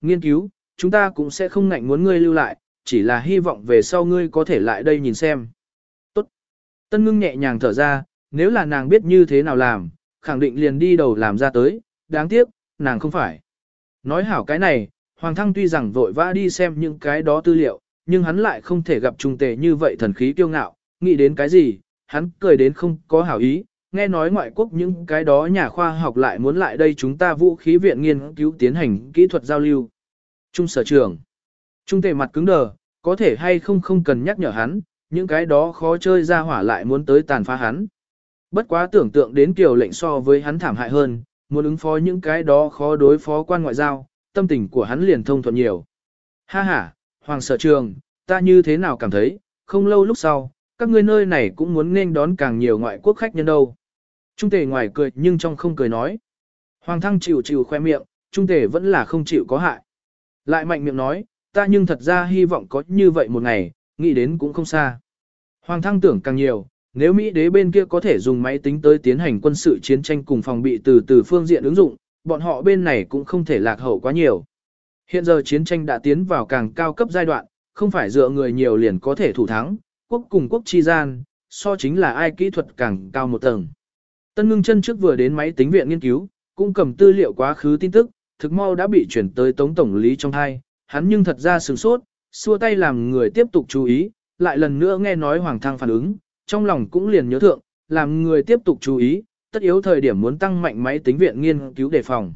nghiên cứu, chúng ta cũng sẽ không ngạnh muốn ngươi lưu lại, chỉ là hy vọng về sau ngươi có thể lại đây nhìn xem. Tốt. Tân ngưng nhẹ nhàng thở ra, nếu là nàng biết như thế nào làm, khẳng định liền đi đầu làm ra tới, đáng tiếc, nàng không phải. Nói hảo cái này, Hoàng Thăng tuy rằng vội vã đi xem những cái đó tư liệu, nhưng hắn lại không thể gặp trung tề như vậy thần khí kiêu ngạo, nghĩ đến cái gì, hắn cười đến không có hảo ý, nghe nói ngoại quốc những cái đó nhà khoa học lại muốn lại đây chúng ta vũ khí viện nghiên cứu tiến hành kỹ thuật giao lưu. Trung sở trường. Trung tề mặt cứng đờ, có thể hay không không cần nhắc nhở hắn, những cái đó khó chơi ra hỏa lại muốn tới tàn phá hắn. Bất quá tưởng tượng đến kiểu lệnh so với hắn thảm hại hơn, muốn ứng phó những cái đó khó đối phó quan ngoại giao, tâm tình của hắn liền thông thuận nhiều. Ha ha, Hoàng sở trường, ta như thế nào cảm thấy, không lâu lúc sau, các ngươi nơi này cũng muốn nên đón càng nhiều ngoại quốc khách nhân đâu. Trung tề ngoài cười nhưng trong không cười nói. Hoàng thăng chịu chịu khoe miệng, trung tề vẫn là không chịu có hại. Lại mạnh miệng nói, ta nhưng thật ra hy vọng có như vậy một ngày, nghĩ đến cũng không xa. Hoàng thăng tưởng càng nhiều, nếu Mỹ đế bên kia có thể dùng máy tính tới tiến hành quân sự chiến tranh cùng phòng bị từ từ phương diện ứng dụng, bọn họ bên này cũng không thể lạc hậu quá nhiều. Hiện giờ chiến tranh đã tiến vào càng cao cấp giai đoạn, không phải dựa người nhiều liền có thể thủ thắng, quốc cùng quốc chi gian, so chính là ai kỹ thuật càng cao một tầng. Tân ngưng chân trước vừa đến máy tính viện nghiên cứu, cũng cầm tư liệu quá khứ tin tức, thực mau đã bị chuyển tới tống tổng lý trong hai, hắn nhưng thật ra sửng sốt, xua tay làm người tiếp tục chú ý, lại lần nữa nghe nói Hoàng Thăng phản ứng, trong lòng cũng liền nhớ thượng, làm người tiếp tục chú ý, tất yếu thời điểm muốn tăng mạnh máy tính viện nghiên cứu đề phòng.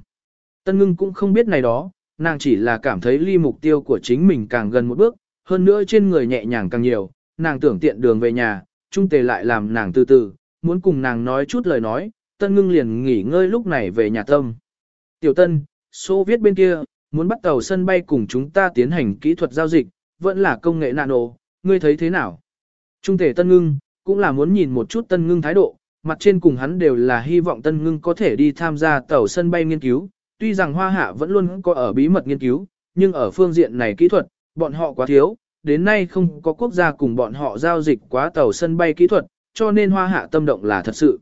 Tân ngưng cũng không biết này đó, nàng chỉ là cảm thấy ly mục tiêu của chính mình càng gần một bước, hơn nữa trên người nhẹ nhàng càng nhiều, nàng tưởng tiện đường về nhà, trung tề lại làm nàng từ từ, muốn cùng nàng nói chút lời nói, tân ngưng liền nghỉ ngơi lúc này về nhà tâm. Tiểu tân, số viết bên kia, muốn bắt tàu sân bay cùng chúng ta tiến hành kỹ thuật giao dịch, vẫn là công nghệ nano, ngươi thấy thế nào? Trung thể tân ngưng, cũng là muốn nhìn một chút tân ngưng thái độ, mặt trên cùng hắn đều là hy vọng tân ngưng có thể đi tham gia tàu sân bay nghiên cứu, tuy rằng hoa hạ vẫn luôn có ở bí mật nghiên cứu, nhưng ở phương diện này kỹ thuật, bọn họ quá thiếu, đến nay không có quốc gia cùng bọn họ giao dịch quá tàu sân bay kỹ thuật, cho nên hoa hạ tâm động là thật sự.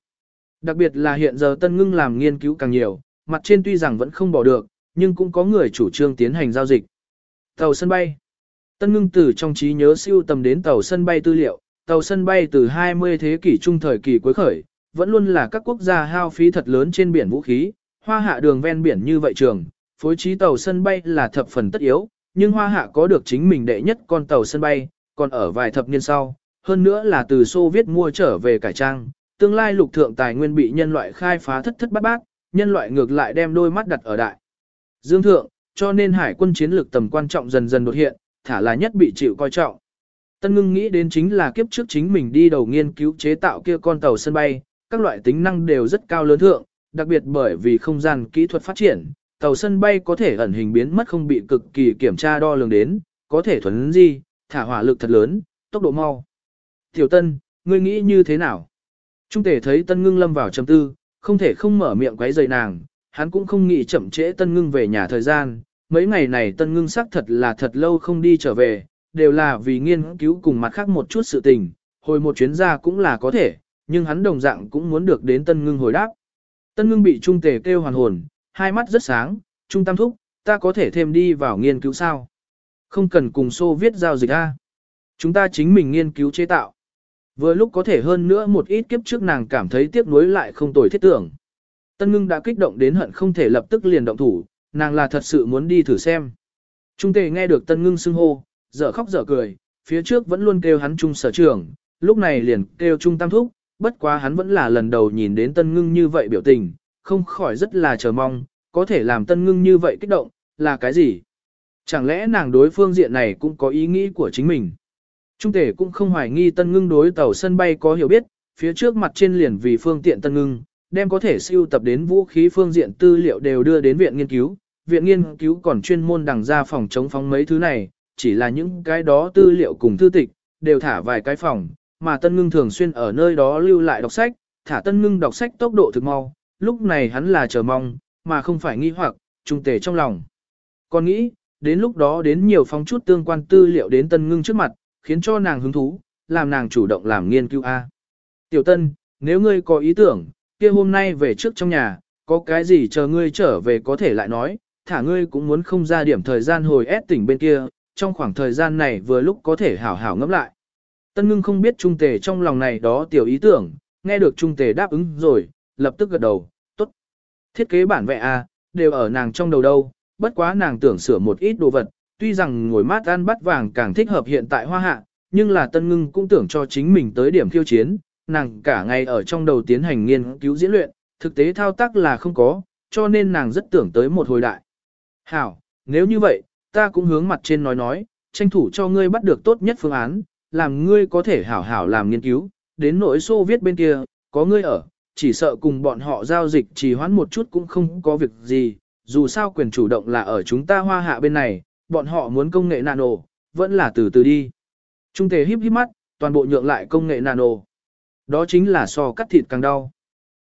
Đặc biệt là hiện giờ tân ngưng làm nghiên cứu càng nhiều, mặt trên tuy rằng vẫn không bỏ được, nhưng cũng có người chủ trương tiến hành giao dịch. Tàu sân bay Tân ngưng từ trong trí nhớ siêu tầm đến tàu sân bay tư liệu, tàu sân bay từ 20 thế kỷ trung thời kỳ cuối khởi, vẫn luôn là các quốc gia hao phí thật lớn trên biển vũ khí, hoa hạ đường ven biển như vậy trường, phối trí tàu sân bay là thập phần tất yếu, nhưng hoa hạ có được chính mình đệ nhất con tàu sân bay, còn ở vài thập niên sau, hơn nữa là từ Xô Viết mua trở về cải trang, tương lai lục thượng tài nguyên bị nhân loại khai phá thất thất bát bát, nhân loại ngược lại đem đôi mắt đặt ở đại. Dương thượng, cho nên hải quân chiến lược tầm quan trọng dần dần đột hiện, thả là nhất bị chịu coi trọng. Tân ngưng nghĩ đến chính là kiếp trước chính mình đi đầu nghiên cứu chế tạo kia con tàu sân bay, các loại tính năng đều rất cao lớn thượng, đặc biệt bởi vì không gian kỹ thuật phát triển, tàu sân bay có thể ẩn hình biến mất không bị cực kỳ kiểm tra đo lường đến, có thể thuần di, thả hỏa lực thật lớn, tốc độ mau. Tiểu Tân, ngươi nghĩ như thế nào? Trung tể thấy Tân ngưng lâm vào trầm tư, không thể không mở miệng quấy rầy nàng, hắn cũng không nghĩ chậm trễ Tân Ngưng về nhà thời gian, mấy ngày này Tân Ngưng xác thật là thật lâu không đi trở về, đều là vì nghiên cứu cùng mặt khác một chút sự tình, hồi một chuyến ra cũng là có thể, nhưng hắn đồng dạng cũng muốn được đến Tân Ngưng hồi đáp. Tân Ngưng bị Trung Tề kêu hoàn hồn, hai mắt rất sáng, Trung Tam Thúc, ta có thể thêm đi vào nghiên cứu sao? Không cần cùng xô viết giao dịch A. Chúng ta chính mình nghiên cứu chế tạo. Vừa lúc có thể hơn nữa một ít kiếp trước nàng cảm thấy tiếc nuối lại không tồi thiết tưởng. Tân ngưng đã kích động đến hận không thể lập tức liền động thủ, nàng là thật sự muốn đi thử xem. Trung tề nghe được tân ngưng xưng hô, dở khóc dở cười, phía trước vẫn luôn kêu hắn trung sở trưởng, lúc này liền kêu trung tam thúc, bất quá hắn vẫn là lần đầu nhìn đến tân ngưng như vậy biểu tình, không khỏi rất là chờ mong, có thể làm tân ngưng như vậy kích động, là cái gì? Chẳng lẽ nàng đối phương diện này cũng có ý nghĩ của chính mình? Trung tể cũng không hoài nghi tân ngưng đối tàu sân bay có hiểu biết, phía trước mặt trên liền vì phương tiện tân ngưng, đem có thể siêu tập đến vũ khí phương diện tư liệu đều đưa đến viện nghiên cứu. Viện nghiên cứu còn chuyên môn đằng ra phòng chống phóng mấy thứ này, chỉ là những cái đó tư liệu cùng thư tịch, đều thả vài cái phòng, mà Tân Ngưng thường xuyên ở nơi đó lưu lại đọc sách, thả Tân Ngưng đọc sách tốc độ thực mau, lúc này hắn là chờ mong, mà không phải nghi hoặc, trung tề trong lòng. Còn nghĩ, đến lúc đó đến nhiều phóng chút tương quan tư liệu đến Tân Ngưng trước mặt, khiến cho nàng hứng thú, làm nàng chủ động làm nghiên cứu A. Tiểu Tân, nếu ngươi có ý tưởng, kia hôm nay về trước trong nhà, có cái gì chờ ngươi trở về có thể lại nói, thả ngươi cũng muốn không ra điểm thời gian hồi ép tỉnh bên kia, trong khoảng thời gian này vừa lúc có thể hảo hảo ngẫm lại. Tân ngưng không biết trung tề trong lòng này đó tiểu ý tưởng, nghe được trung tề đáp ứng rồi, lập tức gật đầu, tốt. Thiết kế bản vẽ A, đều ở nàng trong đầu đâu, bất quá nàng tưởng sửa một ít đồ vật, tuy rằng ngồi mát ăn bắt vàng càng thích hợp hiện tại hoa hạ, nhưng là tân ngưng cũng tưởng cho chính mình tới điểm khiêu chiến, nàng cả ngày ở trong đầu tiến hành nghiên cứu diễn luyện, thực tế thao tác là không có, cho nên nàng rất tưởng tới một hồi đại. Hảo, nếu như vậy, ta cũng hướng mặt trên nói nói, tranh thủ cho ngươi bắt được tốt nhất phương án, làm ngươi có thể hảo hảo làm nghiên cứu, đến nỗi xô viết bên kia, có ngươi ở, chỉ sợ cùng bọn họ giao dịch trì hoãn một chút cũng không có việc gì, dù sao quyền chủ động là ở chúng ta hoa hạ bên này, bọn họ muốn công nghệ nano, vẫn là từ từ đi. Trung tề híp híp mắt, toàn bộ nhượng lại công nghệ nano. Đó chính là so cắt thịt càng đau.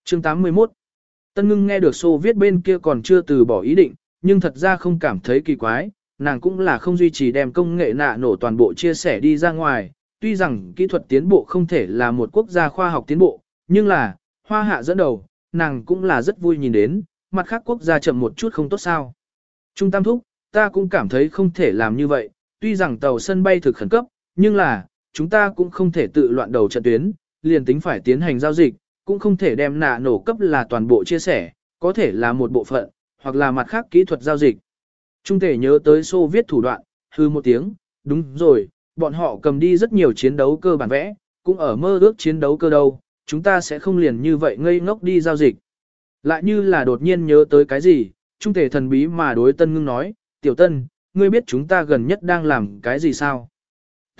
Chương 81 Tân ngưng nghe được xô viết bên kia còn chưa từ bỏ ý định, nhưng thật ra không cảm thấy kỳ quái, nàng cũng là không duy trì đem công nghệ nạ nổ toàn bộ chia sẻ đi ra ngoài, tuy rằng kỹ thuật tiến bộ không thể là một quốc gia khoa học tiến bộ, nhưng là, hoa hạ dẫn đầu, nàng cũng là rất vui nhìn đến, mặt khác quốc gia chậm một chút không tốt sao. Trung Tam Thúc, ta cũng cảm thấy không thể làm như vậy, tuy rằng tàu sân bay thực khẩn cấp, nhưng là, chúng ta cũng không thể tự loạn đầu trận tuyến, liền tính phải tiến hành giao dịch, cũng không thể đem nạ nổ cấp là toàn bộ chia sẻ, có thể là một bộ phận, hoặc là mặt khác kỹ thuật giao dịch. Trung thể nhớ tới xô viết thủ đoạn, hư một tiếng, đúng rồi, bọn họ cầm đi rất nhiều chiến đấu cơ bản vẽ, cũng ở mơ ước chiến đấu cơ đâu, chúng ta sẽ không liền như vậy ngây ngốc đi giao dịch. Lại như là đột nhiên nhớ tới cái gì, trung thể thần bí mà đối tân ngưng nói, tiểu tân, ngươi biết chúng ta gần nhất đang làm cái gì sao?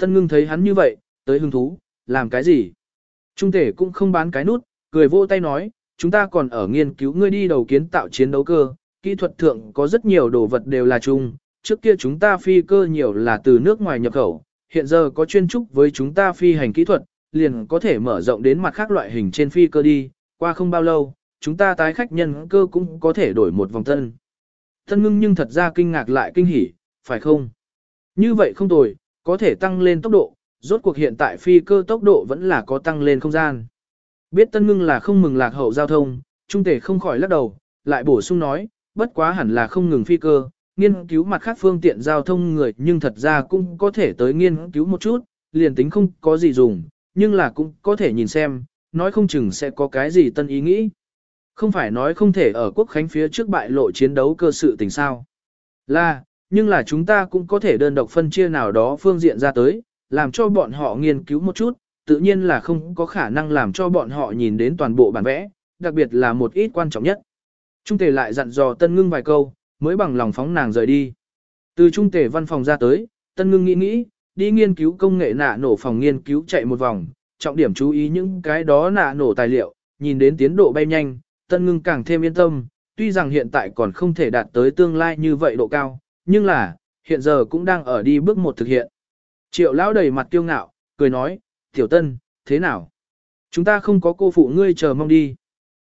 Tân ngưng thấy hắn như vậy, tới hứng thú, làm cái gì? Trung thể cũng không bán cái nút, cười vô tay nói, chúng ta còn ở nghiên cứu ngươi đi đầu kiến tạo chiến đấu cơ, kỹ thuật thượng có rất nhiều đồ vật đều là chung, trước kia chúng ta phi cơ nhiều là từ nước ngoài nhập khẩu, hiện giờ có chuyên trúc với chúng ta phi hành kỹ thuật, liền có thể mở rộng đến mặt khác loại hình trên phi cơ đi, qua không bao lâu, chúng ta tái khách nhân cơ cũng có thể đổi một vòng thân. Tân ngưng nhưng thật ra kinh ngạc lại kinh hỉ, phải không? Như vậy không tồi, có thể tăng lên tốc độ, rốt cuộc hiện tại phi cơ tốc độ vẫn là có tăng lên không gian. Biết tân ngưng là không mừng lạc hậu giao thông, trung tể không khỏi lắc đầu, lại bổ sung nói, bất quá hẳn là không ngừng phi cơ, nghiên cứu mặt khác phương tiện giao thông người nhưng thật ra cũng có thể tới nghiên cứu một chút, liền tính không có gì dùng, nhưng là cũng có thể nhìn xem, nói không chừng sẽ có cái gì tân ý nghĩ. Không phải nói không thể ở quốc khánh phía trước bại lộ chiến đấu cơ sự tình sao. Là, nhưng là chúng ta cũng có thể đơn độc phân chia nào đó phương diện ra tới, làm cho bọn họ nghiên cứu một chút, tự nhiên là không có khả năng làm cho bọn họ nhìn đến toàn bộ bản vẽ, đặc biệt là một ít quan trọng nhất. Trung tề lại dặn dò tân ngưng vài câu, mới bằng lòng phóng nàng rời đi. Từ trung tề văn phòng ra tới, tân ngưng nghĩ nghĩ, đi nghiên cứu công nghệ nạ nổ phòng nghiên cứu chạy một vòng, trọng điểm chú ý những cái đó nạ nổ tài liệu, nhìn đến tiến độ bay nhanh, tân ngưng càng thêm yên tâm, tuy rằng hiện tại còn không thể đạt tới tương lai như vậy độ cao, nhưng là, hiện giờ cũng đang ở đi bước một thực hiện. Triệu lão đầy mặt kiêu ngạo, cười nói, tiểu tân, thế nào? Chúng ta không có cô phụ ngươi chờ mong đi.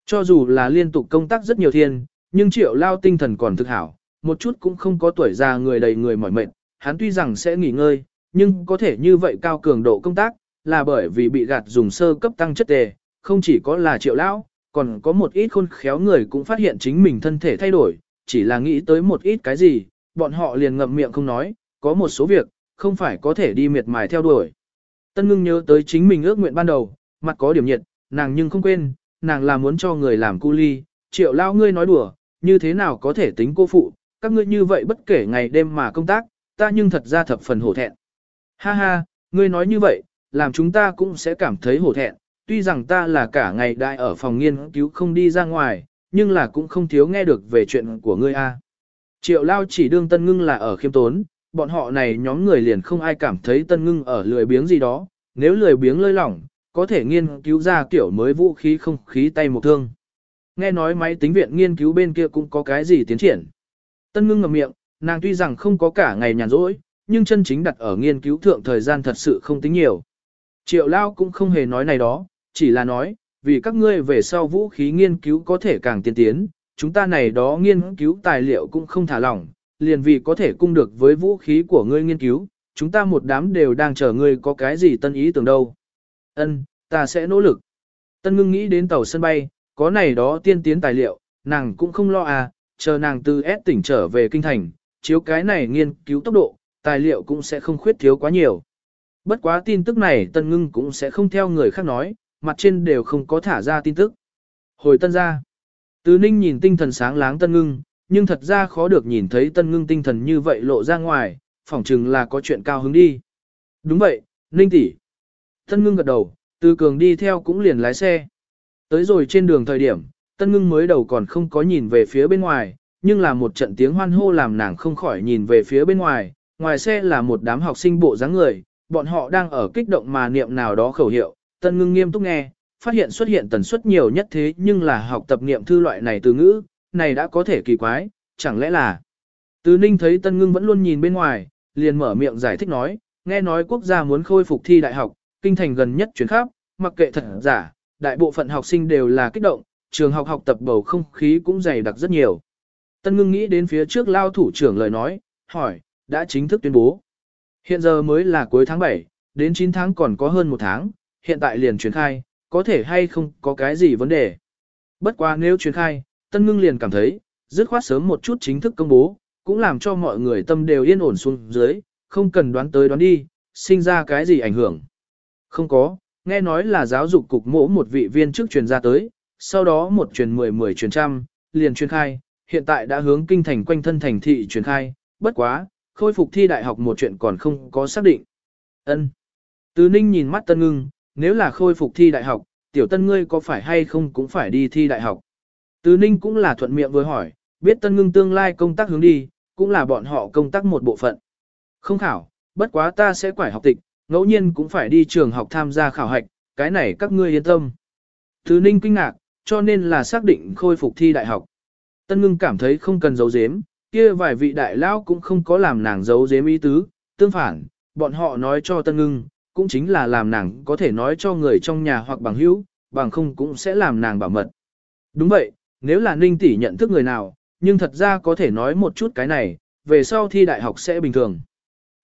Cho dù là liên tục công tác rất nhiều thiên, nhưng triệu lao tinh thần còn thực hảo, một chút cũng không có tuổi già người đầy người mỏi mệt, hắn tuy rằng sẽ nghỉ ngơi, nhưng có thể như vậy cao cường độ công tác, là bởi vì bị gạt dùng sơ cấp tăng chất tề, không chỉ có là triệu lão, còn có một ít khôn khéo người cũng phát hiện chính mình thân thể thay đổi, chỉ là nghĩ tới một ít cái gì, bọn họ liền ngậm miệng không nói, có một số việc, không phải có thể đi miệt mài theo đuổi. Tân ngưng nhớ tới chính mình ước nguyện ban đầu, mặt có điểm nhiệt, nàng nhưng không quên, nàng là muốn cho người làm cu ly, triệu lao ngươi nói đùa, như thế nào có thể tính cô phụ, các ngươi như vậy bất kể ngày đêm mà công tác, ta nhưng thật ra thập phần hổ thẹn. Ha ha, ngươi nói như vậy, làm chúng ta cũng sẽ cảm thấy hổ thẹn, tuy rằng ta là cả ngày đại ở phòng nghiên cứu không đi ra ngoài, nhưng là cũng không thiếu nghe được về chuyện của ngươi a. Triệu lao chỉ đương tân ngưng là ở khiêm tốn, bọn họ này nhóm người liền không ai cảm thấy tân ngưng ở lười biếng gì đó, nếu lười biếng lơi lỏng, có thể nghiên cứu ra kiểu mới vũ khí không khí tay một thương. Nghe nói máy tính viện nghiên cứu bên kia cũng có cái gì tiến triển. Tân ngưng ngậm miệng, nàng tuy rằng không có cả ngày nhàn rỗi, nhưng chân chính đặt ở nghiên cứu thượng thời gian thật sự không tính nhiều. Triệu Lao cũng không hề nói này đó, chỉ là nói, vì các ngươi về sau vũ khí nghiên cứu có thể càng tiên tiến, chúng ta này đó nghiên cứu tài liệu cũng không thả lỏng, liền vì có thể cung được với vũ khí của ngươi nghiên cứu, chúng ta một đám đều đang chờ ngươi có cái gì tân ý tưởng đâu. Ân, ta sẽ nỗ lực. Tân ngưng nghĩ đến tàu sân bay, có này đó tiên tiến tài liệu, nàng cũng không lo à, chờ nàng từ S tỉnh trở về kinh thành, chiếu cái này nghiên cứu tốc độ, tài liệu cũng sẽ không khuyết thiếu quá nhiều. Bất quá tin tức này Tân Ngưng cũng sẽ không theo người khác nói, mặt trên đều không có thả ra tin tức. Hồi Tân ra, Từ Ninh nhìn tinh thần sáng láng Tân Ngưng, nhưng thật ra khó được nhìn thấy Tân Ngưng tinh thần như vậy lộ ra ngoài, phỏng chừng là có chuyện cao hứng đi. Đúng vậy, Ninh tỷ. Tân Ngưng gật đầu, Từ Cường đi theo cũng liền lái xe. Tới rồi trên đường thời điểm, Tân Ngưng mới đầu còn không có nhìn về phía bên ngoài, nhưng là một trận tiếng hoan hô làm nàng không khỏi nhìn về phía bên ngoài, ngoài xe là một đám học sinh bộ dáng người, bọn họ đang ở kích động mà niệm nào đó khẩu hiệu, Tân Ngưng nghiêm túc nghe, phát hiện xuất hiện tần suất nhiều nhất thế nhưng là học tập niệm thư loại này từ ngữ, này đã có thể kỳ quái, chẳng lẽ là... Từ Ninh thấy Tân Ngưng vẫn luôn nhìn bên ngoài, liền mở miệng giải thích nói, nghe nói quốc gia muốn khôi phục thi đại học, kinh thành gần nhất chuyển khắp, mặc kệ thật giả, đại bộ phận học sinh đều là kích động, trường học học tập bầu không khí cũng dày đặc rất nhiều. Tân ngưng nghĩ đến phía trước lao thủ trưởng lời nói, hỏi, đã chính thức tuyên bố. Hiện giờ mới là cuối tháng 7, đến 9 tháng còn có hơn một tháng, hiện tại liền truyền khai, có thể hay không có cái gì vấn đề. Bất quá nếu truyền khai, Tân ngưng liền cảm thấy, dứt khoát sớm một chút chính thức công bố, cũng làm cho mọi người tâm đều yên ổn xuống dưới, không cần đoán tới đoán đi, sinh ra cái gì ảnh hưởng. Không có, nghe nói là giáo dục cục mỗ một vị viên chức truyền ra tới, sau đó một truyền mười mười truyền trăm, liền truyền khai, hiện tại đã hướng kinh thành quanh thân thành thị truyền khai, bất quá, khôi phục thi đại học một chuyện còn không có xác định. Ân. Từ Ninh nhìn mắt Tân Ngưng, nếu là khôi phục thi đại học, tiểu Tân ngươi có phải hay không cũng phải đi thi đại học. Từ Ninh cũng là thuận miệng vừa hỏi, biết Tân Ngưng tương lai công tác hướng đi, cũng là bọn họ công tác một bộ phận. Không khảo, bất quá ta sẽ quải học tịch, ngẫu nhiên cũng phải đi trường học tham gia khảo hạch, cái này các ngươi yên tâm. Từ Ninh kinh ngạc, cho nên là xác định khôi phục thi đại học. Tân ngưng cảm thấy không cần giấu giếm, kia vài vị đại lão cũng không có làm nàng giấu giếm ý tứ, tương phản, bọn họ nói cho tân ngưng, cũng chính là làm nàng có thể nói cho người trong nhà hoặc bằng hữu, bằng không cũng sẽ làm nàng bảo mật. Đúng vậy, nếu là ninh tỷ nhận thức người nào, nhưng thật ra có thể nói một chút cái này, về sau thi đại học sẽ bình thường.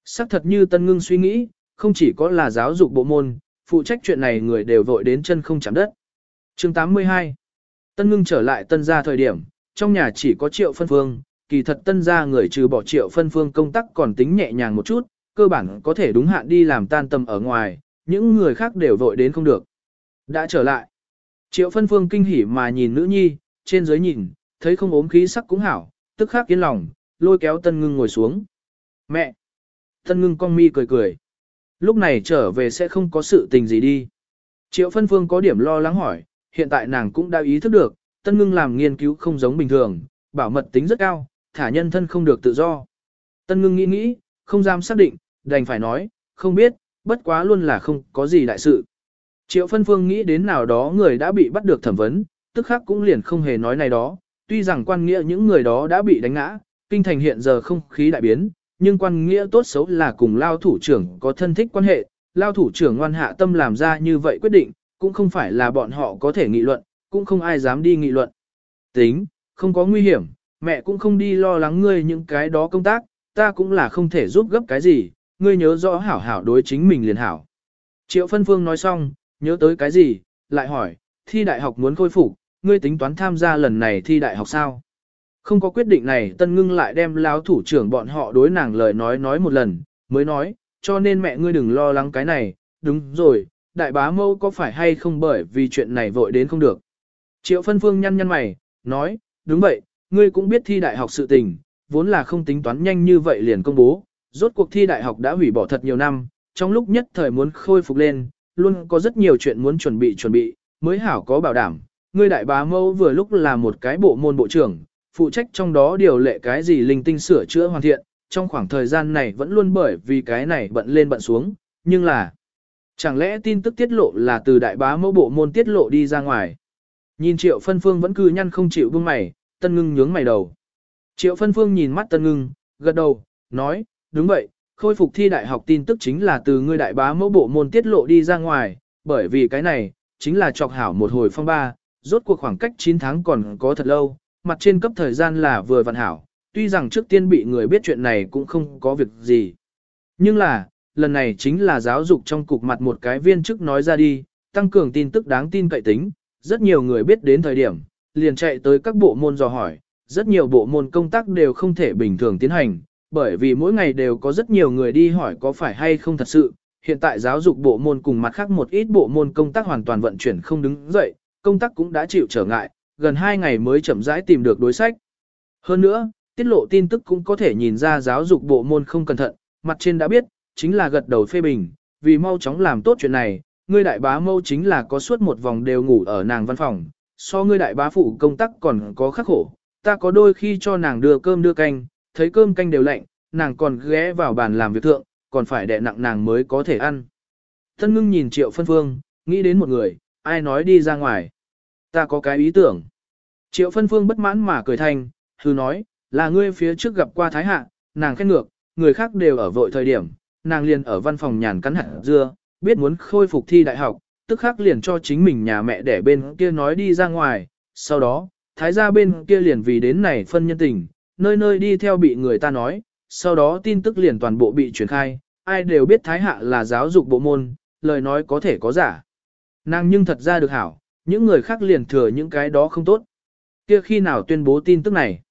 Sắc thật như tân ngưng suy nghĩ, không chỉ có là giáo dục bộ môn, phụ trách chuyện này người đều vội đến chân không chạm đất. chương 82 Tân ngưng trở lại tân gia thời điểm, trong nhà chỉ có triệu phân phương, kỳ thật tân gia người trừ bỏ triệu phân phương công tác còn tính nhẹ nhàng một chút, cơ bản có thể đúng hạn đi làm tan tầm ở ngoài, những người khác đều vội đến không được. Đã trở lại. Triệu phân phương kinh hỉ mà nhìn nữ nhi, trên dưới nhìn, thấy không ốm khí sắc cũng hảo, tức khắc yên lòng, lôi kéo tân ngưng ngồi xuống. Mẹ! Tân ngưng con mi cười cười. Lúc này trở về sẽ không có sự tình gì đi. Triệu phân phương có điểm lo lắng hỏi, hiện tại nàng cũng đã ý thức được, tân ngưng làm nghiên cứu không giống bình thường, bảo mật tính rất cao, thả nhân thân không được tự do. Tân ngưng nghĩ nghĩ, không dám xác định, đành phải nói, không biết, bất quá luôn là không có gì đại sự. Triệu phân phương nghĩ đến nào đó người đã bị bắt được thẩm vấn, tức khắc cũng liền không hề nói này đó, tuy rằng quan nghĩa những người đó đã bị đánh ngã, kinh thành hiện giờ không khí đại biến, nhưng quan nghĩa tốt xấu là cùng lao thủ trưởng có thân thích quan hệ, lao thủ trưởng ngoan hạ tâm làm ra như vậy quyết định, cũng không phải là bọn họ có thể nghị luận, cũng không ai dám đi nghị luận. Tính, không có nguy hiểm, mẹ cũng không đi lo lắng ngươi những cái đó công tác, ta cũng là không thể giúp gấp cái gì, ngươi nhớ rõ hảo hảo đối chính mình liền hảo. Triệu Phân Phương nói xong, nhớ tới cái gì, lại hỏi, thi đại học muốn khôi phục, ngươi tính toán tham gia lần này thi đại học sao? Không có quyết định này tân ngưng lại đem lão thủ trưởng bọn họ đối nàng lời nói nói một lần, mới nói, cho nên mẹ ngươi đừng lo lắng cái này, đúng rồi, đại bá mâu có phải hay không bởi vì chuyện này vội đến không được. Triệu phân phương nhăn nhăn mày, nói, đúng vậy, ngươi cũng biết thi đại học sự tình, vốn là không tính toán nhanh như vậy liền công bố, rốt cuộc thi đại học đã hủy bỏ thật nhiều năm, trong lúc nhất thời muốn khôi phục lên, luôn có rất nhiều chuyện muốn chuẩn bị chuẩn bị, mới hảo có bảo đảm. Ngươi đại bá mâu vừa lúc là một cái bộ môn bộ trưởng, phụ trách trong đó điều lệ cái gì linh tinh sửa chữa hoàn thiện, trong khoảng thời gian này vẫn luôn bởi vì cái này bận lên bận xuống, nhưng là chẳng lẽ tin tức tiết lộ là từ đại bá mẫu bộ môn tiết lộ đi ra ngoài. Nhìn triệu phân phương vẫn cứ nhăn không chịu vương mày, tân ngưng nhướng mày đầu. Triệu phân phương nhìn mắt tân ngưng, gật đầu, nói, đúng vậy, khôi phục thi đại học tin tức chính là từ ngươi đại bá mẫu bộ môn tiết lộ đi ra ngoài, bởi vì cái này, chính là chọc hảo một hồi phong ba, rốt cuộc khoảng cách 9 tháng còn có thật lâu, mặt trên cấp thời gian là vừa vặn hảo, tuy rằng trước tiên bị người biết chuyện này cũng không có việc gì. Nhưng là, lần này chính là giáo dục trong cục mặt một cái viên chức nói ra đi, tăng cường tin tức đáng tin cậy tính, rất nhiều người biết đến thời điểm, liền chạy tới các bộ môn dò hỏi, rất nhiều bộ môn công tác đều không thể bình thường tiến hành, bởi vì mỗi ngày đều có rất nhiều người đi hỏi có phải hay không thật sự. Hiện tại giáo dục bộ môn cùng mặt khác một ít bộ môn công tác hoàn toàn vận chuyển không đứng dậy, công tác cũng đã chịu trở ngại, gần 2 ngày mới chậm rãi tìm được đối sách. Hơn nữa, tiết lộ tin tức cũng có thể nhìn ra giáo dục bộ môn không cẩn thận, mặt trên đã biết, chính là gật đầu phê bình, vì mau chóng làm tốt chuyện này, ngươi đại bá mâu chính là có suốt một vòng đều ngủ ở nàng văn phòng, so ngươi đại bá phụ công tác còn có khắc khổ, ta có đôi khi cho nàng đưa cơm đưa canh, thấy cơm canh đều lạnh, nàng còn ghé vào bàn làm việc thượng, còn phải đè nặng nàng mới có thể ăn. Thân ngưng nhìn triệu phân phương, nghĩ đến một người, ai nói đi ra ngoài. Ta có cái ý tưởng. Triệu phân phương bất mãn mà cười thành, hư nói, là ngươi phía trước gặp qua Thái Hạ, nàng khen ngược, người khác đều ở vội thời điểm, nàng liền ở văn phòng nhàn cắn hạt dưa, biết muốn khôi phục thi đại học, tức khắc liền cho chính mình nhà mẹ để bên kia nói đi ra ngoài, sau đó, thái gia bên kia liền vì đến này phân nhân tình, nơi nơi đi theo bị người ta nói, sau đó tin tức liền toàn bộ bị truyền khai, ai đều biết thái hạ là giáo dục bộ môn, lời nói có thể có giả. Nàng nhưng thật ra được hảo, những người khác liền thừa những cái đó không tốt. Kia khi nào tuyên bố tin tức này?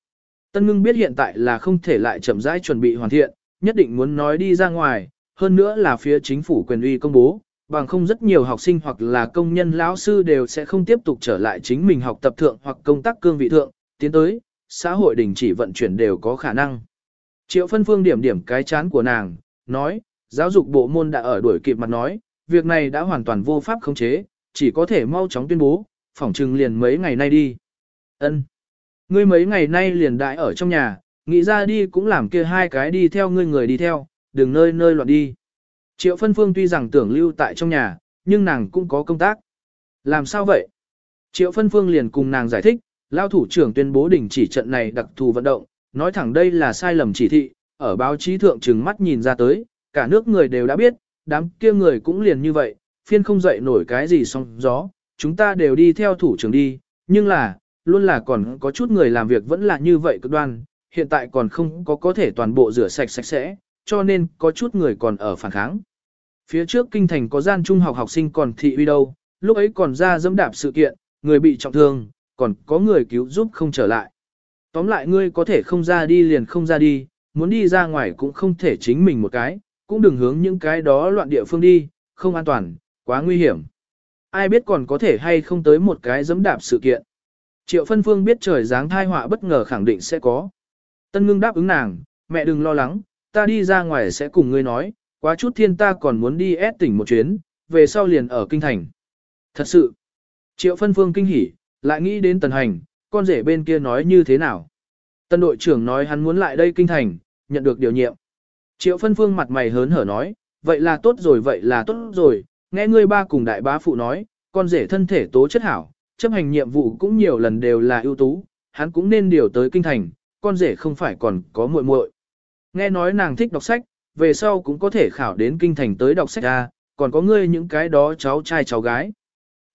Tân ngưng biết hiện tại là không thể lại chậm rãi chuẩn bị hoàn thiện, nhất định muốn nói đi ra ngoài, hơn nữa là phía chính phủ quyền uy công bố, bằng không rất nhiều học sinh hoặc là công nhân lão sư đều sẽ không tiếp tục trở lại chính mình học tập thượng hoặc công tác cương vị thượng, tiến tới, xã hội đình chỉ vận chuyển đều có khả năng. Triệu phân phương điểm điểm cái chán của nàng, nói, giáo dục bộ môn đã ở đuổi kịp mặt nói, việc này đã hoàn toàn vô pháp khống chế, chỉ có thể mau chóng tuyên bố, phỏng trừng liền mấy ngày nay đi. Ân, Ngươi mấy ngày nay liền đại ở trong nhà, nghĩ ra đi cũng làm kia hai cái đi theo ngươi người đi theo, đừng nơi nơi loạn đi. Triệu phân phương tuy rằng tưởng lưu tại trong nhà, nhưng nàng cũng có công tác. Làm sao vậy? Triệu phân phương liền cùng nàng giải thích, lao thủ trưởng tuyên bố đình chỉ trận này đặc thù vận động, nói thẳng đây là sai lầm chỉ thị, ở báo chí thượng trừng mắt nhìn ra tới, cả nước người đều đã biết, đám kia người cũng liền như vậy, phiên không dậy nổi cái gì song gió, chúng ta đều đi theo thủ trưởng đi, nhưng là, luôn là còn có chút người làm việc vẫn là như vậy cực đoan, hiện tại còn không có có thể toàn bộ rửa sạch sạch sẽ, cho nên có chút người còn ở phản kháng. Phía trước kinh thành có gian trung học học sinh còn thị uy đâu, lúc ấy còn ra dẫm đạp sự kiện, người bị trọng thương, còn có người cứu giúp không trở lại. Tóm lại ngươi có thể không ra đi liền không ra đi, muốn đi ra ngoài cũng không thể chính mình một cái, cũng đừng hướng những cái đó loạn địa phương đi, không an toàn, quá nguy hiểm. Ai biết còn có thể hay không tới một cái dẫm đạp sự kiện. Triệu phân phương biết trời dáng thai họa bất ngờ khẳng định sẽ có. Tân ngưng đáp ứng nàng, mẹ đừng lo lắng, ta đi ra ngoài sẽ cùng ngươi nói, quá chút thiên ta còn muốn đi ép tỉnh một chuyến, về sau liền ở kinh thành. Thật sự, triệu phân phương kinh hỉ, lại nghĩ đến tần hành, con rể bên kia nói như thế nào. Tân đội trưởng nói hắn muốn lại đây kinh thành, nhận được điều nhiệm. Triệu phân phương mặt mày hớn hở nói, vậy là tốt rồi vậy là tốt rồi, nghe ngươi ba cùng đại bá phụ nói, con rể thân thể tố chất hảo, chấp hành nhiệm vụ cũng nhiều lần đều là ưu tú, hắn cũng nên điều tới kinh thành, con rể không phải còn có muội muội. Nghe nói nàng thích đọc sách, về sau cũng có thể khảo đến kinh thành tới đọc sách ra, còn có ngươi những cái đó cháu trai cháu gái.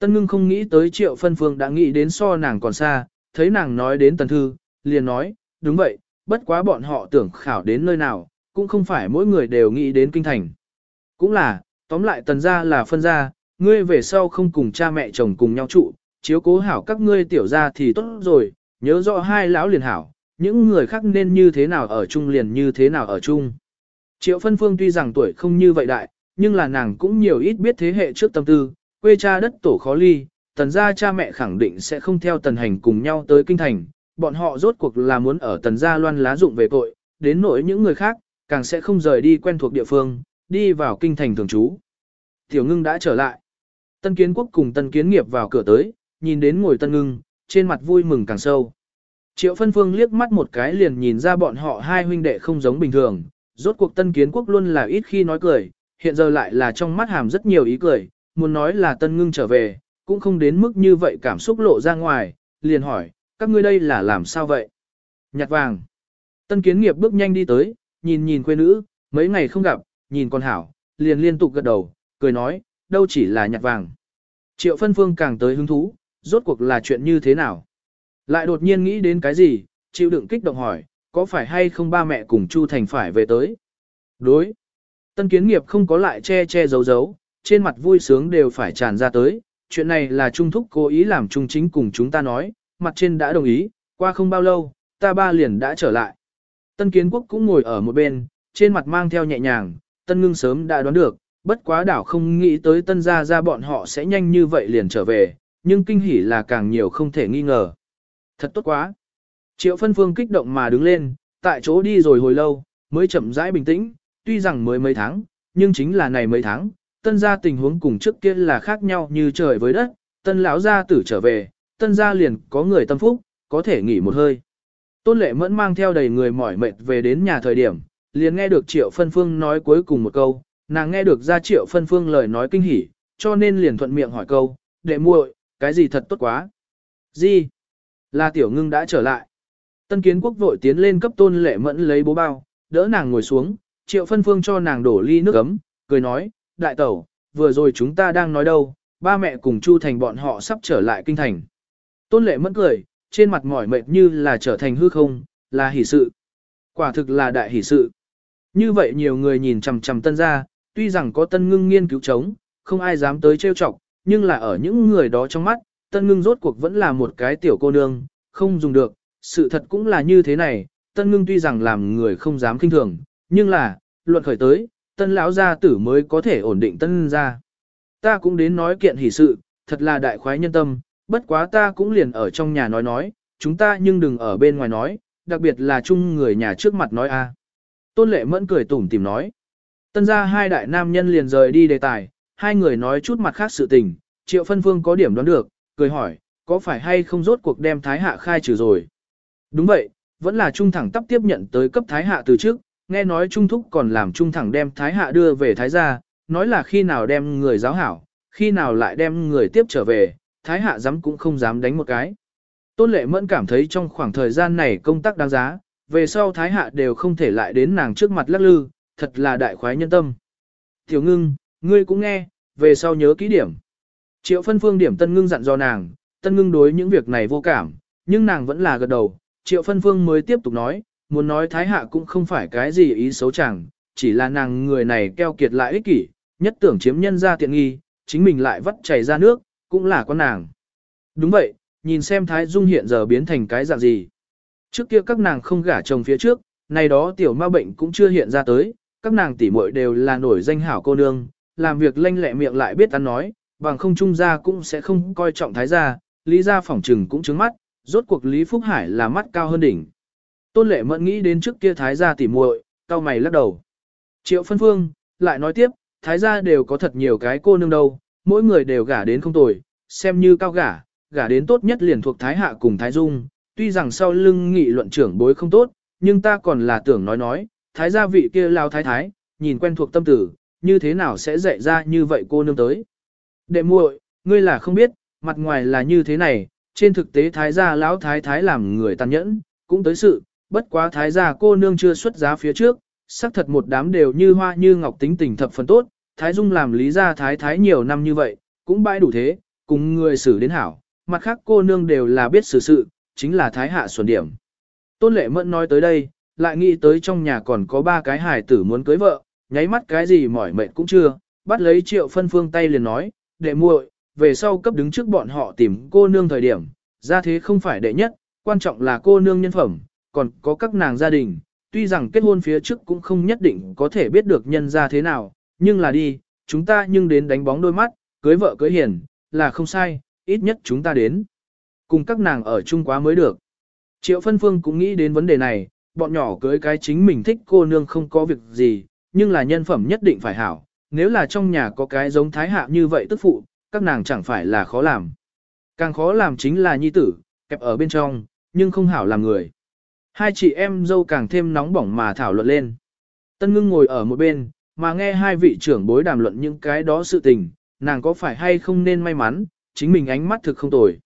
Tân ngưng không nghĩ tới triệu phân phương đã nghĩ đến so nàng còn xa, thấy nàng nói đến tần thư, liền nói, đúng vậy, bất quá bọn họ tưởng khảo đến nơi nào, cũng không phải mỗi người đều nghĩ đến kinh thành. Cũng là, tóm lại tần gia là phân gia, ngươi về sau không cùng cha mẹ chồng cùng nhau trụ, chiếu cố hảo các ngươi tiểu gia thì tốt rồi, nhớ rõ hai lão liền hảo, những người khác nên như thế nào ở chung liền như thế nào ở chung. Triệu phân phương tuy rằng tuổi không như vậy đại, nhưng là nàng cũng nhiều ít biết thế hệ trước tâm tư, quê cha đất tổ khó ly, tần gia cha mẹ khẳng định sẽ không theo tần hành cùng nhau tới kinh thành, bọn họ rốt cuộc là muốn ở tần gia loan lá dụng về tội, đến nỗi những người khác, càng sẽ không rời đi quen thuộc địa phương, đi vào kinh thành thường trú. Tiểu ngưng đã trở lại. Tân kiến quốc cùng tân kiến nghiệp vào cửa tới, nhìn đến ngồi tân ngưng, trên mặt vui mừng càng sâu. Triệu phân phương liếc mắt một cái liền nhìn ra bọn họ hai huynh đệ không giống bình thường, rốt cuộc tân kiến quốc luôn là ít khi nói cười, hiện giờ lại là trong mắt hàm rất nhiều ý cười, muốn nói là tân ngưng trở về, cũng không đến mức như vậy cảm xúc lộ ra ngoài, liền hỏi, các ngươi đây là làm sao vậy? Nhặt vàng. Tân kiến nghiệp bước nhanh đi tới, nhìn nhìn quê nữ, mấy ngày không gặp, nhìn con hảo, liền liên tục gật đầu, cười nói, đâu chỉ là nhặt vàng. Triệu phân phương càng tới hứng thú, rốt cuộc là chuyện như thế nào? Lại đột nhiên nghĩ đến cái gì, chịu đựng kích động hỏi, có phải hay không ba mẹ cùng Chu Thành phải về tới? Đối. Tân kiến nghiệp không có lại che che giấu giấu, trên mặt vui sướng đều phải tràn ra tới. Chuyện này là Trung Thúc cố ý làm Trung Chính cùng chúng ta nói, mặt trên đã đồng ý, qua không bao lâu, ta ba liền đã trở lại. Tân kiến quốc cũng ngồi ở một bên, trên mặt mang theo nhẹ nhàng, tân ngưng sớm đã đoán được, bất quá đảo không nghĩ tới tân gia gia bọn họ sẽ nhanh như vậy liền trở về, nhưng kinh hỉ là càng nhiều không thể nghi ngờ. Thật tốt quá. Triệu phân phương kích động mà đứng lên, tại chỗ đi rồi hồi lâu, mới chậm rãi bình tĩnh, tuy rằng mới mấy tháng, nhưng chính là này mấy tháng, tân gia tình huống cùng trước kia là khác nhau như trời với đất, tân lão gia tử trở về, tân gia liền có người tâm phúc, có thể nghỉ một hơi. Tôn lệ mẫn mang theo đầy người mỏi mệt về đến nhà thời điểm, liền nghe được triệu phân phương nói cuối cùng một câu, nàng nghe được ra triệu phân phương lời nói kinh hỉ, cho nên liền thuận miệng hỏi câu, đệ muội, cái gì thật tốt quá. Gì? Là tiểu ngưng đã trở lại. Tân kiến quốc vội tiến lên cấp tôn lệ mẫn lấy bố bao, đỡ nàng ngồi xuống, triệu phân phương cho nàng đổ ly nước ấm, cười nói, đại tẩu, vừa rồi chúng ta đang nói đâu, ba mẹ cùng Chu Thành bọn họ sắp trở lại kinh thành. Tôn lệ mẫn cười, trên mặt mỏi mệt như là trở thành hư không, là hỷ sự. Quả thực là đại hỷ sự. Như vậy nhiều người nhìn chằm chằm tân ra, tuy rằng có tân ngưng nghiên cứu chống, không ai dám tới trêu chọc, nhưng là ở những người đó trong mắt, tân ngưng rốt cuộc vẫn là một cái tiểu cô nương, không dùng được, sự thật cũng là như thế này, tân ngưng tuy rằng làm người không dám kinh thường, nhưng là, luận khởi tới, tân lão gia tử mới có thể ổn định tân gia. Ta cũng đến nói kiện hỷ sự, thật là đại khoái nhân tâm, bất quá ta cũng liền ở trong nhà nói nói, chúng ta nhưng đừng ở bên ngoài nói, đặc biệt là chung người nhà trước mặt nói a. Tôn lệ mẫn cười tủm tìm nói. Tân gia hai đại nam nhân liền rời đi đề tài, hai người nói chút mặt khác sự tình, triệu phân phương có điểm đoán được, cười hỏi, có phải hay không rốt cuộc đem thái hạ khai trừ rồi. Đúng vậy, vẫn là trung thẳng tắp tiếp nhận tới cấp thái hạ từ trước, nghe nói trung thúc còn làm trung thẳng đem thái hạ đưa về thái gia, nói là khi nào đem người giáo hảo, khi nào lại đem người tiếp trở về, thái hạ dám cũng không dám đánh một cái. Tôn lệ mẫn cảm thấy trong khoảng thời gian này công tác đáng giá, về sau thái hạ đều không thể lại đến nàng trước mặt lắc lư, thật là đại khoái nhân tâm. Tiểu ngưng, ngươi cũng nghe, về sau nhớ kỹ điểm. Triệu phân phương điểm tân ngưng dặn dò nàng, tân ngưng đối những việc này vô cảm, nhưng nàng vẫn là gật đầu. Triệu phân phương mới tiếp tục nói, muốn nói thái hạ cũng không phải cái gì ý xấu chẳng, chỉ là nàng người này keo kiệt lại ích kỷ, nhất tưởng chiếm nhân ra tiện nghi, chính mình lại vắt chảy ra nước, cũng là con nàng. Đúng vậy, nhìn xem Thái Dung hiện giờ biến thành cái dạng gì. Trước kia các nàng không gả chồng phía trước, nay đó tiểu ma bệnh cũng chưa hiện ra tới, các nàng tỷ muội đều là nổi danh hảo cô nương, làm việc lanh lẹ miệng lại biết ăn nói, bằng không trung gia cũng sẽ không coi trọng thái gia, lý gia phỏng trừng cũng trứng mắt, rốt cuộc Lý Phúc Hải là mắt cao hơn đỉnh. Tôn lệ mẫn nghĩ đến trước kia thái gia tỷ muội, cao mày lắc đầu. Triệu phân phương, lại nói tiếp, thái gia đều có thật nhiều cái cô nương đâu, mỗi người đều gả đến không tồi, xem như cao gả, gả đến tốt nhất liền thuộc thái hạ cùng thái dung, tuy rằng sau lưng nghị luận trưởng bối không tốt, nhưng ta còn là tưởng nói nói, thái gia vị kia lao thái thái, nhìn quen thuộc tâm tử, như thế nào sẽ dạy ra như vậy cô nương tới. Đệ muội, ngươi là không biết, mặt ngoài là như thế này, trên thực tế thái gia lão thái thái làm người tàn nhẫn, cũng tới sự, bất quá thái gia cô nương chưa xuất giá phía trước, xác thật một đám đều như hoa như ngọc tính tình thập phần tốt, thái dung làm lý gia thái thái nhiều năm như vậy, cũng bãi đủ thế, cùng người xử đến hảo, mặt khác cô nương đều là biết xử sự, chính là thái hạ xuẩn điểm. Tôn lệ mẫn nói tới đây, lại nghĩ tới trong nhà còn có ba cái hài tử muốn cưới vợ, nháy mắt cái gì mỏi mệt cũng chưa, bắt lấy triệu phân phương tay liền nói, đệ muội, về sau cấp đứng trước bọn họ tìm cô nương thời điểm, ra thế không phải đệ nhất, quan trọng là cô nương nhân phẩm, còn có các nàng gia đình, tuy rằng kết hôn phía trước cũng không nhất định có thể biết được nhân ra thế nào, nhưng là đi, chúng ta nhưng đến đánh bóng đôi mắt, cưới vợ cưới hiền, là không sai, ít nhất chúng ta đến. Cùng các nàng ở chung quá mới được. Triệu phân phương cũng nghĩ đến vấn đề này, bọn nhỏ cưới cái chính mình thích cô nương không có việc gì, nhưng là nhân phẩm nhất định phải hảo. Nếu là trong nhà có cái giống thái hạ như vậy tức phụ, các nàng chẳng phải là khó làm. Càng khó làm chính là nhi tử, kẹp ở bên trong, nhưng không hảo làm người. Hai chị em dâu càng thêm nóng bỏng mà thảo luận lên. Tân ngưng ngồi ở một bên, mà nghe hai vị trưởng bối đàm luận những cái đó sự tình, nàng có phải hay không nên may mắn, chính mình ánh mắt thực không tồi.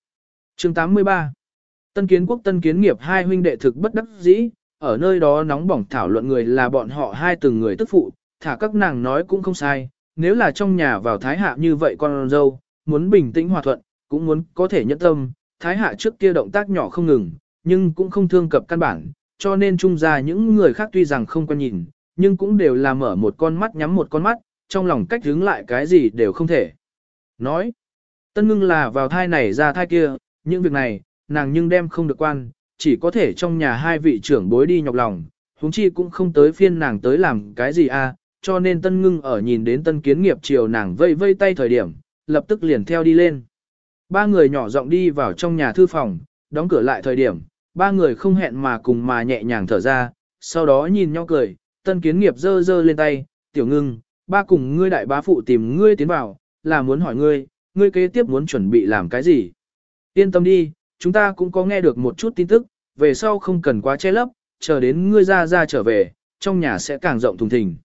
chương 83 Tân kiến quốc tân kiến nghiệp hai huynh đệ thực bất đắc dĩ, ở nơi đó nóng bỏng thảo luận người là bọn họ hai từng người tức phụ, thả các nàng nói cũng không sai, nếu là trong nhà vào thái hạ như vậy con dâu, muốn bình tĩnh hòa thuận, cũng muốn có thể nhẫn tâm, thái hạ trước kia động tác nhỏ không ngừng, nhưng cũng không thương cập căn bản, cho nên trung ra những người khác tuy rằng không quan nhìn, nhưng cũng đều là mở một con mắt nhắm một con mắt, trong lòng cách hướng lại cái gì đều không thể. Nói, tân ngưng là vào thai này ra thai kia, những việc này, nàng nhưng đem không được quan, chỉ có thể trong nhà hai vị trưởng bối đi nhọc lòng, huống chi cũng không tới phiên nàng tới làm cái gì a, cho nên tân ngưng ở nhìn đến tân kiến nghiệp chiều nàng vây vây tay thời điểm, lập tức liền theo đi lên. Ba người nhỏ giọng đi vào trong nhà thư phòng, đóng cửa lại thời điểm, ba người không hẹn mà cùng mà nhẹ nhàng thở ra, sau đó nhìn nhau cười, tân kiến nghiệp dơ dơ lên tay, tiểu ngưng, ba cùng ngươi đại bá phụ tìm ngươi tiến vào, là muốn hỏi ngươi, ngươi kế tiếp muốn chuẩn bị làm cái gì. Yên tâm đi, chúng ta cũng có nghe được một chút tin tức, về sau không cần quá che lấp, chờ đến ngươi ra ra trở về, trong nhà sẽ càng rộng thùng thình.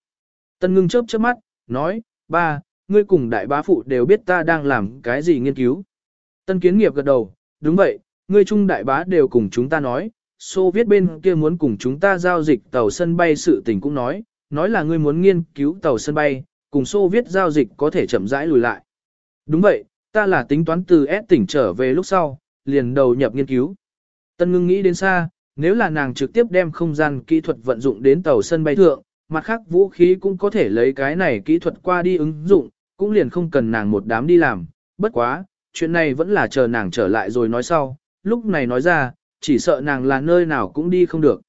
Tân ngưng chớp chớp mắt, nói, ba, ngươi cùng đại bá phụ đều biết ta đang làm cái gì nghiên cứu. Tân kiến nghiệp gật đầu, đúng vậy, ngươi trung đại bá đều cùng chúng ta nói, Xô viết bên kia muốn cùng chúng ta giao dịch tàu sân bay sự tình cũng nói, nói là ngươi muốn nghiên cứu tàu sân bay, cùng Xô viết giao dịch có thể chậm rãi lùi lại. Đúng vậy, ta là tính toán từ S tỉnh trở về lúc sau, liền đầu nhập nghiên cứu. Tân ngưng nghĩ đến xa, nếu là nàng trực tiếp đem không gian kỹ thuật vận dụng đến tàu sân bay thượng, mặt khác vũ khí cũng có thể lấy cái này kỹ thuật qua đi ứng dụng, cũng liền không cần nàng một đám đi làm, bất quá, chuyện này vẫn là chờ nàng trở lại rồi nói sau, lúc này nói ra, chỉ sợ nàng là nơi nào cũng đi không được.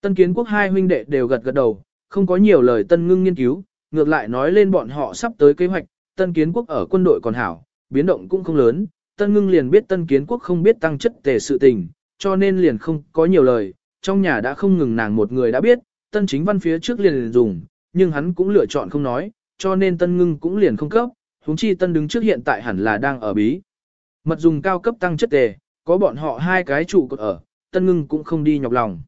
Tân kiến quốc hai huynh đệ đều gật gật đầu, không có nhiều lời tân ngưng nghiên cứu, ngược lại nói lên bọn họ sắp tới kế hoạch, tân kiến quốc ở quân đội còn hảo, biến động cũng không lớn, tân ngưng liền biết tân kiến quốc không biết tăng chất tề sự tình, cho nên liền không có nhiều lời, trong nhà đã không ngừng nàng một người đã biết, tân chính văn phía trước liền, liền dùng, nhưng hắn cũng lựa chọn không nói, cho nên tân ngưng cũng liền không cấp, huống chi tân đứng trước hiện tại hẳn là đang ở bí. Mật dùng cao cấp tăng chất tề, có bọn họ hai cái trụ cột ở, tân ngưng cũng không đi nhọc lòng.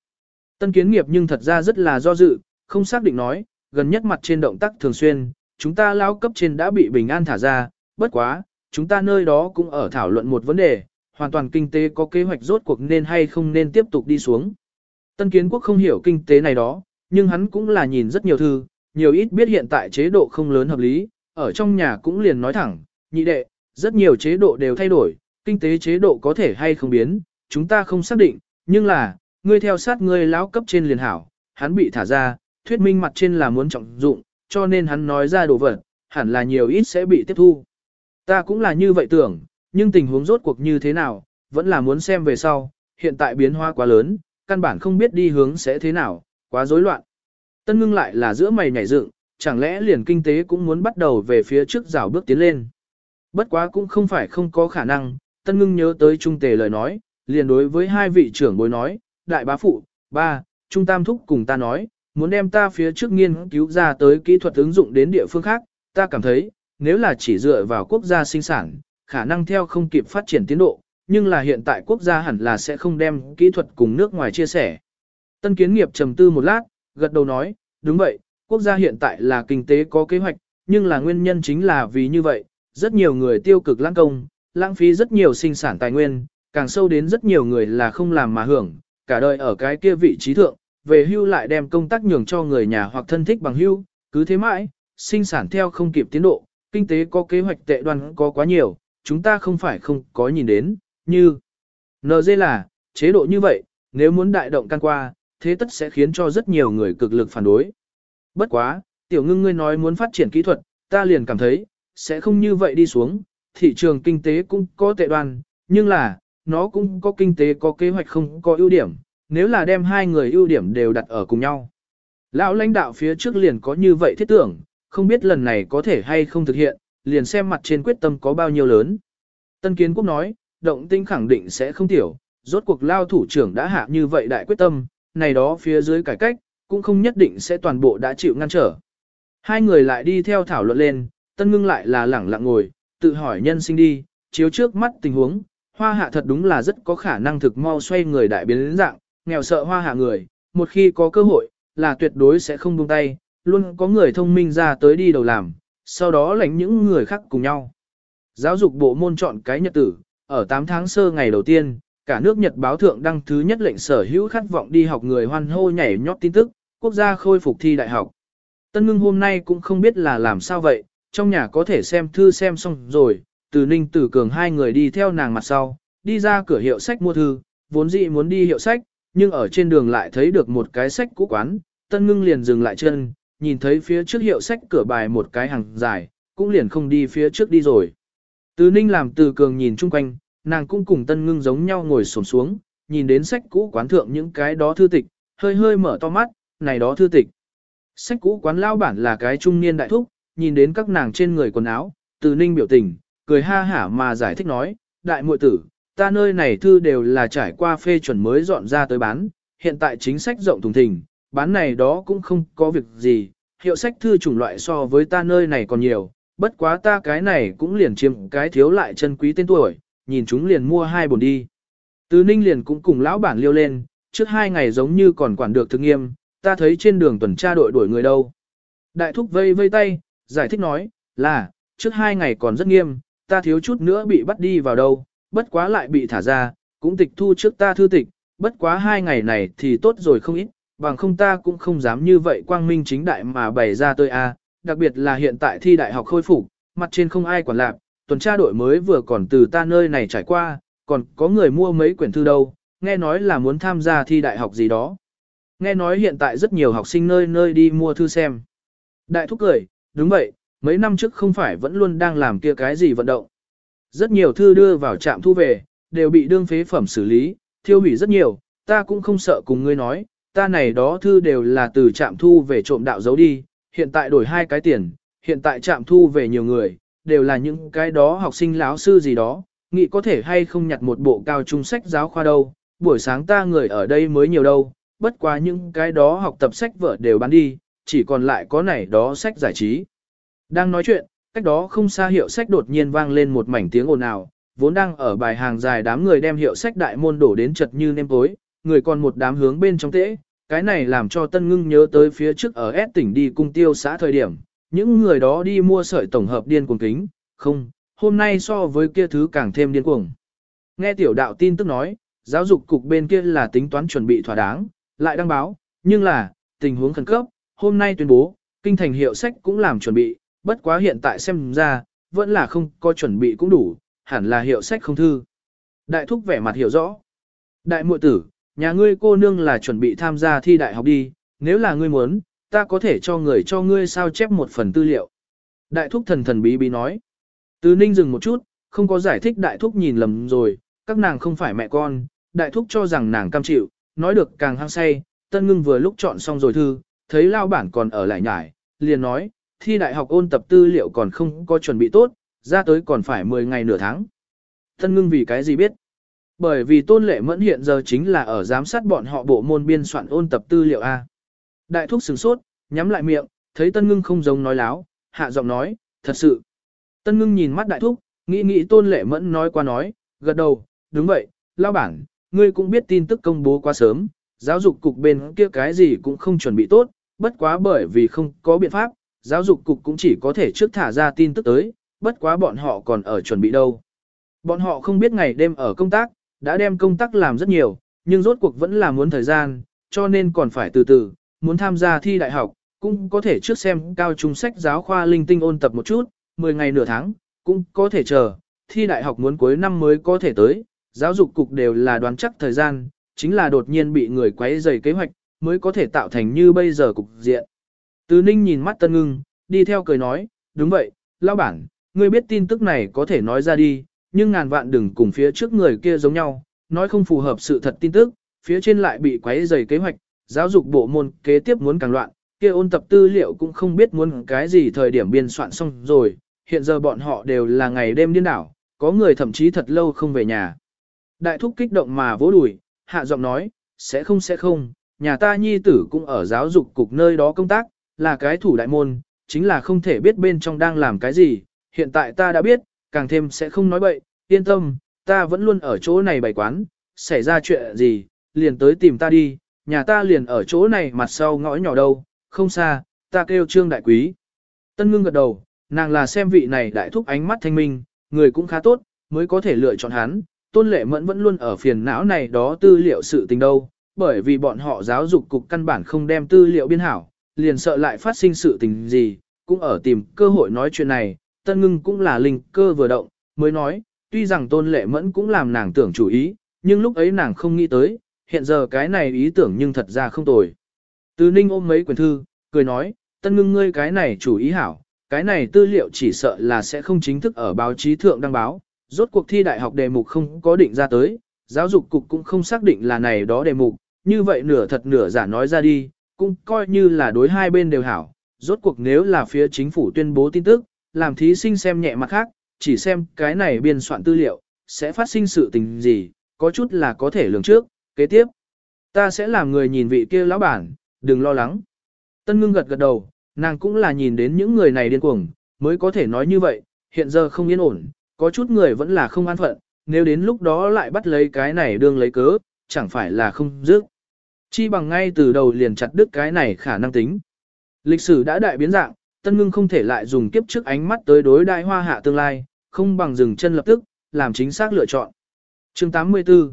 Tân kiến nghiệp nhưng thật ra rất là do dự, không xác định nói, gần nhất mặt trên động tác thường xuyên, chúng ta lao cấp trên đã bị bình an thả ra, bất quá, chúng ta nơi đó cũng ở thảo luận một vấn đề, hoàn toàn kinh tế có kế hoạch rốt cuộc nên hay không nên tiếp tục đi xuống. Tân kiến quốc không hiểu kinh tế này đó, nhưng hắn cũng là nhìn rất nhiều thư, nhiều ít biết hiện tại chế độ không lớn hợp lý, ở trong nhà cũng liền nói thẳng, nhị đệ, rất nhiều chế độ đều thay đổi, kinh tế chế độ có thể hay không biến, chúng ta không xác định, nhưng là, ngươi theo sát ngươi lão cấp trên liền hảo, hắn bị thả ra, thuyết minh mặt trên là muốn trọng dụng, cho nên hắn nói ra đồ vật, hẳn là nhiều ít sẽ bị tiếp thu. Ta cũng là như vậy tưởng, nhưng tình huống rốt cuộc như thế nào, vẫn là muốn xem về sau, hiện tại biến hóa quá lớn, căn bản không biết đi hướng sẽ thế nào, quá rối loạn. Tân ngưng lại là giữa mày nhảy dựng, chẳng lẽ liền kinh tế cũng muốn bắt đầu về phía trước rào bước tiến lên. Bất quá cũng không phải không có khả năng, tân ngưng nhớ tới trung tề lời nói, liền đối với hai vị trưởng bối nói, đại bá phụ, ba, trung tam thúc cùng ta nói, muốn đem ta phía trước nghiên cứu ra tới kỹ thuật ứng dụng đến địa phương khác, ta cảm thấy, nếu là chỉ dựa vào quốc gia sinh sản, khả năng theo không kịp phát triển tiến độ, nhưng là hiện tại quốc gia hẳn là sẽ không đem kỹ thuật cùng nước ngoài chia sẻ. Tân kiến nghiệp trầm tư một lát, gật đầu nói, đúng vậy, quốc gia hiện tại là kinh tế có kế hoạch, nhưng là nguyên nhân chính là vì như vậy, rất nhiều người tiêu cực lãng công, lãng phí rất nhiều sinh sản tài nguyên, càng sâu đến rất nhiều người là không làm mà hưởng, cả đời ở cái kia vị trí thượng, về hưu lại đem công tác nhường cho người nhà hoặc thân thích bằng hưu, cứ thế mãi, sinh sản theo không kịp tiến độ, kinh tế có kế hoạch tệ đoan có quá nhiều, chúng ta không phải không có nhìn đến, như NG là, chế độ như vậy, nếu muốn đại động can qua, thế tất sẽ khiến cho rất nhiều người cực lực phản đối. Bất quá, tiểu ngưng ngươi nói muốn phát triển kỹ thuật, ta liền cảm thấy, sẽ không như vậy đi xuống, thị trường kinh tế cũng có tệ đoan, nhưng là, nó cũng có kinh tế có kế hoạch không có ưu điểm, nếu là đem hai người ưu điểm đều đặt ở cùng nhau. Lão lãnh đạo phía trước liền có như vậy thiết tưởng, không biết lần này có thể hay không thực hiện, liền xem mặt trên quyết tâm có bao nhiêu lớn. Tân Kiến Quốc nói, động tinh khẳng định sẽ không tiểu, rốt cuộc lao thủ trưởng đã hạ như vậy đại quyết tâm, này đó phía dưới cải cách, cũng không nhất định sẽ toàn bộ đã chịu ngăn trở. Hai người lại đi theo thảo luận lên, Tân Ngưng lại là lẳng lặng ngồi, tự hỏi nhân sinh đi, chiếu trước mắt tình huống, hoa hạ thật đúng là rất có khả năng thực mau xoay người đại biến đến dạng, nghèo sợ hoa hạ người, một khi có cơ hội, là tuyệt đối sẽ không buông tay, luôn có người thông minh ra tới đi đầu làm, sau đó lãnh những người khác cùng nhau. Giáo dục bộ môn chọn cái nhật tử, ở 8 tháng sơ ngày đầu tiên, cả nước Nhật báo thượng đăng thứ nhất lệnh sở hữu khát vọng đi học người hoan hô nhảy nhót tin tức, quốc gia khôi phục thi đại học. Tân ngưng hôm nay cũng không biết là làm sao vậy, trong nhà có thể xem thư xem xong rồi, từ Ninh Tử Cường hai người đi theo nàng mặt sau, đi ra cửa hiệu sách mua thư, vốn dĩ muốn đi hiệu sách, nhưng ở trên đường lại thấy được một cái sách cũ quán, Tân Ngưng liền dừng lại chân, nhìn thấy phía trước hiệu sách cửa bài một cái hàng dài, cũng liền không đi phía trước đi rồi. Từ Ninh làm Từ Cường nhìn chung quanh, nàng cũng cùng Tân Ngưng giống nhau ngồi xổm xuống, nhìn đến sách cũ quán thượng những cái đó thư tịch, hơi hơi mở to mắt, này đó thư tịch. Sách cũ quán lao bản là cái trung niên đại thúc, nhìn đến các nàng trên người quần áo, từ ninh biểu tình, cười ha hả mà giải thích nói, đại muội tử, ta nơi này thư đều là trải qua phê chuẩn mới dọn ra tới bán, hiện tại chính sách rộng thùng thình, bán này đó cũng không có việc gì, hiệu sách thư chủng loại so với ta nơi này còn nhiều, bất quá ta cái này cũng liền chiếm cái thiếu lại chân quý tên tuổi, nhìn chúng liền mua hai bồn đi. Từ ninh liền cũng cùng lão bản liêu lên, trước hai ngày giống như còn quản được thực nghiêm, ta thấy trên đường tuần tra đội đuổi người đâu. Đại thúc vây vây tay, giải thích nói, là, trước hai ngày còn rất nghiêm, ta thiếu chút nữa bị bắt đi vào đâu, bất quá lại bị thả ra, cũng tịch thu trước ta thư tịch, bất quá hai ngày này thì tốt rồi không ít, bằng không ta cũng không dám như vậy quang minh chính đại mà bày ra tôi a. đặc biệt là hiện tại thi đại học khôi phục, mặt trên không ai quản lạc, tuần tra đội mới vừa còn từ ta nơi này trải qua, còn có người mua mấy quyển thư đâu, nghe nói là muốn tham gia thi đại học gì đó. Nghe nói hiện tại rất nhiều học sinh nơi nơi đi mua thư xem. Đại thúc cười, đúng vậy, mấy năm trước không phải vẫn luôn đang làm kia cái gì vận động. Rất nhiều thư đưa vào trạm thu về, đều bị đương phế phẩm xử lý, thiêu hủy rất nhiều, ta cũng không sợ cùng ngươi nói, ta này đó thư đều là từ trạm thu về trộm đạo giấu đi, hiện tại đổi hai cái tiền, hiện tại trạm thu về nhiều người, đều là những cái đó học sinh láo sư gì đó, nghĩ có thể hay không nhặt một bộ cao trung sách giáo khoa đâu, buổi sáng ta người ở đây mới nhiều đâu, bất quá những cái đó học tập sách vở đều bán đi, chỉ còn lại có này đó sách giải trí. Đang nói chuyện, cách đó không xa hiệu sách đột nhiên vang lên một mảnh tiếng ồn ào, vốn đang ở bài hàng dài đám người đem hiệu sách đại môn đổ đến chật như nêm tối, người còn một đám hướng bên trong tễ, cái này làm cho Tân Ngưng nhớ tới phía trước ở S tỉnh đi cung tiêu xã thời điểm, những người đó đi mua sợi tổng hợp điên cuồng kính, không, hôm nay so với kia thứ càng thêm điên cuồng. Nghe tiểu đạo tin tức nói, giáo dục cục bên kia là tính toán chuẩn bị thỏa đáng, lại đăng báo, nhưng là, tình huống khẩn cấp, hôm nay tuyên bố, kinh thành hiệu sách cũng làm chuẩn bị, bất quá hiện tại xem ra, vẫn là không có chuẩn bị cũng đủ, hẳn là hiệu sách không thư. Đại thúc vẻ mặt hiểu rõ. Đại muội tử, nhà ngươi cô nương là chuẩn bị tham gia thi đại học đi, nếu là ngươi muốn, ta có thể cho người cho ngươi sao chép một phần tư liệu. Đại thúc thần thần bí bí nói. Từ ninh dừng một chút, không có giải thích đại thúc nhìn lầm rồi, các nàng không phải mẹ con, đại thúc cho rằng nàng cam chịu, nói được càng hăng say, tân ngưng vừa lúc chọn xong rồi thư, thấy lao bản còn ở lại nhải, liền nói, thi đại học ôn tập tư liệu còn không có chuẩn bị tốt, ra tới còn phải 10 ngày nửa tháng. Tân ngưng vì cái gì biết? Bởi vì tôn lệ mẫn hiện giờ chính là ở giám sát bọn họ bộ môn biên soạn ôn tập tư liệu A. Đại thúc sửng sốt, nhắm lại miệng, thấy tân ngưng không giống nói láo, hạ giọng nói, thật sự. Tân ngưng nhìn mắt đại thúc, nghĩ nghĩ tôn lệ mẫn nói qua nói, gật đầu, đúng vậy, lao bản, ngươi cũng biết tin tức công bố quá sớm, giáo dục cục bên kia cái gì cũng không chuẩn bị tốt, bất quá bởi vì không có biện pháp, giáo dục cục cũng chỉ có thể trước thả ra tin tức tới, bất quá bọn họ còn ở chuẩn bị đâu. Bọn họ không biết ngày đêm ở công tác, đã đem công tác làm rất nhiều, nhưng rốt cuộc vẫn là muốn thời gian, cho nên còn phải từ từ, muốn tham gia thi đại học, cũng có thể trước xem cao trung sách giáo khoa linh tinh ôn tập một chút, 10 ngày nửa tháng, cũng có thể chờ, thi đại học muốn cuối năm mới có thể tới, giáo dục cục đều là đoán chắc thời gian, chính là đột nhiên bị người quấy rầy kế hoạch, mới có thể tạo thành như bây giờ cục diện. Từ Ninh nhìn mắt Tân Ngưng, đi theo cười nói, đúng vậy, lão bản, ngươi biết tin tức này có thể nói ra đi, nhưng ngàn vạn đừng cùng phía trước người kia giống nhau, nói không phù hợp sự thật tin tức, phía trên lại bị quấy rầy kế hoạch, giáo dục bộ môn kế tiếp muốn càng loạn, kia ôn tập tư liệu cũng không biết muốn cái gì thời điểm biên soạn xong rồi, hiện giờ bọn họ đều là ngày đêm điên đảo, có người thậm chí thật lâu không về nhà. Đại thúc kích động mà vỗ đùi, hạ giọng nói, sẽ không sẽ không, nhà ta nhi tử cũng ở giáo dục cục nơi đó công tác, là cái thủ đại môn, chính là không thể biết bên trong đang làm cái gì, hiện tại ta đã biết, càng thêm sẽ không nói bậy, yên tâm, ta vẫn luôn ở chỗ này bày quán, xảy ra chuyện gì, liền tới tìm ta đi, nhà ta liền ở chỗ này mặt sau ngõ nhỏ đâu, không xa, ta kêu trương đại quý. Tân ngưng gật đầu, nàng là xem vị này đại thúc ánh mắt thanh minh, người cũng khá tốt, mới có thể lựa chọn hắn, tôn lệ mẫn vẫn luôn ở phiền não này đó tư liệu sự tình đâu, bởi vì bọn họ giáo dục cục căn bản không đem tư liệu biên hảo, liền sợ lại phát sinh sự tình gì, cũng ở tìm cơ hội nói chuyện này, tân ngưng cũng là linh cơ vừa động, mới nói, tuy rằng tôn lệ mẫn cũng làm nàng tưởng chủ ý, nhưng lúc ấy nàng không nghĩ tới, hiện giờ cái này ý tưởng nhưng thật ra không tồi. Từ ninh ôm mấy quyển thư, cười nói, tân ngưng ngươi cái này chủ ý hảo, cái này tư liệu chỉ sợ là sẽ không chính thức ở báo chí thượng đăng báo, rốt cuộc thi đại học đề mục không có định ra tới, Giáo dục cục cũng không xác định là này đó đề mục, như vậy nửa thật nửa giả nói ra đi, cũng coi như là đối hai bên đều hảo. Rốt cuộc nếu là phía chính phủ tuyên bố tin tức, làm thí sinh xem nhẹ mặt khác, chỉ xem cái này biên soạn tư liệu, sẽ phát sinh sự tình gì, có chút là có thể lường trước, kế tiếp. Ta sẽ làm người nhìn vị kia lão bản, đừng lo lắng. Tân ngưng gật gật đầu, nàng cũng là nhìn đến những người này điên cuồng, mới có thể nói như vậy, hiện giờ không yên ổn, có chút người vẫn là không an phận, nếu đến lúc đó lại bắt lấy cái này đương lấy cớ, chẳng phải là không dứt. Chi bằng ngay từ đầu liền chặt đứt cái này khả năng tính. Lịch sử đã đại biến dạng, Tân Ngưng không thể lại dùng kiếp trước ánh mắt tới đối đại hoa hạ tương lai, không bằng dừng chân lập tức, làm chính xác lựa chọn. Chương 84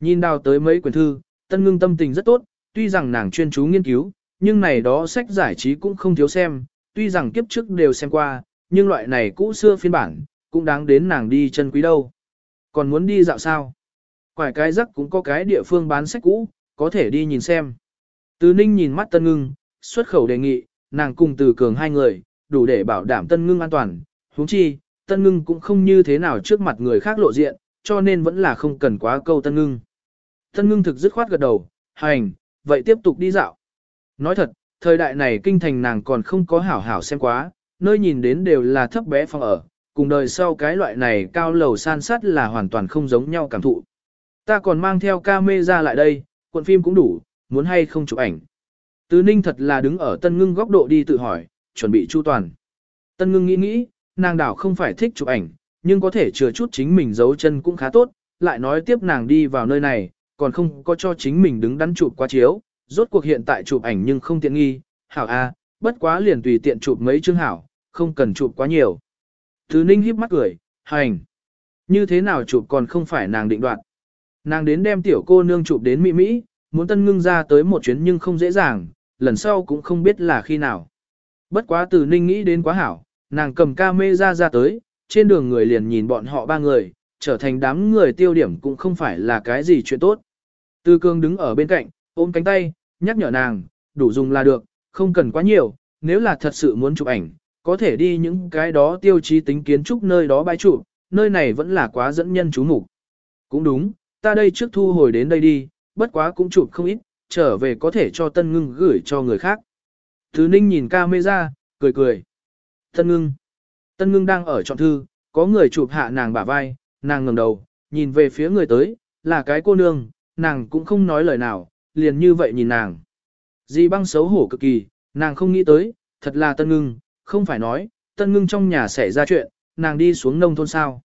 Nhìn đào tới mấy quyển thư, Tân Ngưng tâm tình rất tốt, tuy rằng nàng chuyên chú nghiên cứu, nhưng này đó sách giải trí cũng không thiếu xem, tuy rằng kiếp trước đều xem qua, nhưng loại này cũ xưa phiên bản, cũng đáng đến nàng đi chân quý đâu. Còn muốn đi dạo sao? Quải cái rắc cũng có cái địa phương bán sách cũ, có thể đi nhìn xem. Từ Ninh nhìn mắt Tân Ngưng, xuất khẩu đề nghị, nàng cùng Từ Cường hai người, đủ để bảo đảm Tân Ngưng an toàn. huống chi, Tân Ngưng cũng không như thế nào trước mặt người khác lộ diện, cho nên vẫn là không cần quá câu Tân Ngưng. Tân Ngưng thực dứt khoát gật đầu, hành, vậy tiếp tục đi dạo. Nói thật, thời đại này kinh thành nàng còn không có hảo hảo xem quá, nơi nhìn đến đều là thấp bé phòng ở, cùng đời sau cái loại này cao lầu san sát là hoàn toàn không giống nhau cảm thụ. Ta còn mang theo ca mê ra lại đây, cuộn phim cũng đủ, muốn hay không chụp ảnh. tứ ninh thật là đứng ở tân ngưng góc độ đi tự hỏi, chuẩn bị chu toàn. Tân ngưng nghĩ nghĩ, nàng đảo không phải thích chụp ảnh, nhưng có thể chừa chút chính mình giấu chân cũng khá tốt, lại nói tiếp nàng đi vào nơi này, còn không có cho chính mình đứng đắn chụp qua chiếu, rốt cuộc hiện tại chụp ảnh nhưng không tiện nghi, hảo a, bất quá liền tùy tiện chụp mấy chương hảo, không cần chụp quá nhiều. Thứ ninh híp mắt cười, hành. Như thế nào chụp còn không phải nàng định đoạt. Nàng đến đem tiểu cô nương chụp đến Mỹ Mỹ, muốn tân ngưng ra tới một chuyến nhưng không dễ dàng, lần sau cũng không biết là khi nào. Bất quá từ ninh nghĩ đến quá hảo, nàng cầm ca mê ra ra tới, trên đường người liền nhìn bọn họ ba người, trở thành đám người tiêu điểm cũng không phải là cái gì chuyện tốt. Tư cương đứng ở bên cạnh, ôm cánh tay, nhắc nhở nàng, đủ dùng là được, không cần quá nhiều, nếu là thật sự muốn chụp ảnh, có thể đi những cái đó tiêu chí tính kiến trúc nơi đó bãi trụ, nơi này vẫn là quá dẫn nhân chú mục. Cũng đúng, ta đây trước thu hồi đến đây đi, bất quá cũng chụp không ít, trở về có thể cho Tân Ngưng gửi cho người khác. Thứ Ninh nhìn camera, cười cười. Tân Ngưng. Tân Ngưng đang ở chọn thư, có người chụp hạ nàng bả vai, nàng ngẩng đầu, nhìn về phía người tới, là cái cô nương, nàng cũng không nói lời nào, liền như vậy nhìn nàng. Di băng xấu hổ cực kỳ, nàng không nghĩ tới, thật là Tân Ngưng, không phải nói, Tân Ngưng trong nhà xảy ra chuyện, nàng đi xuống nông thôn sao.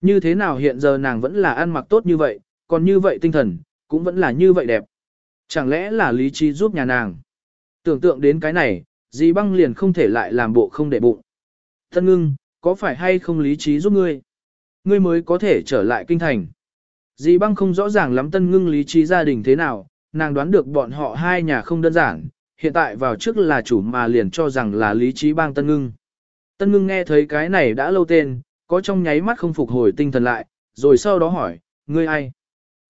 Như thế nào hiện giờ nàng vẫn là ăn mặc tốt như vậy, còn như vậy tinh thần, cũng vẫn là như vậy đẹp. Chẳng lẽ là lý trí giúp nhà nàng? Tưởng tượng đến cái này, dì băng liền không thể lại làm bộ không để bụng. Tân ngưng, có phải hay không lý trí giúp ngươi? Ngươi mới có thể trở lại kinh thành. Dì băng không rõ ràng lắm tân ngưng lý trí gia đình thế nào, nàng đoán được bọn họ hai nhà không đơn giản, hiện tại vào trước là chủ mà liền cho rằng là lý trí bang tân ngưng. Tân ngưng nghe thấy cái này đã lâu tên, có trong nháy mắt không phục hồi tinh thần lại, rồi sau đó hỏi, ngươi ai?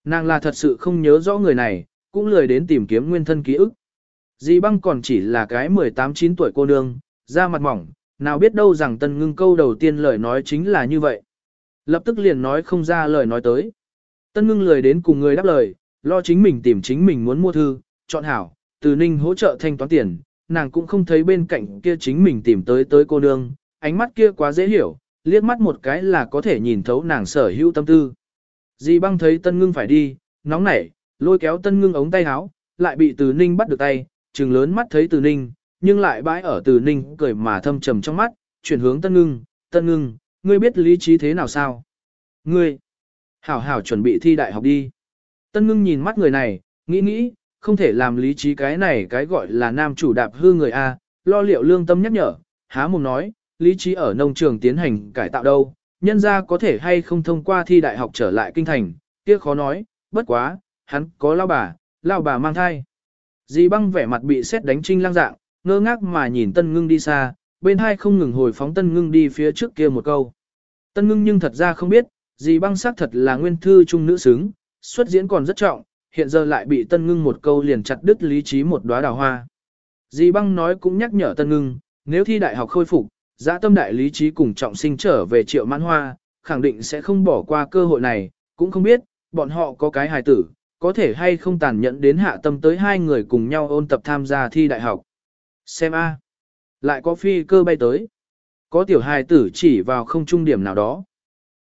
Nàng là thật sự không nhớ rõ người này, cũng lười đến tìm kiếm nguyên thân ký ức. Dì băng còn chỉ là cái 18-9 tuổi cô nương, da mặt mỏng, nào biết đâu rằng tân ngưng câu đầu tiên lời nói chính là như vậy. Lập tức liền nói không ra lời nói tới. Tân ngưng lười đến cùng người đáp lời, lo chính mình tìm chính mình muốn mua thư, chọn hảo, từ ninh hỗ trợ thanh toán tiền, nàng cũng không thấy bên cạnh kia chính mình tìm tới tới cô nương, ánh mắt kia quá dễ hiểu, liếc mắt một cái là có thể nhìn thấu nàng sở hữu tâm tư. Di băng thấy tân ngưng phải đi, nóng nảy, lôi kéo tân ngưng ống tay áo, lại bị từ ninh bắt được tay, trừng lớn mắt thấy từ ninh, nhưng lại bãi ở từ ninh cười mà thâm trầm trong mắt, chuyển hướng tân ngưng, tân ngưng, ngươi biết lý trí thế nào sao? Ngươi, hảo hảo chuẩn bị thi đại học đi. Tân ngưng nhìn mắt người này, nghĩ nghĩ, không thể làm lý trí cái này cái gọi là nam chủ đạp hư người A, lo liệu lương tâm nhắc nhở, há mồm nói, lý trí ở nông trường tiến hành cải tạo đâu, nhân ra có thể hay không thông qua thi đại học trở lại kinh thành, kia khó nói, bất quá, hắn có lao bà, lao bà mang thai. Dì băng vẻ mặt bị xét đánh trinh lang dạng, ngơ ngác mà nhìn tân ngưng đi xa, bên hai không ngừng hồi phóng tân ngưng đi phía trước kia một câu. Tân ngưng nhưng thật ra không biết, dì băng xác thật là nguyên thư trung nữ xứng, xuất diễn còn rất trọng, hiện giờ lại bị tân ngưng một câu liền chặt đứt lý trí một đóa đào hoa. Dì băng nói cũng nhắc nhở tân ngưng, nếu thi đại học khôi phục, giã tâm đại lý trí cùng trọng sinh trở về triệu mãn hoa, khẳng định sẽ không bỏ qua cơ hội này, cũng không biết, bọn họ có cái hài tử, có thể hay không tàn nhẫn đến hạ tâm tới hai người cùng nhau ôn tập tham gia thi đại học. Xem a, lại có phi cơ bay tới. Có tiểu hài tử chỉ vào không trung điểm nào đó.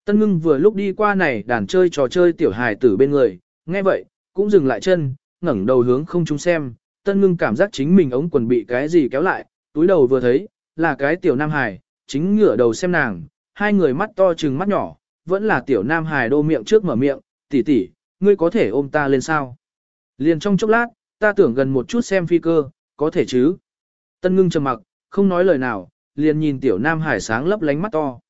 Tân ngưng vừa lúc đi qua này đàn chơi trò chơi tiểu hài tử bên người, nghe vậy, cũng dừng lại chân, ngẩng đầu hướng không trung xem. Tân ngưng cảm giác chính mình ống quần bị cái gì kéo lại, túi đầu vừa thấy, là cái tiểu nam hài, chính ngửa đầu xem nàng, hai người mắt to trừng mắt nhỏ, vẫn là tiểu nam hài đô miệng trước mở miệng, tỷ tỷ, ngươi có thể ôm ta lên sao? Liền trong chốc lát, ta tưởng gần một chút xem phi cơ, có thể chứ? Tân ngưng trầm mặc, không nói lời nào, liền nhìn tiểu nam hải sáng lấp lánh mắt to.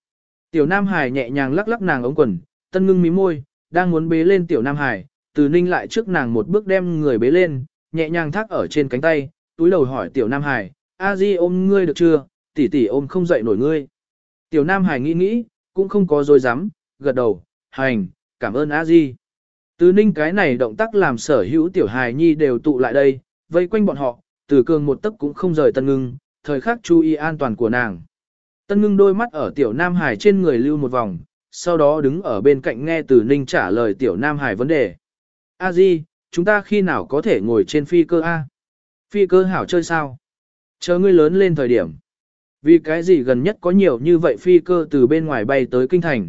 Tiểu nam hải nhẹ nhàng lắc lắc nàng ống quần, tân ngưng mí môi, đang muốn bế lên tiểu nam hải, từ ninh lại trước nàng một bước đem người bế lên, nhẹ nhàng thác ở trên cánh tay, túi đầu hỏi tiểu nam hải, a di ôm ngươi được chưa, tỷ tỷ ôm không dậy nổi ngươi. Tiểu nam hải nghĩ nghĩ, cũng không có dối dám, gật đầu, hành, cảm ơn a di. Từ ninh cái này động tác làm sở hữu tiểu hài nhi đều tụ lại đây, vây quanh bọn họ, từ cường một tấc cũng không rời tân ngưng, thời khắc chú ý an toàn của nàng. Tân ngưng đôi mắt ở tiểu nam hải trên người lưu một vòng, sau đó đứng ở bên cạnh nghe từ ninh trả lời tiểu nam hải vấn đề. A di, chúng ta khi nào có thể ngồi trên phi cơ A? Phi cơ hảo chơi sao? Chờ ngươi lớn lên thời điểm. Vì cái gì gần nhất có nhiều như vậy phi cơ từ bên ngoài bay tới kinh thành?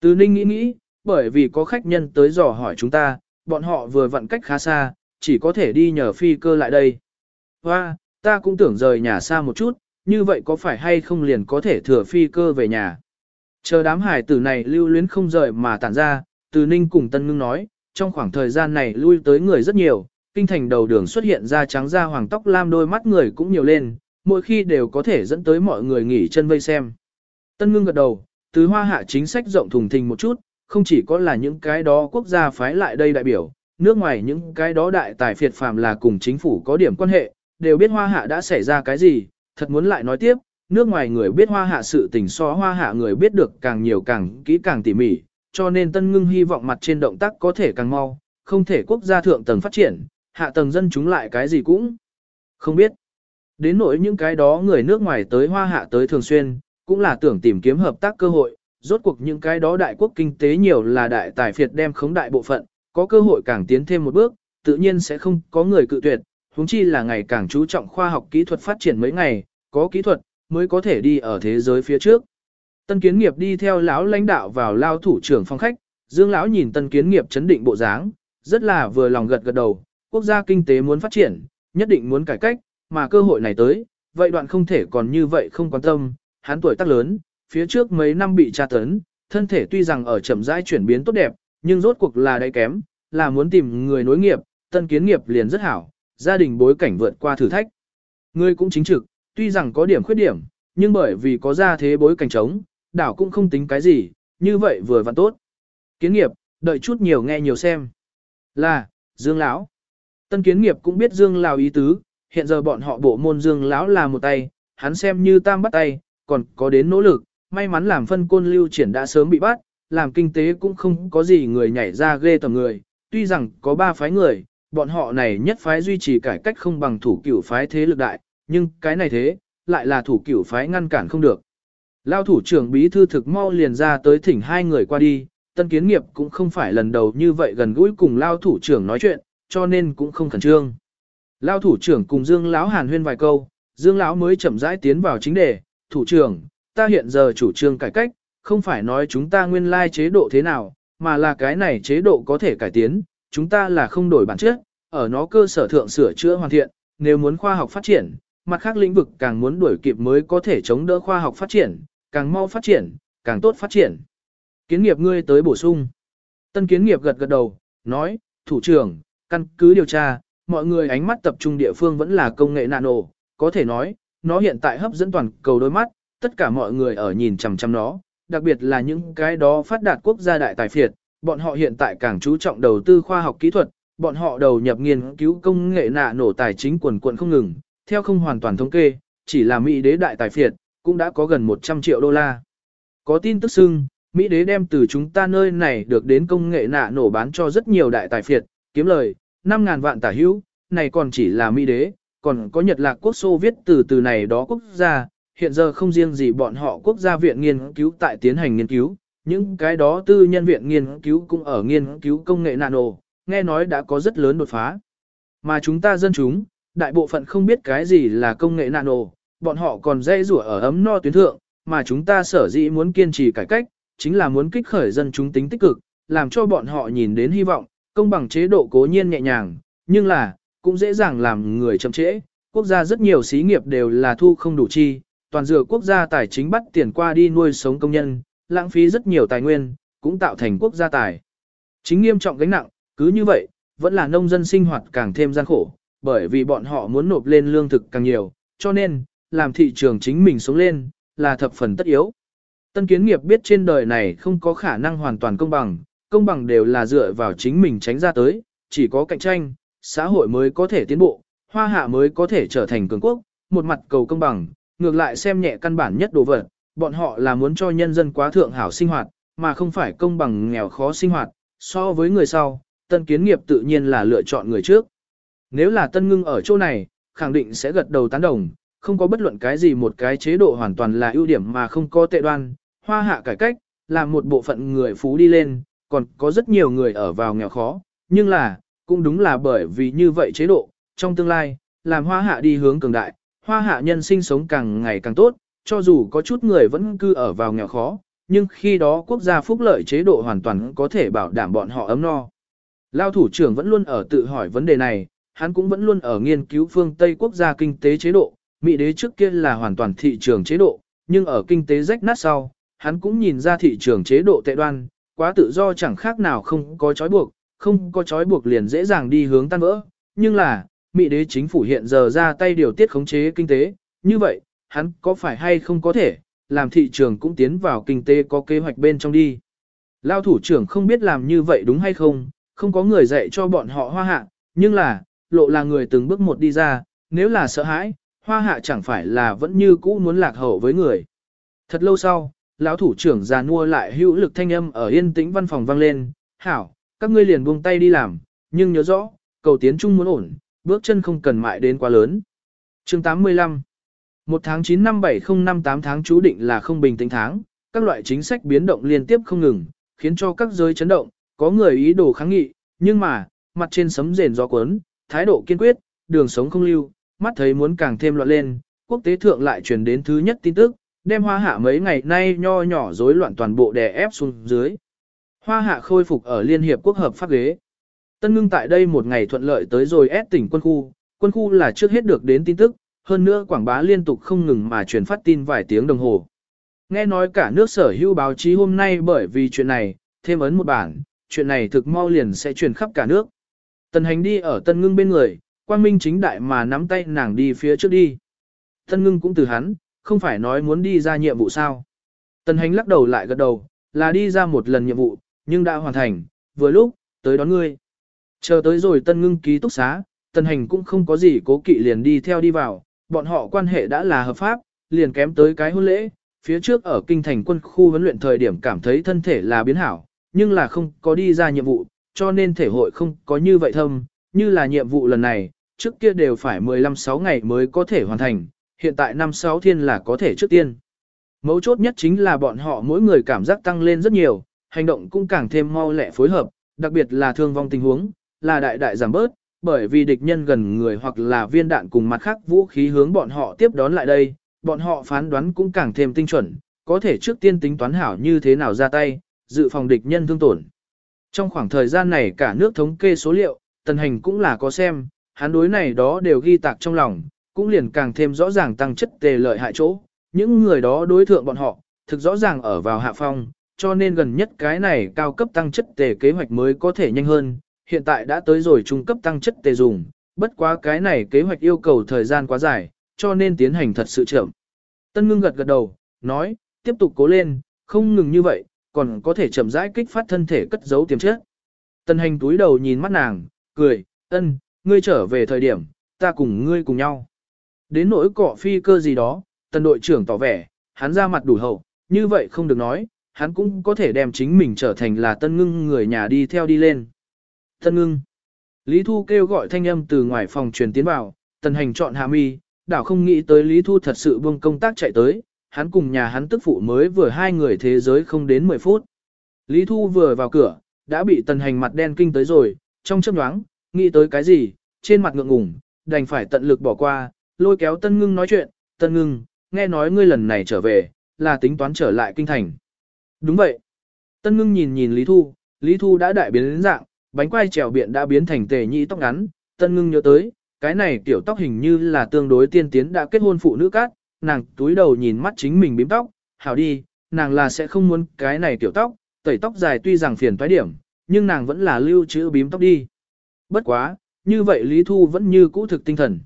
Từ ninh nghĩ nghĩ, bởi vì có khách nhân tới dò hỏi chúng ta, bọn họ vừa vặn cách khá xa, chỉ có thể đi nhờ phi cơ lại đây. Hoa, ta cũng tưởng rời nhà xa một chút, như vậy có phải hay không liền có thể thừa phi cơ về nhà. Chờ đám hải tử này lưu luyến không rời mà tản ra, từ ninh cùng tân ngưng nói, trong khoảng thời gian này lui tới người rất nhiều, kinh thành đầu đường xuất hiện ra trắng da hoàng tóc lam đôi mắt người cũng nhiều lên, mỗi khi đều có thể dẫn tới mọi người nghỉ chân vây xem. Tân ngưng gật đầu, tứ hoa hạ chính sách rộng thùng thình một chút, không chỉ có là những cái đó quốc gia phái lại đây đại biểu, nước ngoài những cái đó đại tài phiệt phàm là cùng chính phủ có điểm quan hệ, đều biết hoa hạ đã xảy ra cái gì, thật muốn lại nói tiếp, nước ngoài người biết hoa hạ sự tình so hoa hạ người biết được càng nhiều càng kỹ càng tỉ mỉ, cho nên tân ngưng hy vọng mặt trên động tác có thể càng mau, không thể quốc gia thượng tầng phát triển, hạ tầng dân chúng lại cái gì cũng không biết. Đến nỗi những cái đó người nước ngoài tới hoa hạ tới thường xuyên, cũng là tưởng tìm kiếm hợp tác cơ hội, rốt cuộc những cái đó đại quốc kinh tế nhiều là đại tài phiệt đem khống đại bộ phận, có cơ hội càng tiến thêm một bước, tự nhiên sẽ không có người cự tuyệt, huống chi là ngày càng chú trọng khoa học kỹ thuật phát triển mấy ngày, có kỹ thuật mới có thể đi ở thế giới phía trước. Tân kiến nghiệp đi theo lão lãnh đạo vào lao thủ trưởng phòng khách, Dương lão nhìn tân kiến nghiệp chấn định bộ dáng, rất là vừa lòng gật gật đầu, quốc gia kinh tế muốn phát triển, nhất định muốn cải cách, mà cơ hội này tới, vậy đoạn không thể còn như vậy không quan tâm, hắn tuổi tác lớn, phía trước mấy năm bị tra tấn, thân thể tuy rằng ở chậm rãi chuyển biến tốt đẹp, nhưng rốt cuộc là đáy kém, là muốn tìm người nối nghiệp, tân kiến nghiệp liền rất hảo, gia đình bối cảnh vượt qua thử thách. Ngươi cũng chính trực, tuy rằng có điểm khuyết điểm, nhưng bởi vì có gia thế bối cảnh trống, đảo cũng không tính cái gì, như vậy vừa vặn tốt. Kiến nghiệp, đợi chút nhiều nghe nhiều xem. Là, Dương lão. Tân kiến nghiệp cũng biết Dương lão ý tứ, hiện giờ bọn họ bộ môn Dương lão là một tay, hắn xem như tam bắt tay, còn có đến nỗ lực, may mắn làm phân côn lưu triển đã sớm bị bắt, làm kinh tế cũng không có gì người nhảy ra ghê tầm người, tuy rằng có ba phái người, bọn họ này nhất phái duy trì cải cách không bằng thủ cửu phái thế lực đại, nhưng cái này thế, lại là thủ cửu phái ngăn cản không được. Lao thủ trưởng bí thư thực mau liền ra tới thỉnh hai người qua đi, tân kiến nghiệp cũng không phải lần đầu như vậy gần gũi cùng Lao thủ trưởng nói chuyện, cho nên cũng không khẩn trương. Lao thủ trưởng cùng Dương lão hàn huyên vài câu, Dương lão mới chậm rãi tiến vào chính đề, thủ trưởng, ta hiện giờ chủ trương cải cách, không phải nói chúng ta nguyên lai chế độ thế nào, mà là cái này chế độ có thể cải tiến, chúng ta là không đổi bản chất, ở nó cơ sở thượng sửa chữa hoàn thiện, nếu muốn khoa học phát triển, mặt khác lĩnh vực càng muốn đuổi kịp mới có thể chống đỡ khoa học phát triển, càng mau phát triển, càng tốt phát triển. Kiến nghiệp ngươi tới bổ sung. Tân kiến nghiệp gật gật đầu, nói, thủ trưởng, căn cứ điều tra, mọi người ánh mắt tập trung địa phương vẫn là công nghệ nano, có thể nói, nó hiện tại hấp dẫn toàn cầu đôi mắt, tất cả mọi người ở nhìn chằm chằm nó, đặc biệt là những cái đó phát đạt quốc gia đại tài phiệt, bọn họ hiện tại càng chú trọng đầu tư khoa học kỹ thuật, bọn họ đầu nhập nghiên cứu công nghệ nạ nổ tài chính quần quận không ngừng, theo không hoàn toàn thống kê, chỉ là Mỹ đế đại tài phiệt, cũng đã có gần 100 triệu đô la. Có tin tức xưng, Mỹ đế đem từ chúng ta nơi này được đến công nghệ nạ nổ bán cho rất nhiều đại tài phiệt, kiếm lời, 5.000 vạn tả hữu, này còn chỉ là Mỹ đế, còn có Nhật Lạc quốc Xô viết từ từ này đó quốc gia, hiện giờ không riêng gì bọn họ quốc gia viện nghiên cứu tại tiến hành nghiên cứu, những cái đó tư nhân viện nghiên cứu cũng ở nghiên cứu công nghệ nano, nghe nói đã có rất lớn đột phá. Mà chúng ta dân chúng, đại bộ phận không biết cái gì là công nghệ nano, bọn họ còn dây rủa ở ấm no tuyến thượng, mà chúng ta sở dĩ muốn kiên trì cải cách, chính là muốn kích khởi dân chúng tính tích cực, làm cho bọn họ nhìn đến hy vọng, công bằng chế độ cố nhiên nhẹ nhàng, nhưng là, cũng dễ dàng làm người chậm trễ. Quốc gia rất nhiều xí nghiệp đều là thu không đủ chi, toàn dựa quốc gia tài chính bắt tiền qua đi nuôi sống công nhân, lãng phí rất nhiều tài nguyên, cũng tạo thành quốc gia tài. Chính nghiêm trọng gánh nặng, cứ như vậy, vẫn là nông dân sinh hoạt càng thêm gian khổ, bởi vì bọn họ muốn nộp lên lương thực càng nhiều, cho nên, làm thị trường chính mình sống lên, là thập phần tất yếu. Tân kiến nghiệp biết trên đời này không có khả năng hoàn toàn công bằng, công bằng đều là dựa vào chính mình tránh ra tới, chỉ có cạnh tranh, xã hội mới có thể tiến bộ, hoa hạ mới có thể trở thành cường quốc, một mặt cầu công bằng, ngược lại xem nhẹ căn bản nhất đồ vật, bọn họ là muốn cho nhân dân quá thượng hảo sinh hoạt, mà không phải công bằng nghèo khó sinh hoạt, so với người sau, tân kiến nghiệp tự nhiên là lựa chọn người trước. Nếu là tân ngưng ở chỗ này, khẳng định sẽ gật đầu tán đồng, không có bất luận cái gì một cái chế độ hoàn toàn là ưu điểm mà không có tệ đoan, hoa hạ cải cách, làm một bộ phận người phú đi lên, còn có rất nhiều người ở vào nghèo khó, nhưng là, cũng đúng là bởi vì như vậy chế độ, trong tương lai, làm hoa hạ đi hướng cường đại, hoa hạ nhân sinh sống càng ngày càng tốt, cho dù có chút người vẫn cư ở vào nghèo khó, nhưng khi đó quốc gia phúc lợi chế độ hoàn toàn có thể bảo đảm bọn họ ấm no. Lao thủ trưởng vẫn luôn ở tự hỏi vấn đề này, hắn cũng vẫn luôn ở nghiên cứu phương Tây quốc gia kinh tế chế độ, Mỹ đế trước kia là hoàn toàn thị trường chế độ, nhưng ở kinh tế rách nát sau, hắn cũng nhìn ra thị trường chế độ tệ đoan, quá tự do chẳng khác nào không có trói buộc, không có trói buộc liền dễ dàng đi hướng tan vỡ. Nhưng là, Mỹ đế chính phủ hiện giờ ra tay điều tiết khống chế kinh tế, như vậy, hắn có phải hay không có thể, làm thị trường cũng tiến vào kinh tế có kế hoạch bên trong đi. Lao thủ trưởng không biết làm như vậy đúng hay không, không có người dạy cho bọn họ hoa hạ, nhưng là, lộ là người từng bước một đi ra, nếu là sợ hãi, hoa hạ chẳng phải là vẫn như cũ muốn lạc hậu với người. Thật lâu sau, lão thủ trưởng già nua lại hữu lực thanh âm ở yên tĩnh văn phòng vang lên, hảo, các ngươi liền buông tay đi làm, nhưng nhớ rõ, cầu tiến chung muốn ổn, bước chân không cần mại đến quá lớn. chương 85 một tháng 9 năm 7058 tháng chú định là không bình tĩnh tháng, các loại chính sách biến động liên tiếp không ngừng, khiến cho các giới chấn động, có người ý đồ kháng nghị, nhưng mà, mặt trên sấm rền gió cuốn, thái độ kiên quyết, đường sống không lưu, mắt thấy muốn càng thêm loạn lên, quốc tế thượng lại truyền đến thứ nhất tin tức, đem hoa hạ mấy ngày nay nho nhỏ rối loạn toàn bộ đè ép xuống dưới. Hoa hạ khôi phục ở Liên Hiệp Quốc hợp pháp ghế. Tân ngưng tại đây một ngày thuận lợi tới rồi ép tỉnh quân khu, quân khu là trước hết được đến tin tức, hơn nữa quảng bá liên tục không ngừng mà truyền phát tin vài tiếng đồng hồ. Nghe nói cả nước sở hữu báo chí hôm nay bởi vì chuyện này, thêm ấn một bản, chuyện này thực mau liền sẽ truyền khắp cả nước. Tần hành đi ở tân ngưng bên người, quang minh chính đại mà nắm tay nàng đi phía trước đi. Tân ngưng cũng từ hắn, không phải nói muốn đi ra nhiệm vụ sao. Tần hành lắc đầu lại gật đầu, là đi ra một lần nhiệm vụ, nhưng đã hoàn thành, vừa lúc, tới đón ngươi. Chờ tới rồi tân ngưng ký túc xá, tần hành cũng không có gì cố kỵ liền đi theo đi vào, bọn họ quan hệ đã là hợp pháp, liền kém tới cái hôn lễ, phía trước ở kinh thành quân khu huấn luyện thời điểm cảm thấy thân thể là biến hảo, nhưng là không có đi ra nhiệm vụ, cho nên thể hội không có như vậy thâm, như là nhiệm vụ lần này, trước kia đều phải 15-6 ngày mới có thể hoàn thành, hiện tại 5-6 thiên là có thể trước tiên. Mấu chốt nhất chính là bọn họ mỗi người cảm giác tăng lên rất nhiều, hành động cũng càng thêm mau lẹ phối hợp, đặc biệt là thương vong tình huống, là đại đại giảm bớt, bởi vì địch nhân gần người hoặc là viên đạn cùng mặt khác vũ khí hướng bọn họ tiếp đón lại đây, bọn họ phán đoán cũng càng thêm tinh chuẩn, có thể trước tiên tính toán hảo như thế nào ra tay, dự phòng địch nhân thương tổn. Trong khoảng thời gian này cả nước thống kê số liệu, tần hành cũng là có xem, hắn đối này đó đều ghi tạc trong lòng, cũng liền càng thêm rõ ràng tăng chất tề lợi hại chỗ. Những người đó đối thượng bọn họ, thực rõ ràng ở vào hạ phong, cho nên gần nhất cái này cao cấp tăng chất tề kế hoạch mới có thể nhanh hơn, hiện tại đã tới rồi trung cấp tăng chất tề dùng, bất quá cái này kế hoạch yêu cầu thời gian quá dài, cho nên tiến hành thật sự chậm. Tân ngưng gật gật đầu, nói, tiếp tục cố lên, không ngừng như vậy, còn có thể chậm rãi kích phát thân thể cất giấu tiềm chất. Tân hành túi đầu nhìn mắt nàng, cười, ân, ngươi trở về thời điểm, ta cùng ngươi cùng nhau. Đến nỗi cọ phi cơ gì đó, Tần đội trưởng tỏ vẻ, hắn ra mặt đủ hậu, như vậy không được nói, hắn cũng có thể đem chính mình trở thành là tân ngưng người nhà đi theo đi lên. Tân ngưng. Lý Thu kêu gọi thanh âm từ ngoài phòng truyền tiến vào, tần hành chọn hạ mi, đảo không nghĩ tới Lý Thu thật sự buông công tác chạy tới, hắn cùng nhà hắn tức phụ mới vừa hai người thế giới không đến 10 phút. Lý Thu vừa vào cửa, đã bị tần hành mặt đen kinh tới rồi, trong chớp nhoáng, nghĩ tới cái gì, trên mặt ngượng ngùng, đành phải tận lực bỏ qua, lôi kéo Tân Ngưng nói chuyện, Tân Ngưng, nghe nói ngươi lần này trở về, là tính toán trở lại kinh thành. Đúng vậy. Tân Ngưng nhìn nhìn Lý Thu, Lý Thu đã đại biến đến dạng, bánh quai trèo biện đã biến thành tề nhị tóc ngắn, Tân Ngưng nhớ tới, cái này tiểu tóc hình như là tương đối tiên tiến đã kết hôn phụ nữ cát, nàng túi đầu nhìn mắt chính mình bím tóc, hảo đi, nàng là sẽ không muốn cái này tiểu tóc, tẩy tóc dài tuy rằng phiền toái điểm, nhưng nàng vẫn là lưu trữ bím tóc đi. Bất quá, như vậy Lý Thu vẫn như cũ thực tinh thần.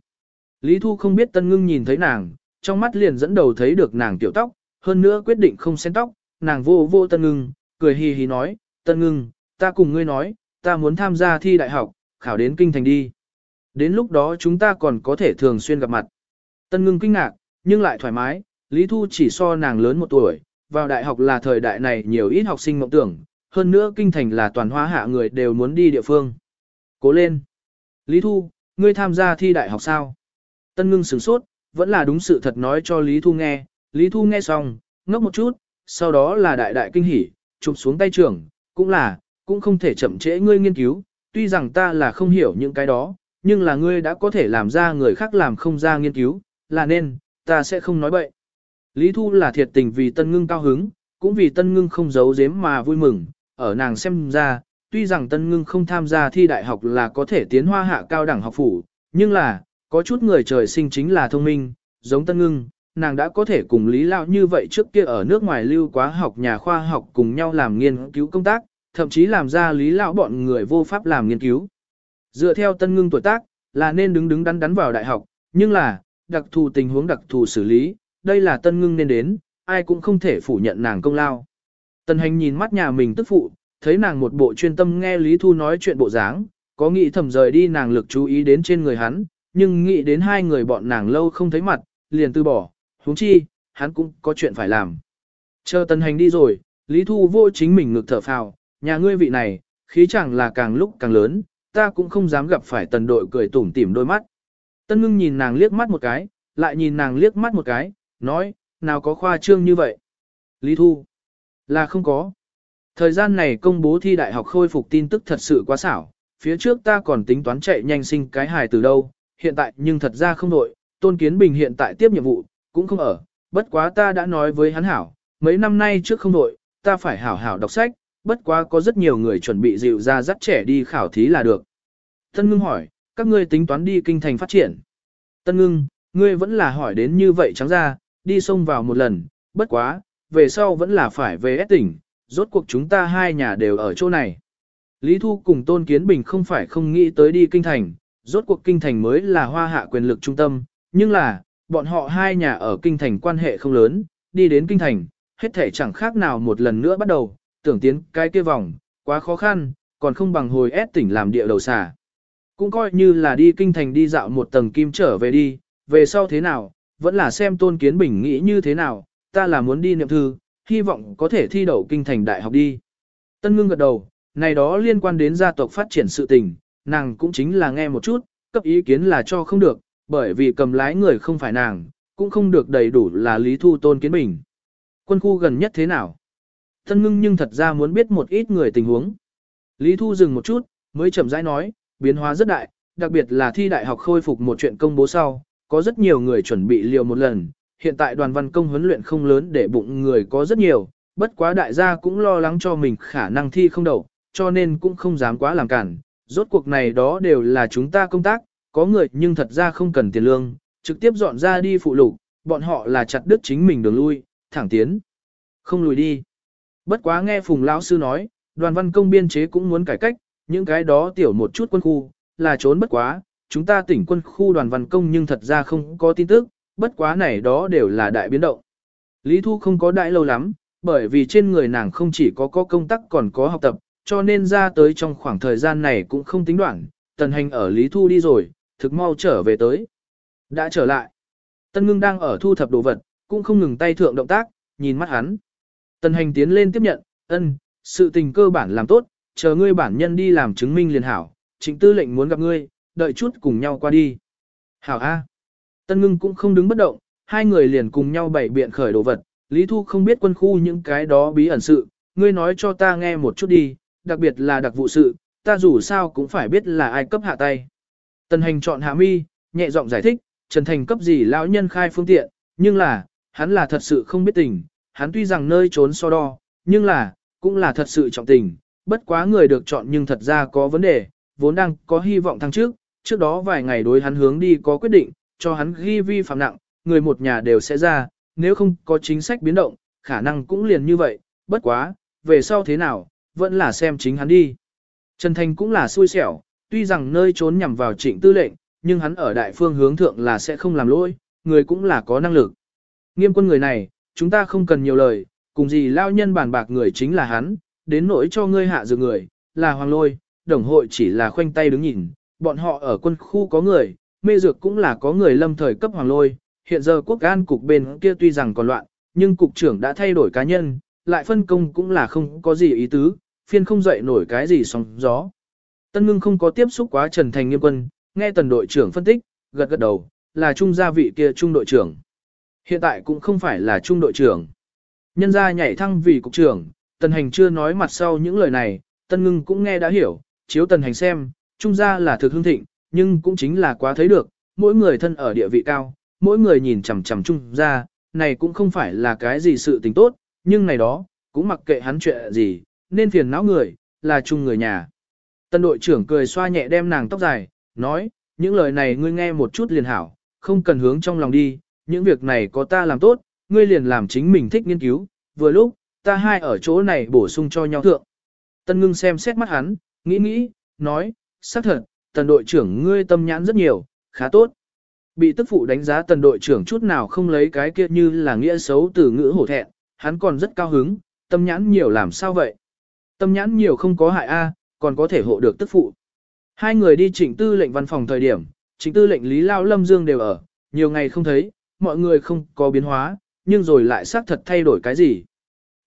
Lý Thu không biết Tân Ngưng nhìn thấy nàng, trong mắt liền dẫn đầu thấy được nàng tiểu tóc, hơn nữa quyết định không xén tóc, nàng vô vô Tân Ngưng, cười hì hì nói, Tân Ngưng, ta cùng ngươi nói, ta muốn tham gia thi đại học, khảo đến kinh thành đi. Đến lúc đó chúng ta còn có thể thường xuyên gặp mặt. Tân Ngưng kinh ngạc, nhưng lại thoải mái, Lý Thu chỉ so nàng lớn một tuổi, vào đại học là thời đại này nhiều ít học sinh mộng tưởng, hơn nữa kinh thành là toàn hóa hạ người đều muốn đi địa phương. Cố lên! Lý Thu, ngươi tham gia thi đại học sao? Tân ngưng sửng sốt, vẫn là đúng sự thật nói cho Lý Thu nghe. Lý Thu nghe xong, ngốc một chút, sau đó là đại đại kinh hỉ, chụp xuống tay trưởng, cũng là, cũng không thể chậm trễ ngươi nghiên cứu, tuy rằng ta là không hiểu những cái đó, nhưng là ngươi đã có thể làm ra người khác làm không ra nghiên cứu, là nên, ta sẽ không nói bậy. Lý Thu là thiệt tình vì Tân Ngưng cao hứng, cũng vì Tân Ngưng không giấu giếm mà vui mừng, ở nàng xem ra, tuy rằng Tân Ngưng không tham gia thi đại học là có thể tiến hoa hạ cao đẳng học phủ, nhưng là, có chút người trời sinh chính là thông minh, giống Tân Ngưng, nàng đã có thể cùng Lý Lão như vậy trước kia ở nước ngoài lưu quá học nhà khoa học cùng nhau làm nghiên cứu công tác, thậm chí làm ra Lý Lão bọn người vô pháp làm nghiên cứu. Dựa theo Tân Ngưng tuổi tác, là nên đứng đứng đắn đắn vào đại học, nhưng là, đặc thù tình huống đặc thù xử lý, đây là Tân Ngưng nên đến, ai cũng không thể phủ nhận nàng công lao. Tân Hành nhìn mắt nhà mình tức phụ, thấy nàng một bộ chuyên tâm nghe Lý Thu nói chuyện bộ dáng, có nghĩ thầm rời đi nàng lực chú ý đến trên người hắn, nhưng nghĩ đến hai người bọn nàng lâu không thấy mặt, liền từ bỏ, huống chi, hắn cũng có chuyện phải làm. Chờ Tân Hành đi rồi, Lý Thu vô chính mình ngực thở phào, nhà ngươi vị này, khí chẳng là càng lúc càng lớn, ta cũng không dám gặp phải tần đội cười tủm tỉm đôi mắt. Tân ngưng nhìn nàng liếc mắt một cái, lại nhìn nàng liếc mắt một cái, nói, nào có khoa trương như vậy. Lý Thu, là không có. Thời gian này công bố thi đại học khôi phục tin tức thật sự quá xảo, phía trước ta còn tính toán chạy nhanh sinh cái hài từ đâu, hiện tại nhưng thật ra không đội, Tôn Kiến Bình hiện tại tiếp nhiệm vụ, cũng không ở, bất quá ta đã nói với hắn hảo, mấy năm nay trước không đội, ta phải hảo hảo đọc sách, bất quá có rất nhiều người chuẩn bị dịu ra dắt trẻ đi khảo thí là được. Tân ngưng hỏi, các ngươi tính toán đi kinh thành phát triển. Tân ngưng, ngươi vẫn là hỏi đến như vậy trắng ra, đi sông vào một lần, bất quá, về sau vẫn là phải về S tỉnh, rốt cuộc chúng ta hai nhà đều ở chỗ này. Lý Thu cùng Tôn Kiến Bình không phải không nghĩ tới đi kinh thành, rốt cuộc kinh thành mới là hoa hạ quyền lực trung tâm, nhưng là, bọn họ hai nhà ở kinh thành quan hệ không lớn, đi đến kinh thành, hết thể chẳng khác nào một lần nữa bắt đầu, tưởng tiến cái kia vòng, quá khó khăn, còn không bằng hồi ép tỉnh làm địa đầu xà. Cũng coi như là đi kinh thành đi dạo một tầng kim trở về đi, về sau thế nào, vẫn là xem Tôn Kiến Bình nghĩ như thế nào, ta là muốn đi niệm thư, hy vọng có thể thi đậu kinh thành đại học đi. Tân ngưng gật đầu, này đó liên quan đến gia tộc phát triển sự tình, nàng cũng chính là nghe một chút, cấp ý kiến là cho không được, bởi vì cầm lái người không phải nàng, cũng không được đầy đủ là lý thu tôn kiến bình. Quân khu gần nhất thế nào? Tân ngưng nhưng thật ra muốn biết một ít người tình huống. Lý thu dừng một chút, mới chậm rãi nói, biến hóa rất đại, đặc biệt là thi đại học khôi phục một chuyện công bố sau, có rất nhiều người chuẩn bị liều một lần, hiện tại đoàn văn công huấn luyện không lớn để bụng người có rất nhiều, bất quá đại gia cũng lo lắng cho mình khả năng thi không đầu, cho nên cũng không dám quá làm cản. Rốt cuộc này đó đều là chúng ta công tác, có người nhưng thật ra không cần tiền lương, trực tiếp dọn ra đi phụ lục, bọn họ là chặt đứt chính mình đường lui, thẳng tiến. Không lùi đi. Bất quá nghe Phùng lão sư nói, đoàn văn công biên chế cũng muốn cải cách, những cái đó tiểu một chút quân khu, là trốn bất quá, chúng ta tỉnh quân khu đoàn văn công nhưng thật ra không có tin tức, bất quá này đó đều là đại biến động. Lý Thu không có đại lâu lắm, bởi vì trên người nàng không chỉ có có công tác còn có học tập, cho nên ra tới trong khoảng thời gian này cũng không tính đoạn, tần hành ở Lý Thu đi rồi, thực mau trở về tới. Đã trở lại. Tân ngưng đang ở thu thập đồ vật, cũng không ngừng tay thượng động tác, nhìn mắt hắn. Tần hành tiến lên tiếp nhận, ân, sự tình cơ bản làm tốt, chờ ngươi bản nhân đi làm chứng minh liền hảo, Chính tư lệnh muốn gặp ngươi, đợi chút cùng nhau qua đi. Hảo A. Tân ngưng cũng không đứng bất động, hai người liền cùng nhau bày biện khởi đồ vật, Lý Thu không biết quân khu những cái đó bí ẩn sự, ngươi nói cho ta nghe một chút đi, đặc biệt là đặc vụ sự, ta dù sao cũng phải biết là ai cấp hạ tay. Tần hành chọn hạ mi, nhẹ giọng giải thích, Trần Thành cấp gì lão nhân khai phương tiện, nhưng là, hắn là thật sự không biết tình, hắn tuy rằng nơi trốn so đo, nhưng là, cũng là thật sự trọng tình, bất quá người được chọn nhưng thật ra có vấn đề, vốn đang có hy vọng thăng trước, trước đó vài ngày đối hắn hướng đi có quyết định, cho hắn ghi vi phạm nặng, người một nhà đều sẽ ra, nếu không có chính sách biến động, khả năng cũng liền như vậy, bất quá, về sau thế nào, vẫn là xem chính hắn đi. Trần Thành cũng là xui xẻo, tuy rằng nơi trốn nhằm vào trịnh tư lệnh, nhưng hắn ở đại phương hướng thượng là sẽ không làm lỗi, người cũng là có năng lực. Nghiêm quân người này, chúng ta không cần nhiều lời, cùng gì lao nhân bàn bạc người chính là hắn, đến nỗi cho ngươi hạ dược người, là hoàng lôi, đồng hội chỉ là khoanh tay đứng nhìn, bọn họ ở quân khu có người, mê dược cũng là có người lâm thời cấp hoàng lôi, hiện giờ quốc an cục bên kia tuy rằng còn loạn, nhưng cục trưởng đã thay đổi cá nhân, lại phân công cũng là không có gì ý tứ, phiên không dậy nổi cái gì sóng gió. Tân ngưng không có tiếp xúc quá Trần Thành nghiêm quân, nghe tần đội trưởng phân tích, gật gật đầu, là trung gia vị kia trung đội trưởng. Hiện tại cũng không phải là trung đội trưởng. Nhân gia nhảy thăng vì cục trưởng, tần hành chưa nói mặt sau những lời này, tân ngưng cũng nghe đã hiểu, chiếu tần hành xem, trung gia là thực hương thịnh, nhưng cũng chính là quá thấy được, mỗi người thân ở địa vị cao, mỗi người nhìn chằm chằm chung ra, này cũng không phải là cái gì sự tình tốt, nhưng này đó, cũng mặc kệ hắn chuyện gì, nên phiền não người, là chung người nhà. Tân đội trưởng cười xoa nhẹ đem nàng tóc dài, nói, những lời này ngươi nghe một chút liền hảo, không cần hướng trong lòng đi, những việc này có ta làm tốt, ngươi liền làm chính mình thích nghiên cứu, vừa lúc, ta hai ở chỗ này bổ sung cho nhau thượng. Tân ngưng xem xét mắt hắn, nghĩ nghĩ, nói, xác thật, tần đội trưởng ngươi tâm nhãn rất nhiều, khá tốt. Bị tức phụ đánh giá tần đội trưởng chút nào không lấy cái kia như là nghĩa xấu từ ngữ hổ thẹn, hắn còn rất cao hứng, tâm nhãn nhiều làm sao vậy? Tâm nhãn nhiều không có hại a, còn có thể hộ được tức phụ. Hai người đi chỉnh tư lệnh văn phòng thời điểm, chỉnh tư lệnh Lý Lao Lâm Dương đều ở, nhiều ngày không thấy, mọi người không có biến hóa, nhưng rồi lại xác thật thay đổi cái gì.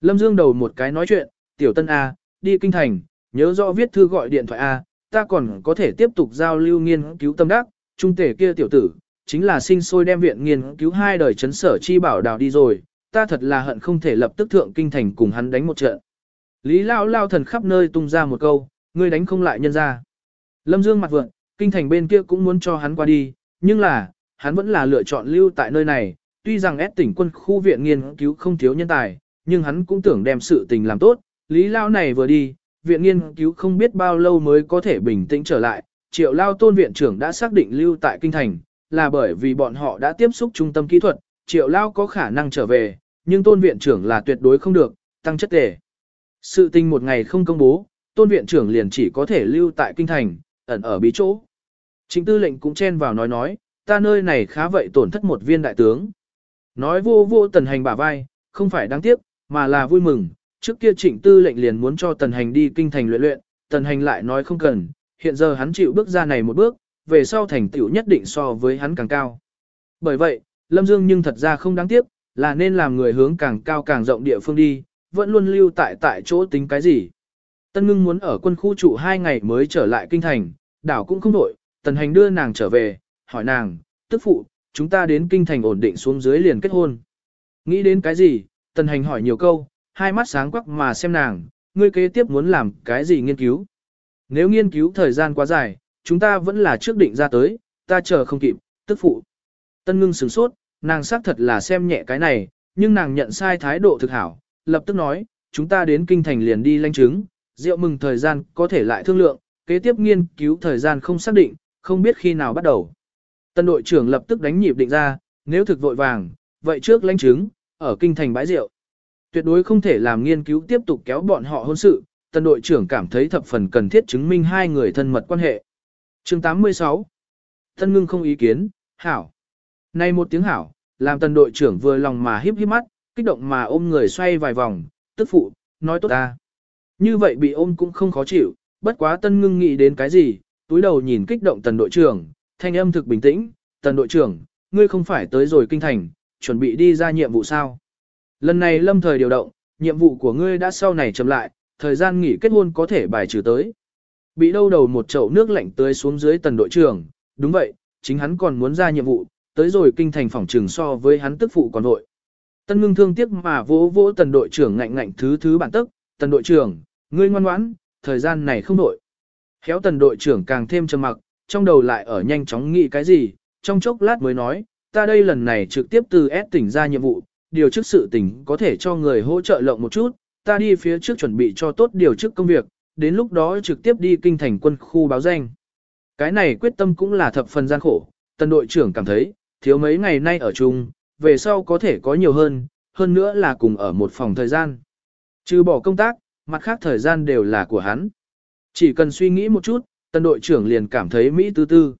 Lâm Dương đầu một cái nói chuyện, tiểu tân A, đi kinh thành, nhớ rõ viết thư gọi điện thoại A, ta còn có thể tiếp tục giao lưu nghiên cứu tâm đắc, trung tể kia tiểu tử, chính là sinh sôi đem viện nghiên cứu hai đời chấn sở chi bảo đào đi rồi, ta thật là hận không thể lập tức thượng kinh thành cùng hắn đánh một trận. Lý Lao Lao thần khắp nơi tung ra một câu, ngươi đánh không lại nhân ra. Lâm Dương mặt vượng, kinh thành bên kia cũng muốn cho hắn qua đi, nhưng là, hắn vẫn là lựa chọn lưu tại nơi này, tuy rằng ép tỉnh quân khu viện nghiên cứu không thiếu nhân tài, nhưng hắn cũng tưởng đem sự tình làm tốt, Lý Lao này vừa đi, viện nghiên cứu không biết bao lâu mới có thể bình tĩnh trở lại, triệu Lao tôn viện trưởng đã xác định lưu tại kinh thành, là bởi vì bọn họ đã tiếp xúc trung tâm kỹ thuật, triệu Lao có khả năng trở về, nhưng tôn viện trưởng là tuyệt đối không được, tăng chất đề. Sự tình một ngày không công bố, tôn viện trưởng liền chỉ có thể lưu tại kinh thành, ẩn ở bí chỗ. Chính tư lệnh cũng chen vào nói nói, ta nơi này khá vậy tổn thất một viên đại tướng. Nói vô vô tần hành bả vai, không phải đáng tiếc, mà là vui mừng, trước kia trịnh tư lệnh liền muốn cho tần hành đi kinh thành luyện luyện, tần hành lại nói không cần, hiện giờ hắn chịu bước ra này một bước, về sau thành tựu nhất định so với hắn càng cao. Bởi vậy, Lâm Dương nhưng thật ra không đáng tiếc, là nên làm người hướng càng cao càng rộng địa phương đi, vẫn luôn lưu tại tại chỗ tính cái gì. Tân ngưng muốn ở quân khu trụ hai ngày mới trở lại kinh thành, đảo cũng không đổi, tần hành đưa nàng trở về, hỏi nàng, tức phụ, chúng ta đến kinh thành ổn định xuống dưới liền kết hôn. Nghĩ đến cái gì, tần hành hỏi nhiều câu, hai mắt sáng quắc mà xem nàng, ngươi kế tiếp muốn làm cái gì nghiên cứu. Nếu nghiên cứu thời gian quá dài, chúng ta vẫn là trước định ra tới, ta chờ không kịp, tức phụ. Tân ngưng sửng sốt, nàng xác thật là xem nhẹ cái này, nhưng nàng nhận sai thái độ thực hảo, lập tức nói, chúng ta đến kinh thành liền đi lanh chứng, rượu mừng thời gian có thể lại thương lượng, kế tiếp nghiên cứu thời gian không xác định, không biết khi nào bắt đầu. Tân đội trưởng lập tức đánh nhịp định ra, nếu thực vội vàng, vậy trước lãnh chứng, ở kinh thành bãi rượu. Tuyệt đối không thể làm nghiên cứu tiếp tục kéo bọn họ hôn sự, tân đội trưởng cảm thấy thập phần cần thiết chứng minh hai người thân mật quan hệ. chương 86 Tân ngưng không ý kiến, hảo. Nay một tiếng hảo, làm tân đội trưởng vừa lòng mà híp híp mắt, kích động mà ôm người xoay vài vòng, tức phụ, nói tốt ta. Như vậy bị ôm cũng không khó chịu, bất quá tân ngưng nghĩ đến cái gì, túi đầu nhìn kích động tần đội trưởng, thanh âm thực bình tĩnh, tần đội trưởng, ngươi không phải tới rồi kinh thành, chuẩn bị đi ra nhiệm vụ sao. Lần này lâm thời điều động, nhiệm vụ của ngươi đã sau này chậm lại, thời gian nghỉ kết hôn có thể bài trừ tới. Bị đâu đầu một chậu nước lạnh tưới xuống dưới tần đội trưởng, đúng vậy, chính hắn còn muốn ra nhiệm vụ, tới rồi kinh thành phòng trường so với hắn tức phụ còn đội. Tân ngưng thương tiếc mà vỗ vỗ tần đội trưởng ngạnh ngạnh thứ thứ bản tức, tần đội trưởng, ngươi ngoan ngoãn, thời gian này không đổi. Khéo tần đội trưởng càng thêm trầm mặc, trong đầu lại ở nhanh chóng nghĩ cái gì, trong chốc lát mới nói, ta đây lần này trực tiếp từ S tỉnh ra nhiệm vụ, điều chức sự tình có thể cho người hỗ trợ lộng một chút, ta đi phía trước chuẩn bị cho tốt điều chức công việc, đến lúc đó trực tiếp đi kinh thành quân khu báo danh. Cái này quyết tâm cũng là thập phần gian khổ, tần đội trưởng cảm thấy, thiếu mấy ngày nay ở chung, về sau có thể có nhiều hơn, hơn nữa là cùng ở một phòng thời gian. Trừ bỏ công tác, mặt khác thời gian đều là của hắn. Chỉ cần suy nghĩ một chút, tần đội trưởng liền cảm thấy Mỹ tư tư.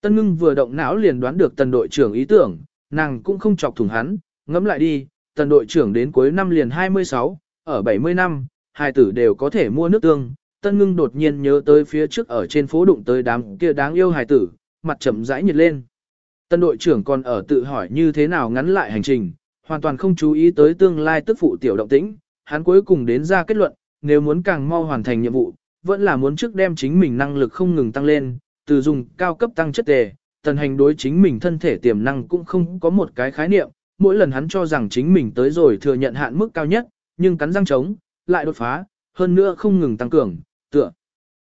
Tân ngưng vừa động não liền đoán được tần đội trưởng ý tưởng, nàng cũng không chọc thủng hắn, ngẫm lại đi, tần đội trưởng đến cuối năm liền 26, ở 70 năm, hai tử đều có thể mua nước tương. Tân ngưng đột nhiên nhớ tới phía trước ở trên phố đụng tới đám kia đáng yêu hài tử, mặt chậm rãi nhiệt lên. Tân đội trưởng còn ở tự hỏi như thế nào ngắn lại hành trình, hoàn toàn không chú ý tới tương lai tức phụ tiểu động tĩnh, hắn cuối cùng đến ra kết luận, nếu muốn càng mau hoàn thành nhiệm vụ, vẫn là muốn trước đem chính mình năng lực không ngừng tăng lên, từ dùng cao cấp tăng chất tề, tần hành đối chính mình thân thể tiềm năng cũng không có một cái khái niệm, mỗi lần hắn cho rằng chính mình tới rồi thừa nhận hạn mức cao nhất, nhưng cắn răng chống, lại đột phá, hơn nữa không ngừng tăng cường, tựa.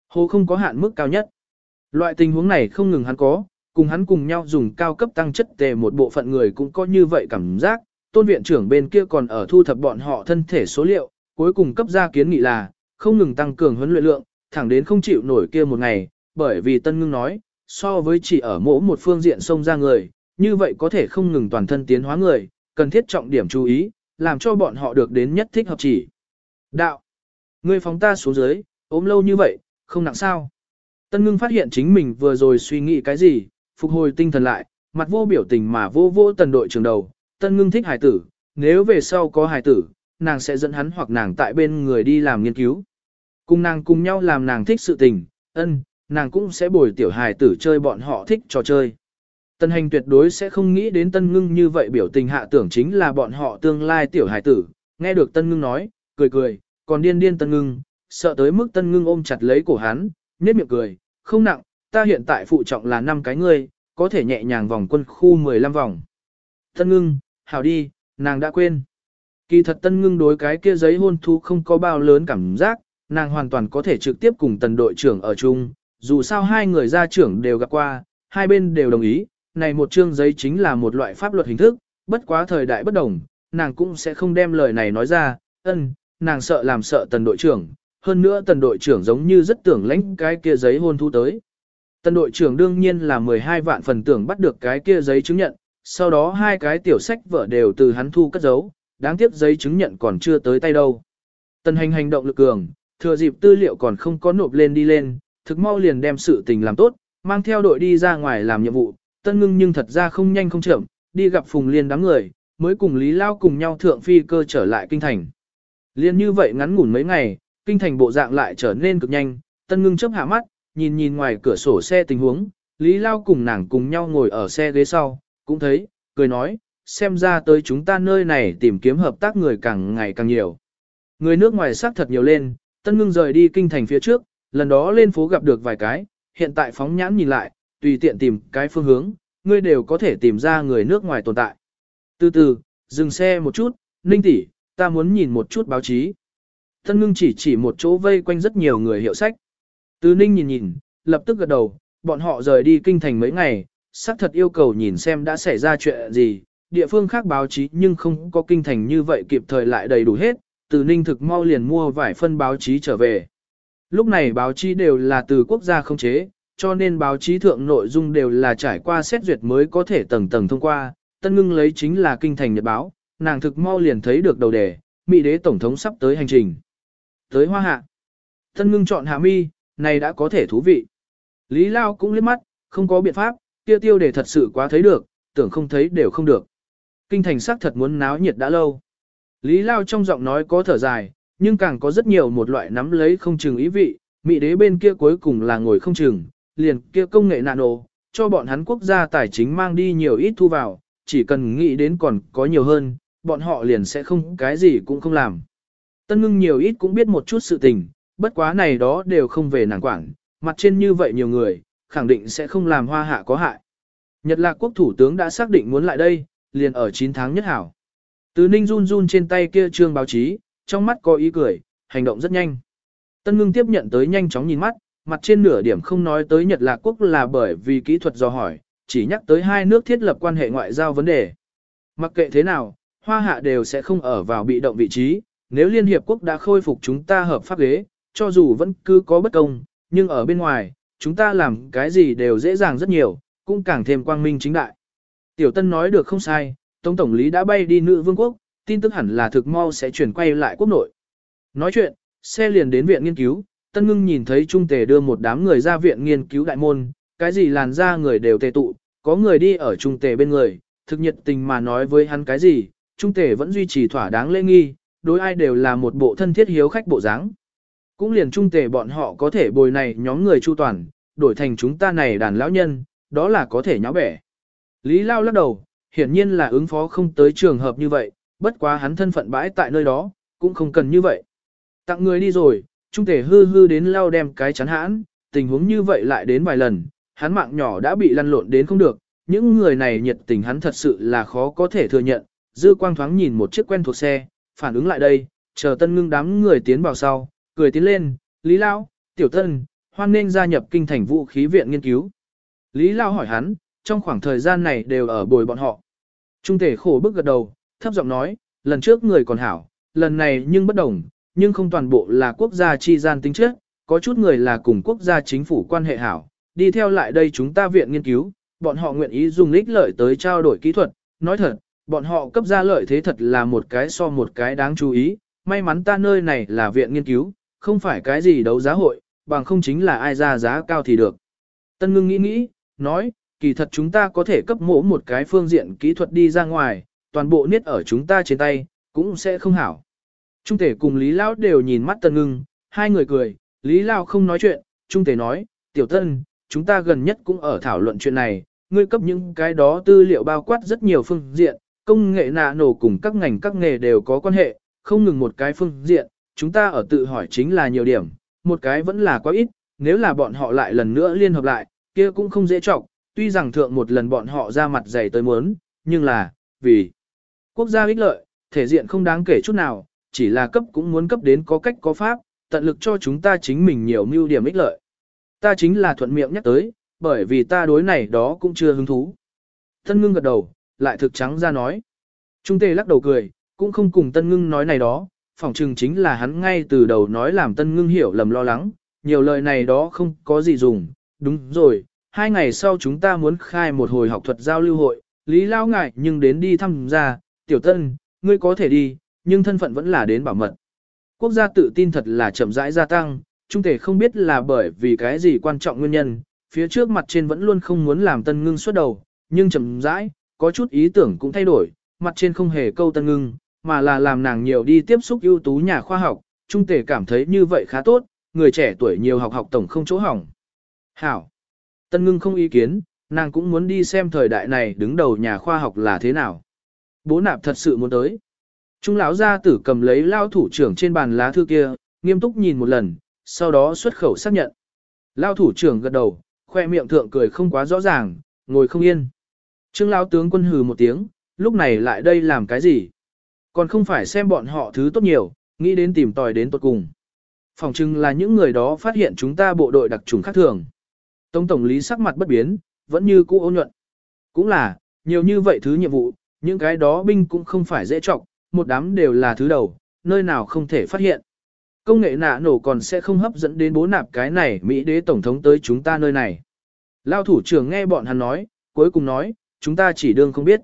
Hồ không có hạn mức cao nhất. Loại tình huống này không ngừng hắn có, cùng hắn cùng nhau dùng cao cấp tăng chất tề một bộ phận người cũng có như vậy cảm giác, tôn viện trưởng bên kia còn ở thu thập bọn họ thân thể số liệu, cuối cùng cấp ra kiến nghị là, không ngừng tăng cường huấn luyện lượng, thẳng đến không chịu nổi kia một ngày, bởi vì Tân Ngưng nói, so với chỉ ở mỗi một phương diện xông ra người, như vậy có thể không ngừng toàn thân tiến hóa người, cần thiết trọng điểm chú ý, làm cho bọn họ được đến nhất thích hợp chỉ. Đạo, ngươi phóng ta xuống dưới, ốm lâu như vậy, không nặng sao. Tân Ngưng phát hiện chính mình vừa rồi suy nghĩ cái gì, phục hồi tinh thần lại, mặt vô biểu tình mà vô vô tần đội trưởng đầu, Tân Ngưng thích hải tử, nếu về sau có hải tử, nàng sẽ dẫn hắn hoặc nàng tại bên người đi làm nghiên cứu. Cùng nàng cùng nhau làm nàng thích sự tình, ân, nàng cũng sẽ bồi tiểu hải tử chơi bọn họ thích trò chơi. Tân hành tuyệt đối sẽ không nghĩ đến tân ngưng như vậy biểu tình hạ tưởng chính là bọn họ tương lai tiểu hải tử, nghe được tân ngưng nói, cười cười, còn điên điên tân ngưng, sợ tới mức tân ngưng ôm chặt lấy cổ hắn, nhếch miệng cười, không nặng, ta hiện tại phụ trọng là 5 cái ngươi, có thể nhẹ nhàng vòng quân khu 15 vòng. Tân ngưng, hảo đi, nàng đã quên. Kỳ thật tân ngưng đối cái kia giấy hôn thú không có bao lớn cảm giác, nàng hoàn toàn có thể trực tiếp cùng tần đội trưởng ở chung, dù sao hai người gia trưởng đều gặp qua, hai bên đều đồng ý, này một chương giấy chính là một loại pháp luật hình thức, bất quá thời đại bất đồng, nàng cũng sẽ không đem lời này nói ra, ân, nàng sợ làm sợ tần đội trưởng, hơn nữa tần đội trưởng giống như rất tưởng lãnh cái kia giấy hôn thu tới. Tần đội trưởng đương nhiên là 12 vạn phần tưởng bắt được cái kia giấy chứng nhận, sau đó hai cái tiểu sách vợ đều từ hắn thu cất giấu, đáng tiếc giấy chứng nhận còn chưa tới tay đâu. Tần hành hành động lực cường, thừa dịp tư liệu còn không có nộp lên đi lên, thực mau liền đem sự tình làm tốt, mang theo đội đi ra ngoài làm nhiệm vụ, tân ngưng nhưng thật ra không nhanh không chậm, đi gặp Phùng Liên đám người, mới cùng Lý Lao cùng nhau thượng phi cơ trở lại kinh thành. Liên như vậy ngắn ngủn mấy ngày, kinh thành bộ dạng lại trở nên cực nhanh, tân ngưng chớp hạ mắt, nhìn nhìn ngoài cửa sổ xe tình huống, Lý Lao cùng nàng cùng nhau ngồi ở xe ghế sau, cũng thấy, cười nói, xem ra tới chúng ta nơi này tìm kiếm hợp tác người càng ngày càng nhiều. Người nước ngoài xác thật nhiều lên, tân ngưng rời đi kinh thành phía trước, lần đó lên phố gặp được vài cái, hiện tại phóng nhãn nhìn lại, tùy tiện tìm cái phương hướng, ngươi đều có thể tìm ra người nước ngoài tồn tại. Từ từ, dừng xe một chút, ninh tỷ, ta muốn nhìn một chút báo chí. Tân ngưng chỉ chỉ một chỗ vây quanh rất nhiều người hiệu sách. Từ ninh nhìn nhìn, lập tức gật đầu, bọn họ rời đi kinh thành mấy ngày, xác thật yêu cầu nhìn xem đã xảy ra chuyện gì, địa phương khác báo chí nhưng không có kinh thành như vậy kịp thời lại đầy đủ hết, từ ninh thực mau liền mua vài phân báo chí trở về. Lúc này báo chí đều là từ quốc gia không chế, cho nên báo chí thượng nội dung đều là trải qua xét duyệt mới có thể tầng tầng thông qua, tân ngưng lấy chính là kinh thành nhật báo, nàng thực mau liền thấy được đầu đề, Mỹ đế tổng thống sắp tới hành trình. Tới hoa hạ. Tân ngưng chọn hạ mi, này đã có thể thú vị. Lý Lao cũng liếc mắt, không có biện pháp, tiêu tiêu đề thật sự quá thấy được, tưởng không thấy đều không được. Kinh thành sắc thật muốn náo nhiệt đã lâu. Lý Lao trong giọng nói có thở dài, nhưng càng có rất nhiều một loại nắm lấy không chừng ý vị, Mỹ đế bên kia cuối cùng là ngồi không chừng, liền kia công nghệ nano, cho bọn hắn quốc gia tài chính mang đi nhiều ít thu vào, chỉ cần nghĩ đến còn có nhiều hơn, bọn họ liền sẽ không cái gì cũng không làm. Tân ngưng nhiều ít cũng biết một chút sự tình, bất quá này đó đều không về nàng quản, mặt trên như vậy nhiều người, khẳng định sẽ không làm hoa hạ có hại. Nhật Lạc quốc thủ tướng đã xác định muốn lại đây, liền ở 9 tháng nhất hảo. Từ ninh run run trên tay kia trương báo chí, trong mắt có ý cười, hành động rất nhanh. Tân ngưng tiếp nhận tới nhanh chóng nhìn mắt, mặt trên nửa điểm không nói tới Nhật Lạc Quốc là bởi vì kỹ thuật do hỏi, chỉ nhắc tới hai nước thiết lập quan hệ ngoại giao vấn đề. Mặc kệ thế nào, Hoa Hạ đều sẽ không ở vào bị động vị trí, nếu Liên Hiệp Quốc đã khôi phục chúng ta hợp pháp ghế, cho dù vẫn cứ có bất công, nhưng ở bên ngoài, chúng ta làm cái gì đều dễ dàng rất nhiều, cũng càng thêm quang minh chính đại. Tiểu Tân nói được không sai, Tổng Tổng lý đã bay đi nữ vương quốc, tin tức hẳn là thực mau sẽ chuyển quay lại quốc nội. Nói chuyện, xe liền đến viện nghiên cứu, Tân Ngưng nhìn thấy Trung Tề đưa một đám người ra viện nghiên cứu đại môn, cái gì làn ra người đều tề tụ, có người đi ở Trung Tề bên người, thực nhiệt tình mà nói với hắn cái gì, Trung Tề vẫn duy trì thỏa đáng lễ nghi, đối ai đều là một bộ thân thiết hiếu khách bộ dáng. Cũng liền Trung Tề bọn họ có thể bồi này nhóm người chu toàn, đổi thành chúng ta này đàn lão nhân, đó là có thể nháo bẻ. Lý Lao lắc đầu, hiển nhiên là ứng phó không tới trường hợp như vậy, bất quá hắn thân phận bãi tại nơi đó, cũng không cần như vậy. Tặng người đi rồi, trung thể hư hư đến lao đem cái chắn hãn, tình huống như vậy lại đến vài lần, hắn mạng nhỏ đã bị lăn lộn đến không được, những người này nhiệt tình hắn thật sự là khó có thể thừa nhận, dư quang thoáng nhìn một chiếc quen thuộc xe, phản ứng lại đây, chờ tân ngưng đám người tiến vào sau, cười tiến lên, Lý Lao, Tiểu Tân, hoan nên gia nhập kinh thành vũ khí viện nghiên cứu. Lý Lao hỏi hắn, trong khoảng thời gian này đều ở bồi bọn họ. Trung thể khổ bức gật đầu, thấp giọng nói, lần trước người còn hảo, lần này nhưng bất đồng, nhưng không toàn bộ là quốc gia chi gian tính chất, có chút người là cùng quốc gia chính phủ quan hệ hảo, đi theo lại đây chúng ta viện nghiên cứu, bọn họ nguyện ý dùng ích lợi tới trao đổi kỹ thuật, nói thật, bọn họ cấp ra lợi thế thật là một cái so một cái đáng chú ý, may mắn ta nơi này là viện nghiên cứu, không phải cái gì đấu giá hội, bằng không chính là ai ra giá cao thì được. Tân ngưng nghĩ nghĩ, nói, kỳ thật chúng ta có thể cấp mổ một cái phương diện kỹ thuật đi ra ngoài, toàn bộ niết ở chúng ta trên tay, cũng sẽ không hảo. Trung tể cùng Lý Lão đều nhìn mắt Tân Ngưng, hai người cười, Lý Lão không nói chuyện, Trung tể nói, Tiểu Tân, chúng ta gần nhất cũng ở thảo luận chuyện này, ngươi cấp những cái đó tư liệu bao quát rất nhiều phương diện, công nghệ nạ nổ cùng các ngành các nghề đều có quan hệ, không ngừng một cái phương diện, chúng ta ở tự hỏi chính là nhiều điểm, một cái vẫn là quá ít, nếu là bọn họ lại lần nữa liên hợp lại, kia cũng không dễ trọng, tuy rằng thượng một lần bọn họ ra mặt dày tới muốn, nhưng là, vì quốc gia ích lợi, thể diện không đáng kể chút nào, chỉ là cấp cũng muốn cấp đến có cách có pháp, tận lực cho chúng ta chính mình nhiều mưu điểm ích lợi. Ta chính là thuận miệng nhắc tới, bởi vì ta đối này đó cũng chưa hứng thú. Tân ngưng gật đầu, lại thực trắng ra nói. Trung tề lắc đầu cười, cũng không cùng tân ngưng nói này đó, phỏng chừng chính là hắn ngay từ đầu nói làm tân ngưng hiểu lầm lo lắng, nhiều lời này đó không có gì dùng, đúng rồi, hai ngày sau chúng ta muốn khai một hồi học thuật giao lưu hội, Lý Lao ngại nhưng đến đi thăm ra, tiểu tân, ngươi có thể đi, nhưng thân phận vẫn là đến bảo mật. Quốc gia tự tin thật là chậm rãi gia tăng, trung thể không biết là bởi vì cái gì quan trọng nguyên nhân, phía trước mặt trên vẫn luôn không muốn làm tân ngưng xuất đầu, nhưng chậm rãi, có chút ý tưởng cũng thay đổi, mặt trên không hề câu tân ngưng, mà là làm nàng nhiều đi tiếp xúc ưu tú nhà khoa học, trung thể cảm thấy như vậy khá tốt, người trẻ tuổi nhiều học học tổng không chỗ hỏng. Hảo! Tân ngưng không ý kiến, nàng cũng muốn đi xem thời đại này đứng đầu nhà khoa học là thế nào. Bố nạp thật sự muốn tới. Trung lão gia tử cầm lấy lao thủ trưởng trên bàn lá thư kia, nghiêm túc nhìn một lần, sau đó xuất khẩu xác nhận. Lao thủ trưởng gật đầu, khoe miệng thượng cười không quá rõ ràng, ngồi không yên. Trương lão tướng quân hừ một tiếng, lúc này lại đây làm cái gì? Còn không phải xem bọn họ thứ tốt nhiều, nghĩ đến tìm tòi đến tốt cùng. Phòng chừng là những người đó phát hiện chúng ta bộ đội đặc trùng khác thường. Tông tổng lý sắc mặt bất biến, vẫn như cũ ôn nhuận. Cũng là, nhiều như vậy thứ nhiệm vụ, những cái đó binh cũng không phải dễ trọng, một đám đều là thứ đầu, nơi nào không thể phát hiện. Công nghệ nạ nổ còn sẽ không hấp dẫn đến bố nạp cái này Mỹ đế tổng thống tới chúng ta nơi này. Lao thủ trưởng nghe bọn hắn nói, cuối cùng nói, chúng ta chỉ đương không biết.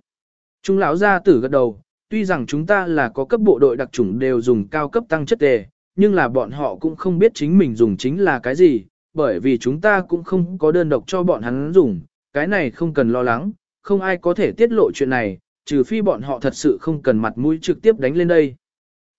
Trung lão gia tử gật đầu, tuy rằng chúng ta là có cấp bộ đội đặc chủng đều dùng cao cấp tăng chất đề, nhưng là bọn họ cũng không biết chính mình dùng chính là cái gì, bởi vì chúng ta cũng không có đơn độc cho bọn hắn dùng, cái này không cần lo lắng, không ai có thể tiết lộ chuyện này, trừ phi bọn họ thật sự không cần mặt mũi trực tiếp đánh lên đây.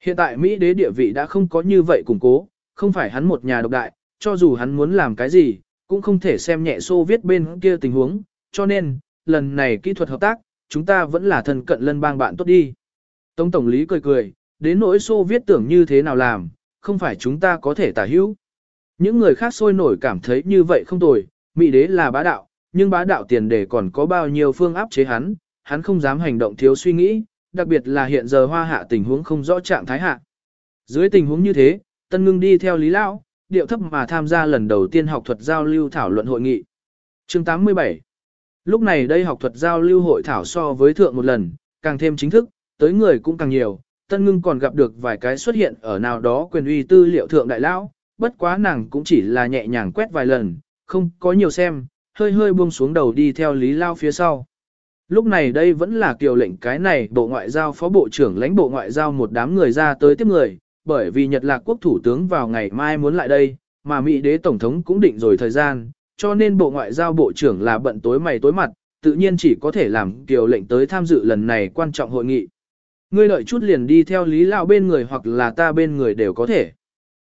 Hiện tại Mỹ đế địa vị đã không có như vậy củng cố, không phải hắn một nhà độc đại, cho dù hắn muốn làm cái gì, cũng không thể xem nhẹ xô viết bên kia tình huống, cho nên, lần này kỹ thuật hợp tác, chúng ta vẫn là thân cận lân bang bạn tốt đi. Tống Tổng lý cười cười, đến nỗi xô viết tưởng như thế nào làm, không phải chúng ta có thể tả hữu. Những người khác sôi nổi cảm thấy như vậy không tồi, Mỹ đế là bá đạo, nhưng bá đạo tiền đề còn có bao nhiêu phương áp chế hắn, hắn không dám hành động thiếu suy nghĩ, đặc biệt là hiện giờ hoa hạ tình huống không rõ trạng thái hạ. Dưới tình huống như thế, Tân Ngưng đi theo Lý Lão, điệu thấp mà tham gia lần đầu tiên học thuật giao lưu thảo luận hội nghị. Chương 87 Lúc này đây học thuật giao lưu hội thảo so với thượng một lần, càng thêm chính thức, tới người cũng càng nhiều, Tân Ngưng còn gặp được vài cái xuất hiện ở nào đó quyền uy tư liệu thượng đại lão, bất quá nàng cũng chỉ là nhẹ nhàng quét vài lần, không có nhiều xem, hơi hơi buông xuống đầu đi theo Lý Lao phía sau. Lúc này đây vẫn là kiều lệnh cái này Bộ Ngoại giao Phó Bộ trưởng lãnh Bộ Ngoại giao một đám người ra tới tiếp người, bởi vì Nhật Lạc Quốc Thủ tướng vào ngày mai muốn lại đây, mà Mỹ đế Tổng thống cũng định rồi thời gian, cho nên Bộ Ngoại giao Bộ trưởng là bận tối mày tối mặt, tự nhiên chỉ có thể làm kiều lệnh tới tham dự lần này quan trọng hội nghị. Ngươi lợi chút liền đi theo Lý Lão bên người hoặc là ta bên người đều có thể.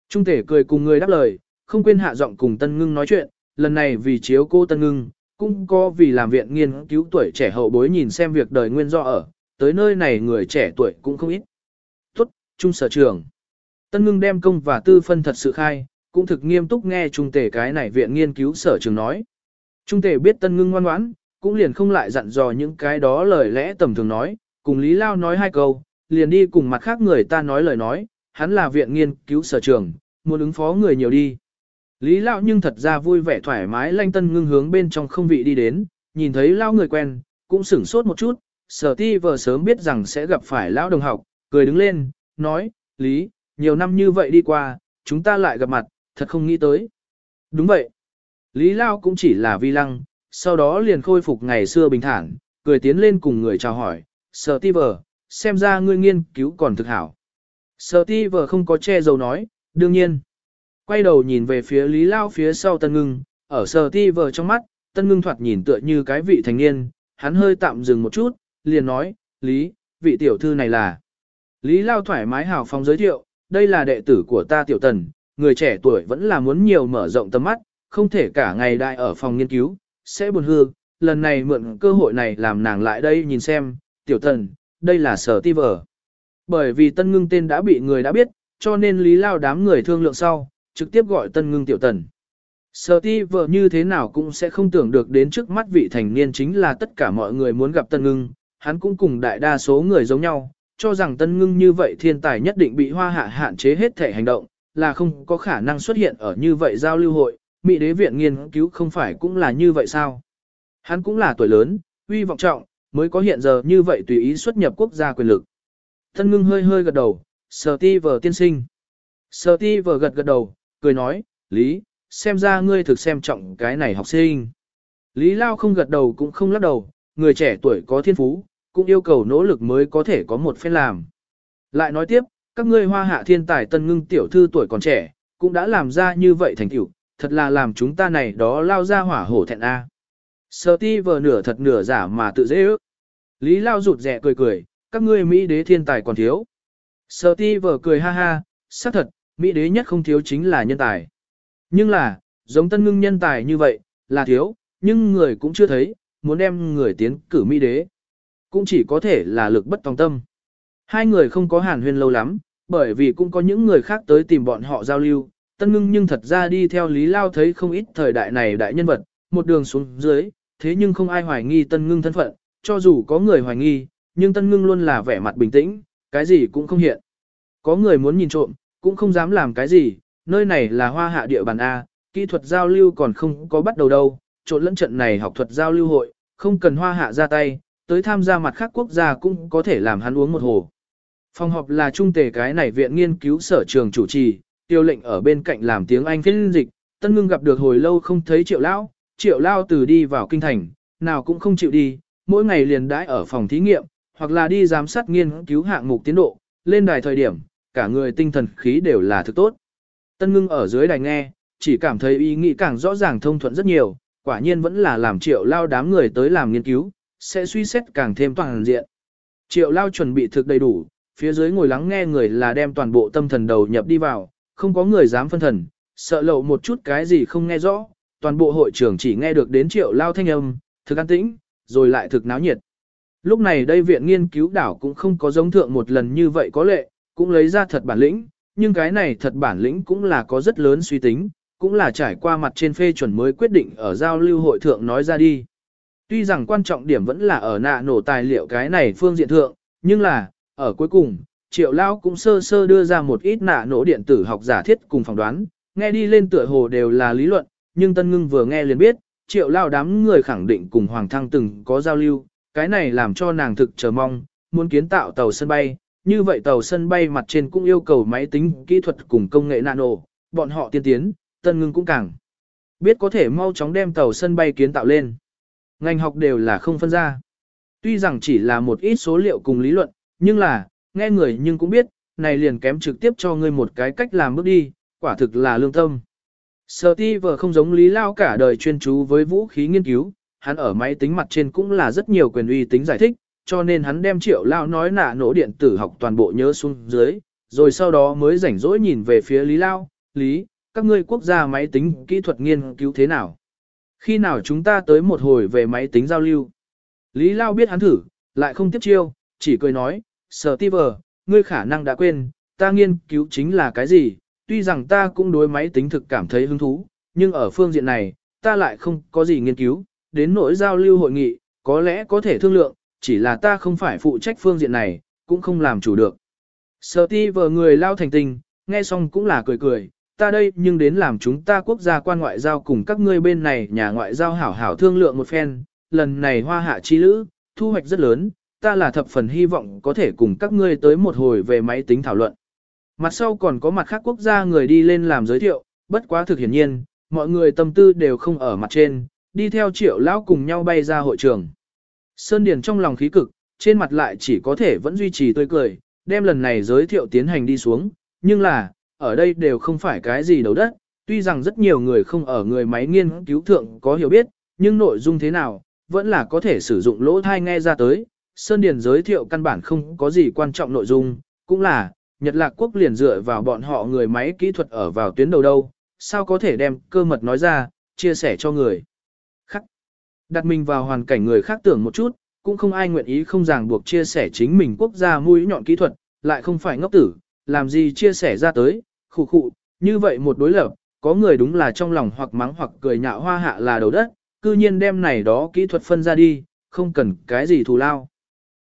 Trung thể cười cùng người đáp lời, không quên hạ giọng cùng Tân Ngưng nói chuyện, lần này vì chiếu cô Tân Ngưng, cũng có vì làm viện nghiên cứu tuổi trẻ hậu bối nhìn xem việc đời nguyên do ở, tới nơi này người trẻ tuổi cũng không ít. Tốt, Trung sở trường. Tân Ngưng đem công và tư phân thật sự khai, cũng thực nghiêm túc nghe Trung tể cái này viện nghiên cứu sở trường nói. Trung tể biết Tân Ngưng ngoan ngoãn, cũng liền không lại dặn dò những cái đó lời lẽ tầm thường nói, cùng Lý Lao nói hai câu, liền đi cùng mặt khác người ta nói lời nói, hắn là viện nghiên cứu sở trường, muốn ứng phó người nhiều đi. Lý Lão nhưng thật ra vui vẻ thoải mái lanh tân ngưng hướng bên trong không vị đi đến, nhìn thấy Lão người quen, cũng sửng sốt một chút, sở ti vừa sớm biết rằng sẽ gặp phải Lão đồng học, cười đứng lên, nói, Lý, nhiều năm như vậy đi qua, chúng ta lại gặp mặt, thật không nghĩ tới. Đúng vậy. Lý Lao cũng chỉ là vi lăng, sau đó liền khôi phục ngày xưa bình thản, cười tiến lên cùng người chào hỏi, sở ti Vở, xem ra ngươi nghiên cứu còn thực hảo. Sở ti Vở không có che dầu nói, đương nhiên. Quay đầu nhìn về phía Lý Lao phía sau Tân Ngưng, ở sở ti vờ trong mắt, Tân Ngưng thoạt nhìn tựa như cái vị thành niên, hắn hơi tạm dừng một chút, liền nói, Lý, vị tiểu thư này là. Lý Lao thoải mái hào phóng giới thiệu, đây là đệ tử của ta tiểu tần, người trẻ tuổi vẫn là muốn nhiều mở rộng tầm mắt, không thể cả ngày đại ở phòng nghiên cứu, sẽ buồn hư lần này mượn cơ hội này làm nàng lại đây nhìn xem, tiểu tần, đây là sở ti vờ. Bởi vì tân ngưng tên đã bị người đã biết, cho nên lý lao đám người thương lượng sau, trực tiếp gọi tân ngưng tiểu tần. Sở ti vợ như thế nào cũng sẽ không tưởng được đến trước mắt vị thành niên chính là tất cả mọi người muốn gặp tân ngưng, hắn cũng cùng đại đa số người giống nhau, cho rằng tân ngưng như vậy thiên tài nhất định bị hoa hạ hạn chế hết thể hành động, là không có khả năng xuất hiện ở như vậy giao lưu hội, Mỹ đế viện nghiên cứu không phải cũng là như vậy sao? Hắn cũng là tuổi lớn, uy vọng trọng, mới có hiện giờ như vậy tùy ý xuất nhập quốc gia quyền lực. Tân ngưng hơi hơi gật đầu, sở ti vờ tiên sinh. Sở ti vờ gật gật đầu, cười nói, Lý, xem ra ngươi thực xem trọng cái này học sinh. Lý Lao không gật đầu cũng không lắc đầu, người trẻ tuổi có thiên phú, cũng yêu cầu nỗ lực mới có thể có một phen làm. Lại nói tiếp, các ngươi hoa hạ thiên tài tân ngưng tiểu thư tuổi còn trẻ, cũng đã làm ra như vậy thành tiểu, thật là làm chúng ta này đó lao ra hỏa hổ thẹn A. Sở ti vờ nửa thật nửa giả mà tự dễ ước. Lý Lao rụt rẻ cười cười, các ngươi Mỹ đế thiên tài còn thiếu. Sở ti vờ cười ha ha, xác thật, Mỹ đế nhất không thiếu chính là nhân tài. Nhưng là, giống tân ngưng nhân tài như vậy, là thiếu, nhưng người cũng chưa thấy, muốn đem người tiến cử Mỹ đế. Cũng chỉ có thể là lực bất tòng tâm. Hai người không có hàn huyên lâu lắm, bởi vì cũng có những người khác tới tìm bọn họ giao lưu. Tân ngưng nhưng thật ra đi theo Lý Lao thấy không ít thời đại này đại nhân vật, một đường xuống dưới, thế nhưng không ai hoài nghi tân ngưng thân phận, cho dù có người hoài nghi, nhưng tân ngưng luôn là vẻ mặt bình tĩnh, cái gì cũng không hiện. Có người muốn nhìn trộm, cũng không dám làm cái gì, nơi này là hoa hạ địa bàn A, kỹ thuật giao lưu còn không có bắt đầu đâu, trộn lẫn trận này học thuật giao lưu hội, không cần hoa hạ ra tay, tới tham gia mặt khác quốc gia cũng có thể làm hắn uống một hồ. Phòng họp là trung tề cái này viện nghiên cứu sở trường chủ trì, tiêu lệnh ở bên cạnh làm tiếng Anh phiên dịch, tân ngưng gặp được hồi lâu không thấy triệu lão, triệu lao từ đi vào kinh thành, nào cũng không chịu đi, mỗi ngày liền đãi ở phòng thí nghiệm, hoặc là đi giám sát nghiên cứu hạng mục tiến độ, lên đài thời điểm, cả người tinh thần khí đều là thực tốt. Tân ngưng ở dưới đài nghe, chỉ cảm thấy ý nghĩ càng rõ ràng thông thuận rất nhiều, quả nhiên vẫn là làm triệu lao đám người tới làm nghiên cứu, sẽ suy xét càng thêm toàn diện. Triệu lao chuẩn bị thực đầy đủ, phía dưới ngồi lắng nghe người là đem toàn bộ tâm thần đầu nhập đi vào, không có người dám phân thần, sợ lộ một chút cái gì không nghe rõ, toàn bộ hội trưởng chỉ nghe được đến triệu lao thanh âm, thực an tĩnh, rồi lại thực náo nhiệt. Lúc này đây viện nghiên cứu đảo cũng không có giống thượng một lần như vậy có lệ, cũng lấy ra thật bản lĩnh, nhưng cái này thật bản lĩnh cũng là có rất lớn suy tính, cũng là trải qua mặt trên phê chuẩn mới quyết định ở giao lưu hội thượng nói ra đi. Tuy rằng quan trọng điểm vẫn là ở nạ nổ tài liệu cái này phương diện thượng, nhưng là, ở cuối cùng, triệu lao cũng sơ sơ đưa ra một ít nạ nổ điện tử học giả thiết cùng phỏng đoán, nghe đi lên tựa hồ đều là lý luận, nhưng Tân Ngưng vừa nghe liền biết, triệu lao đám người khẳng định cùng Hoàng Thăng từng có giao lưu, cái này làm cho nàng thực chờ mong, muốn kiến tạo tàu sân bay, như vậy tàu sân bay mặt trên cũng yêu cầu máy tính kỹ thuật cùng công nghệ nano, bọn họ tiên tiến, Tân Ngưng cũng càng biết có thể mau chóng đem tàu sân bay kiến tạo lên. Ngành học đều là không phân ra. Tuy rằng chỉ là một ít số liệu cùng lý luận, nhưng là, nghe người nhưng cũng biết, này liền kém trực tiếp cho ngươi một cái cách làm bước đi, quả thực là lương tâm. Sở ti vợ không giống Lý Lao cả đời chuyên chú với vũ khí nghiên cứu, hắn ở máy tính mặt trên cũng là rất nhiều quyền uy tính giải thích, cho nên hắn đem triệu Lao nói nạ nổ điện tử học toàn bộ nhớ xuống dưới, rồi sau đó mới rảnh rỗi nhìn về phía Lý Lao, Lý, các ngươi quốc gia máy tính kỹ thuật nghiên cứu thế nào? Khi nào chúng ta tới một hồi về máy tính giao lưu? Lý Lao biết hắn thử, lại không tiếp chiêu, chỉ cười nói, sở ti ngươi khả năng đã quên, ta nghiên cứu chính là cái gì, tuy rằng ta cũng đối máy tính thực cảm thấy hứng thú, nhưng ở phương diện này, ta lại không có gì nghiên cứu, đến nỗi giao lưu hội nghị, có lẽ có thể thương lượng, chỉ là ta không phải phụ trách phương diện này, cũng không làm chủ được. Sở ti vợ người lao thành tình, nghe xong cũng là cười cười, ta đây nhưng đến làm chúng ta quốc gia quan ngoại giao cùng các ngươi bên này nhà ngoại giao hảo hảo thương lượng một phen, lần này hoa hạ chi lữ, thu hoạch rất lớn, ta là thập phần hy vọng có thể cùng các ngươi tới một hồi về máy tính thảo luận. Mặt sau còn có mặt khác quốc gia người đi lên làm giới thiệu, bất quá thực hiển nhiên, mọi người tâm tư đều không ở mặt trên, đi theo triệu lão cùng nhau bay ra hội trường. Sơn Điền trong lòng khí cực, trên mặt lại chỉ có thể vẫn duy trì tươi cười, đem lần này giới thiệu tiến hành đi xuống, nhưng là, ở đây đều không phải cái gì đầu đất, tuy rằng rất nhiều người không ở người máy nghiên cứu thượng có hiểu biết, nhưng nội dung thế nào, vẫn là có thể sử dụng lỗ thai nghe ra tới. Sơn Điền giới thiệu căn bản không có gì quan trọng nội dung, cũng là, Nhật Lạc Quốc liền dựa vào bọn họ người máy kỹ thuật ở vào tuyến đầu đâu, sao có thể đem cơ mật nói ra, chia sẻ cho người. Đặt mình vào hoàn cảnh người khác tưởng một chút, cũng không ai nguyện ý không ràng buộc chia sẻ chính mình quốc gia mũi nhọn kỹ thuật, lại không phải ngốc tử, làm gì chia sẻ ra tới, khụ khụ, như vậy một đối lập, có người đúng là trong lòng hoặc mắng hoặc cười nhạo hoa hạ là đầu đất, cư nhiên đem này đó kỹ thuật phân ra đi, không cần cái gì thù lao.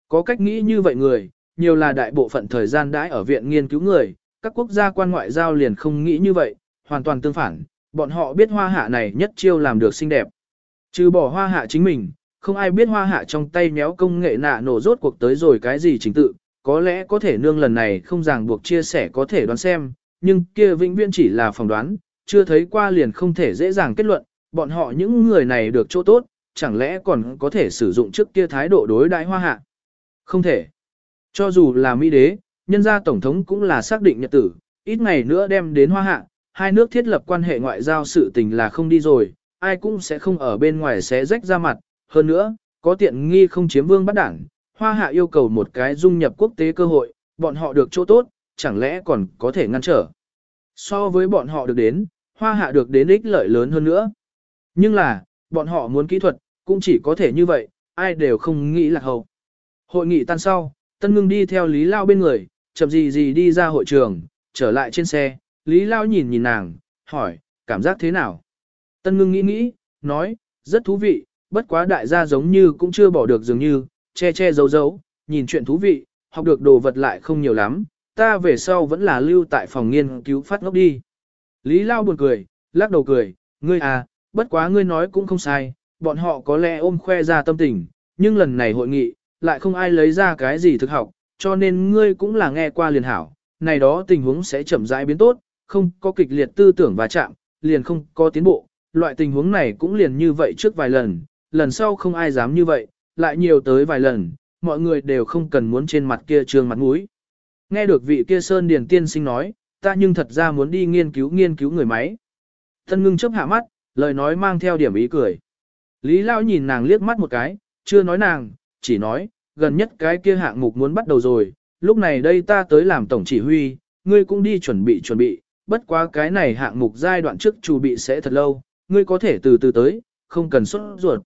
Có cách nghĩ như vậy người, nhiều là đại bộ phận thời gian đãi ở viện nghiên cứu người, các quốc gia quan ngoại giao liền không nghĩ như vậy, hoàn toàn tương phản, bọn họ biết hoa hạ này nhất chiêu làm được xinh đẹp. Trừ bỏ hoa hạ chính mình, không ai biết hoa hạ trong tay méo công nghệ nạ nổ rốt cuộc tới rồi cái gì chính tự, có lẽ có thể nương lần này không ràng buộc chia sẻ có thể đoán xem, nhưng kia vĩnh viễn chỉ là phỏng đoán, chưa thấy qua liền không thể dễ dàng kết luận, bọn họ những người này được chỗ tốt, chẳng lẽ còn có thể sử dụng trước kia thái độ đối đãi hoa hạ. Không thể. Cho dù là Mỹ đế, nhân gia tổng thống cũng là xác định nhật tử, ít ngày nữa đem đến hoa hạ, hai nước thiết lập quan hệ ngoại giao sự tình là không đi rồi, ai cũng sẽ không ở bên ngoài xé rách ra mặt, hơn nữa, có tiện nghi không chiếm vương bắt đảng, hoa hạ yêu cầu một cái dung nhập quốc tế cơ hội, bọn họ được chỗ tốt, chẳng lẽ còn có thể ngăn trở. So với bọn họ được đến, hoa hạ được đến ích lợi lớn hơn nữa. Nhưng là, bọn họ muốn kỹ thuật, cũng chỉ có thể như vậy, ai đều không nghĩ là hậu. Hội nghị tan sau, Tân Ngưng đi theo Lý Lao bên người, chậm gì gì đi ra hội trường, trở lại trên xe, Lý Lao nhìn nhìn nàng, hỏi, cảm giác thế nào? Tân Ngưng nghĩ nghĩ, nói, rất thú vị, bất quá đại gia giống như cũng chưa bỏ được dường như, che che giấu giấu, nhìn chuyện thú vị, học được đồ vật lại không nhiều lắm, ta về sau vẫn là lưu tại phòng nghiên cứu phát ngốc đi. Lý Lao buồn cười, lắc đầu cười, ngươi à, bất quá ngươi nói cũng không sai, bọn họ có lẽ ôm khoe ra tâm tình, nhưng lần này hội nghị, lại không ai lấy ra cái gì thực học, cho nên ngươi cũng là nghe qua liền hảo, này đó tình huống sẽ chậm rãi biến tốt, không có kịch liệt tư tưởng và chạm, liền không có tiến bộ, loại tình huống này cũng liền như vậy trước vài lần, lần sau không ai dám như vậy, lại nhiều tới vài lần, mọi người đều không cần muốn trên mặt kia trương mặt mũi. Nghe được vị kia Sơn Điền Tiên sinh nói, ta nhưng thật ra muốn đi nghiên cứu nghiên cứu người máy. Thân ngưng chấp hạ mắt, lời nói mang theo điểm ý cười. Lý Lao nhìn nàng liếc mắt một cái, chưa nói nàng, chỉ nói, gần nhất cái kia hạng mục muốn bắt đầu rồi, lúc này đây ta tới làm tổng chỉ huy, ngươi cũng đi chuẩn bị chuẩn bị, bất quá cái này hạng mục giai đoạn trước chuẩn bị sẽ thật lâu, ngươi có thể từ từ tới, không cần xuất ruột.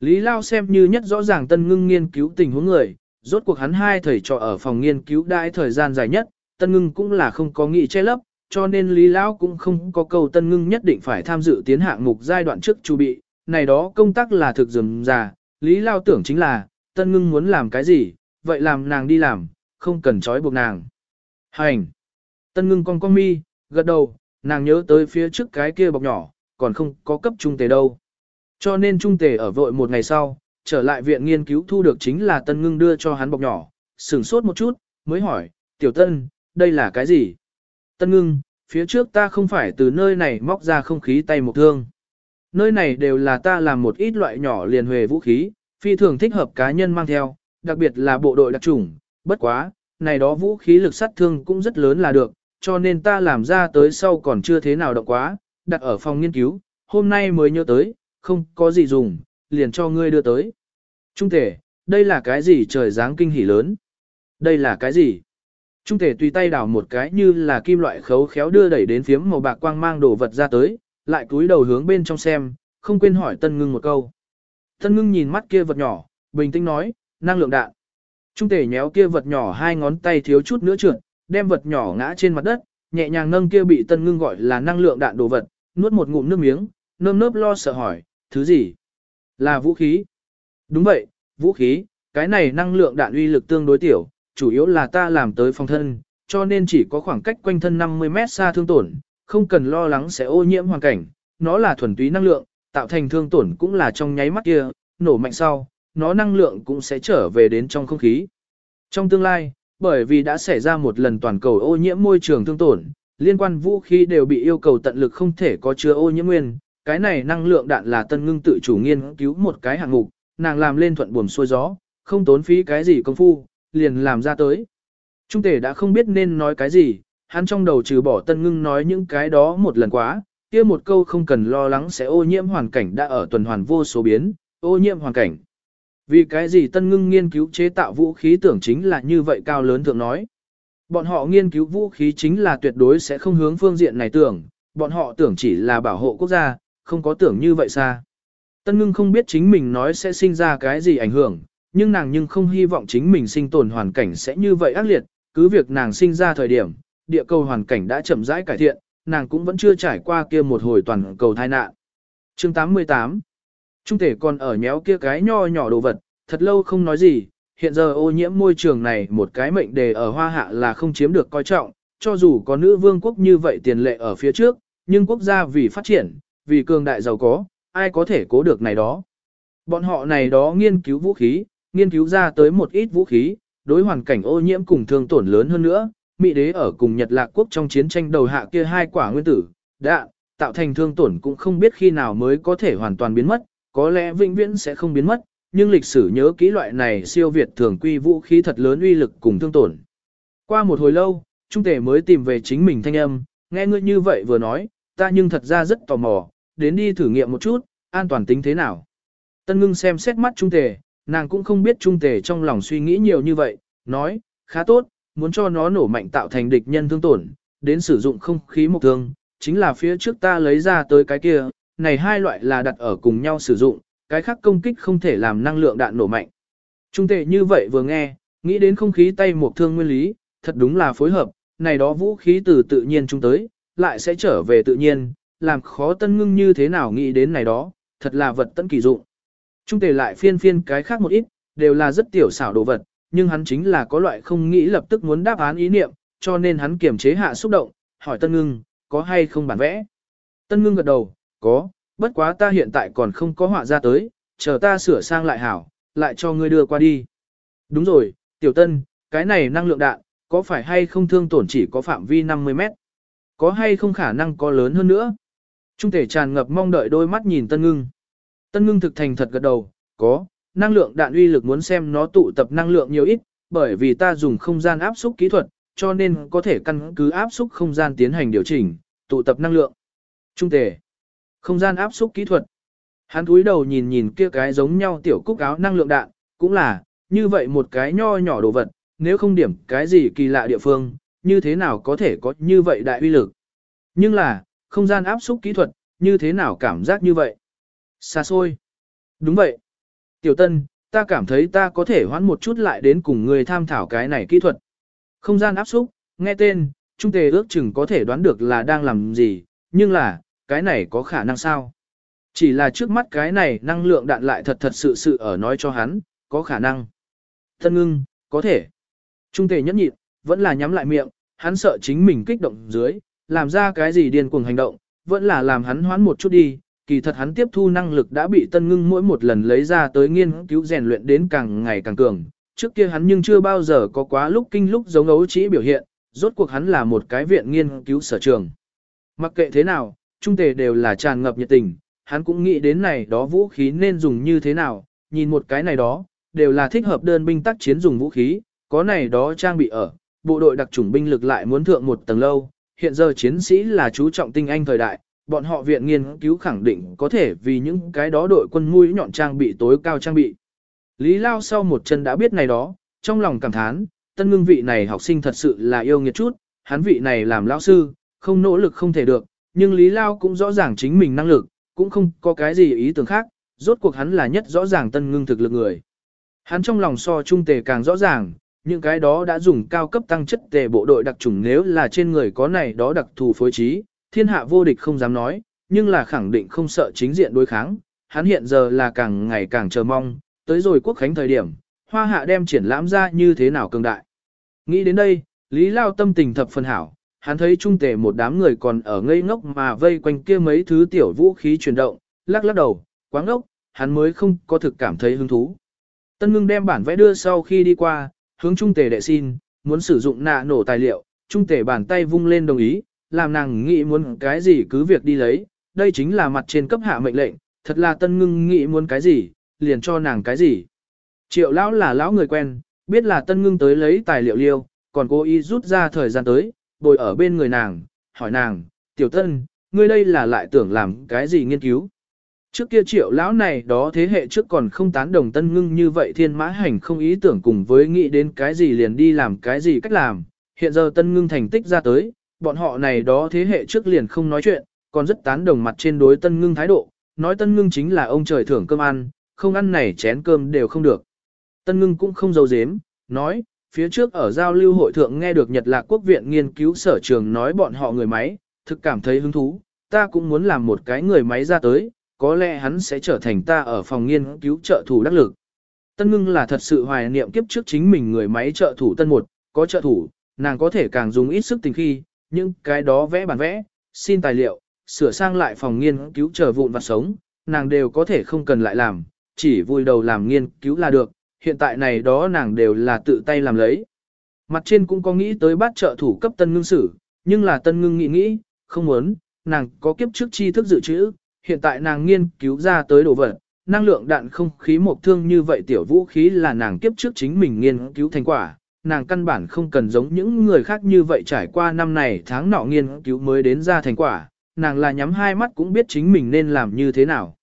Lý Lao xem như nhất rõ ràng tân ngưng nghiên cứu tình huống người, rốt cuộc hắn hai thầy trò ở phòng nghiên cứu đãi thời gian dài nhất, tân ngưng cũng là không có nghị che lấp, cho nên Lý Lao cũng không có câu tân ngưng nhất định phải tham dự tiến hạng mục giai đoạn trước chuẩn bị, này đó công tác là thực dừng già, Lý Lao tưởng chính là, tân ngưng muốn làm cái gì, vậy làm nàng đi làm, không cần trói buộc nàng. Hành. Tân ngưng con con mi, gật đầu, nàng nhớ tới phía trước cái kia bọc nhỏ, còn không có cấp trung tề đâu. Cho nên trung tề ở vội một ngày sau, trở lại viện nghiên cứu thu được chính là tân ngưng đưa cho hắn bọc nhỏ, sửng sốt một chút, mới hỏi, tiểu tân, đây là cái gì? Tân ngưng, phía trước ta không phải từ nơi này móc ra không khí tay một thương. Nơi này đều là ta làm một ít loại nhỏ liền huề vũ khí, phi thường thích hợp cá nhân mang theo, đặc biệt là bộ đội đặc chủng, bất quá, này đó vũ khí lực sát thương cũng rất lớn là được, cho nên ta làm ra tới sau còn chưa thế nào động quá, đặt ở phòng nghiên cứu, hôm nay mới nhớ tới, không có gì dùng, liền cho ngươi đưa tới. Trung thể, đây là cái gì trời dáng kinh hỉ lớn? Đây là cái gì? Trung thể tùy tay đảo một cái như là kim loại khấu khéo đưa đẩy đến phiếm màu bạc quang mang đồ vật ra tới, lại cúi đầu hướng bên trong xem, không quên hỏi Tân Ngưng một câu. Tân Ngưng nhìn mắt kia vật nhỏ, bình tĩnh nói, năng lượng đạn. Trung thể nhéo kia vật nhỏ hai ngón tay thiếu chút nữa trượt, đem vật nhỏ ngã trên mặt đất, nhẹ nhàng nâng kia bị Tân Ngưng gọi là năng lượng đạn đồ vật, nuốt một ngụm nước miếng, nơm nớp lo sợ hỏi, thứ gì? Là vũ khí. Đúng vậy, vũ khí, cái này năng lượng đạn uy lực tương đối tiểu, chủ yếu là ta làm tới phòng thân, cho nên chỉ có khoảng cách quanh thân 50 mét xa thương tổn, không cần lo lắng sẽ ô nhiễm hoàn cảnh, nó là thuần túy năng lượng, tạo thành thương tổn cũng là trong nháy mắt kia, nổ mạnh sau, nó năng lượng cũng sẽ trở về đến trong không khí. Trong tương lai, bởi vì đã xảy ra một lần toàn cầu ô nhiễm môi trường thương tổn, liên quan vũ khí đều bị yêu cầu tận lực không thể có chứa ô nhiễm nguyên, cái này năng lượng đạn là tân ngưng tự chủ nghiên cứu một cái hạng mục, nàng làm lên thuận buồm xuôi gió, không tốn phí cái gì công phu, liền làm ra tới. Trung tể đã không biết nên nói cái gì, hắn trong đầu trừ bỏ tân ngưng nói những cái đó một lần quá, kia một câu không cần lo lắng sẽ ô nhiễm hoàn cảnh đã ở tuần hoàn vô số biến, ô nhiễm hoàn cảnh. Vì cái gì tân ngưng nghiên cứu chế tạo vũ khí tưởng chính là như vậy cao lớn thượng nói. Bọn họ nghiên cứu vũ khí chính là tuyệt đối sẽ không hướng phương diện này tưởng, bọn họ tưởng chỉ là bảo hộ quốc gia, không có tưởng như vậy xa. Tân ngưng không biết chính mình nói sẽ sinh ra cái gì ảnh hưởng, nhưng nàng nhưng không hy vọng chính mình sinh tồn hoàn cảnh sẽ như vậy ác liệt, cứ việc nàng sinh ra thời điểm, địa cầu hoàn cảnh đã chậm rãi cải thiện, nàng cũng vẫn chưa trải qua kia một hồi toàn cầu tai nạn. Chương 88 Trung thể còn ở nhéo kia cái nho nhỏ đồ vật, thật lâu không nói gì, hiện giờ ô nhiễm môi trường này một cái mệnh đề ở hoa hạ là không chiếm được coi trọng, cho dù có nữ vương quốc như vậy tiền lệ ở phía trước, nhưng quốc gia vì phát triển, vì cường đại giàu có, ai có thể cố được này đó. Bọn họ này đó nghiên cứu vũ khí, nghiên cứu ra tới một ít vũ khí, đối hoàn cảnh ô nhiễm cùng thương tổn lớn hơn nữa, Mỹ đế ở cùng Nhật Lạc quốc trong chiến tranh đầu hạ kia hai quả nguyên tử, đạn, tạo thành thương tổn cũng không biết khi nào mới có thể hoàn toàn biến mất, có lẽ vĩnh viễn sẽ không biến mất, nhưng lịch sử nhớ kỹ loại này siêu việt thường quy vũ khí thật lớn uy lực cùng thương tổn. Qua một hồi lâu, Trung Tể mới tìm về chính mình thanh âm, nghe ngươi như vậy vừa nói, ta nhưng thật ra rất tò mò, đến đi thử nghiệm một chút, an toàn tính thế nào. Tân ngưng xem xét mắt Trung Tề, nàng cũng không biết Trung Tề trong lòng suy nghĩ nhiều như vậy, nói, khá tốt, muốn cho nó nổ mạnh tạo thành địch nhân thương tổn, đến sử dụng không khí mộc thương, chính là phía trước ta lấy ra tới cái kia, này hai loại là đặt ở cùng nhau sử dụng, cái khác công kích không thể làm năng lượng đạn nổ mạnh. Trung Tề như vậy vừa nghe, nghĩ đến không khí tay một thương nguyên lý, thật đúng là phối hợp, này đó vũ khí từ tự nhiên chúng tới, lại sẽ trở về tự nhiên, làm khó tân ngưng như thế nào nghĩ đến này đó, thật là vật tân kỳ dụng. Trung tề lại phiên phiên cái khác một ít, đều là rất tiểu xảo đồ vật, nhưng hắn chính là có loại không nghĩ lập tức muốn đáp án ý niệm, cho nên hắn kiềm chế hạ xúc động, hỏi tân ngưng, có hay không bản vẽ. Tân ngưng gật đầu, có, bất quá ta hiện tại còn không có họa ra tới, chờ ta sửa sang lại hảo, lại cho ngươi đưa qua đi. Đúng rồi, tiểu tân, cái này năng lượng đạn, có phải hay không thương tổn chỉ có phạm vi 50 mét? Có hay không khả năng có lớn hơn nữa? Trung thể tràn ngập mong đợi đôi mắt nhìn Tân Ngưng. Tân Ngưng thực thành thật gật đầu, có, năng lượng đạn uy lực muốn xem nó tụ tập năng lượng nhiều ít, bởi vì ta dùng không gian áp xúc kỹ thuật, cho nên có thể căn cứ áp xúc không gian tiến hành điều chỉnh, tụ tập năng lượng. Trung thể, không gian áp xúc kỹ thuật. Hắn cúi đầu nhìn nhìn kia cái giống nhau tiểu cúc áo năng lượng đạn, cũng là, như vậy một cái nho nhỏ đồ vật, nếu không điểm cái gì kỳ lạ địa phương, như thế nào có thể có như vậy đại uy lực. Nhưng là, không gian áp xúc kỹ thuật, như thế nào cảm giác như vậy? Xa xôi. Đúng vậy. Tiểu Tân, ta cảm thấy ta có thể hoãn một chút lại đến cùng người tham thảo cái này kỹ thuật. Không gian áp xúc, nghe tên, Trung Tề ước chừng có thể đoán được là đang làm gì, nhưng là, cái này có khả năng sao? Chỉ là trước mắt cái này năng lượng đạn lại thật thật sự sự ở nói cho hắn, có khả năng. Tân ngưng, có thể. Trung Tề nhẫn nhịn, vẫn là nhắm lại miệng, hắn sợ chính mình kích động dưới, làm ra cái gì điên cuồng hành động, vẫn là làm hắn hoán một chút đi, kỳ thật hắn tiếp thu năng lực đã bị tân ngưng mỗi một lần lấy ra tới nghiên cứu rèn luyện đến càng ngày càng cường. Trước kia hắn nhưng chưa bao giờ có quá lúc kinh lúc giống ấu chỉ biểu hiện, rốt cuộc hắn là một cái viện nghiên cứu sở trường. Mặc kệ thế nào, trung tề đều là tràn ngập nhiệt tình, hắn cũng nghĩ đến này đó vũ khí nên dùng như thế nào, nhìn một cái này đó, đều là thích hợp đơn binh tác chiến dùng vũ khí, có này đó trang bị ở, bộ đội đặc chủng binh lực lại muốn thượng một tầng lâu, hiện giờ chiến sĩ là chú trọng tinh anh thời đại, bọn họ viện nghiên cứu khẳng định có thể vì những cái đó đội quân mũi nhọn trang bị tối cao trang bị. Lý Lao sau một chân đã biết này đó, trong lòng cảm thán, tân ngưng vị này học sinh thật sự là yêu nghiệt chút, hắn vị này làm lão sư, không nỗ lực không thể được, nhưng Lý Lao cũng rõ ràng chính mình năng lực, cũng không có cái gì ý tưởng khác, rốt cuộc hắn là nhất rõ ràng tân ngưng thực lực người. Hắn trong lòng so trung tề càng rõ ràng, những cái đó đã dùng cao cấp tăng chất tề bộ đội đặc trùng nếu là trên người có này đó đặc thù phối trí, thiên hạ vô địch không dám nói, nhưng là khẳng định không sợ chính diện đối kháng, hắn hiện giờ là càng ngày càng chờ mong, tới rồi quốc khánh thời điểm, hoa hạ đem triển lãm ra như thế nào cường đại. Nghĩ đến đây, Lý Lao tâm tình thập phần hảo, hắn thấy trung tề một đám người còn ở ngây ngốc mà vây quanh kia mấy thứ tiểu vũ khí chuyển động, lắc lắc đầu, quá ngốc, hắn mới không có thực cảm thấy hứng thú. Tân ngưng đem bản vẽ đưa sau khi đi qua, hướng trung tề đệ xin, muốn sử dụng nạ nổ tài liệu, trung tề bàn tay vung lên đồng ý, làm nàng nghĩ muốn cái gì cứ việc đi lấy, đây chính là mặt trên cấp hạ mệnh lệnh, thật là tân ngưng nghĩ muốn cái gì, liền cho nàng cái gì. Triệu lão là lão người quen, biết là tân ngưng tới lấy tài liệu liêu, còn cố ý rút ra thời gian tới, bồi ở bên người nàng, hỏi nàng, tiểu tân, ngươi đây là lại tưởng làm cái gì nghiên cứu. Trước kia triệu lão này đó thế hệ trước còn không tán đồng tân ngưng như vậy thiên mã hành không ý tưởng cùng với nghĩ đến cái gì liền đi làm cái gì cách làm. Hiện giờ tân ngưng thành tích ra tới, bọn họ này đó thế hệ trước liền không nói chuyện, còn rất tán đồng mặt trên đối tân ngưng thái độ, nói tân ngưng chính là ông trời thưởng cơm ăn, không ăn này chén cơm đều không được. Tân ngưng cũng không giấu dếm, nói, phía trước ở giao lưu hội thượng nghe được Nhật Lạc Quốc viện nghiên cứu sở trường nói bọn họ người máy, thực cảm thấy hứng thú, ta cũng muốn làm một cái người máy ra tới, có lẽ hắn sẽ trở thành ta ở phòng nghiên cứu trợ thủ đắc lực. Tân ngưng là thật sự hoài niệm kiếp trước chính mình người máy trợ thủ tân một, có trợ thủ, nàng có thể càng dùng ít sức tình khi, những cái đó vẽ bản vẽ, xin tài liệu, sửa sang lại phòng nghiên cứu chờ vụn vặt sống, nàng đều có thể không cần lại làm, chỉ vui đầu làm nghiên cứu là được, hiện tại này đó nàng đều là tự tay làm lấy. Mặt trên cũng có nghĩ tới bát trợ thủ cấp tân ngưng sử, nhưng là tân ngưng nghĩ nghĩ, không muốn, nàng có kiếp trước tri thức dự trữ, hiện tại nàng nghiên cứu ra tới đồ vật, năng lượng đạn không khí một thương như vậy tiểu vũ khí là nàng kiếp trước chính mình nghiên cứu thành quả, nàng căn bản không cần giống những người khác như vậy trải qua năm này tháng nọ nghiên cứu mới đến ra thành quả, nàng là nhắm hai mắt cũng biết chính mình nên làm như thế nào.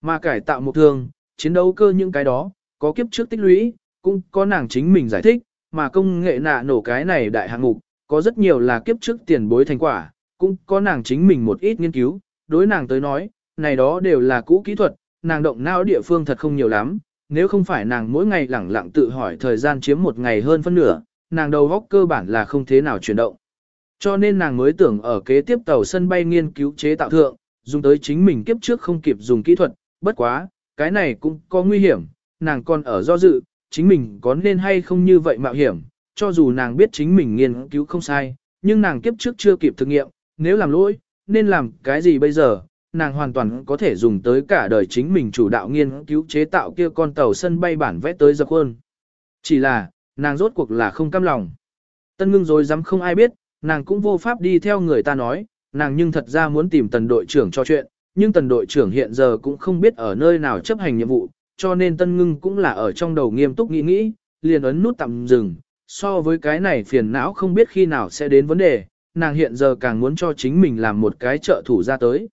Mà cải tạo một thương, chiến đấu cơ những cái đó, có kiếp trước tích lũy, cũng có nàng chính mình giải thích, mà công nghệ nạ nổ cái này đại hạng mục, có rất nhiều là kiếp trước tiền bối thành quả, cũng có nàng chính mình một ít nghiên cứu, đối nàng tới nói, này đó đều là cũ kỹ thuật, nàng động não địa phương thật không nhiều lắm, nếu không phải nàng mỗi ngày lẳng lặng tự hỏi thời gian chiếm một ngày hơn phân nửa, nàng đầu góc cơ bản là không thế nào chuyển động. Cho nên nàng mới tưởng ở kế tiếp tàu sân bay nghiên cứu chế tạo thượng, dùng tới chính mình kiếp trước không kịp dùng kỹ thuật, bất quá, cái này cũng có nguy hiểm, nàng còn ở do dự, chính mình có nên hay không như vậy mạo hiểm, cho dù nàng biết chính mình nghiên cứu không sai, nhưng nàng kiếp trước chưa kịp thực nghiệm, nếu làm lỗi, nên làm cái gì bây giờ, nàng hoàn toàn có thể dùng tới cả đời chính mình chủ đạo nghiên cứu chế tạo kia con tàu sân bay bản vẽ tới dập hơn. Chỉ là, nàng rốt cuộc là không cam lòng. Tân ngưng rồi dám không ai biết, nàng cũng vô pháp đi theo người ta nói, nàng nhưng thật ra muốn tìm tần đội trưởng cho chuyện, nhưng tần đội trưởng hiện giờ cũng không biết ở nơi nào chấp hành nhiệm vụ, cho nên tân ngưng cũng là ở trong đầu nghiêm túc nghĩ nghĩ, liền ấn nút tạm dừng. So với cái này phiền não không biết khi nào sẽ đến vấn đề, nàng hiện giờ càng muốn cho chính mình làm một cái trợ thủ ra tới.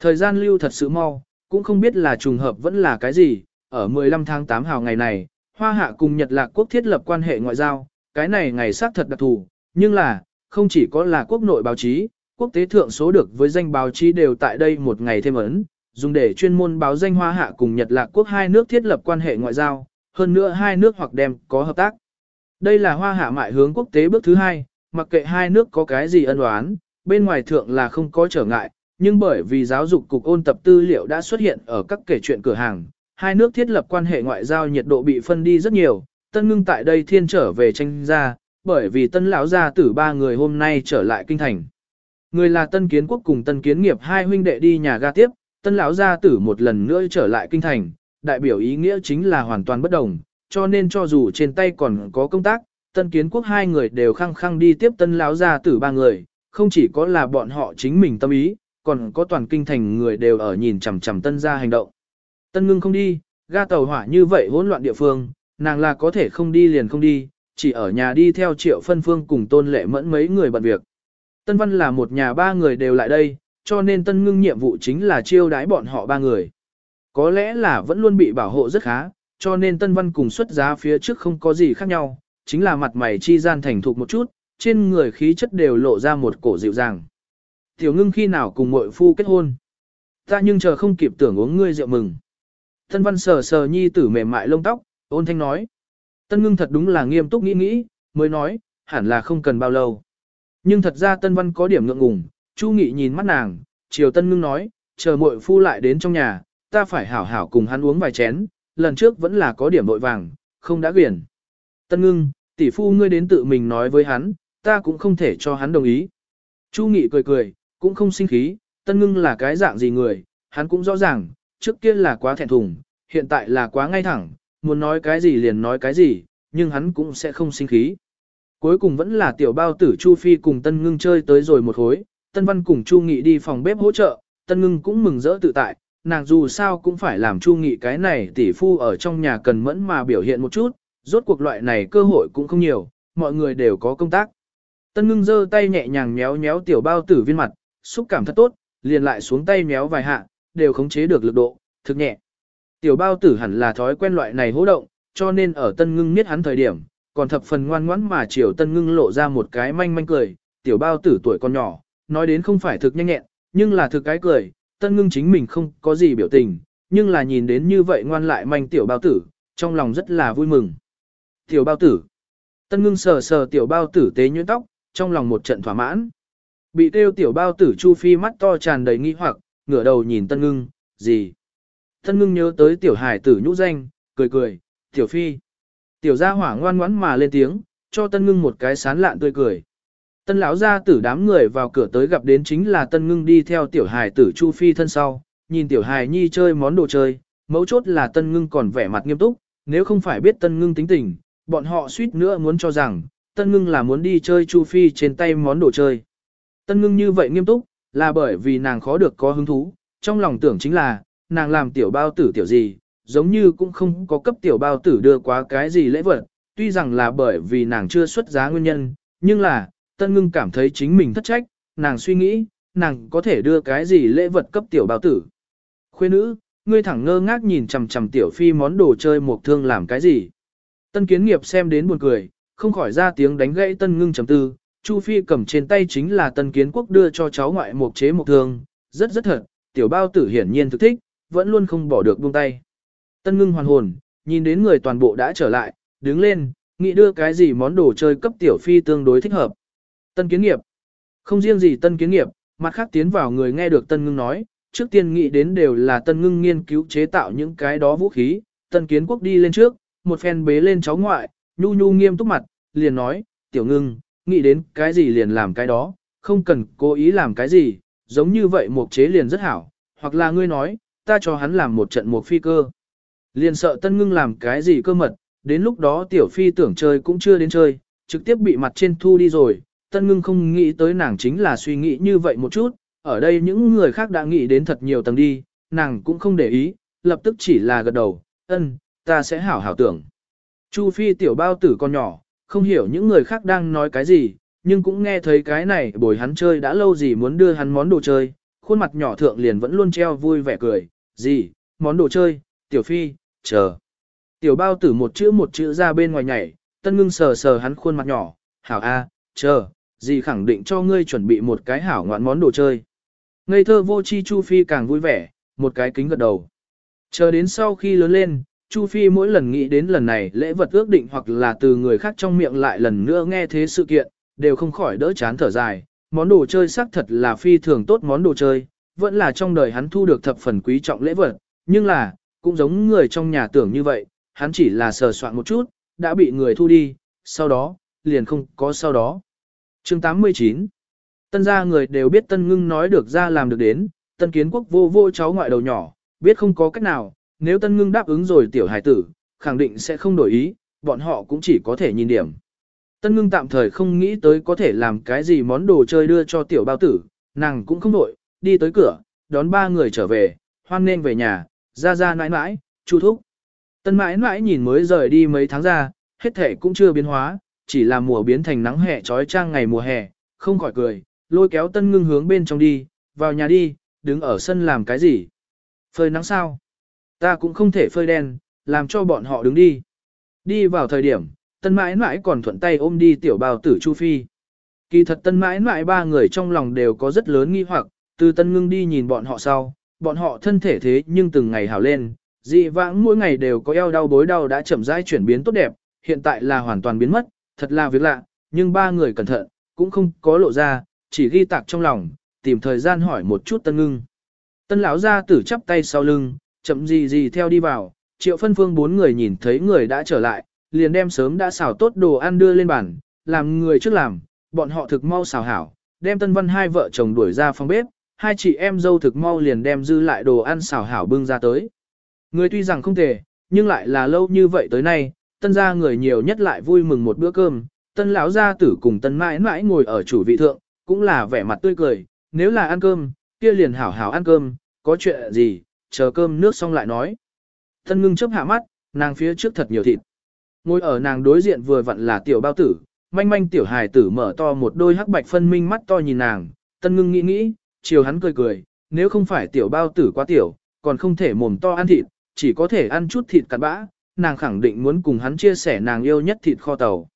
Thời gian lưu thật sự mau, cũng không biết là trùng hợp vẫn là cái gì, ở 15 tháng 8 hào ngày này, Hoa Hạ cùng Nhật Lạc quốc thiết lập quan hệ ngoại giao, cái này ngày xác thật đặc thù, nhưng là, không chỉ có là quốc nội báo chí, quốc tế thượng số được với danh báo chí đều tại đây một ngày thêm ấn, dùng để chuyên môn báo danh Hoa Hạ cùng Nhật Lạc quốc hai nước thiết lập quan hệ ngoại giao, hơn nữa hai nước hoặc đem có hợp tác. Đây là Hoa Hạ mại hướng quốc tế bước thứ hai, mặc kệ hai nước có cái gì ân oán, bên ngoài thượng là không có trở ngại, nhưng bởi vì giáo dục cục ôn tập tư liệu đã xuất hiện ở các kể chuyện cửa hàng, hai nước thiết lập quan hệ ngoại giao nhiệt độ bị phân đi rất nhiều, tân ngưng tại đây thiên trở về tranh ra, bởi vì tân lão gia tử ba người hôm nay trở lại kinh thành. Người là tân kiến quốc cùng tân kiến nghiệp hai huynh đệ đi nhà ga tiếp, tân lão gia tử một lần nữa trở lại kinh thành, đại biểu ý nghĩa chính là hoàn toàn bất đồng, cho nên cho dù trên tay còn có công tác, tân kiến quốc hai người đều khăng khăng đi tiếp tân lão gia tử ba người, không chỉ có là bọn họ chính mình tâm ý, còn có toàn kinh thành người đều ở nhìn chằm chằm tân gia hành động. Tân ngưng không đi, ga tàu hỏa như vậy hỗn loạn địa phương, nàng là có thể không đi liền không đi, chỉ ở nhà đi theo triệu phân phương cùng tôn lệ mẫn mấy người bận việc. Tân văn là một nhà ba người đều lại đây, cho nên tân ngưng nhiệm vụ chính là chiêu đái bọn họ ba người. Có lẽ là vẫn luôn bị bảo hộ rất khá, cho nên tân văn cùng xuất giá phía trước không có gì khác nhau, chính là mặt mày chi gian thành thục một chút, trên người khí chất đều lộ ra một cổ dịu dàng. Tiểu ngưng khi nào cùng muội phu kết hôn. Ta nhưng chờ không kịp tưởng uống ngươi rượu mừng. Tân văn sờ sờ nhi tử mềm mại lông tóc, ôn thanh nói. Tân ngưng thật đúng là nghiêm túc nghĩ nghĩ, mới nói, hẳn là không cần bao lâu. Nhưng thật ra tân văn có điểm ngượng ngùng, Chu Nghị nhìn mắt nàng, Triều tân ngưng nói, chờ muội phu lại đến trong nhà, ta phải hảo hảo cùng hắn uống vài chén, lần trước vẫn là có điểm vội vàng, không đã quyển. Tân ngưng, tỷ phu ngươi đến tự mình nói với hắn, ta cũng không thể cho hắn đồng ý. Chu Nghị cười cười, cũng không sinh khí, tân ngưng là cái dạng gì người, hắn cũng rõ ràng, trước kia là quá thẹn thùng, hiện tại là quá ngay thẳng, muốn nói cái gì liền nói cái gì, nhưng hắn cũng sẽ không sinh khí. Cuối cùng vẫn là tiểu bao tử Chu Phi cùng Tân Ngưng chơi tới rồi một hối, Tân Văn cùng Chu Nghị đi phòng bếp hỗ trợ, Tân Ngưng cũng mừng rỡ tự tại, nàng dù sao cũng phải làm Chu Nghị cái này tỷ phu ở trong nhà cần mẫn mà biểu hiện một chút, rốt cuộc loại này cơ hội cũng không nhiều, mọi người đều có công tác. Tân Ngưng giơ tay nhẹ nhàng méo méo tiểu bao tử viên mặt, xúc cảm thật tốt, liền lại xuống tay méo vài hạ, đều khống chế được lực độ, thực nhẹ. Tiểu bao tử hẳn là thói quen loại này hỗ động, cho nên ở Tân Ngưng miết hắn thời điểm, còn thập phần ngoan ngoãn mà chiều Tân Ngưng lộ ra một cái manh manh cười, tiểu bao tử tuổi còn nhỏ, nói đến không phải thực nhanh nhẹn, nhưng là thực cái cười, Tân Ngưng chính mình không có gì biểu tình, nhưng là nhìn đến như vậy ngoan lại manh tiểu bao tử, trong lòng rất là vui mừng. Tiểu bao tử. Tân Ngưng sờ sờ tiểu bao tử tế nhuyễn tóc, trong lòng một trận thỏa mãn. Bị tiêu tiểu bao tử Chu Phi mắt to tràn đầy nghi hoặc, ngửa đầu nhìn Tân Ngưng, gì? Tân Ngưng nhớ tới tiểu hải tử nhũ danh, cười cười, tiểu Phi. Tiểu gia hỏa ngoan ngoãn mà lên tiếng, cho Tân Ngưng một cái sán lạn tươi cười. Tân lão gia tử đám người vào cửa tới gặp đến chính là Tân Ngưng đi theo tiểu hài tử Chu Phi thân sau, nhìn tiểu hài nhi chơi món đồ chơi, mấu chốt là Tân Ngưng còn vẻ mặt nghiêm túc, nếu không phải biết Tân Ngưng tính tình, bọn họ suýt nữa muốn cho rằng, Tân Ngưng là muốn đi chơi Chu Phi trên tay món đồ chơi. Tân Ngưng như vậy nghiêm túc, là bởi vì nàng khó được có hứng thú, trong lòng tưởng chính là, nàng làm tiểu bao tử tiểu gì, giống như cũng không có cấp tiểu bao tử đưa quá cái gì lễ vật, tuy rằng là bởi vì nàng chưa xuất giá nguyên nhân, nhưng là, Tân Ngưng cảm thấy chính mình thất trách, nàng suy nghĩ, nàng có thể đưa cái gì lễ vật cấp tiểu bao tử. Khuê nữ, ngươi thẳng ngơ ngác nhìn chằm chằm tiểu phi món đồ chơi một thương làm cái gì. Tân kiến nghiệp xem đến buồn cười, không khỏi ra tiếng đánh gãy tân ngưng chấm tư, Chu Phi cầm trên tay chính là tân kiến quốc đưa cho cháu ngoại một chế một thương, rất rất thật, tiểu bao tử hiển nhiên thực thích, vẫn luôn không bỏ được buông tay. Tân ngưng hoàn hồn, nhìn đến người toàn bộ đã trở lại, đứng lên, nghĩ đưa cái gì món đồ chơi cấp tiểu phi tương đối thích hợp. Tân kiến nghiệp. Không riêng gì tân kiến nghiệp, mặt khác tiến vào người nghe được tân ngưng nói, trước tiên nghĩ đến đều là tân ngưng nghiên cứu chế tạo những cái đó vũ khí, tân kiến quốc đi lên trước, một phen bế lên cháu ngoại, nhu nhu nghiêm túc mặt, liền nói, tiểu ngưng, nghĩ đến cái gì liền làm cái đó, không cần cố ý làm cái gì, giống như vậy một chế liền rất hảo, hoặc là ngươi nói, ta cho hắn làm một trận một phi cơ. Liền sợ tân ngưng làm cái gì cơ mật, đến lúc đó tiểu phi tưởng chơi cũng chưa đến chơi, trực tiếp bị mặt trên thu đi rồi, tân ngưng không nghĩ tới nàng chính là suy nghĩ như vậy một chút, ở đây những người khác đã nghĩ đến thật nhiều tầng đi, nàng cũng không để ý, lập tức chỉ là gật đầu, ân, ta sẽ hảo hảo tưởng. Chu phi tiểu bao tử con nhỏ, không hiểu những người khác đang nói cái gì, nhưng cũng nghe thấy cái này bồi hắn chơi đã lâu gì muốn đưa hắn món đồ chơi, khuôn mặt nhỏ thượng liền vẫn luôn treo vui vẻ cười, gì, món đồ chơi, tiểu phi, chờ. Tiểu bao tử một chữ một chữ ra bên ngoài nhảy, tân ngưng sờ sờ hắn khuôn mặt nhỏ, hảo a, chờ, gì khẳng định cho ngươi chuẩn bị một cái hảo ngoạn món đồ chơi. Ngây thơ vô chi Chu Phi càng vui vẻ, một cái kính gật đầu. Chờ đến sau khi lớn lên, Chu Phi mỗi lần nghĩ đến lần này lễ vật ước định hoặc là từ người khác trong miệng lại lần nữa nghe thế sự kiện, đều không khỏi đỡ chán thở dài. Món đồ chơi xác thật là phi thường tốt món đồ chơi, vẫn là trong đời hắn thu được thập phần quý trọng lễ vật, nhưng là, cũng giống người trong nhà tưởng như vậy, hắn chỉ là sờ soạn một chút, đã bị người thu đi, sau đó, liền không có sau đó chương 89 Tân gia người đều biết tân ngưng nói được ra làm được đến, tân kiến quốc vô vô cháu ngoại đầu nhỏ, biết không có cách nào, nếu tân ngưng đáp ứng rồi tiểu hải tử, khẳng định sẽ không đổi ý, bọn họ cũng chỉ có thể nhìn điểm. Tân ngưng tạm thời không nghĩ tới có thể làm cái gì món đồ chơi đưa cho tiểu bao tử, nàng cũng không đổi, đi tới cửa, đón ba người trở về, hoan nên về nhà, ra ra nãi nãi, chu thúc. Tân mãi nãi nhìn mới rời đi mấy tháng ra, hết thể cũng chưa biến hóa, chỉ là mùa biến thành nắng hè trói trang ngày mùa hè, không khỏi cười, lôi kéo tân ngưng hướng bên trong đi, vào nhà đi, đứng ở sân làm cái gì. Phơi nắng sao? Ta cũng không thể phơi đen, làm cho bọn họ đứng đi. Đi vào thời điểm, tân mãi mãi còn thuận tay ôm đi tiểu bào tử Chu Phi. Kỳ thật tân mãi mãi ba người trong lòng đều có rất lớn nghi hoặc, từ tân ngưng đi nhìn bọn họ sau, bọn họ thân thể thế nhưng từng ngày hảo lên, dị vãng mỗi ngày đều có eo đau bối đau đã chậm rãi chuyển biến tốt đẹp, hiện tại là hoàn toàn biến mất, thật là việc lạ, nhưng ba người cẩn thận, cũng không có lộ ra, chỉ ghi tạc trong lòng, tìm thời gian hỏi một chút tân ngưng. Tân lão ra tử chắp tay sau lưng, chậm gì gì theo đi vào, triệu phân phương bốn người nhìn thấy người đã trở lại, liền đem sớm đã xào tốt đồ ăn đưa lên bàn, làm người trước làm, bọn họ thực mau xào hảo, đem tân văn hai vợ chồng đuổi ra phòng bếp, hai chị em dâu thực mau liền đem dư lại đồ ăn xào hảo bưng ra tới. Người tuy rằng không thể, nhưng lại là lâu như vậy tới nay, tân gia người nhiều nhất lại vui mừng một bữa cơm, tân lão gia tử cùng tân mãi mãi ngồi ở chủ vị thượng, cũng là vẻ mặt tươi cười, nếu là ăn cơm, kia liền hảo hảo ăn cơm, có chuyện gì, chờ cơm nước xong lại nói. Tân ngưng chớp hạ mắt, nàng phía trước thật nhiều thịt. Ngồi ở nàng đối diện vừa vặn là tiểu bao tử, manh manh tiểu hài tử mở to một đôi hắc bạch phân minh mắt to nhìn nàng, tân ngưng nghĩ nghĩ, chiều hắn cười cười, nếu không phải tiểu bao tử quá tiểu, còn không thể mồm to ăn thịt, chỉ có thể ăn chút thịt cặn bã, nàng khẳng định muốn cùng hắn chia sẻ nàng yêu nhất thịt kho tàu.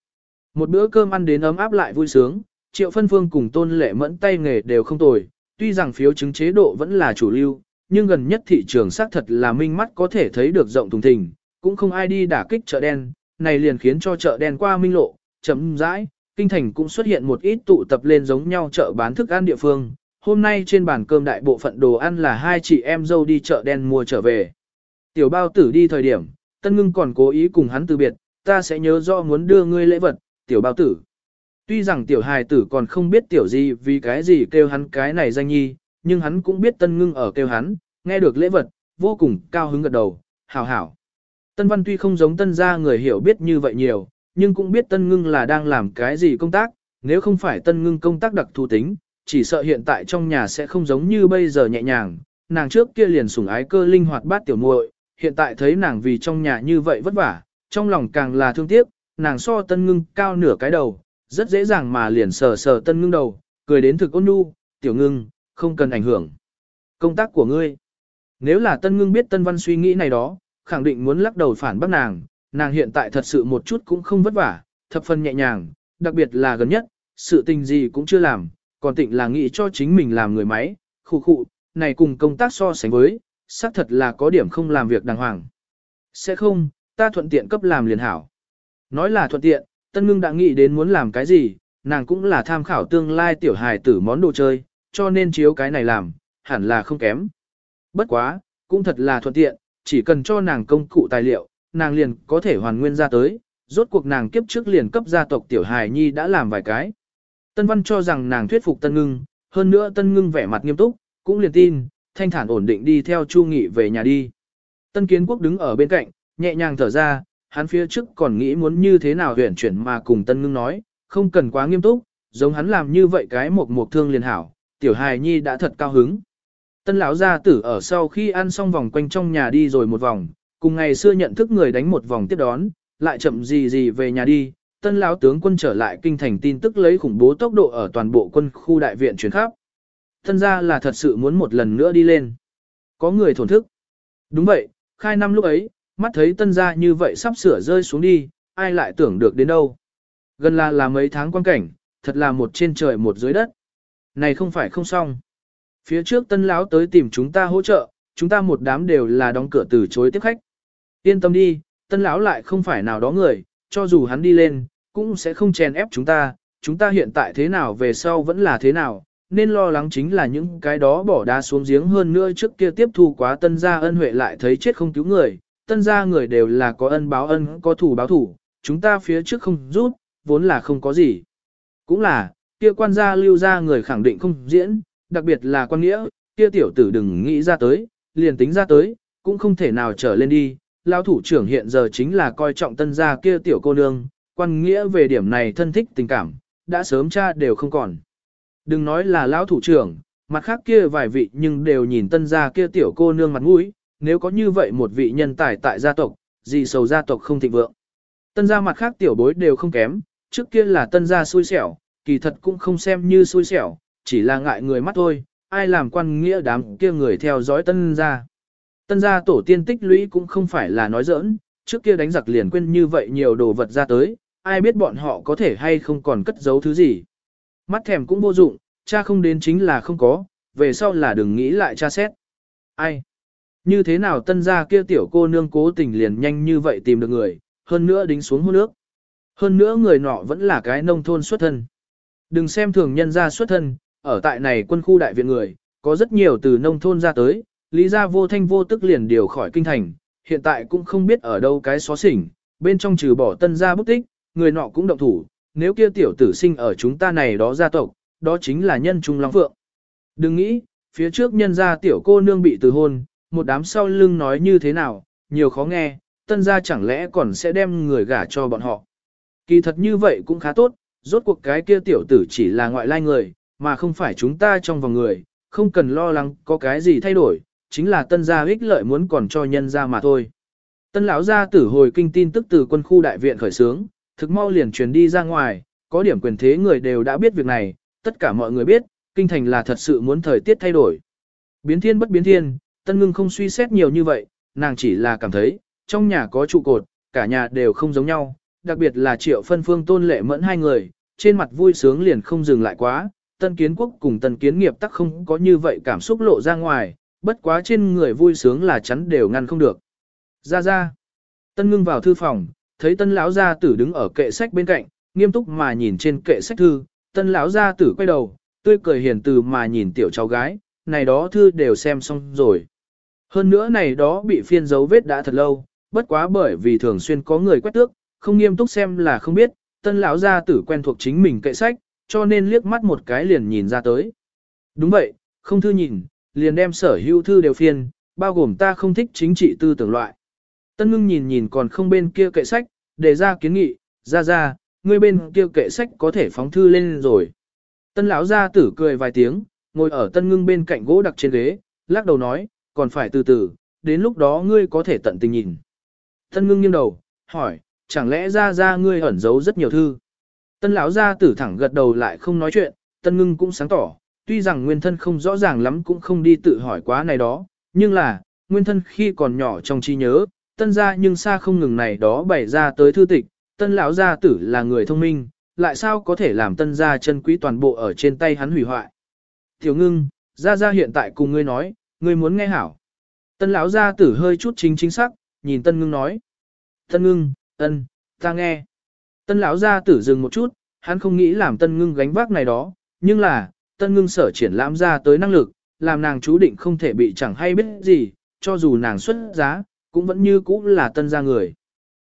Một bữa cơm ăn đến ấm áp lại vui sướng, triệu phân phương cùng tôn lệ mẫn tay nghề đều không tồi, tuy rằng phiếu chứng chế độ vẫn là chủ lưu, nhưng gần nhất thị trường xác thật là minh mắt có thể thấy được rộng thùng thình, cũng không ai đi đả kích chợ đen, này liền khiến cho chợ đen qua minh lộ, chấm rãi, kinh thành cũng xuất hiện một ít tụ tập lên giống nhau chợ bán thức ăn địa phương. Hôm nay trên bàn cơm đại bộ phận đồ ăn là hai chị em dâu đi chợ đen mua trở về. Tiểu bao tử đi thời điểm, tân ngưng còn cố ý cùng hắn từ biệt, ta sẽ nhớ rõ muốn đưa ngươi lễ vật, tiểu bao tử. Tuy rằng tiểu hài tử còn không biết tiểu gì vì cái gì kêu hắn cái này danh nhi, nhưng hắn cũng biết tân ngưng ở kêu hắn, nghe được lễ vật, vô cùng cao hứng gật đầu, hảo hảo. Tân văn tuy không giống tân gia người hiểu biết như vậy nhiều, nhưng cũng biết tân ngưng là đang làm cái gì công tác, nếu không phải tân ngưng công tác đặc thù tính, chỉ sợ hiện tại trong nhà sẽ không giống như bây giờ nhẹ nhàng, nàng trước kia liền sủng ái cơ linh hoạt bát tiểu muội, hiện tại thấy nàng vì trong nhà như vậy vất vả, trong lòng càng là thương tiếc, nàng so tân ngưng cao nửa cái đầu, rất dễ dàng mà liền sờ sờ tân ngưng đầu, cười đến thực ôn nhu, tiểu ngưng, không cần ảnh hưởng. Công tác của ngươi. Nếu là tân ngưng biết tân văn suy nghĩ này đó, khẳng định muốn lắc đầu phản bác nàng, nàng hiện tại thật sự một chút cũng không vất vả, thập phần nhẹ nhàng, đặc biệt là gần nhất, sự tình gì cũng chưa làm, còn tịnh là nghĩ cho chính mình làm người máy, khu khu, này cùng công tác so sánh với, xác thật là có điểm không làm việc đàng hoàng. Sẽ không, ta thuận tiện cấp làm liền hảo. Nói là thuận tiện, Tân Ngưng đã nghĩ đến muốn làm cái gì, nàng cũng là tham khảo tương lai tiểu hài tử món đồ chơi, cho nên chiếu cái này làm, hẳn là không kém. Bất quá, cũng thật là thuận tiện, chỉ cần cho nàng công cụ tài liệu, nàng liền có thể hoàn nguyên ra tới, rốt cuộc nàng kiếp trước liền cấp gia tộc tiểu hài nhi đã làm vài cái. Tân Văn cho rằng nàng thuyết phục Tân Ngưng, hơn nữa Tân Ngưng vẻ mặt nghiêm túc, cũng liền tin, thanh thản ổn định đi theo Chu Nghị về nhà đi. Tân Kiến Quốc đứng ở bên cạnh, nhẹ nhàng thở ra, hắn phía trước còn nghĩ muốn như thế nào huyển chuyển mà cùng Tân Ngưng nói, không cần quá nghiêm túc, giống hắn làm như vậy cái một một thương liền hảo, tiểu hài nhi đã thật cao hứng. Tân lão gia tử ở sau khi ăn xong vòng quanh trong nhà đi rồi một vòng, cùng ngày xưa nhận thức người đánh một vòng tiếp đón, lại chậm gì gì về nhà đi. Tân lão tướng quân trở lại kinh thành tin tức lấy khủng bố tốc độ ở toàn bộ quân khu đại viện chuyển khắp. Tân gia là thật sự muốn một lần nữa đi lên. Có người thổn thức. Đúng vậy, khai năm lúc ấy, mắt thấy tân gia như vậy sắp sửa rơi xuống đi, ai lại tưởng được đến đâu. Gần là là mấy tháng quan cảnh, thật là một trên trời một dưới đất. Này không phải không xong. Phía trước tân lão tới tìm chúng ta hỗ trợ, chúng ta một đám đều là đóng cửa từ chối tiếp khách. Yên tâm đi, tân lão lại không phải nào đó người, cho dù hắn đi lên, cũng sẽ không chèn ép chúng ta, chúng ta hiện tại thế nào về sau vẫn là thế nào, nên lo lắng chính là những cái đó bỏ đá xuống giếng hơn nữa trước kia tiếp thu quá tân gia ân huệ lại thấy chết không cứu người, tân gia người đều là có ân báo ân có thủ báo thủ, chúng ta phía trước không rút, vốn là không có gì. Cũng là, kia quan gia lưu ra người khẳng định không diễn, đặc biệt là quan nghĩa, kia tiểu tử đừng nghĩ ra tới, liền tính ra tới, cũng không thể nào trở lên đi. Lão thủ trưởng hiện giờ chính là coi trọng tân gia kia tiểu cô nương, quan nghĩa về điểm này thân thích tình cảm, đã sớm cha đều không còn. Đừng nói là lão thủ trưởng, mặt khác kia vài vị nhưng đều nhìn tân gia kia tiểu cô nương mặt mũi, nếu có như vậy một vị nhân tài tại gia tộc, gì sầu gia tộc không thịnh vượng. Tân gia mặt khác tiểu bối đều không kém, trước kia là tân gia xui xẻo, kỳ thật cũng không xem như xui xẻo, chỉ là ngại người mắt thôi, ai làm quan nghĩa đám kia người theo dõi tân gia. Tân gia tổ tiên tích lũy cũng không phải là nói giỡn, trước kia đánh giặc liền quên như vậy nhiều đồ vật ra tới, ai biết bọn họ có thể hay không còn cất giấu thứ gì. Mắt thèm cũng vô dụng, cha không đến chính là không có, về sau là đừng nghĩ lại cha xét. Ai? Như thế nào tân gia kia tiểu cô nương cố tình liền nhanh như vậy tìm được người, hơn nữa đính xuống hôn nước. Hơn nữa người nọ vẫn là cái nông thôn xuất thân. Đừng xem thường nhân gia xuất thân, ở tại này quân khu đại viện người, có rất nhiều từ nông thôn ra tới, lý gia vô thanh vô tức liền điều khỏi kinh thành, hiện tại cũng không biết ở đâu cái xó xỉnh, bên trong trừ bỏ tân gia bút tích, người nọ cũng động thủ, nếu kia tiểu tử sinh ở chúng ta này đó gia tộc, đó chính là nhân trung long phượng. Đừng nghĩ, phía trước nhân gia tiểu cô nương bị từ hôn, một đám sau lưng nói như thế nào, nhiều khó nghe, tân gia chẳng lẽ còn sẽ đem người gả cho bọn họ. Kỳ thật như vậy cũng khá tốt, rốt cuộc cái kia tiểu tử chỉ là ngoại lai người, mà không phải chúng ta trong vòng người, không cần lo lắng có cái gì thay đổi, chính là tân gia ích lợi muốn còn cho nhân gia mà thôi. Tân lão gia tử hồi kinh tin tức từ quân khu đại viện khởi sướng, thực mau liền truyền đi ra ngoài, có điểm quyền thế người đều đã biết việc này, tất cả mọi người biết, kinh thành là thật sự muốn thời tiết thay đổi. Biến thiên bất biến thiên, tân ngưng không suy xét nhiều như vậy, nàng chỉ là cảm thấy, trong nhà có trụ cột, cả nhà đều không giống nhau, đặc biệt là triệu phân phương tôn lệ mẫn hai người, trên mặt vui sướng liền không dừng lại quá, tân kiến quốc cùng tân kiến nghiệp tắc không có như vậy cảm xúc lộ ra ngoài, bất quá trên người vui sướng là chắn đều ngăn không được. Ra ra, tân ngưng vào thư phòng, thấy tân lão gia tử đứng ở kệ sách bên cạnh, nghiêm túc mà nhìn trên kệ sách thư, tân lão gia tử quay đầu, tươi cười hiền từ mà nhìn tiểu cháu gái, này đó thư đều xem xong rồi. Hơn nữa này đó bị phiên dấu vết đã thật lâu, bất quá bởi vì thường xuyên có người quét tước, không nghiêm túc xem là không biết, tân lão gia tử quen thuộc chính mình kệ sách, cho nên liếc mắt một cái liền nhìn ra tới. Đúng vậy, không thư nhìn, liền đem sở hữu thư đều phiên, bao gồm ta không thích chính trị tư tưởng loại. Tân ngưng nhìn nhìn còn không bên kia kệ sách, đề ra kiến nghị, ra ra, ngươi bên kia kệ sách có thể phóng thư lên rồi. Tân lão gia tử cười vài tiếng, ngồi ở tân ngưng bên cạnh gỗ đặc trên ghế, lắc đầu nói, còn phải từ từ, đến lúc đó ngươi có thể tận tình nhìn. Tân ngưng nghiêng đầu, hỏi, chẳng lẽ ra ra ngươi ẩn giấu rất nhiều thư. Tân lão gia tử thẳng gật đầu lại không nói chuyện, tân ngưng cũng sáng tỏ, tuy rằng nguyên thân không rõ ràng lắm cũng không đi tự hỏi quá này đó, nhưng là, nguyên thân khi còn nhỏ trong trí nhớ, tân gia nhưng xa không ngừng này đó bày ra tới thư tịch, tân lão gia tử là người thông minh, lại sao có thể làm tân gia chân quý toàn bộ ở trên tay hắn hủy hoại. Tiểu ngưng, gia gia hiện tại cùng ngươi nói, ngươi muốn nghe hảo. Tân lão gia tử hơi chút chính chính xác, nhìn tân ngưng nói. Tân ngưng, ân, ta nghe. Tân lão gia tử dừng một chút, hắn không nghĩ làm tân ngưng gánh vác này đó, nhưng là, tân ngưng sở triển lãm ra tới năng lực, làm nàng chú định không thể bị chẳng hay biết gì, cho dù nàng xuất giá, cũng vẫn như cũ là tân gia người.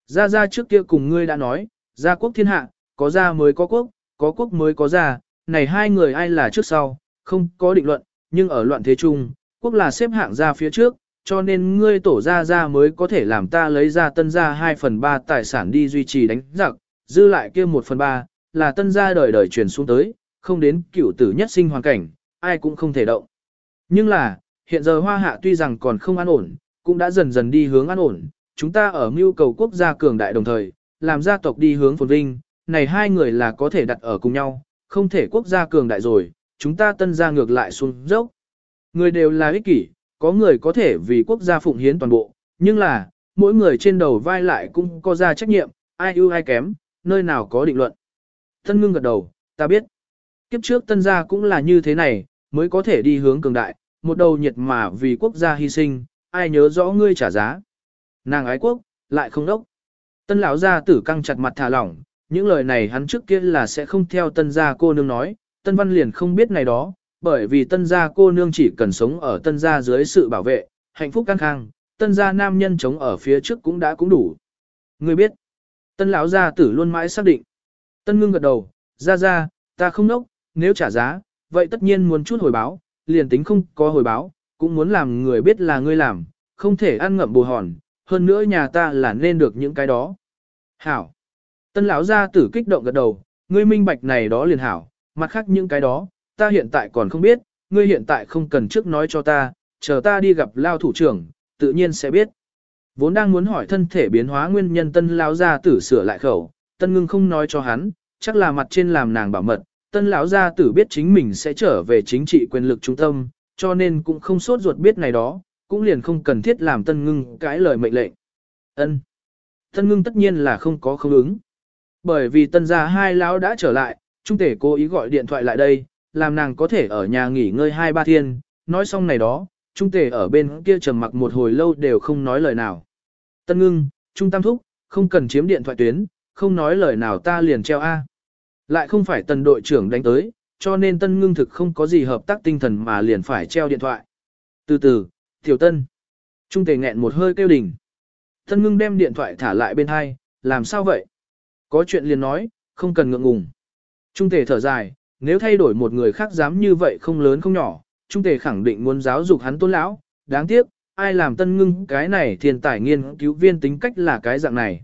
Gia Gia trước kia cùng ngươi đã nói, gia quốc thiên hạ, có gia mới có quốc, có quốc mới có gia, này hai người ai là trước sau, không có định luận, nhưng ở loạn thế chung, quốc là xếp hạng gia phía trước, cho nên ngươi tổ gia gia mới có thể làm ta lấy ra tân gia 2 phần 3 tài sản đi duy trì đánh giặc, dư lại kia 1 phần 3, là tân gia đời đời truyền xuống tới, không đến cửu tử nhất sinh hoàn cảnh, ai cũng không thể động. Nhưng là, hiện giờ hoa hạ tuy rằng còn không an ổn, cũng đã dần dần đi hướng an ổn, chúng ta ở mưu cầu quốc gia cường đại đồng thời, làm gia tộc đi hướng phồn vinh, này hai người là có thể đặt ở cùng nhau, không thể quốc gia cường đại rồi, chúng ta tân gia ngược lại xuống dốc. Người đều là ích kỷ, có người có thể vì quốc gia phụng hiến toàn bộ, nhưng là, mỗi người trên đầu vai lại cũng có ra trách nhiệm, ai ưu ai kém, nơi nào có định luận. Tân ngưng gật đầu, ta biết. Kiếp trước tân gia cũng là như thế này, mới có thể đi hướng cường đại, một đầu nhiệt mà vì quốc gia hy sinh, ai nhớ rõ ngươi trả giá. Nàng ái quốc, lại không đốc. Tân lão gia tử căng chặt mặt thả lỏng, những lời này hắn trước kia là sẽ không theo tân gia cô nương nói, tân văn liền không biết này đó, bởi vì tân gia cô nương chỉ cần sống ở tân gia dưới sự bảo vệ, hạnh phúc căng khang, tân gia nam nhân chống ở phía trước cũng đã cũng đủ. Ngươi biết, tân lão gia tử luôn mãi xác định. Tân ngưng gật đầu, ra ra, ta không nốc, nếu trả giá, vậy tất nhiên muốn chút hồi báo, liền tính không có hồi báo, cũng muốn làm người biết là ngươi làm, không thể ăn ngậm bồ hòn, hơn nữa nhà ta là nên được những cái đó. Hảo. Tân lão gia tử kích động gật đầu, ngươi minh bạch này đó liền hảo, mặt khác những cái đó, ta hiện tại còn không biết, ngươi hiện tại không cần trước nói cho ta, chờ ta đi gặp lao thủ trưởng, tự nhiên sẽ biết. Vốn đang muốn hỏi thân thể biến hóa nguyên nhân tân lão gia tử sửa lại khẩu, tân ngưng không nói cho hắn, chắc là mặt trên làm nàng bảo mật, tân lão gia tử biết chính mình sẽ trở về chính trị quyền lực trung tâm, cho nên cũng không sốt ruột biết này đó, cũng liền không cần thiết làm tân ngưng cãi lời mệnh lệnh. Ân. Tân ngưng tất nhiên là không có không ứng. Bởi vì tân gia hai lão đã trở lại, trung tể cố ý gọi điện thoại lại đây, làm nàng có thể ở nhà nghỉ ngơi hai ba thiên, nói xong này đó, trung tể ở bên kia trầm mặc một hồi lâu đều không nói lời nào. Tân ngưng, trung tam thúc, không cần chiếm điện thoại tuyến, không nói lời nào ta liền treo A. Lại không phải tần đội trưởng đánh tới, cho nên tân ngưng thực không có gì hợp tác tinh thần mà liền phải treo điện thoại. Từ từ, tiểu tân. Trung tề nghẹn một hơi kêu đỉnh. Tân ngưng đem điện thoại thả lại bên hai, làm sao vậy? Có chuyện liền nói, không cần ngượng ngùng. Trung tề thở dài, nếu thay đổi một người khác dám như vậy không lớn không nhỏ, Trung tề khẳng định muốn giáo dục hắn tôn lão, đáng tiếc, ai làm tân ngưng cái này thiên tài nghiên cứu viên tính cách là cái dạng này.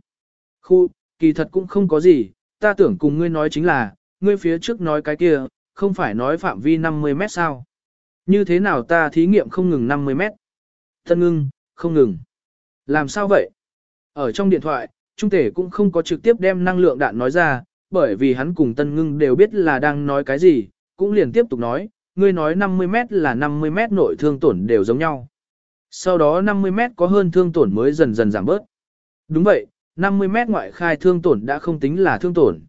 Khu, kỳ thật cũng không có gì, ta tưởng cùng ngươi nói chính là, ngươi phía trước nói cái kia, không phải nói phạm vi 50 mét sao. Như thế nào ta thí nghiệm không ngừng 50 mét? Tân ngưng, không ngừng. Làm sao vậy? Ở trong điện thoại, Trung Tể cũng không có trực tiếp đem năng lượng đạn nói ra, bởi vì hắn cùng Tân Ngưng đều biết là đang nói cái gì, cũng liền tiếp tục nói, ngươi nói 50 mét là 50 mét nội thương tổn đều giống nhau. Sau đó 50 mét có hơn thương tổn mới dần dần giảm bớt. Đúng vậy, 50 mét ngoại khai thương tổn đã không tính là thương tổn.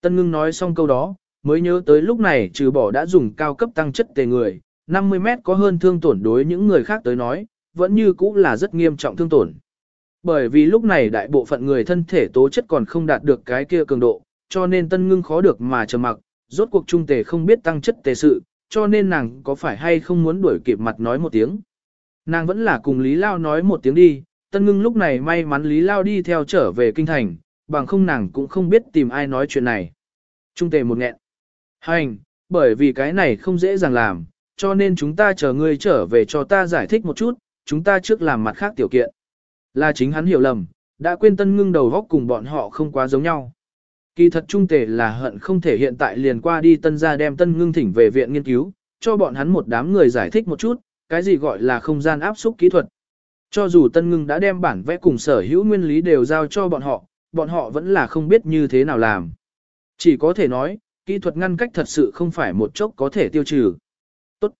Tân ngưng nói xong câu đó, mới nhớ tới lúc này trừ bỏ đã dùng cao cấp tăng chất tề người, 50 mét có hơn thương tổn đối những người khác tới nói, vẫn như cũ là rất nghiêm trọng thương tổn. Bởi vì lúc này đại bộ phận người thân thể tố chất còn không đạt được cái kia cường độ, cho nên tân ngưng khó được mà trầm mặc, rốt cuộc trung tề không biết tăng chất tề sự, cho nên nàng có phải hay không muốn đuổi kịp mặt nói một tiếng. Nàng vẫn là cùng Lý Lao nói một tiếng đi, Tân Ngưng lúc này may mắn Lý Lao đi theo trở về kinh thành, bằng không nàng cũng không biết tìm ai nói chuyện này. Trung tề một nghẹn. Hành, bởi vì cái này không dễ dàng làm, cho nên chúng ta chờ ngươi trở về cho ta giải thích một chút, chúng ta trước làm mặt khác tiểu kiện. Là chính hắn hiểu lầm, đã quên Tân Ngưng đầu góc cùng bọn họ không quá giống nhau. Kỳ thật trung tề là hận không thể hiện tại liền qua đi Tân gia đem Tân Ngưng thỉnh về viện nghiên cứu, cho bọn hắn một đám người giải thích một chút, cái gì gọi là không gian áp xúc kỹ thuật. Cho dù Tân Ngưng đã đem bản vẽ cùng sở hữu nguyên lý đều giao cho bọn họ, bọn họ vẫn là không biết như thế nào làm. Chỉ có thể nói, kỹ thuật ngăn cách thật sự không phải một chốc có thể tiêu trừ. Tốt.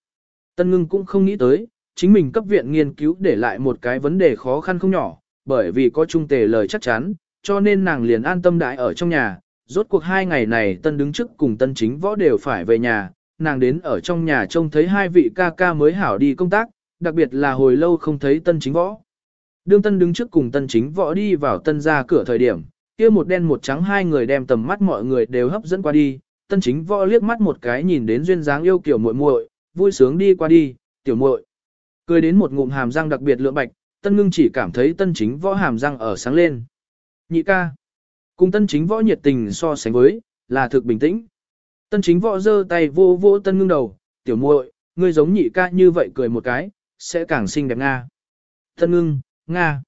Tân Ngưng cũng không nghĩ tới, chính mình cấp viện nghiên cứu để lại một cái vấn đề khó khăn không nhỏ, bởi vì có trung tề lời chắc chắn, cho nên nàng liền an tâm đại ở trong nhà. Rốt cuộc hai ngày này Tân đứng trước cùng Tân chính võ đều phải về nhà, nàng đến ở trong nhà trông thấy hai vị ca ca mới hảo đi công tác, đặc biệt là hồi lâu không thấy tân chính võ. Đương tân đứng trước cùng tân chính võ đi vào tân ra cửa thời điểm, kia một đen một trắng hai người đem tầm mắt mọi người đều hấp dẫn qua đi, tân chính võ liếc mắt một cái nhìn đến duyên dáng yêu kiểu muội muội, vui sướng đi qua đi, tiểu muội. Cười đến một ngụm hàm răng đặc biệt lượng bạch, tân ngưng chỉ cảm thấy tân chính võ hàm răng ở sáng lên. Nhị ca. Cùng tân chính võ nhiệt tình so sánh với, là thực bình tĩnh. Tân chính võ giơ tay vô vô tân ngưng đầu, tiểu muội, ngươi giống nhị ca như vậy cười một cái, sẽ càng xinh đẹp Nga. Tân ngưng, Nga.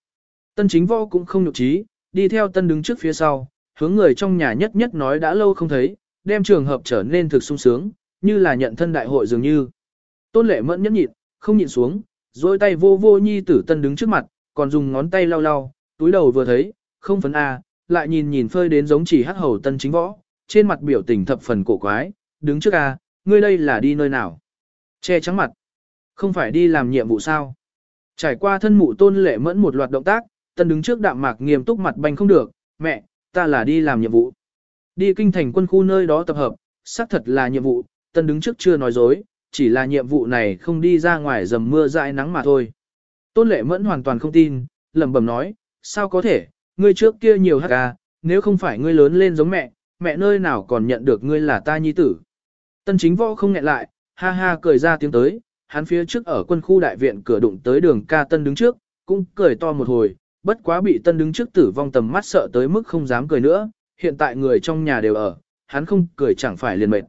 Tân chính võ cũng không nhục trí, đi theo tân đứng trước phía sau, hướng người trong nhà nhất nhất nói đã lâu không thấy, đem trường hợp trở nên thực sung sướng, như là nhận thân đại hội dường như. Tôn lệ mẫn nhẫn nhịn, không nhịn xuống, dôi tay vô vô nhi tử tân đứng trước mặt, còn dùng ngón tay lau lau, túi đầu vừa thấy, không phấn a, lại nhìn nhìn phơi đến giống chỉ hắc hầu tân chính võ, trên mặt biểu tình thập phần cổ quái, đứng trước a, ngươi đây là đi nơi nào? Che trắng mặt. Không phải đi làm nhiệm vụ sao? Trải qua thân mụ tôn lệ mẫn một loạt động tác, tân đứng trước đạm mạc nghiêm túc mặt banh không được, mẹ, ta là đi làm nhiệm vụ. Đi kinh thành quân khu nơi đó tập hợp, xác thật là nhiệm vụ, tân đứng trước chưa nói dối, chỉ là nhiệm vụ này không đi ra ngoài dầm mưa dãi nắng mà thôi. Tôn lệ mẫn hoàn toàn không tin, lẩm bẩm nói, sao có thể, ngươi trước kia nhiều hát ca, à, nếu không phải ngươi lớn lên giống mẹ, mẹ nơi nào còn nhận được ngươi là ta nhi tử. Tân chính võ không nghẹn lại, ha ha cười ra tiếng tới, hắn phía trước ở quân khu đại viện cửa đụng tới đường ca tân đứng trước, cũng cười to một hồi, bất quá bị tân đứng trước tử vong tầm mắt sợ tới mức không dám cười nữa, hiện tại người trong nhà đều ở, hắn không cười chẳng phải liền mệt.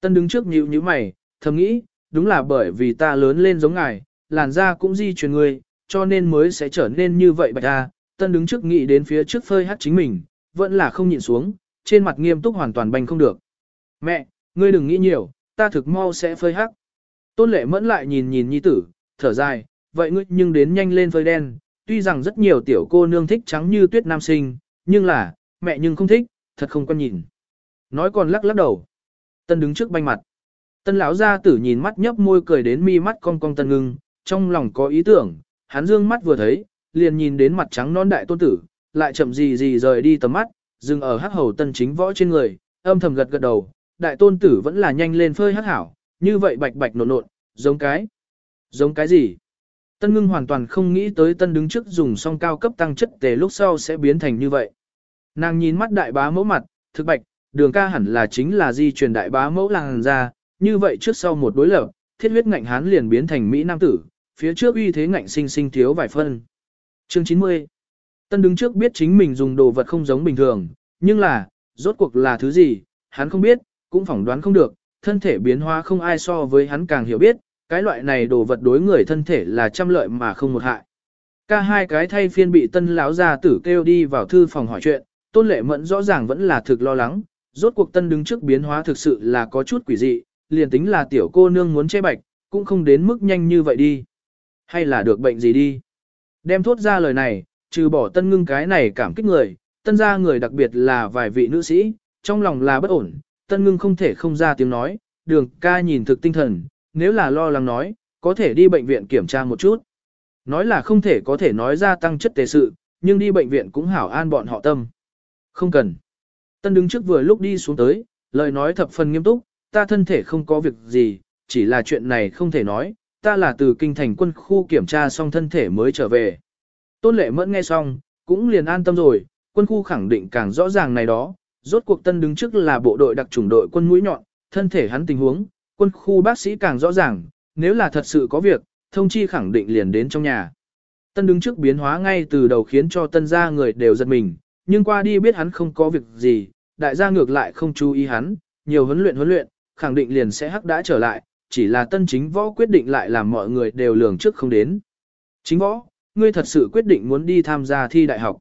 Tân đứng trước nhíu nhíu mày, thầm nghĩ, đúng là bởi vì ta lớn lên giống ngài, làn da cũng di truyền người, cho nên mới sẽ trở nên như vậy bạch ta. Tân đứng trước nghĩ đến phía trước phơi hát chính mình, vẫn là không nhịn xuống, trên mặt nghiêm túc hoàn toàn bành không được. Mẹ, ngươi đừng nghĩ nhiều, ta thực mau sẽ phơi hắc. Tôn lệ mẫn lại nhìn nhìn nhi tử, thở dài, vậy ngươi nhưng đến nhanh lên phơi đen, tuy rằng rất nhiều tiểu cô nương thích trắng như tuyết nam sinh, nhưng là, mẹ nhưng không thích, thật không quan nhìn. Nói còn lắc lắc đầu. Tân đứng trước banh mặt. Tân lão gia tử nhìn mắt nhấp môi cười đến mi mắt cong cong tân ngưng, trong lòng có ý tưởng, hắn dương mắt vừa thấy, liền nhìn đến mặt trắng non đại tôn tử, lại chậm gì gì rời đi tầm mắt, dừng ở hắc hầu tân chính võ trên người, âm thầm gật gật đầu, đại tôn tử vẫn là nhanh lên phơi hắc hảo, như vậy bạch bạch nộn nộn, giống cái. Giống cái gì? Tân ngưng hoàn toàn không nghĩ tới tân đứng trước dùng song cao cấp tăng chất tề lúc sau sẽ biến thành như vậy. Nàng nhìn mắt đại bá mẫu mặt, thực bạch, đường ca hẳn là chính là di truyền đại bá mẫu làng ra, như vậy trước sau một đối lập, thiết huyết ngạnh hán liền biến thành Mỹ Nam tử, phía trước uy thế ngạnh sinh sinh thiếu vài phân. Chương 90 Tân đứng trước biết chính mình dùng đồ vật không giống bình thường, nhưng là, rốt cuộc là thứ gì, hắn không biết, cũng phỏng đoán không được, thân thể biến hóa không ai so với hắn càng hiểu biết, cái loại này đồ vật đối người thân thể là trăm lợi mà không một hại. Ca hai cái thay phiên bị tân lão gia tử kêu đi vào thư phòng hỏi chuyện, tôn lệ mẫn rõ ràng vẫn là thực lo lắng, rốt cuộc tân đứng trước biến hóa thực sự là có chút quỷ dị, liền tính là tiểu cô nương muốn che bạch, cũng không đến mức nhanh như vậy đi. Hay là được bệnh gì đi. Đem thốt ra lời này, trừ bỏ tân ngưng cái này cảm kích người, tân ra người đặc biệt là vài vị nữ sĩ, trong lòng là bất ổn, tân ngưng không thể không ra tiếng nói, đường ca nhìn thực tinh thần, nếu là lo lắng nói, có thể đi bệnh viện kiểm tra một chút. Nói là không thể có thể nói ra tăng chất tề sự, nhưng đi bệnh viện cũng hảo an bọn họ tâm. Không cần. Tân đứng trước vừa lúc đi xuống tới, lời nói thập phần nghiêm túc, ta thân thể không có việc gì, chỉ là chuyện này không thể nói, ta là từ kinh thành quân khu kiểm tra xong thân thể mới trở về. Tôn lệ mẫn nghe xong, cũng liền an tâm rồi, quân khu khẳng định càng rõ ràng này đó, rốt cuộc tân đứng trước là bộ đội đặc chủng đội quân mũi nhọn, thân thể hắn tình huống, quân khu bác sĩ càng rõ ràng, nếu là thật sự có việc, thông chi khẳng định liền đến trong nhà. Tân đứng trước biến hóa ngay từ đầu khiến cho tân gia người đều giật mình, nhưng qua đi biết hắn không có việc gì, đại gia ngược lại không chú ý hắn, nhiều huấn luyện huấn luyện, khẳng định liền sẽ hắc đã trở lại, chỉ là tân chính võ quyết định lại làm mọi người đều lường trước không đến. Chính võ, ngươi thật sự quyết định muốn đi tham gia thi đại học.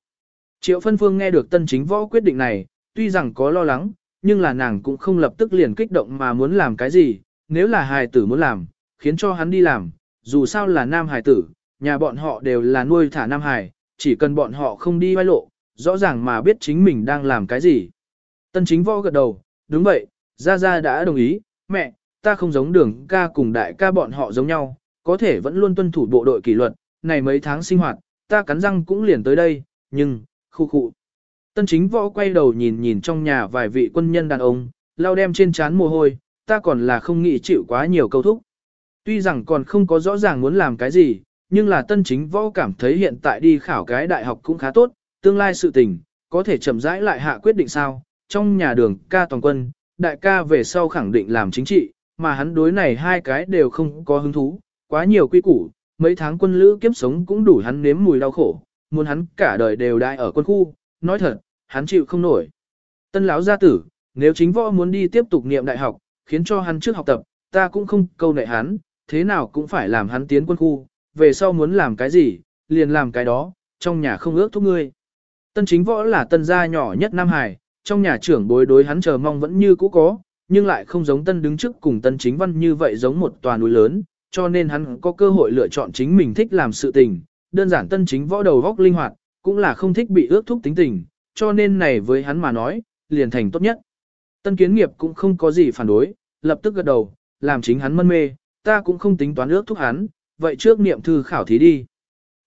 Triệu Phân Phương nghe được tân chính võ quyết định này, tuy rằng có lo lắng, nhưng là nàng cũng không lập tức liền kích động mà muốn làm cái gì, nếu là hài tử muốn làm, khiến cho hắn đi làm, dù sao là nam hài tử, nhà bọn họ đều là nuôi thả nam hài, chỉ cần bọn họ không đi vai lộ, rõ ràng mà biết chính mình đang làm cái gì. Tân chính võ gật đầu, đúng vậy, Gia Gia đã đồng ý, mẹ, ta không giống đường ca cùng đại ca bọn họ giống nhau, có thể vẫn luôn tuân thủ bộ đội kỷ luật, này mấy tháng sinh hoạt, ta cắn răng cũng liền tới đây, nhưng, khu khu. Tân chính võ quay đầu nhìn nhìn trong nhà vài vị quân nhân đàn ông, lau đem trên trán mồ hôi, ta còn là không nghĩ chịu quá nhiều câu thúc. Tuy rằng còn không có rõ ràng muốn làm cái gì, nhưng là tân chính võ cảm thấy hiện tại đi khảo cái đại học cũng khá tốt, tương lai sự tình, có thể chậm rãi lại hạ quyết định sao, trong nhà đường ca toàn quân, đại ca về sau khẳng định làm chính trị, mà hắn đối này hai cái đều không có hứng thú, quá nhiều quy củ, mấy tháng quân lữ kiếp sống cũng đủ hắn nếm mùi đau khổ, muốn hắn cả đời đều đại ở quân khu, nói thật, hắn chịu không nổi. Tân lão gia tử, nếu chính võ muốn đi tiếp tục niệm đại học, khiến cho hắn trước học tập, ta cũng không câu nệ hắn, thế nào cũng phải làm hắn tiến quân khu, về sau muốn làm cái gì, liền làm cái đó, trong nhà không ước thúc ngươi. Tân chính võ là tân gia nhỏ nhất Nam Hải, trong nhà trưởng bối đối hắn chờ mong vẫn như cũ có, nhưng lại không giống tân đứng trước cùng tân chính văn như vậy giống một tòa núi lớn, cho nên hắn có cơ hội lựa chọn chính mình thích làm sự tình, đơn giản tân chính võ đầu góc linh hoạt, cũng là không thích bị ước thúc tính tình, cho nên này với hắn mà nói, liền thành tốt nhất. Tân kiến nghiệp cũng không có gì phản đối, lập tức gật đầu, làm chính hắn mân mê, ta cũng không tính toán ước thúc hắn, vậy trước niệm thư khảo thí đi.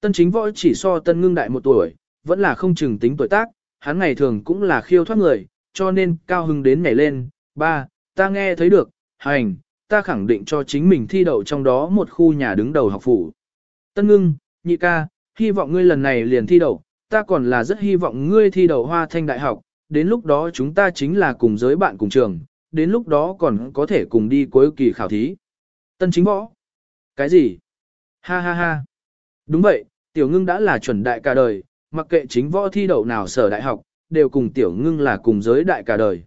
Tân chính võ chỉ so tân ngưng đại một tuổi, vẫn là không chừng tính tuổi tác, hắn ngày thường cũng là khiêu thoát người, cho nên cao hưng đến nhảy lên, ba, ta nghe thấy được, hành, ta khẳng định cho chính mình thi đậu trong đó một khu nhà đứng đầu học phủ. Tân ngưng, nhị ca, hy vọng ngươi lần này liền thi đậu, ta còn là rất hy vọng ngươi thi đậu hoa thanh đại học, đến lúc đó chúng ta chính là cùng giới bạn cùng trường, đến lúc đó còn có thể cùng đi cuối kỳ khảo thí. Tân chính võ. Cái gì? Ha ha ha. Đúng vậy, tiểu ngưng đã là chuẩn đại cả đời, mặc kệ chính võ thi đậu nào sở đại học, đều cùng tiểu ngưng là cùng giới đại cả đời.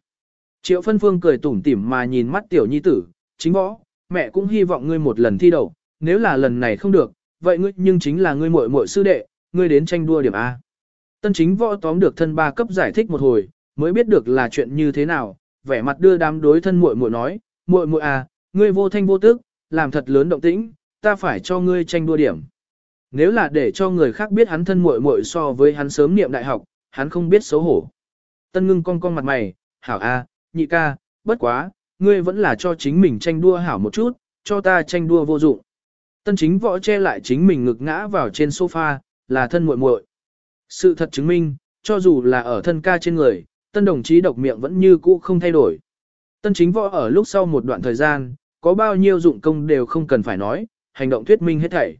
Triệu phân phương cười tủm tỉm mà nhìn mắt tiểu nhi tử, chính võ, mẹ cũng hy vọng ngươi một lần thi đậu, nếu là lần này không được, vậy ngươi nhưng chính là ngươi muội muội sư đệ, ngươi đến tranh đua điểm A. Tân chính võ tóm được thân ba cấp giải thích một hồi, mới biết được là chuyện như thế nào, vẻ mặt đưa đám đối thân muội muội nói, muội muội à, ngươi vô thanh vô tức, làm thật lớn động tĩnh, ta phải cho ngươi tranh đua điểm. Nếu là để cho người khác biết hắn thân muội muội so với hắn sớm niệm đại học, hắn không biết xấu hổ. Tân ngưng cong cong mặt mày, hảo a, nhị ca, bất quá, ngươi vẫn là cho chính mình tranh đua hảo một chút, cho ta tranh đua vô dụng. Tân chính võ che lại chính mình ngực ngã vào trên sofa, là thân muội muội. Sự thật chứng minh, cho dù là ở thân ca trên người, tân đồng chí độc miệng vẫn như cũ không thay đổi. Tân chính võ ở lúc sau một đoạn thời gian, có bao nhiêu dụng công đều không cần phải nói, hành động thuyết minh hết thảy.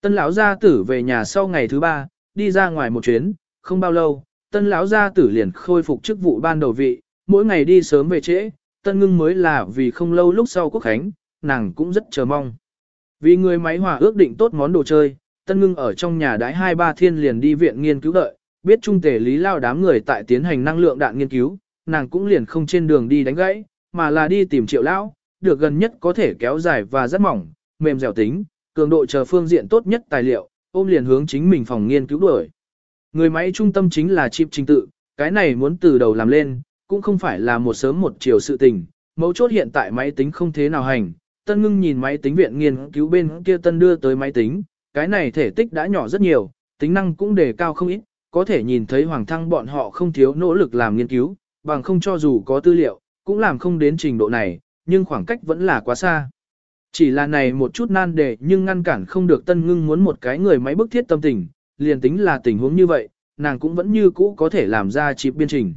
Tân lão gia tử về nhà sau ngày thứ ba, đi ra ngoài một chuyến, không bao lâu, tân lão gia tử liền khôi phục chức vụ ban đầu vị, mỗi ngày đi sớm về trễ, tân ngưng mới là vì không lâu lúc sau quốc khánh, nàng cũng rất chờ mong. Vì người máy hòa ước định tốt món đồ chơi, tân ngưng ở trong nhà đái hai ba thiên liền đi viện nghiên cứu đợi, biết trung tể lý lao đám người tại tiến hành năng lượng đạn nghiên cứu, nàng cũng liền không trên đường đi đánh gãy, mà là đi tìm triệu lão, được gần nhất có thể kéo dài và rất mỏng, mềm dẻo tính, cường độ chờ phương diện tốt nhất tài liệu, ôm liền hướng chính mình phòng nghiên cứu đuổi. Người máy trung tâm chính là chip trình tự, cái này muốn từ đầu làm lên, cũng không phải là một sớm một chiều sự tình, mấu chốt hiện tại máy tính không thế nào hành. Tân ngưng nhìn máy tính viện nghiên cứu bên kia tân đưa tới máy tính, cái này thể tích đã nhỏ rất nhiều, tính năng cũng đề cao không ít, có thể nhìn thấy hoàng thăng bọn họ không thiếu nỗ lực làm nghiên cứu, bằng không cho dù có tư liệu, cũng làm không đến trình độ này, nhưng khoảng cách vẫn là quá xa. Chỉ là này một chút nan đề nhưng ngăn cản không được tân ngưng muốn một cái người máy bức thiết tâm tình, liền tính là tình huống như vậy, nàng cũng vẫn như cũ có thể làm ra chịp biên trình.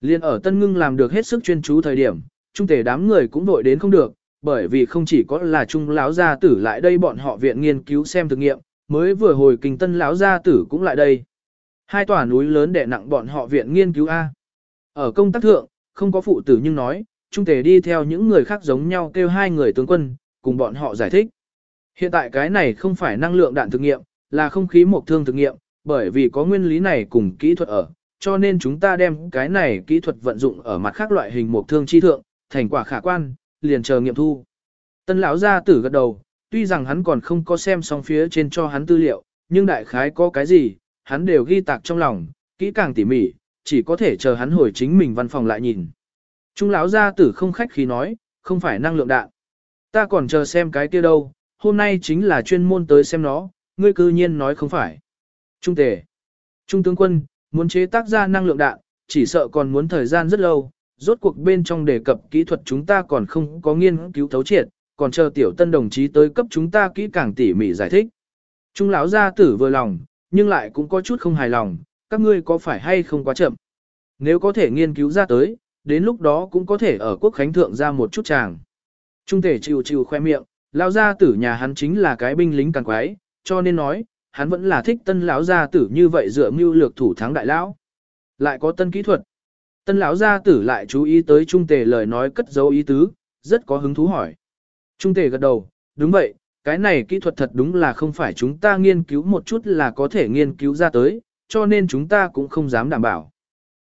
Liên ở tân ngưng làm được hết sức chuyên chú thời điểm, trung thể đám người cũng đội đến không được, bởi vì không chỉ có là trung lão gia tử lại đây bọn họ viện nghiên cứu xem thực nghiệm, mới vừa hồi kinh tân lão gia tử cũng lại đây. Hai tòa núi lớn đè nặng bọn họ viện nghiên cứu A. Ở công tác thượng, không có phụ tử nhưng nói, trung thể đi theo những người khác giống nhau kêu hai người tướng quân, cùng bọn họ giải thích. Hiện tại cái này không phải năng lượng đạn thực nghiệm, là không khí một thương thực nghiệm, bởi vì có nguyên lý này cùng kỹ thuật ở, cho nên chúng ta đem cái này kỹ thuật vận dụng ở mặt khác loại hình một thương chi thượng, thành quả khả quan, liền chờ nghiệm thu. Tân lão gia tử gật đầu, tuy rằng hắn còn không có xem xong phía trên cho hắn tư liệu, nhưng đại khái có cái gì, hắn đều ghi tạc trong lòng, kỹ càng tỉ mỉ, chỉ có thể chờ hắn hồi chính mình văn phòng lại nhìn. Trung lão gia tử không khách khí nói, không phải năng lượng đạn. Ta còn chờ xem cái kia đâu, hôm nay chính là chuyên môn tới xem nó, ngươi cư nhiên nói không phải. Trung tề, Trung tướng quân, muốn chế tác ra năng lượng đạn, chỉ sợ còn muốn thời gian rất lâu, rốt cuộc bên trong đề cập kỹ thuật chúng ta còn không có nghiên cứu thấu triệt, còn chờ tiểu tân đồng chí tới cấp chúng ta kỹ càng tỉ mỉ giải thích. Trung lão gia tử vừa lòng, nhưng lại cũng có chút không hài lòng, các ngươi có phải hay không quá chậm. Nếu có thể nghiên cứu ra tới, đến lúc đó cũng có thể ở quốc khánh thượng ra một chút chàng. Trung thể chịu chịu khoe miệng, lão gia tử nhà hắn chính là cái binh lính càng quái, cho nên nói, hắn vẫn là thích tân lão gia tử như vậy dựa mưu lược thủ thắng đại lão. Lại có tân kỹ thuật. Tân lão gia tử lại chú ý tới trung tề lời nói cất dấu ý tứ, rất có hứng thú hỏi. Trung tề gật đầu, đúng vậy, cái này kỹ thuật thật đúng là không phải chúng ta nghiên cứu một chút là có thể nghiên cứu ra tới, cho nên chúng ta cũng không dám đảm bảo.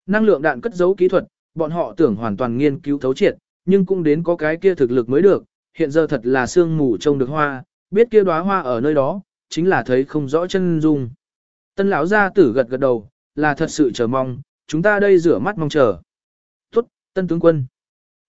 Năng lượng đạn cất dấu kỹ thuật, bọn họ tưởng hoàn toàn nghiên cứu thấu triệt, nhưng cũng đến có cái kia thực lực mới được, hiện giờ thật là sương mù trông được hoa, biết kia đóa hoa ở nơi đó, chính là thấy không rõ chân dung. Tân lão gia tử gật gật đầu, là thật sự chờ mong, chúng ta đây rửa mắt mong chờ. Tốt, tân tướng quân.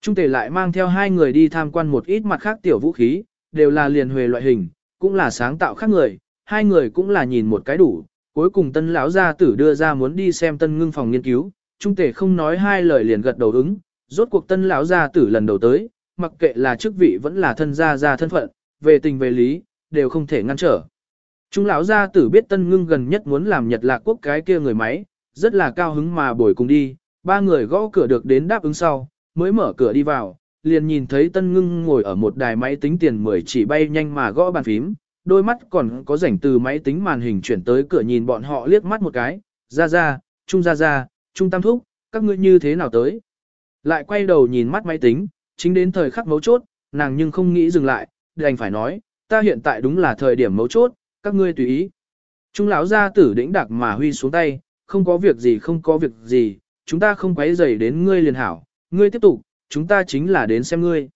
Trung tể lại mang theo hai người đi tham quan một ít mặt khác tiểu vũ khí, đều là liền huề loại hình, cũng là sáng tạo khác người, hai người cũng là nhìn một cái đủ. Cuối cùng tân lão gia tử đưa ra muốn đi xem tân ngưng phòng nghiên cứu, trung tể không nói hai lời liền gật đầu ứng, rốt cuộc tân lão gia tử lần đầu tới, mặc kệ là chức vị vẫn là thân gia gia thân phận, về tình về lý, đều không thể ngăn trở. Trung lão gia tử biết tân ngưng gần nhất muốn làm nhật lạc quốc cái kia người máy, rất là cao hứng mà bồi cùng đi, ba người gõ cửa được đến đáp ứng sau, mới mở cửa đi vào, liền nhìn thấy tân ngưng ngồi ở một đài máy tính tiền 10 chỉ bay nhanh mà gõ bàn phím, đôi mắt còn có rảnh từ máy tính màn hình chuyển tới cửa nhìn bọn họ liếc mắt một cái, ra ra, trung ra ra, trung tam thúc, các ngươi như thế nào tới. Lại quay đầu nhìn mắt máy tính, chính đến thời khắc mấu chốt, nàng nhưng không nghĩ dừng lại, đành phải nói, ta hiện tại đúng là thời điểm mấu chốt, các ngươi tùy ý. Trung lão gia tử đĩnh đặc mà huy xuống tay, không có việc gì không có việc gì, chúng ta không quấy rầy đến ngươi liền hảo, ngươi tiếp tục, chúng ta chính là đến xem ngươi.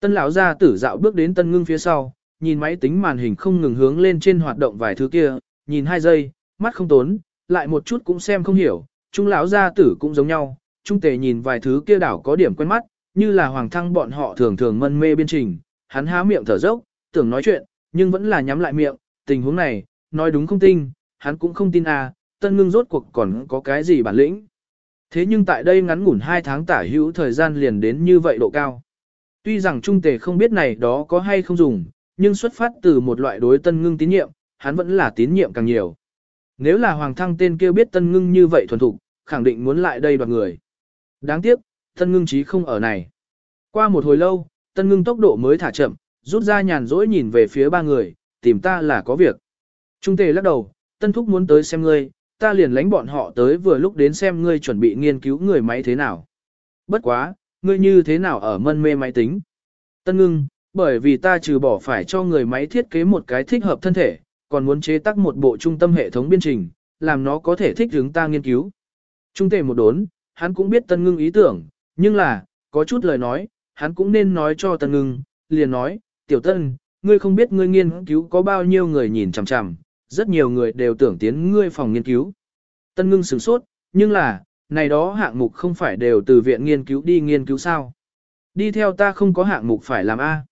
Tân lão gia tử dạo bước đến tân ngưng phía sau, nhìn máy tính màn hình không ngừng hướng lên trên hoạt động vài thứ kia, nhìn hai giây, mắt không tốn, lại một chút cũng xem không hiểu, trung lão gia tử cũng giống nhau, trung tề nhìn vài thứ kia đảo có điểm quen mắt, như là hoàng thăng bọn họ thường thường mân mê biên trình, hắn há miệng thở dốc, tưởng nói chuyện, nhưng vẫn là nhắm lại miệng, tình huống này, nói đúng không tin, hắn cũng không tin à, tân ngưng rốt cuộc còn có cái gì bản lĩnh. Thế nhưng tại đây ngắn ngủn 2 tháng tả hữu thời gian liền đến như vậy độ cao. Tuy rằng trung tề không biết này đó có hay không dùng, nhưng xuất phát từ một loại đối tân ngưng tín nhiệm, hắn vẫn là tín nhiệm càng nhiều. Nếu là hoàng thăng tên kia biết tân ngưng như vậy thuần thục, khẳng định muốn lại đây đoạt người. Đáng tiếc, tân ngưng trí không ở này. Qua một hồi lâu, tân ngưng tốc độ mới thả chậm, rút ra nhàn rỗi nhìn về phía ba người, tìm ta là có việc. Trung tề lắc đầu, tân thúc muốn tới xem ngươi, ta liền lánh bọn họ tới vừa lúc đến xem ngươi chuẩn bị nghiên cứu người máy thế nào. Bất quá, ngươi như thế nào ở mân mê máy tính. Tân ngưng, bởi vì ta trừ bỏ phải cho người máy thiết kế một cái thích hợp thân thể, còn muốn chế tác một bộ trung tâm hệ thống biên trình, làm nó có thể thích hướng ta nghiên cứu. Trung tề một đốn, hắn cũng biết tân ngưng ý tưởng, nhưng là, có chút lời nói, hắn cũng nên nói cho tân ngưng, liền nói, tiểu tân, ngươi không biết ngươi nghiên cứu có bao nhiêu người nhìn chằm chằm, rất nhiều người đều tưởng tiến ngươi phòng nghiên cứu. Tân ngưng sửng sốt, nhưng là, này đó hạng mục không phải đều từ viện nghiên cứu đi nghiên cứu sao. Đi theo ta không có hạng mục phải làm A.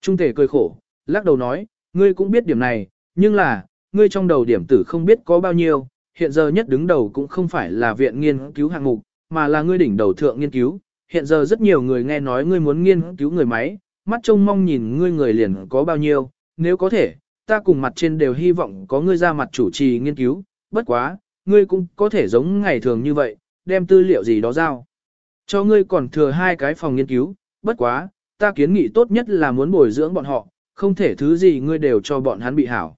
Trung thể cười khổ, lắc đầu nói, ngươi cũng biết điểm này, nhưng là, ngươi trong đầu điểm tử không biết có bao nhiêu, hiện giờ nhất đứng đầu cũng không phải là viện nghiên cứu hạng mục, mà là ngươi đỉnh đầu thượng nghiên cứu. Hiện giờ rất nhiều người nghe nói ngươi muốn nghiên cứu người máy, mắt trông mong nhìn ngươi người liền có bao nhiêu, nếu có thể, ta cùng mặt trên đều hy vọng có ngươi ra mặt chủ trì nghiên cứu, bất quá, ngươi cũng có thể giống ngày thường như vậy, đem tư liệu gì đó giao. Cho ngươi còn thừa hai cái phòng nghiên cứu, bất quá, ta kiến nghị tốt nhất là muốn bồi dưỡng bọn họ, không thể thứ gì ngươi đều cho bọn hắn bị hảo.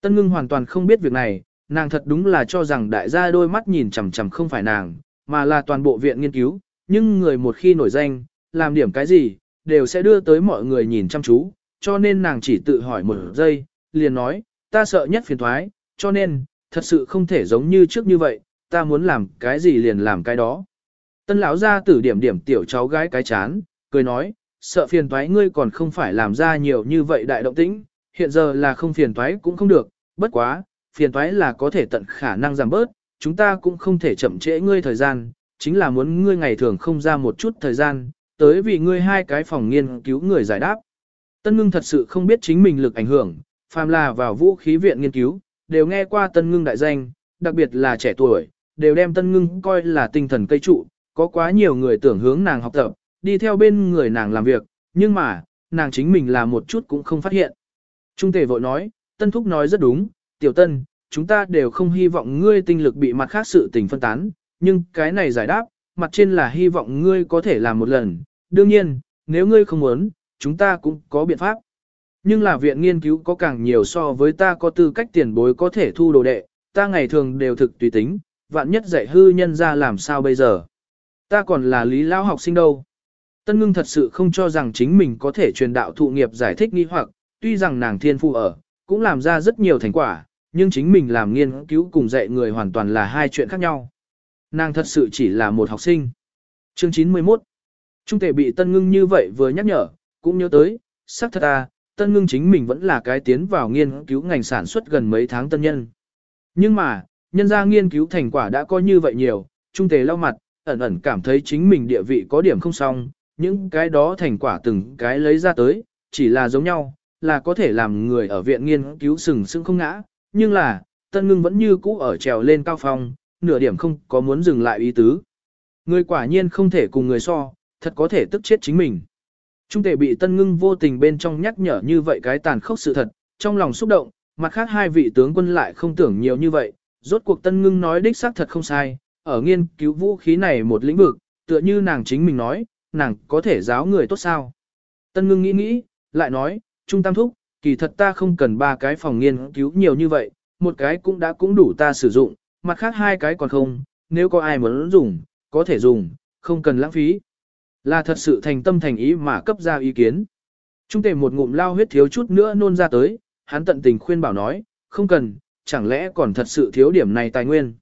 Tân ngưng hoàn toàn không biết việc này, nàng thật đúng là cho rằng đại gia đôi mắt nhìn chằm chằm không phải nàng, mà là toàn bộ viện nghiên cứu, nhưng người một khi nổi danh, làm điểm cái gì, đều sẽ đưa tới mọi người nhìn chăm chú, cho nên nàng chỉ tự hỏi một giây, liền nói, ta sợ nhất phiền thoái, cho nên, thật sự không thể giống như trước như vậy, ta muốn làm cái gì liền làm cái đó. Tân lão ra tử điểm điểm tiểu cháu gái cái chán, cười nói, sợ phiền toái ngươi còn không phải làm ra nhiều như vậy đại động tĩnh, hiện giờ là không phiền toái cũng không được, bất quá, phiền toái là có thể tận khả năng giảm bớt, chúng ta cũng không thể chậm trễ ngươi thời gian, chính là muốn ngươi ngày thường không ra một chút thời gian, tới vì ngươi hai cái phòng nghiên cứu người giải đáp. Tân ngưng thật sự không biết chính mình lực ảnh hưởng, phàm là vào vũ khí viện nghiên cứu, đều nghe qua tân ngưng đại danh, đặc biệt là trẻ tuổi, đều đem tân ngưng coi là tinh thần cây trụ, có quá nhiều người tưởng hướng nàng học tập, đi theo bên người nàng làm việc, nhưng mà, nàng chính mình là một chút cũng không phát hiện. Trung tề vội nói, tân thúc nói rất đúng, tiểu tân, chúng ta đều không hy vọng ngươi tinh lực bị mặt khác sự tình phân tán, nhưng cái này giải đáp, mặt trên là hy vọng ngươi có thể làm một lần, đương nhiên, nếu ngươi không muốn, chúng ta cũng có biện pháp. Nhưng là viện nghiên cứu có càng nhiều so với ta có tư cách tiền bối có thể thu đồ đệ, ta ngày thường đều thực tùy tính, vạn nhất dạy hư nhân ra làm sao bây giờ. Ta còn là lý lão học sinh đâu. Tân ngưng thật sự không cho rằng chính mình có thể truyền đạo thụ nghiệp giải thích nghi hoặc, tuy rằng nàng thiên phu ở, cũng làm ra rất nhiều thành quả, nhưng chính mình làm nghiên cứu cùng dạy người hoàn toàn là hai chuyện khác nhau. Nàng thật sự chỉ là một học sinh. Chương 91 Trung thể bị tân ngưng như vậy vừa nhắc nhở, cũng nhớ tới, xác thật à, tân ngưng chính mình vẫn là cái tiến vào nghiên cứu ngành sản xuất gần mấy tháng tân nhân. Nhưng mà, nhân ra nghiên cứu thành quả đã có như vậy nhiều, trung tề lau mặt, ẩn ẩn cảm thấy chính mình địa vị có điểm không xong, những cái đó thành quả từng cái lấy ra tới, chỉ là giống nhau, là có thể làm người ở viện nghiên cứu sừng sững không ngã, nhưng là, tân ngưng vẫn như cũ ở trèo lên cao phong, nửa điểm không có muốn dừng lại ý tứ. Người quả nhiên không thể cùng người so, thật có thể tức chết chính mình. Trung tề bị tân ngưng vô tình bên trong nhắc nhở như vậy cái tàn khốc sự thật, trong lòng xúc động, mặt khác hai vị tướng quân lại không tưởng nhiều như vậy, rốt cuộc tân ngưng nói đích xác thật không sai, ở nghiên cứu vũ khí này một lĩnh vực, tựa như nàng chính mình nói, nàng có thể giáo người tốt sao. Tân ngưng nghĩ nghĩ, lại nói, Trung Tam Thúc, kỳ thật ta không cần ba cái phòng nghiên cứu nhiều như vậy, một cái cũng đã cũng đủ ta sử dụng, mặt khác hai cái còn không, nếu có ai muốn dùng, có thể dùng, không cần lãng phí. Là thật sự thành tâm thành ý mà cấp ra ý kiến. Trung tề một ngụm lao huyết thiếu chút nữa nôn ra tới, hắn tận tình khuyên bảo nói, không cần, chẳng lẽ còn thật sự thiếu điểm này tài nguyên.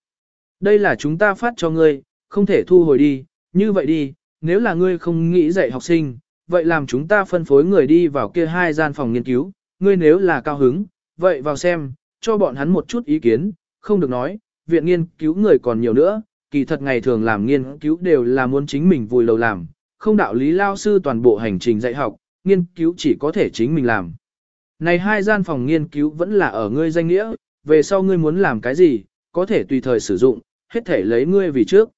Đây là chúng ta phát cho ngươi, không thể thu hồi đi, như vậy đi, nếu là ngươi không nghĩ dạy học sinh, vậy làm chúng ta phân phối người đi vào kia hai gian phòng nghiên cứu, ngươi nếu là cao hứng, vậy vào xem, cho bọn hắn một chút ý kiến, không được nói, viện nghiên cứu người còn nhiều nữa, kỳ thật ngày thường làm nghiên cứu đều là muốn chính mình vui lầu làm, không đạo lý lao sư toàn bộ hành trình dạy học, nghiên cứu chỉ có thể chính mình làm. Này hai gian phòng nghiên cứu vẫn là ở ngươi danh nghĩa, về sau ngươi muốn làm cái gì, có thể tùy thời sử dụng, hết thể lấy ngươi vì trước.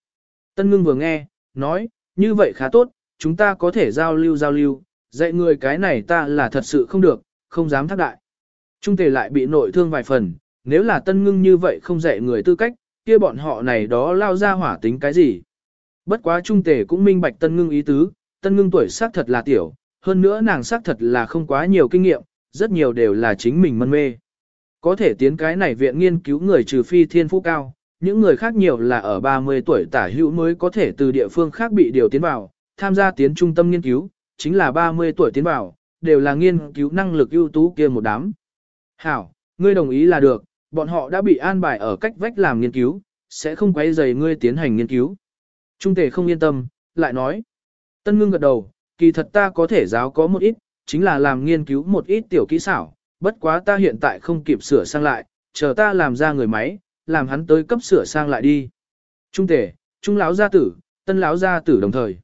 Tân ngưng vừa nghe, nói, như vậy khá tốt, chúng ta có thể giao lưu giao lưu, dạy người cái này ta là thật sự không được, không dám thác đại. Trung tề lại bị nội thương vài phần, nếu là tân ngưng như vậy không dạy người tư cách, kia bọn họ này đó lao ra hỏa tính cái gì. Bất quá trung tề cũng minh bạch tân ngưng ý tứ, tân ngưng tuổi xác thật là tiểu, hơn nữa nàng xác thật là không quá nhiều kinh nghiệm, rất nhiều đều là chính mình mân mê. Có thể tiến cái này viện nghiên cứu người trừ phi thiên phú cao, những người khác nhiều là ở 30 tuổi tả hữu mới có thể từ địa phương khác bị điều tiến vào, tham gia tiến trung tâm nghiên cứu, chính là 30 tuổi tiến vào, đều là nghiên cứu năng lực ưu tú kia một đám. Hảo, ngươi đồng ý là được, bọn họ đã bị an bài ở cách vách làm nghiên cứu, sẽ không quấy rầy ngươi tiến hành nghiên cứu. Trung tề không yên tâm, lại nói. Tân ngưng gật đầu, kỳ thật ta có thể giáo có một ít, chính là làm nghiên cứu một ít tiểu kỹ xảo, bất quá ta hiện tại không kịp sửa sang lại, chờ ta làm ra người máy, làm hắn tới cấp sửa sang lại đi. Trung tề, trung lão gia tử, tân lão gia tử đồng thời.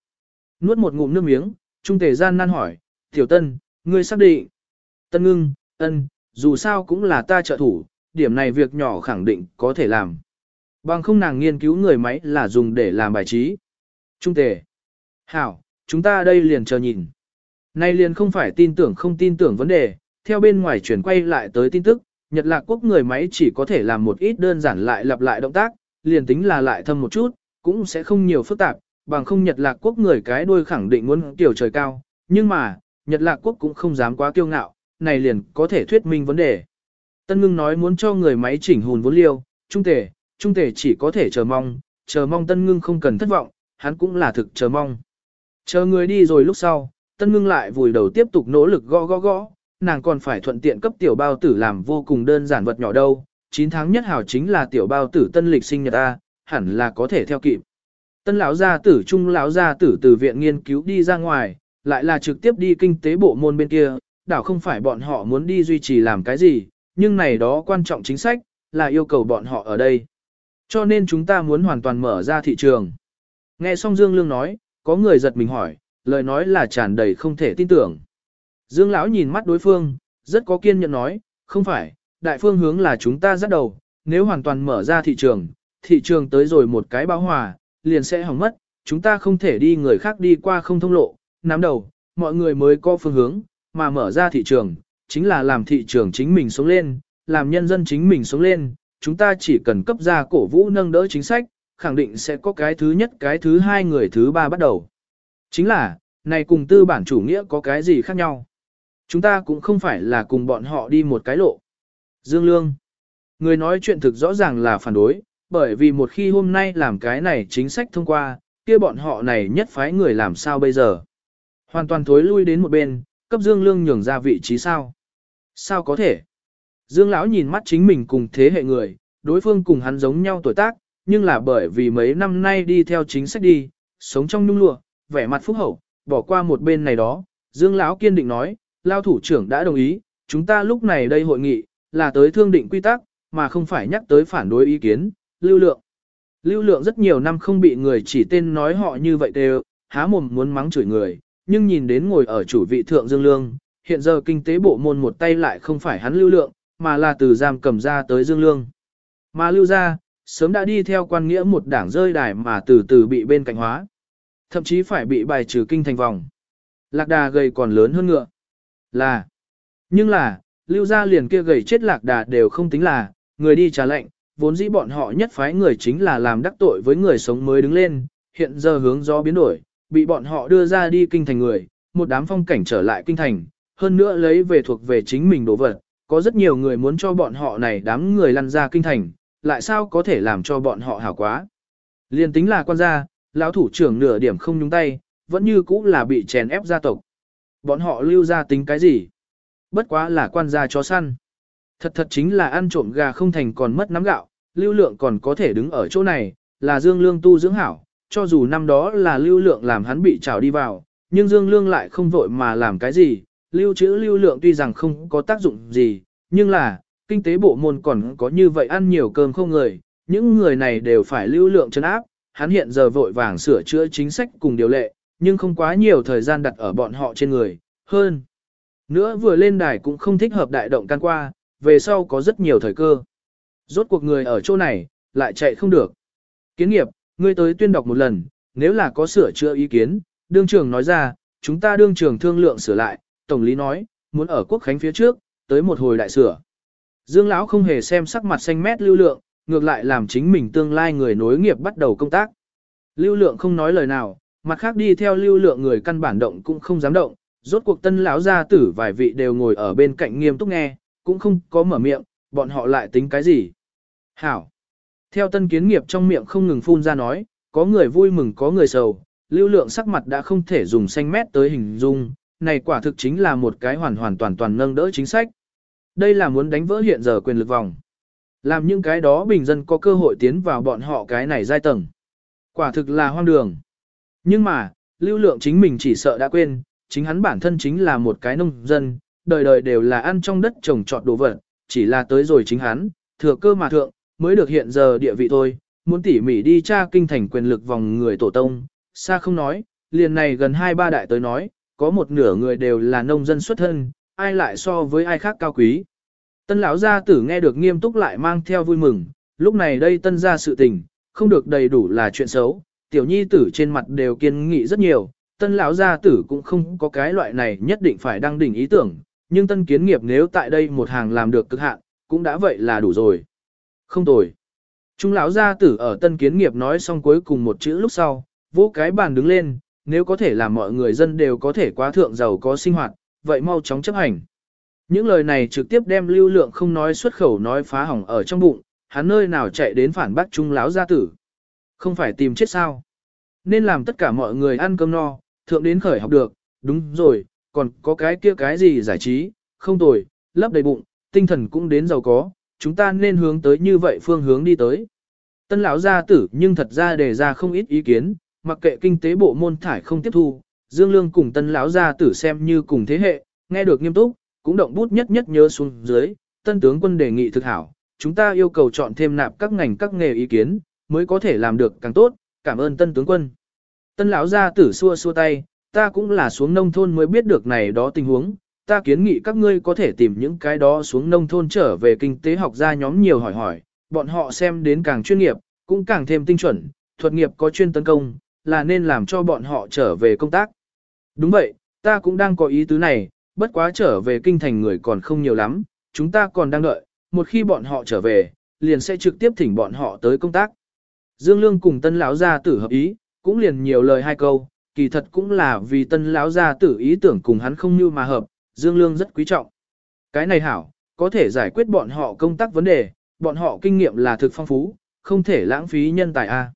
Nuốt một ngụm nước miếng, trung tề gian nan hỏi, tiểu tân, ngươi xác định. Tân ngưng, ân, dù sao cũng là ta trợ thủ, điểm này việc nhỏ khẳng định có thể làm. Bằng không nàng nghiên cứu người máy là dùng để làm bài trí. Trung tề. Hảo, chúng ta đây liền chờ nhìn. Nay liền không phải tin tưởng không tin tưởng vấn đề, theo bên ngoài chuyển quay lại tới tin tức, Nhật Lạc Quốc người máy chỉ có thể làm một ít đơn giản lại lặp lại động tác, liền tính là lại thâm một chút, cũng sẽ không nhiều phức tạp, bằng không Nhật Lạc Quốc người cái đuôi khẳng định muốn tiểu trời cao, nhưng mà, Nhật Lạc Quốc cũng không dám quá kiêu ngạo, này liền có thể thuyết minh vấn đề. Tân ngưng nói muốn cho người máy chỉnh hùn vốn liêu, trung Tề, trung Tề chỉ có thể chờ mong, chờ mong tân ngưng không cần thất vọng, hắn cũng là thực chờ mong. Chờ người đi rồi lúc sau, tân ngưng lại vùi đầu tiếp tục nỗ lực gõ gõ gõ, nàng còn phải thuận tiện cấp tiểu bao tử làm vô cùng đơn giản vật nhỏ đâu, 9 tháng nhất hảo chính là tiểu bao tử tân lịch sinh nhật A, hẳn là có thể theo kịp. Tân lão gia tử trung lão gia tử từ viện nghiên cứu đi ra ngoài, lại là trực tiếp đi kinh tế bộ môn bên kia, đảo không phải bọn họ muốn đi duy trì làm cái gì, nhưng này đó quan trọng chính sách, là yêu cầu bọn họ ở đây. Cho nên chúng ta muốn hoàn toàn mở ra thị trường. Nghe xong Dương Lương nói, có người giật mình hỏi, lời nói là tràn đầy không thể tin tưởng. Dương Lão nhìn mắt đối phương, rất có kiên nhẫn nói, không phải, đại phương hướng là chúng ta dắt đầu, nếu hoàn toàn mở ra thị trường, thị trường tới rồi một cái bão hòa, liền sẽ hỏng mất, chúng ta không thể đi người khác đi qua không thông lộ, nắm đầu, mọi người mới có phương hướng, mà mở ra thị trường, chính là làm thị trường chính mình sống lên, làm nhân dân chính mình sống lên, chúng ta chỉ cần cấp ra cổ vũ nâng đỡ chính sách, khẳng định sẽ có cái thứ nhất cái thứ hai người thứ ba bắt đầu. Chính là, này cùng tư bản chủ nghĩa có cái gì khác nhau. Chúng ta cũng không phải là cùng bọn họ đi một cái lộ. Dương Lương. Người nói chuyện thực rõ ràng là phản đối, bởi vì một khi hôm nay làm cái này chính sách thông qua, kia bọn họ này nhất phái người làm sao bây giờ. Hoàn toàn thối lui đến một bên, cấp Dương Lương nhường ra vị trí sao. Sao có thể? Dương Lão nhìn mắt chính mình cùng thế hệ người, đối phương cùng hắn giống nhau tuổi tác, nhưng là bởi vì mấy năm nay đi theo chính sách đi, sống trong nhung lụa, vẻ mặt phúc hậu, bỏ qua một bên này đó, Dương Lão kiên định nói, Lao thủ trưởng đã đồng ý, chúng ta lúc này đây hội nghị, là tới thương định quy tắc, mà không phải nhắc tới phản đối ý kiến, lưu lượng. Lưu lượng rất nhiều năm không bị người chỉ tên nói họ như vậy đều, há mồm muốn mắng chửi người, nhưng nhìn đến ngồi ở chủ vị thượng Dương Lương, hiện giờ kinh tế bộ môn một tay lại không phải hắn lưu lượng, mà là từ giam cầm ra tới Dương Lương. Mà lưu ra, sớm đã đi theo quan nghĩa một đảng rơi đài mà từ từ bị bên cạnh hóa. Thậm chí phải bị bài trừ kinh thành vòng. Lạc đà gầy còn lớn hơn ngựa. Là. Nhưng là, lưu ra liền kia gầy chết lạc đà đều không tính là, người đi trả lệnh, vốn dĩ bọn họ nhất phái người chính là làm đắc tội với người sống mới đứng lên, hiện giờ hướng gió biến đổi, bị bọn họ đưa ra đi kinh thành người, một đám phong cảnh trở lại kinh thành, hơn nữa lấy về thuộc về chính mình đồ vật, có rất nhiều người muốn cho bọn họ này đám người lăn ra kinh thành, lại sao có thể làm cho bọn họ hảo quá. Liên tính là quan gia, lão thủ trưởng nửa điểm không nhúng tay, vẫn như cũ là bị chèn ép gia tộc. Bọn họ lưu ra tính cái gì? Bất quá là quan gia chó săn. Thật thật chính là ăn trộm gà không thành còn mất nắm gạo, lưu lượng còn có thể đứng ở chỗ này, là Dương Lương tu dưỡng hảo, cho dù năm đó là lưu lượng làm hắn bị trào đi vào, nhưng Dương Lương lại không vội mà làm cái gì, lưu trữ lưu lượng tuy rằng không có tác dụng gì, nhưng là, kinh tế bộ môn còn có như vậy ăn nhiều cơm không người, những người này đều phải lưu lượng chân áp, hắn hiện giờ vội vàng sửa chữa chính sách cùng điều lệ, nhưng không quá nhiều thời gian đặt ở bọn họ trên người, hơn. Nữa vừa lên đài cũng không thích hợp đại động can qua, về sau có rất nhiều thời cơ. Rốt cuộc người ở chỗ này, lại chạy không được. Kiến nghiệp, ngươi tới tuyên đọc một lần, nếu là có sửa chữa ý kiến, đương trường nói ra, chúng ta đương trường thương lượng sửa lại, tổng lý nói, muốn ở quốc khánh phía trước, tới một hồi đại sửa. Dương lão không hề xem sắc mặt xanh mét lưu lượng, ngược lại làm chính mình tương lai người nối nghiệp bắt đầu công tác. Lưu lượng không nói lời nào, mặt khác đi theo lưu lượng người căn bản động cũng không dám động, rốt cuộc tân lão gia tử vài vị đều ngồi ở bên cạnh nghiêm túc nghe, cũng không có mở miệng, bọn họ lại tính cái gì. Hảo. Theo tân kiến nghiệp trong miệng không ngừng phun ra nói, có người vui mừng có người sầu, lưu lượng sắc mặt đã không thể dùng xanh mét tới hình dung, này quả thực chính là một cái hoàn hoàn toàn toàn nâng đỡ chính sách. Đây là muốn đánh vỡ hiện giờ quyền lực vòng. Làm những cái đó bình dân có cơ hội tiến vào bọn họ cái này giai tầng. Quả thực là hoang đường. Nhưng mà, lưu lượng chính mình chỉ sợ đã quên, chính hắn bản thân chính là một cái nông dân, đời đời đều là ăn trong đất trồng trọt đồ vật, chỉ là tới rồi chính hắn, thừa cơ mà thượng, mới được hiện giờ địa vị thôi, muốn tỉ mỉ đi tra kinh thành quyền lực vòng người tổ tông, xa không nói, liền này gần hai ba đại tới nói, có một nửa người đều là nông dân xuất thân, ai lại so với ai khác cao quý. Tân lão gia tử nghe được nghiêm túc lại mang theo vui mừng, lúc này đây tân gia sự tình, không được đầy đủ là chuyện xấu, tiểu nhi tử trên mặt đều kiên nghị rất nhiều, tân lão gia tử cũng không có cái loại này nhất định phải đăng đỉnh ý tưởng, nhưng tân kiến nghiệp nếu tại đây một hàng làm được cực hạn, cũng đã vậy là đủ rồi. Không tồi. Trung lão gia tử ở tân kiến nghiệp nói xong cuối cùng một chữ lúc sau, vỗ cái bàn đứng lên, nếu có thể làm mọi người dân đều có thể quá thượng giàu có sinh hoạt, vậy mau chóng chấp hành. Những lời này trực tiếp đem lưu lượng không nói xuất khẩu nói phá hỏng ở trong bụng, hắn nơi nào chạy đến phản bác trung lão gia tử. Không phải tìm chết sao. Nên làm tất cả mọi người ăn cơm no, thượng đến khởi học được, đúng rồi, còn có cái kia cái gì giải trí, không tồi, lấp đầy bụng, tinh thần cũng đến giàu có, chúng ta nên hướng tới như vậy phương hướng đi tới. Tân lão gia tử nhưng thật ra đề ra không ít ý kiến, mặc kệ kinh tế bộ môn thải không tiếp thu, Dương Lương cùng tân lão gia tử xem như cùng thế hệ, nghe được nghiêm túc, cũng động bút nhất nhất nhớ xuống dưới, tân tướng quân đề nghị thực hảo, chúng ta yêu cầu chọn thêm nạp các ngành các nghề ý kiến, mới có thể làm được càng tốt, cảm ơn tân tướng quân. Tân lão gia tử xua xua tay, ta cũng là xuống nông thôn mới biết được này đó tình huống, ta kiến nghị các ngươi có thể tìm những cái đó xuống nông thôn trở về kinh tế học gia nhóm nhiều hỏi hỏi, bọn họ xem đến càng chuyên nghiệp, cũng càng thêm tinh chuẩn, thuật nghiệp có chuyên tấn công, là nên làm cho bọn họ trở về công tác. Đúng vậy, ta cũng đang có ý tứ này, bất quá trở về kinh thành người còn không nhiều lắm, chúng ta còn đang đợi, một khi bọn họ trở về, liền sẽ trực tiếp thỉnh bọn họ tới công tác. Dương Lương cùng tân lão gia tử hợp ý, cũng liền nhiều lời hai câu, kỳ thật cũng là vì tân lão gia tử ý tưởng cùng hắn không như mà hợp, Dương Lương rất quý trọng. Cái này hảo, có thể giải quyết bọn họ công tác vấn đề, bọn họ kinh nghiệm là thực phong phú, không thể lãng phí nhân tài a.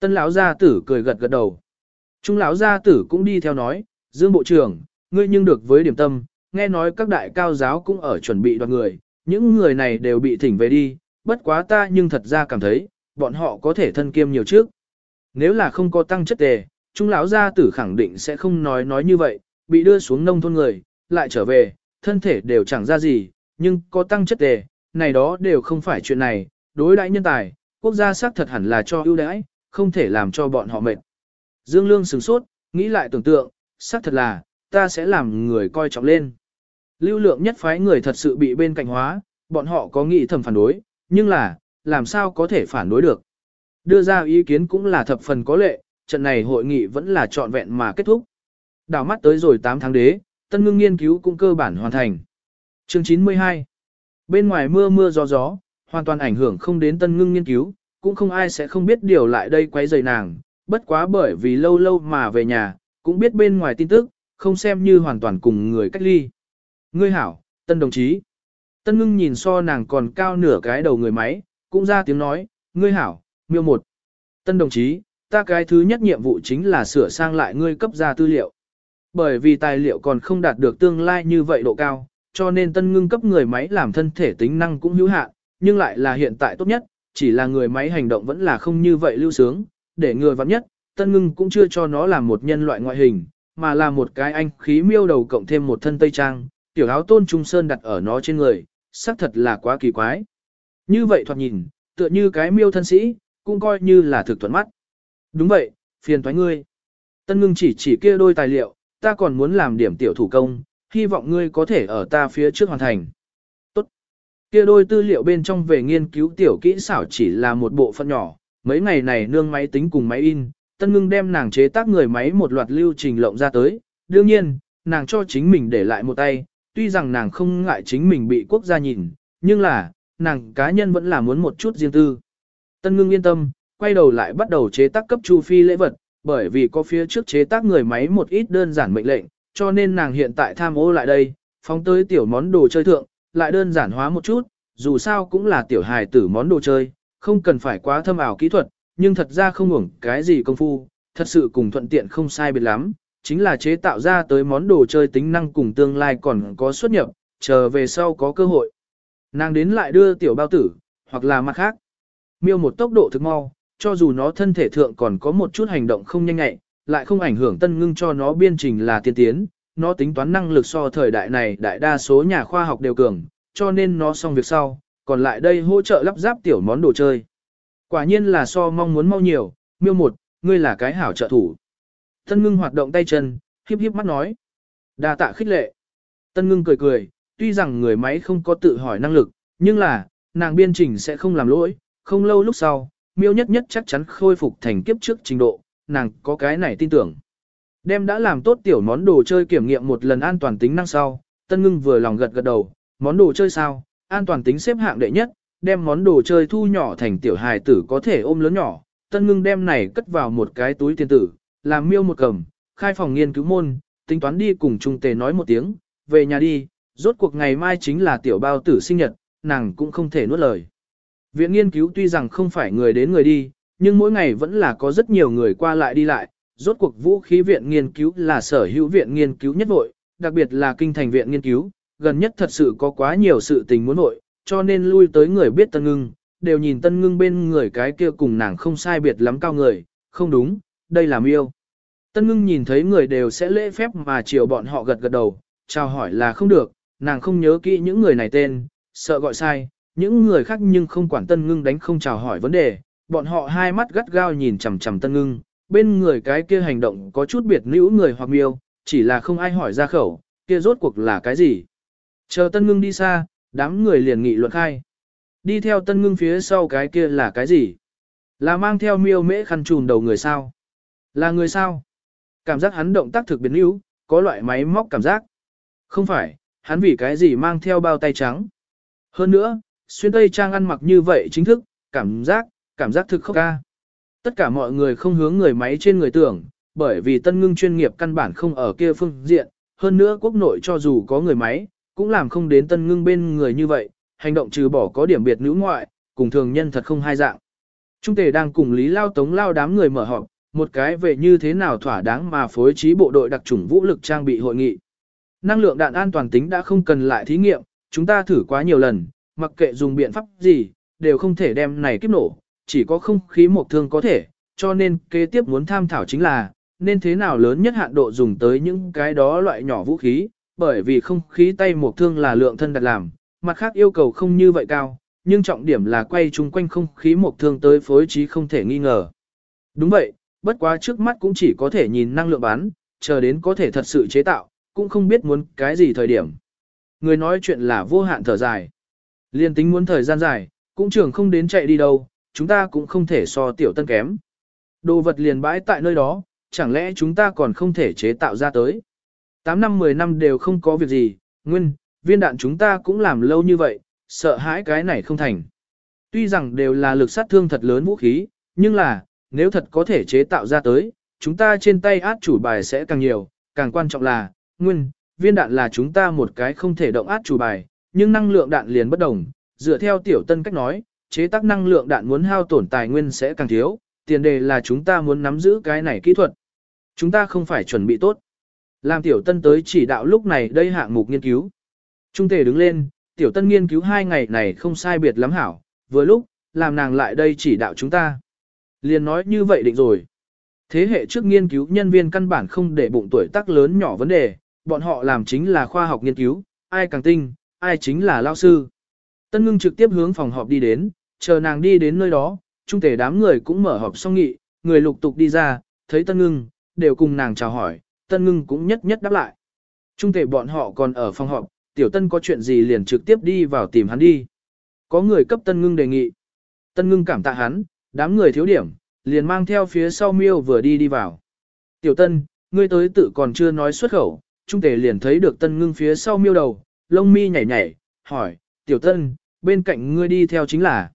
Tân lão gia tử cười gật gật đầu. Trung lão gia tử cũng đi theo nói, Dương bộ trưởng, ngươi nhưng được với điểm tâm, nghe nói các đại cao giáo cũng ở chuẩn bị đoàn người, những người này đều bị thỉnh về đi, bất quá ta nhưng thật ra cảm thấy, bọn họ có thể thân kiêm nhiều trước. Nếu là không có tăng chất tề, Trung lão gia tử khẳng định sẽ không nói nói như vậy, bị đưa xuống nông thôn người, lại trở về, thân thể đều chẳng ra gì, nhưng có tăng chất đề này đó đều không phải chuyện này, đối đãi nhân tài, quốc gia xác thật hẳn là cho ưu đãi, không thể làm cho bọn họ mệt. Dương Lương sửng sốt, nghĩ lại tưởng tượng, xác thật là, ta sẽ làm người coi trọng lên. Lưu lượng nhất phái người thật sự bị bên cạnh hóa, bọn họ có nghĩ thầm phản đối, nhưng là, làm sao có thể phản đối được. Đưa ra ý kiến cũng là thập phần có lệ, trận này hội nghị vẫn là trọn vẹn mà kết thúc. Đảo mắt tới rồi 8 tháng đế, tân ngưng nghiên cứu cũng cơ bản hoàn thành. Chương 92 Bên ngoài mưa mưa gió gió, hoàn toàn ảnh hưởng không đến tân ngưng nghiên cứu, cũng không ai sẽ không biết điều lại đây quấy rầy nàng, bất quá bởi vì lâu lâu mà về nhà, cũng biết bên ngoài tin tức, không xem như hoàn toàn cùng người cách ly. Ngươi hảo, tân đồng chí. Tân ngưng nhìn so nàng còn cao nửa cái đầu người máy, cũng ra tiếng nói, ngươi hảo, miêu một. Tân đồng chí, ta cái thứ nhất nhiệm vụ chính là sửa sang lại ngươi cấp ra tư liệu. Bởi vì tài liệu còn không đạt được tương lai như vậy độ cao, cho nên tân ngưng cấp người máy làm thân thể tính năng cũng hữu hạn, nhưng lại là hiện tại tốt nhất, chỉ là người máy hành động vẫn là không như vậy lưu sướng, để người vắng nhất, tân ngưng cũng chưa cho nó làm một nhân loại ngoại hình, mà là một cái anh khí miêu đầu cộng thêm một thân tây trang, tiểu áo tôn trung sơn đặt ở nó trên người, xác thật là quá kỳ quái. Như vậy thoạt nhìn, tựa như cái miêu thân sĩ, cũng coi như là thực thuận mắt. Đúng vậy, phiền thoái ngươi. Tân ngưng chỉ chỉ kia đôi tài liệu, ta còn muốn làm điểm tiểu thủ công, hy vọng ngươi có thể ở ta phía trước hoàn thành. Tốt. Kia đôi tư liệu bên trong về nghiên cứu tiểu kỹ xảo chỉ là một bộ phận nhỏ, mấy ngày này nương máy tính cùng máy in, tân ngưng đem nàng chế tác người máy một loạt lưu trình lộng ra tới, đương nhiên, nàng cho chính mình để lại một tay, tuy rằng nàng không ngại chính mình bị quốc gia nhìn, nhưng là, nàng cá nhân vẫn là muốn một chút riêng tư. Tân ngưng yên tâm, quay đầu lại bắt đầu chế tác cấp Chu Phi lễ vật, bởi vì có phía trước chế tác người máy một ít đơn giản mệnh lệnh, cho nên nàng hiện tại tham ô lại đây, phóng tới tiểu món đồ chơi thượng, lại đơn giản hóa một chút, dù sao cũng là tiểu hài tử món đồ chơi, không cần phải quá thâm ảo kỹ thuật, nhưng thật ra không ngủng cái gì công phu, thật sự cùng thuận tiện không sai biệt lắm, chính là chế tạo ra tới món đồ chơi tính năng cùng tương lai còn có xuất nhập, chờ về sau có cơ hội. Nàng đến lại đưa tiểu bao tử, hoặc là mặt khác. Miêu một tốc độ thực mau, cho dù nó thân thể thượng còn có một chút hành động không nhanh nhạy, lại không ảnh hưởng tân ngưng cho nó biên trình là tiên tiến, nó tính toán năng lực so thời đại này đại đa số nhà khoa học đều cường, cho nên nó xong việc sau, còn lại đây hỗ trợ lắp ráp tiểu món đồ chơi. Quả nhiên là so mong muốn mau nhiều, miêu một, ngươi là cái hảo trợ thủ. Tân ngưng hoạt động tay chân, hiếp hiếp mắt nói. đa tạ khích lệ. Tân ngưng cười cười, tuy rằng người máy không có tự hỏi năng lực, nhưng là, nàng biên trình sẽ không làm lỗi, không lâu lúc sau, miêu nhất nhất chắc chắn khôi phục thành kiếp trước trình độ, nàng có cái này tin tưởng. Đem đã làm tốt tiểu món đồ chơi kiểm nghiệm một lần an toàn tính năng sau, Tân Ngưng vừa lòng gật gật đầu, món đồ chơi sao, an toàn tính xếp hạng đệ nhất, đem món đồ chơi thu nhỏ thành tiểu hài tử có thể ôm lớn nhỏ. Tân Ngưng đem này cất vào một cái túi tiền tử, làm miêu một cầm, khai phòng nghiên cứu môn, tính toán đi cùng Trung Tề nói một tiếng, về nhà đi, rốt cuộc ngày mai chính là tiểu bao tử sinh nhật, nàng cũng không thể nuốt lời. Viện nghiên cứu tuy rằng không phải người đến người đi, nhưng mỗi ngày vẫn là có rất nhiều người qua lại đi lại, rốt cuộc vũ khí viện nghiên cứu là sở hữu viện nghiên cứu nhất vội, đặc biệt là kinh thành viện nghiên cứu, gần nhất thật sự có quá nhiều sự tình muốn vội, cho nên lui tới người biết tân ngưng, đều nhìn tân ngưng bên người cái kia cùng nàng không sai biệt lắm cao người, không đúng, đây là miêu. Tân ngưng nhìn thấy người đều sẽ lễ phép mà chiều bọn họ gật gật đầu, chào hỏi là không được, nàng không nhớ kỹ những người này tên, sợ gọi sai, những người khác nhưng không quản tân ngưng đánh không chào hỏi vấn đề, bọn họ hai mắt gắt gao nhìn chằm chằm tân ngưng, bên người cái kia hành động có chút biệt nữ người hoặc miêu, chỉ là không ai hỏi ra khẩu, kia rốt cuộc là cái gì. Chờ tân ngưng đi xa, đám người liền nghị luận khai. Đi theo tân ngưng phía sau cái kia là cái gì? Là mang theo miêu mễ khăn trùm đầu người sao? Là người sao? Cảm giác hắn động tác thực biến yếu, có loại máy móc cảm giác. Không phải, hắn vì cái gì mang theo bao tay trắng. Hơn nữa, xuyên tây trang ăn mặc như vậy chính thức, cảm giác, cảm giác thực khốc ca. Tất cả mọi người không hướng người máy trên người tưởng, bởi vì tân ngưng chuyên nghiệp căn bản không ở kia phương diện, hơn nữa quốc nội cho dù có người máy, cũng làm không đến tân ngưng bên người như vậy, hành động trừ bỏ có điểm biệt nữ ngoại, cùng thường nhân thật không hai dạng. Trung tề đang cùng Lý Lao Tống Lao đám người mở họp, một cái về như thế nào thỏa đáng mà phối trí bộ đội đặc chủng vũ lực trang bị hội nghị. Năng lượng đạn an toàn tính đã không cần lại thí nghiệm, chúng ta thử quá nhiều lần, mặc kệ dùng biện pháp gì, đều không thể đem này kiếp nổ, chỉ có không khí một thương có thể, cho nên kế tiếp muốn tham thảo chính là, nên thế nào lớn nhất hạn độ dùng tới những cái đó loại nhỏ vũ khí, bởi vì không khí tay một thương là lượng thân đặt làm, mặt khác yêu cầu không như vậy cao, nhưng trọng điểm là quay chung quanh không khí một thương tới phối trí không thể nghi ngờ. Đúng vậy, bất quá trước mắt cũng chỉ có thể nhìn năng lượng bán, chờ đến có thể thật sự chế tạo, cũng không biết muốn cái gì thời điểm. Người nói chuyện là vô hạn thở dài. Liên tính muốn thời gian dài, cũng trường không đến chạy đi đâu, chúng ta cũng không thể so tiểu tân kém. Đồ vật liền bãi tại nơi đó, chẳng lẽ chúng ta còn không thể chế tạo ra tới. 8 năm 10 năm đều không có việc gì, nguyên, viên đạn chúng ta cũng làm lâu như vậy, sợ hãi cái này không thành. Tuy rằng đều là lực sát thương thật lớn vũ khí, nhưng là, nếu thật có thể chế tạo ra tới, chúng ta trên tay át chủ bài sẽ càng nhiều, càng quan trọng là, nguyên, viên đạn là chúng ta một cái không thể động át chủ bài, nhưng năng lượng đạn liền bất đồng, dựa theo tiểu tân cách nói, chế tác năng lượng đạn muốn hao tổn tài nguyên sẽ càng thiếu, tiền đề là chúng ta muốn nắm giữ cái này kỹ thuật. Chúng ta không phải chuẩn bị tốt. Làm tiểu tân tới chỉ đạo lúc này đây hạng mục nghiên cứu. Trung tề đứng lên, tiểu tân nghiên cứu hai ngày này không sai biệt lắm hảo, vừa lúc, làm nàng lại đây chỉ đạo chúng ta. Liền nói như vậy định rồi. Thế hệ trước nghiên cứu nhân viên căn bản không để bụng tuổi tác lớn nhỏ vấn đề, bọn họ làm chính là khoa học nghiên cứu, ai càng tinh, ai chính là lao sư. Tân ngưng trực tiếp hướng phòng họp đi đến, chờ nàng đi đến nơi đó, trung thể đám người cũng mở họp xong nghị, người lục tục đi ra, thấy tân ngưng, đều cùng nàng chào hỏi, tân ngưng cũng nhất nhất đáp lại. Trung thể bọn họ còn ở phòng họp, tiểu tân có chuyện gì liền trực tiếp đi vào tìm hắn đi. Có người cấp tân ngưng đề nghị. Tân ngưng cảm tạ hắn, đám người thiếu điểm, liền mang theo phía sau miêu vừa đi đi vào. Tiểu tân, ngươi tới tự còn chưa nói xuất khẩu, trung tề liền thấy được tân ngưng phía sau miêu đầu, lông mi nhảy nhảy, hỏi, tiểu tân, bên cạnh ngươi đi theo chính là.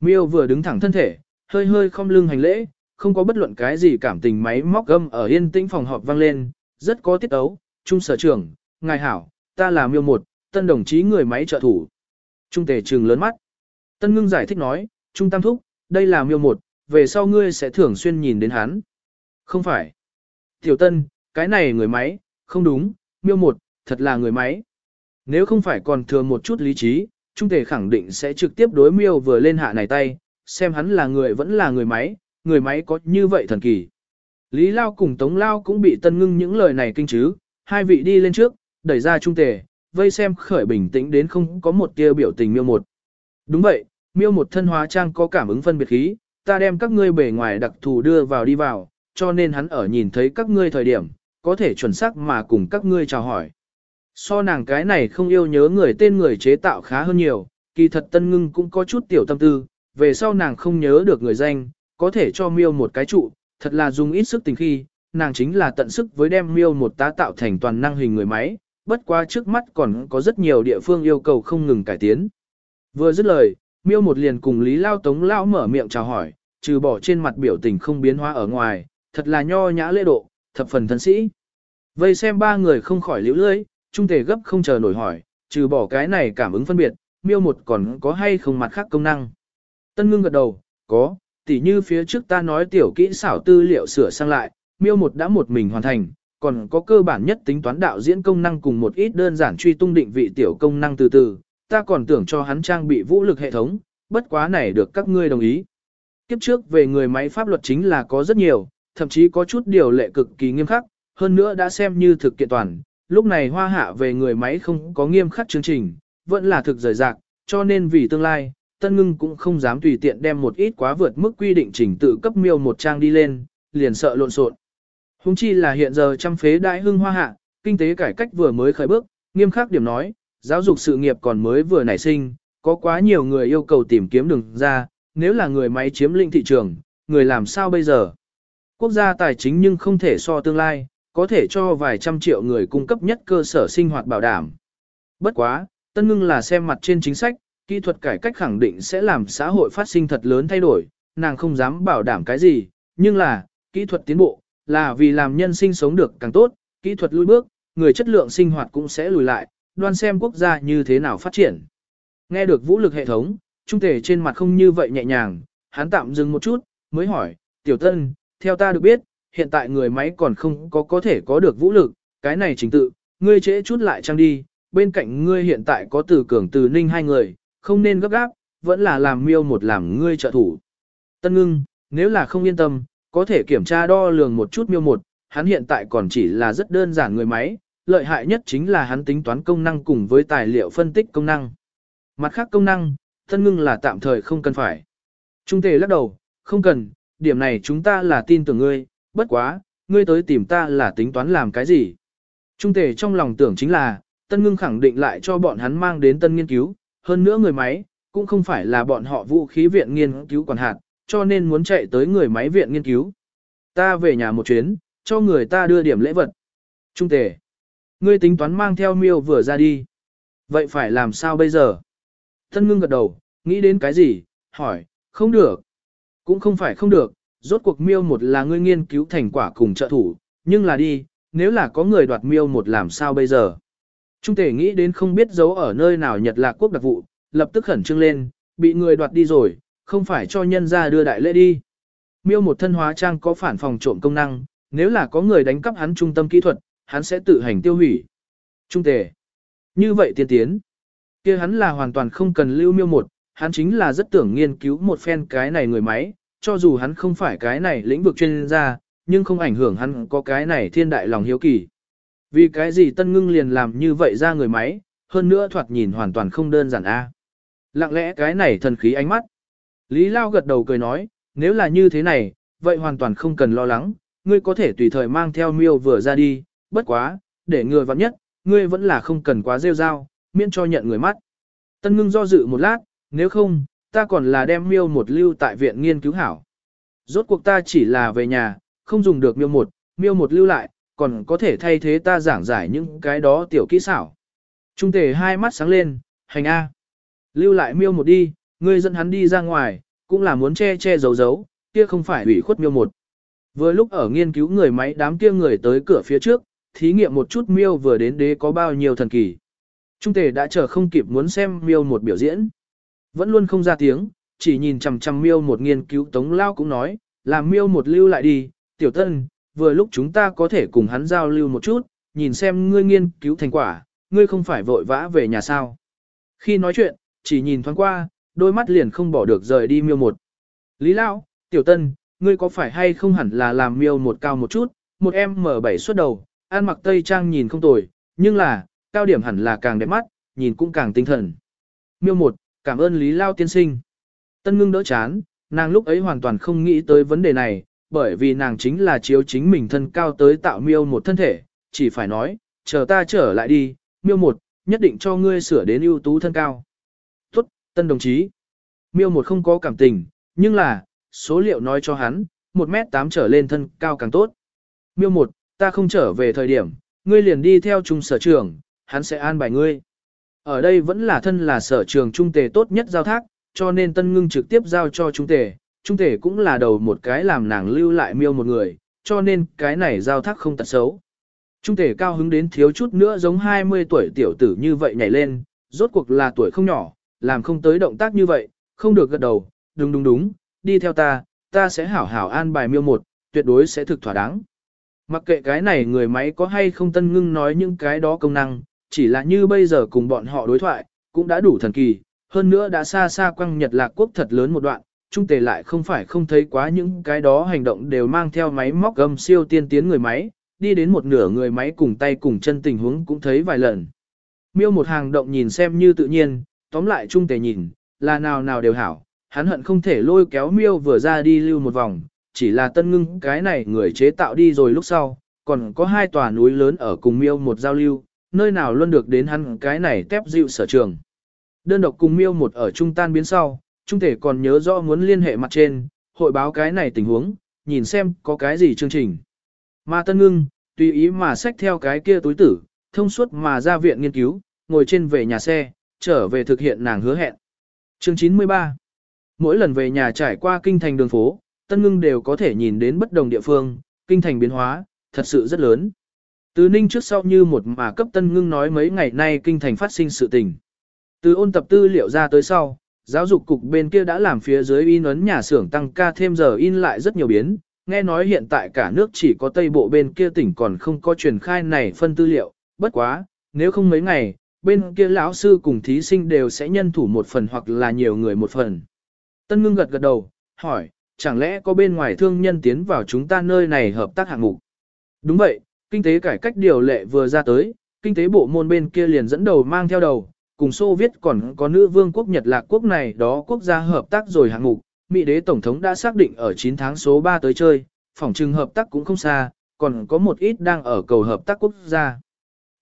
Miêu vừa đứng thẳng thân thể, hơi hơi không lưng hành lễ, không có bất luận cái gì cảm tình máy móc gâm ở yên tĩnh phòng họp vang lên, rất có tiết ấu, trung sở trưởng, ngài hảo, ta là miêu một, tân đồng chí người máy trợ thủ. Trung tề trừng lớn mắt. Tân ngưng giải thích nói, trung tam thúc, đây là miêu một, về sau ngươi sẽ thường xuyên nhìn đến hắn. Không phải. Tiểu tân, cái này người máy, không đúng, miêu một, thật là người máy. Nếu không phải còn thừa một chút lý trí, trung tề khẳng định sẽ trực tiếp đối miêu vừa lên hạ này tay, xem hắn là người vẫn là người máy, người máy có như vậy thần kỳ. Lý Lao cùng Tống Lao cũng bị tân ngưng những lời này kinh chứ, hai vị đi lên trước, đẩy ra trung tề, vây xem khởi bình tĩnh đến không có một tia biểu tình miêu một. Đúng vậy, miêu một thân hóa trang có cảm ứng phân biệt khí, ta đem các ngươi bề ngoài đặc thù đưa vào đi vào, cho nên hắn ở nhìn thấy các ngươi thời điểm, có thể chuẩn xác mà cùng các ngươi chào hỏi. So nàng cái này không yêu nhớ người tên người chế tạo khá hơn nhiều, kỳ thật tân ngưng cũng có chút tiểu tâm tư, về sau nàng không nhớ được người danh, có thể cho miêu một cái trụ, thật là dùng ít sức tình khi, nàng chính là tận sức với đem miêu một tá tạo thành toàn năng hình người máy, bất quá trước mắt còn có rất nhiều địa phương yêu cầu không ngừng cải tiến. Vừa dứt lời, miêu một liền cùng Lý Lao Tống Lao mở miệng chào hỏi, trừ bỏ trên mặt biểu tình không biến hóa ở ngoài, thật là nho nhã lễ độ, thập phần thân sĩ. Vây xem ba người không khỏi liễu lưỡi, trung thể gấp không chờ nổi hỏi, trừ bỏ cái này cảm ứng phân biệt, miêu một còn có hay không mặt khác công năng. Tân ngưng gật đầu, có, tỉ như phía trước ta nói tiểu kỹ xảo tư liệu sửa sang lại, miêu một đã một mình hoàn thành, còn có cơ bản nhất tính toán đạo diễn công năng cùng một ít đơn giản truy tung định vị tiểu công năng từ từ, ta còn tưởng cho hắn trang bị vũ lực hệ thống, bất quá này được các ngươi đồng ý. Kiếp trước về người máy pháp luật chính là có rất nhiều, thậm chí có chút điều lệ cực kỳ nghiêm khắc, hơn nữa đã xem như thực kiện toàn. Lúc này hoa hạ về người máy không có nghiêm khắc chương trình, vẫn là thực rời rạc, cho nên vì tương lai, Tân Ngưng cũng không dám tùy tiện đem một ít quá vượt mức quy định trình tự cấp miêu một trang đi lên, liền sợ lộn xộn. Hùng chi là hiện giờ trăm phế đại hưng hoa hạ, kinh tế cải cách vừa mới khởi bước, nghiêm khắc điểm nói, giáo dục sự nghiệp còn mới vừa nảy sinh, có quá nhiều người yêu cầu tìm kiếm đường ra, nếu là người máy chiếm lĩnh thị trường, người làm sao bây giờ? Quốc gia tài chính nhưng không thể so tương lai, có thể cho vài trăm triệu người cung cấp nhất cơ sở sinh hoạt bảo đảm. Bất quá, Tân Ngưng là xem mặt trên chính sách, kỹ thuật cải cách khẳng định sẽ làm xã hội phát sinh thật lớn thay đổi, nàng không dám bảo đảm cái gì, nhưng là, kỹ thuật tiến bộ, là vì làm nhân sinh sống được càng tốt, kỹ thuật lùi bước, người chất lượng sinh hoạt cũng sẽ lùi lại, đoan xem quốc gia như thế nào phát triển. Nghe được vũ lực hệ thống, trung thể trên mặt không như vậy nhẹ nhàng, hắn tạm dừng một chút, mới hỏi, tiểu tân, theo ta được biết, hiện tại người máy còn không có có thể có được vũ lực, cái này chính tự, ngươi trễ chút lại trang đi, bên cạnh ngươi hiện tại có từ cường từ ninh hai người, không nên gấp gáp, vẫn là làm miêu một làm ngươi trợ thủ. Tân ngưng, nếu là không yên tâm, có thể kiểm tra đo lường một chút miêu một, hắn hiện tại còn chỉ là rất đơn giản người máy, lợi hại nhất chính là hắn tính toán công năng cùng với tài liệu phân tích công năng. Mặt khác công năng, tân ngưng là tạm thời không cần phải. Trung tề lắc đầu, không cần, điểm này chúng ta là tin tưởng ngươi, bất quá, ngươi tới tìm ta là tính toán làm cái gì. Trung tề trong lòng tưởng chính là, tân ngưng khẳng định lại cho bọn hắn mang đến tân nghiên cứu, hơn nữa người máy, cũng không phải là bọn họ vũ khí viện nghiên cứu quản hạt, cho nên muốn chạy tới người máy viện nghiên cứu. Ta về nhà một chuyến, cho người ta đưa điểm lễ vật. Trung tề, ngươi tính toán mang theo miêu vừa ra đi. Vậy phải làm sao bây giờ? Tân ngưng gật đầu, nghĩ đến cái gì, hỏi, không được. Cũng không phải không được, rốt cuộc miêu một là ngươi nghiên cứu thành quả cùng trợ thủ, nhưng là đi, nếu là có người đoạt miêu một làm sao bây giờ. Trung tể nghĩ đến không biết giấu ở nơi nào Nhật Lạc quốc đặc vụ, lập tức khẩn trương lên, bị người đoạt đi rồi, không phải cho nhân ra đưa đại lễ đi. Miêu một thân hóa trang có phản phòng trộm công năng, nếu là có người đánh cắp hắn trung tâm kỹ thuật, hắn sẽ tự hành tiêu hủy. Trung tể. Như vậy tiên tiến kia hắn là hoàn toàn không cần lưu miêu một, hắn chính là rất tưởng nghiên cứu một phen cái này người máy, cho dù hắn không phải cái này lĩnh vực chuyên gia, nhưng không ảnh hưởng hắn có cái này thiên đại lòng hiếu kỳ. Vì cái gì tân ngưng liền làm như vậy ra người máy, hơn nữa thoạt nhìn hoàn toàn không đơn giản a. Lặng lẽ cái này thần khí ánh mắt. Lý Lao gật đầu cười nói, nếu là như thế này, vậy hoàn toàn không cần lo lắng, ngươi có thể tùy thời mang theo miêu vừa ra đi, bất quá, để người vặn nhất, ngươi vẫn là không cần quá rêu rao, miễn cho nhận người mắt. Tân ngưng do dự một lát, nếu không, ta còn là đem miêu một lưu tại viện nghiên cứu hảo. Rốt cuộc ta chỉ là về nhà, không dùng được miêu một, miêu một lưu lại, còn có thể thay thế ta giảng giải những cái đó tiểu kỹ xảo. Trung tề hai mắt sáng lên, hành A. Lưu lại miêu một đi, ngươi dẫn hắn đi ra ngoài, cũng là muốn che che giấu giấu, kia không phải ủy khuất miêu một. Vừa lúc ở nghiên cứu người máy đám kia người tới cửa phía trước, thí nghiệm một chút miêu vừa đến đế có bao nhiêu thần kỳ. Trung tề đã chờ không kịp muốn xem miêu một biểu diễn. Vẫn luôn không ra tiếng, chỉ nhìn chằm chằm miêu một nghiên cứu tống lao cũng nói, làm miêu một lưu lại đi, tiểu tân, vừa lúc chúng ta có thể cùng hắn giao lưu một chút, nhìn xem ngươi nghiên cứu thành quả, ngươi không phải vội vã về nhà sao. Khi nói chuyện, chỉ nhìn thoáng qua, đôi mắt liền không bỏ được rời đi miêu một. Lý Lao, tiểu tân, ngươi có phải hay không hẳn là làm miêu một cao một chút, một em mở bảy suốt đầu, ăn mặc tây trang nhìn không tồi, nhưng là, cao điểm hẳn là càng đẹp mắt, nhìn cũng càng tinh thần. Miêu một, cảm ơn Lý Lao tiên sinh. Tân ngưng đỡ chán, nàng lúc ấy hoàn toàn không nghĩ tới vấn đề này, bởi vì nàng chính là chiếu chính mình thân cao tới tạo miêu một thân thể, chỉ phải nói, chờ ta trở lại đi, miêu một, nhất định cho ngươi sửa đến ưu tú thân cao. Tốt, tân đồng chí. Miêu một không có cảm tình, nhưng là, số liệu nói cho hắn, 1m8 trở lên thân cao càng tốt. Miêu một, ta không trở về thời điểm, ngươi liền đi theo trung sở trưởng hắn sẽ an bài ngươi. Ở đây vẫn là thân là sở trường trung tề tốt nhất giao thác, cho nên tân ngưng trực tiếp giao cho trung tề, trung tề cũng là đầu một cái làm nàng lưu lại miêu một người, cho nên cái này giao thác không tật xấu. Trung tề cao hứng đến thiếu chút nữa giống 20 tuổi tiểu tử như vậy nhảy lên, rốt cuộc là tuổi không nhỏ, làm không tới động tác như vậy, không được gật đầu, đúng đúng đúng, đi theo ta, ta sẽ hảo hảo an bài miêu một, tuyệt đối sẽ thực thỏa đáng. Mặc kệ cái này người máy có hay không tân ngưng nói những cái đó công năng, chỉ là như bây giờ cùng bọn họ đối thoại, cũng đã đủ thần kỳ, hơn nữa đã xa xa quăng Nhật Lạc Quốc thật lớn một đoạn, trung tề lại không phải không thấy quá những cái đó hành động đều mang theo máy móc gầm siêu tiên tiến người máy, đi đến một nửa người máy cùng tay cùng chân tình huống cũng thấy vài lần. Miêu một hàng động nhìn xem như tự nhiên, tóm lại trung tề nhìn, là nào nào đều hảo, hắn hận không thể lôi kéo miêu vừa ra đi lưu một vòng, chỉ là tân ngưng cái này người chế tạo đi rồi lúc sau, còn có hai tòa núi lớn ở cùng miêu một giao lưu, nơi nào luôn được đến hắn cái này tép dịu sở trường. Đơn độc cùng miêu một ở trung tan biến sau, trung thể còn nhớ rõ muốn liên hệ mặt trên, hội báo cái này tình huống, nhìn xem có cái gì chương trình. Mà tân ngưng, tùy ý mà xách theo cái kia túi tử, thông suốt mà ra viện nghiên cứu, ngồi trên về nhà xe, trở về thực hiện nàng hứa hẹn. Chương 93 Mỗi lần về nhà trải qua kinh thành đường phố, tân ngưng đều có thể nhìn đến bất đồng địa phương, kinh thành biến hóa, thật sự rất lớn. Từ ninh trước sau như một mà cấp tân ngưng nói mấy ngày nay kinh thành phát sinh sự tình. Từ ôn tập tư liệu ra tới sau, giáo dục cục bên kia đã làm phía dưới in ấn nhà xưởng tăng ca thêm giờ in lại rất nhiều biến. Nghe nói hiện tại cả nước chỉ có tây bộ bên kia tỉnh còn không có truyền khai này phân tư liệu, bất quá, nếu không mấy ngày, bên kia lão sư cùng thí sinh đều sẽ nhân thủ một phần hoặc là nhiều người một phần. Tân ngưng gật gật đầu, hỏi, chẳng lẽ có bên ngoài thương nhân tiến vào chúng ta nơi này hợp tác hạng mục? Đúng vậy, kinh tế cải cách điều lệ vừa ra tới, kinh tế bộ môn bên kia liền dẫn đầu mang theo đầu, cùng Xô Viết còn có nữ vương quốc Nhật Lạc quốc này đó quốc gia hợp tác rồi hạng mục, Mỹ đế Tổng thống đã xác định ở 9 tháng số 3 tới chơi, phòng trừng hợp tác cũng không xa, còn có một ít đang ở cầu hợp tác quốc gia.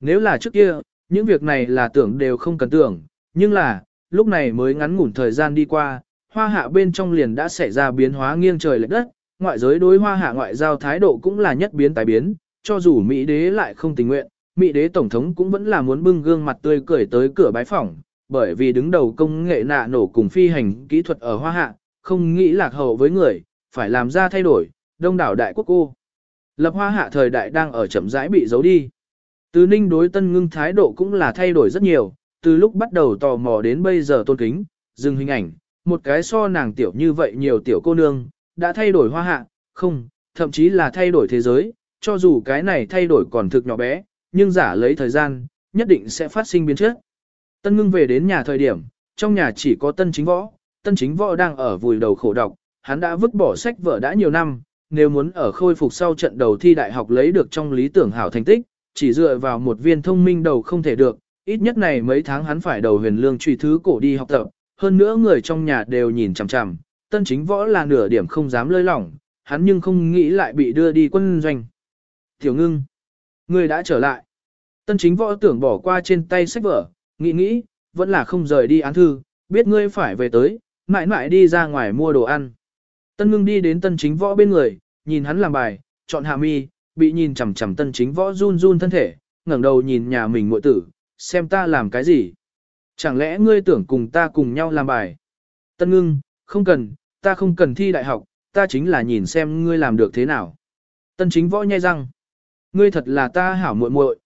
Nếu là trước kia, những việc này là tưởng đều không cần tưởng, nhưng là, lúc này mới ngắn ngủn thời gian đi qua, hoa hạ bên trong liền đã xảy ra biến hóa nghiêng trời lệch đất, ngoại giới đối hoa hạ ngoại giao thái độ cũng là nhất biến tái biến, cho dù Mỹ đế lại không tình nguyện, Mỹ đế tổng thống cũng vẫn là muốn bưng gương mặt tươi cười tới cửa bái phỏng, bởi vì đứng đầu công nghệ nạ nổ cùng phi hành kỹ thuật ở hoa hạ, không nghĩ lạc hậu với người, phải làm ra thay đổi, đông đảo đại quốc cô. Lập hoa hạ thời đại đang ở chậm rãi bị giấu đi. Từ ninh đối tân ngưng thái độ cũng là thay đổi rất nhiều, từ lúc bắt đầu tò mò đến bây giờ tôn kính, dừng hình ảnh, một cái so nàng tiểu như vậy nhiều tiểu cô nương, đã thay đổi hoa hạ, không, thậm chí là thay đổi thế giới, cho dù cái này thay đổi còn thực nhỏ bé, nhưng giả lấy thời gian, nhất định sẽ phát sinh biến chất. Tân ngưng về đến nhà thời điểm, trong nhà chỉ có tân chính võ, tân chính võ đang ở vùi đầu khổ đọc, hắn đã vứt bỏ sách vở đã nhiều năm, nếu muốn ở khôi phục sau trận đầu thi đại học lấy được trong lý tưởng hảo thành tích, chỉ dựa vào một viên thông minh đầu không thể được, ít nhất này mấy tháng hắn phải đầu huyền lương truy thứ cổ đi học tập, hơn nữa người trong nhà đều nhìn chằm chằm, tân chính võ là nửa điểm không dám lơi lỏng, hắn nhưng không nghĩ lại bị đưa đi quân doanh. Tiểu ngưng, người đã trở lại. Tân chính võ tưởng bỏ qua trên tay sách vở, nghĩ nghĩ, vẫn là không rời đi án thư, biết ngươi phải về tới, mãi mãi đi ra ngoài mua đồ ăn. Tân ngưng đi đến tân chính võ bên người, nhìn hắn làm bài, chọn hạ mi, bị nhìn chằm chằm tân chính võ run run thân thể, ngẩng đầu nhìn nhà mình muội tử, xem ta làm cái gì. Chẳng lẽ ngươi tưởng cùng ta cùng nhau làm bài? Tân ngưng, không cần, ta không cần thi đại học, ta chính là nhìn xem ngươi làm được thế nào. Tân chính võ nhai răng. Ngươi thật là ta hảo muội muội.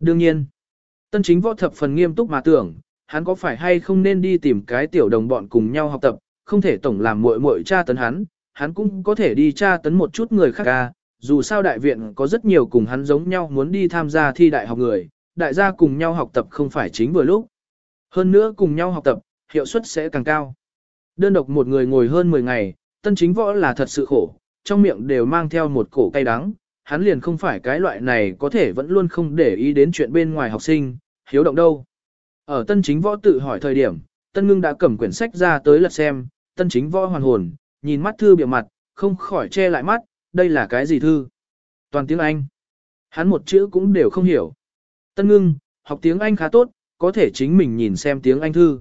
Đương nhiên, tân chính võ thập phần nghiêm túc mà tưởng, hắn có phải hay không nên đi tìm cái tiểu đồng bọn cùng nhau học tập, không thể tổng làm muội muội tra tấn hắn, hắn cũng có thể đi tra tấn một chút người khác ca, dù sao đại viện có rất nhiều cùng hắn giống nhau muốn đi tham gia thi đại học người, đại gia cùng nhau học tập không phải chính vừa lúc. Hơn nữa cùng nhau học tập, hiệu suất sẽ càng cao. Đơn độc một người ngồi hơn 10 ngày, tân chính võ là thật sự khổ, trong miệng đều mang theo một cổ cay đắng, hắn liền không phải cái loại này có thể vẫn luôn không để ý đến chuyện bên ngoài học sinh, hiếu động đâu. Ở tân chính võ tự hỏi thời điểm, tân ngưng đã cầm quyển sách ra tới lật xem, tân chính võ hoàn hồn, nhìn mắt thư biểu mặt, không khỏi che lại mắt, đây là cái gì thư? Toàn tiếng Anh. Hắn một chữ cũng đều không hiểu. Tân ngưng, học tiếng Anh khá tốt, có thể chính mình nhìn xem tiếng Anh thư.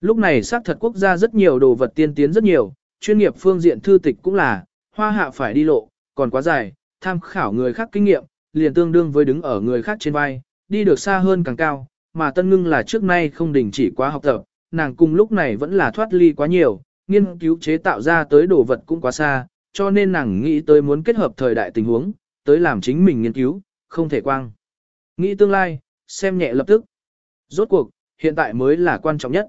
Lúc này xác thật quốc gia rất nhiều đồ vật tiên tiến rất nhiều, chuyên nghiệp phương diện thư tịch cũng là, hoa hạ phải đi lộ, còn quá dài, tham khảo người khác kinh nghiệm, liền tương đương với đứng ở người khác trên vai, đi được xa hơn càng cao, mà Tân Ngưng là trước nay không đình chỉ quá học tập, nàng cùng lúc này vẫn là thoát ly quá nhiều, nghiên cứu chế tạo ra tới đồ vật cũng quá xa, cho nên nàng nghĩ tới muốn kết hợp thời đại tình huống, tới làm chính mình nghiên cứu, không thể quang. Nghĩ tương lai, xem nhẹ lập tức. Rốt cuộc, hiện tại mới là quan trọng nhất.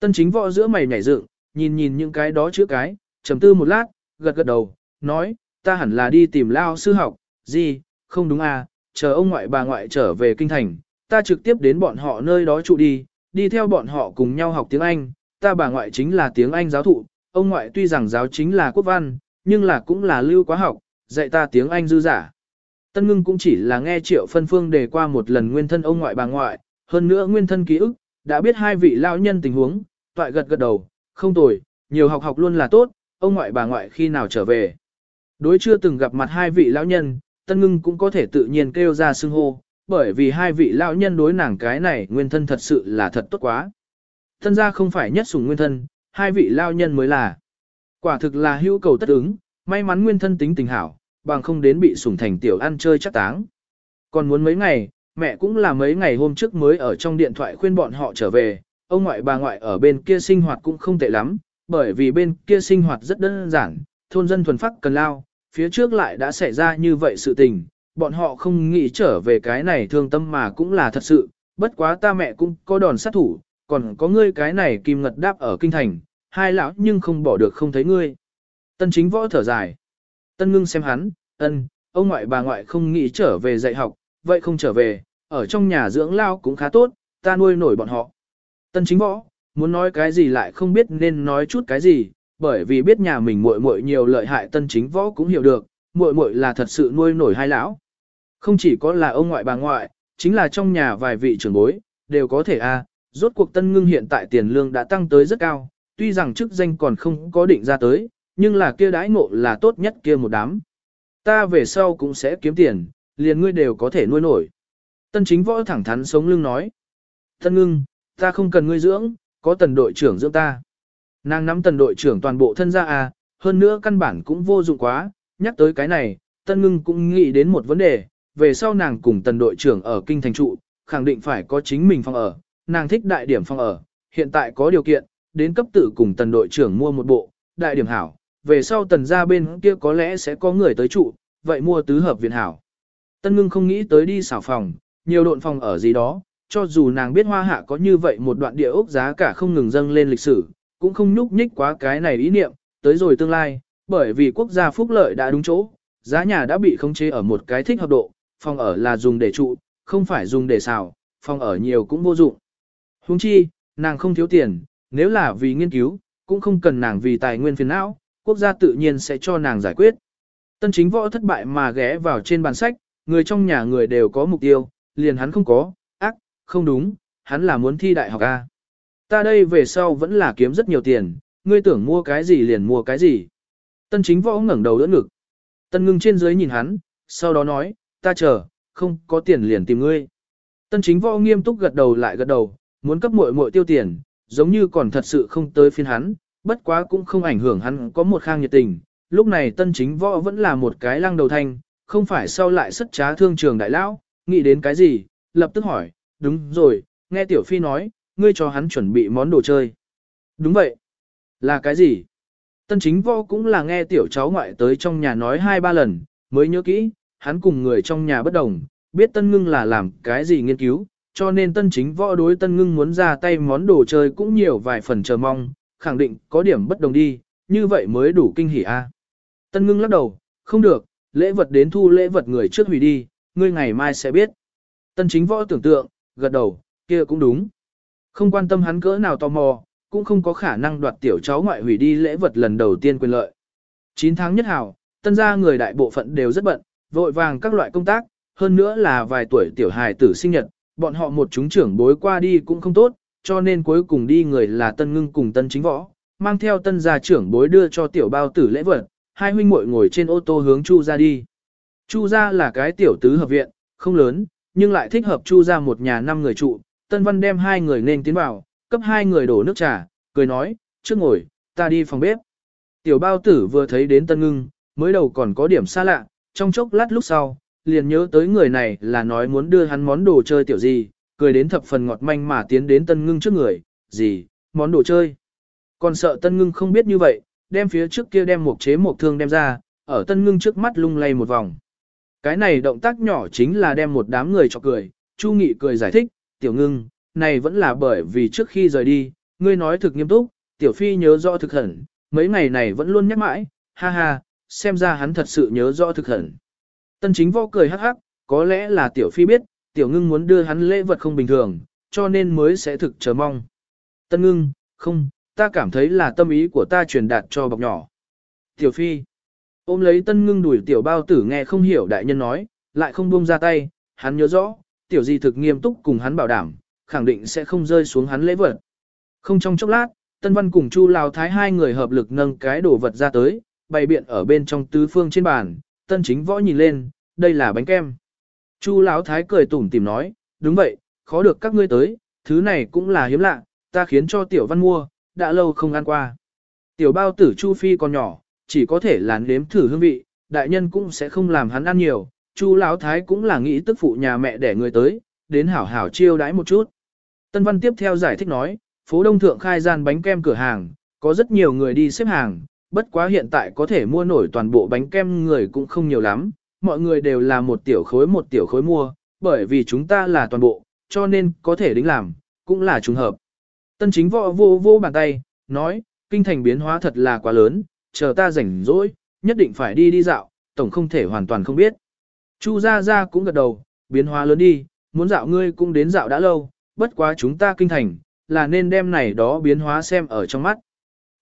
Tân chính võ giữa mày nhảy dựng, nhìn nhìn những cái đó chữ cái, trầm tư một lát, gật gật đầu, nói, ta hẳn là đi tìm lao sư học, gì, không đúng à, chờ ông ngoại bà ngoại trở về kinh thành, ta trực tiếp đến bọn họ nơi đó trụ đi, đi theo bọn họ cùng nhau học tiếng Anh, ta bà ngoại chính là tiếng Anh giáo thụ, ông ngoại tuy rằng giáo chính là quốc văn, nhưng là cũng là lưu quá học, dạy ta tiếng Anh dư giả. Tân ngưng cũng chỉ là nghe triệu phân phương đề qua một lần nguyên thân ông ngoại bà ngoại, hơn nữa nguyên thân ký ức, đã biết hai vị lao nhân tình huống, toại gật gật đầu, không tồi, nhiều học học luôn là tốt, ông ngoại bà ngoại khi nào trở về. Đối chưa từng gặp mặt hai vị lão nhân, tân ngưng cũng có thể tự nhiên kêu ra xưng hô, bởi vì hai vị lão nhân đối nàng cái này nguyên thân thật sự là thật tốt quá. Thân gia không phải nhất sủng nguyên thân, hai vị lão nhân mới là. Quả thực là hữu cầu tất ứng, may mắn nguyên thân tính tình hảo, bằng không đến bị sủng thành tiểu ăn chơi chắc táng. Còn muốn mấy ngày, mẹ cũng là mấy ngày hôm trước mới ở trong điện thoại khuyên bọn họ trở về, ông ngoại bà ngoại ở bên kia sinh hoạt cũng không tệ lắm, bởi vì bên kia sinh hoạt rất đơn giản, thôn dân thuần phắc cần lao, phía trước lại đã xảy ra như vậy sự tình, bọn họ không nghĩ trở về cái này thương tâm mà cũng là thật sự, bất quá ta mẹ cũng có đòn sát thủ, còn có ngươi cái này kim ngật đáp ở kinh thành, hai lão nhưng không bỏ được không thấy ngươi. Tân chính võ thở dài. Tân ngưng xem hắn, ân, ông ngoại bà ngoại không nghĩ trở về dạy học, vậy không trở về, ở trong nhà dưỡng lao cũng khá tốt, ta nuôi nổi bọn họ. Tân chính võ, muốn nói cái gì lại không biết nên nói chút cái gì, bởi vì biết nhà mình muội muội nhiều lợi hại tân chính võ cũng hiểu được, muội muội là thật sự nuôi nổi hai lão. Không chỉ có là ông ngoại bà ngoại, chính là trong nhà vài vị trưởng bối, đều có thể a. rốt cuộc tân ngưng hiện tại tiền lương đã tăng tới rất cao, tuy rằng chức danh còn không có định ra tới, nhưng là kia đãi ngộ là tốt nhất kia một đám. Ta về sau cũng sẽ kiếm tiền, liền ngươi đều có thể nuôi nổi. Tân chính võ thẳng thắn sống lưng nói. Tân ngưng, ta không cần ngươi dưỡng, có tần đội trưởng dưỡng ta. Nàng nắm tần đội trưởng toàn bộ thân ra à, hơn nữa căn bản cũng vô dụng quá, nhắc tới cái này, tân ngưng cũng nghĩ đến một vấn đề, về sau nàng cùng tần đội trưởng ở kinh thành trụ, khẳng định phải có chính mình phòng ở, nàng thích đại điểm phòng ở, hiện tại có điều kiện, đến cấp tử cùng tần đội trưởng mua một bộ, đại điểm hảo, về sau tần ra bên kia có lẽ sẽ có người tới trụ, vậy mua tứ hợp viện hảo. Tân ngưng không nghĩ tới đi xảo phòng, nhiều độn phòng ở gì đó, cho dù nàng biết hoa hạ có như vậy một đoạn địa ốc giá cả không ngừng dâng lên lịch sử, cũng không nhúc nhích quá cái này ý niệm, tới rồi tương lai, bởi vì quốc gia phúc lợi đã đúng chỗ, giá nhà đã bị khống chế ở một cái thích hợp độ, phòng ở là dùng để trụ, không phải dùng để xào, phòng ở nhiều cũng vô dụng. Huống chi, nàng không thiếu tiền, nếu là vì nghiên cứu, cũng không cần nàng vì tài nguyên phiền não, quốc gia tự nhiên sẽ cho nàng giải quyết. Tân chính võ thất bại mà ghé vào trên bàn sách, người trong nhà người đều có mục tiêu, liền hắn không có, ác, không đúng, hắn là muốn thi đại học A. Ta đây về sau vẫn là kiếm rất nhiều tiền, ngươi tưởng mua cái gì liền mua cái gì. Tân chính võ ngẩng đầu đỡ ngực. Tân ngưng trên dưới nhìn hắn, sau đó nói, ta chờ, không có tiền liền tìm ngươi. Tân chính võ nghiêm túc gật đầu lại gật đầu, muốn cấp muội muội tiêu tiền, giống như còn thật sự không tới phiên hắn, bất quá cũng không ảnh hưởng hắn có một khang nhiệt tình. Lúc này tân chính võ vẫn là một cái lăng đầu thanh, không phải sau lại sất trá thương trường đại lão, nghĩ đến cái gì, lập tức hỏi, đúng rồi, nghe tiểu phi nói, ngươi cho hắn chuẩn bị món đồ chơi. Đúng vậy. Là cái gì? Tân chính võ cũng là nghe tiểu cháu ngoại tới trong nhà nói hai ba lần, mới nhớ kỹ, hắn cùng người trong nhà bất đồng, biết tân ngưng là làm cái gì nghiên cứu, cho nên tân chính võ đối tân ngưng muốn ra tay món đồ chơi cũng nhiều vài phần chờ mong, khẳng định có điểm bất đồng đi, như vậy mới đủ kinh hỉ a. Tân ngưng lắc đầu, không được, lễ vật đến thu lễ vật người trước hủy đi, ngươi ngày mai sẽ biết. Tân chính võ tưởng tượng, gật đầu, kia cũng đúng. Không quan tâm hắn cỡ nào tò mò, cũng không có khả năng đoạt tiểu cháu ngoại hủy đi lễ vật lần đầu tiên quyền lợi. 9 tháng nhất hảo, tân gia người đại bộ phận đều rất bận, vội vàng các loại công tác, hơn nữa là vài tuổi tiểu hài tử sinh nhật, bọn họ một chúng trưởng bối qua đi cũng không tốt, cho nên cuối cùng đi người là tân ngưng cùng tân chính võ, mang theo tân gia trưởng bối đưa cho tiểu bao tử lễ vật, hai huynh muội ngồi trên ô tô hướng Chu ra đi. Chu ra là cái tiểu tứ hợp viện, không lớn, nhưng lại thích hợp Chu ra một nhà năm người trụ, tân văn đem hai người nên tiến vào, cấp hai người đổ nước trà, cười nói, trước ngồi, ta đi phòng bếp. Tiểu bao tử vừa thấy đến tân ngưng, mới đầu còn có điểm xa lạ, trong chốc lát lúc sau, liền nhớ tới người này là nói muốn đưa hắn món đồ chơi tiểu gì, cười đến thập phần ngọt manh mà tiến đến tân ngưng trước người, gì, món đồ chơi. Còn sợ tân ngưng không biết như vậy, đem phía trước kia đem một chế một thương đem ra, ở tân ngưng trước mắt lung lay một vòng. Cái này động tác nhỏ chính là đem một đám người cho cười, Chu Nghị cười giải thích, tiểu ngưng, này vẫn là bởi vì trước khi rời đi, ngươi nói thực nghiêm túc, tiểu phi nhớ rõ thực hẳn, mấy ngày này vẫn luôn nhắc mãi, ha ha, xem ra hắn thật sự nhớ rõ thực hẳn. Tân chính võ cười hắc hắc, có lẽ là tiểu phi biết, tiểu ngưng muốn đưa hắn lễ vật không bình thường, cho nên mới sẽ thực chờ mong. Tân ngưng, không, ta cảm thấy là tâm ý của ta truyền đạt cho bọc nhỏ. Tiểu phi, ôm lấy tân ngưng đuổi tiểu bao tử nghe không hiểu đại nhân nói, lại không buông ra tay, hắn nhớ rõ, tiểu di thực nghiêm túc cùng hắn bảo đảm, khẳng định sẽ không rơi xuống hắn lễ vật. Không trong chốc lát, Tân Văn cùng Chu Lào Thái hai người hợp lực nâng cái đồ vật ra tới, bày biện ở bên trong tứ phương trên bàn, Tân Chính Võ nhìn lên, đây là bánh kem. Chu Lão Thái cười tủm tìm nói, đúng vậy, khó được các ngươi tới, thứ này cũng là hiếm lạ, ta khiến cho Tiểu Văn mua, đã lâu không ăn qua. Tiểu bao tử Chu Phi còn nhỏ, chỉ có thể là nếm thử hương vị, đại nhân cũng sẽ không làm hắn ăn nhiều, Chu Lão Thái cũng là nghĩ tức phụ nhà mẹ để người tới, đến hảo hảo chiêu đãi một chút. Tân Văn tiếp theo giải thích nói, phố Đông Thượng khai gian bánh kem cửa hàng, có rất nhiều người đi xếp hàng, bất quá hiện tại có thể mua nổi toàn bộ bánh kem người cũng không nhiều lắm, mọi người đều là một tiểu khối một tiểu khối mua, bởi vì chúng ta là toàn bộ, cho nên có thể đính làm, cũng là trùng hợp. Tân chính võ vô vô bàn tay, nói, kinh thành biến hóa thật là quá lớn, chờ ta rảnh rỗi, nhất định phải đi đi dạo, tổng không thể hoàn toàn không biết. Chu Gia Gia cũng gật đầu, biến hóa lớn đi, muốn dạo ngươi cũng đến dạo đã lâu, bất quá chúng ta kinh thành, là nên đem này đó biến hóa xem ở trong mắt.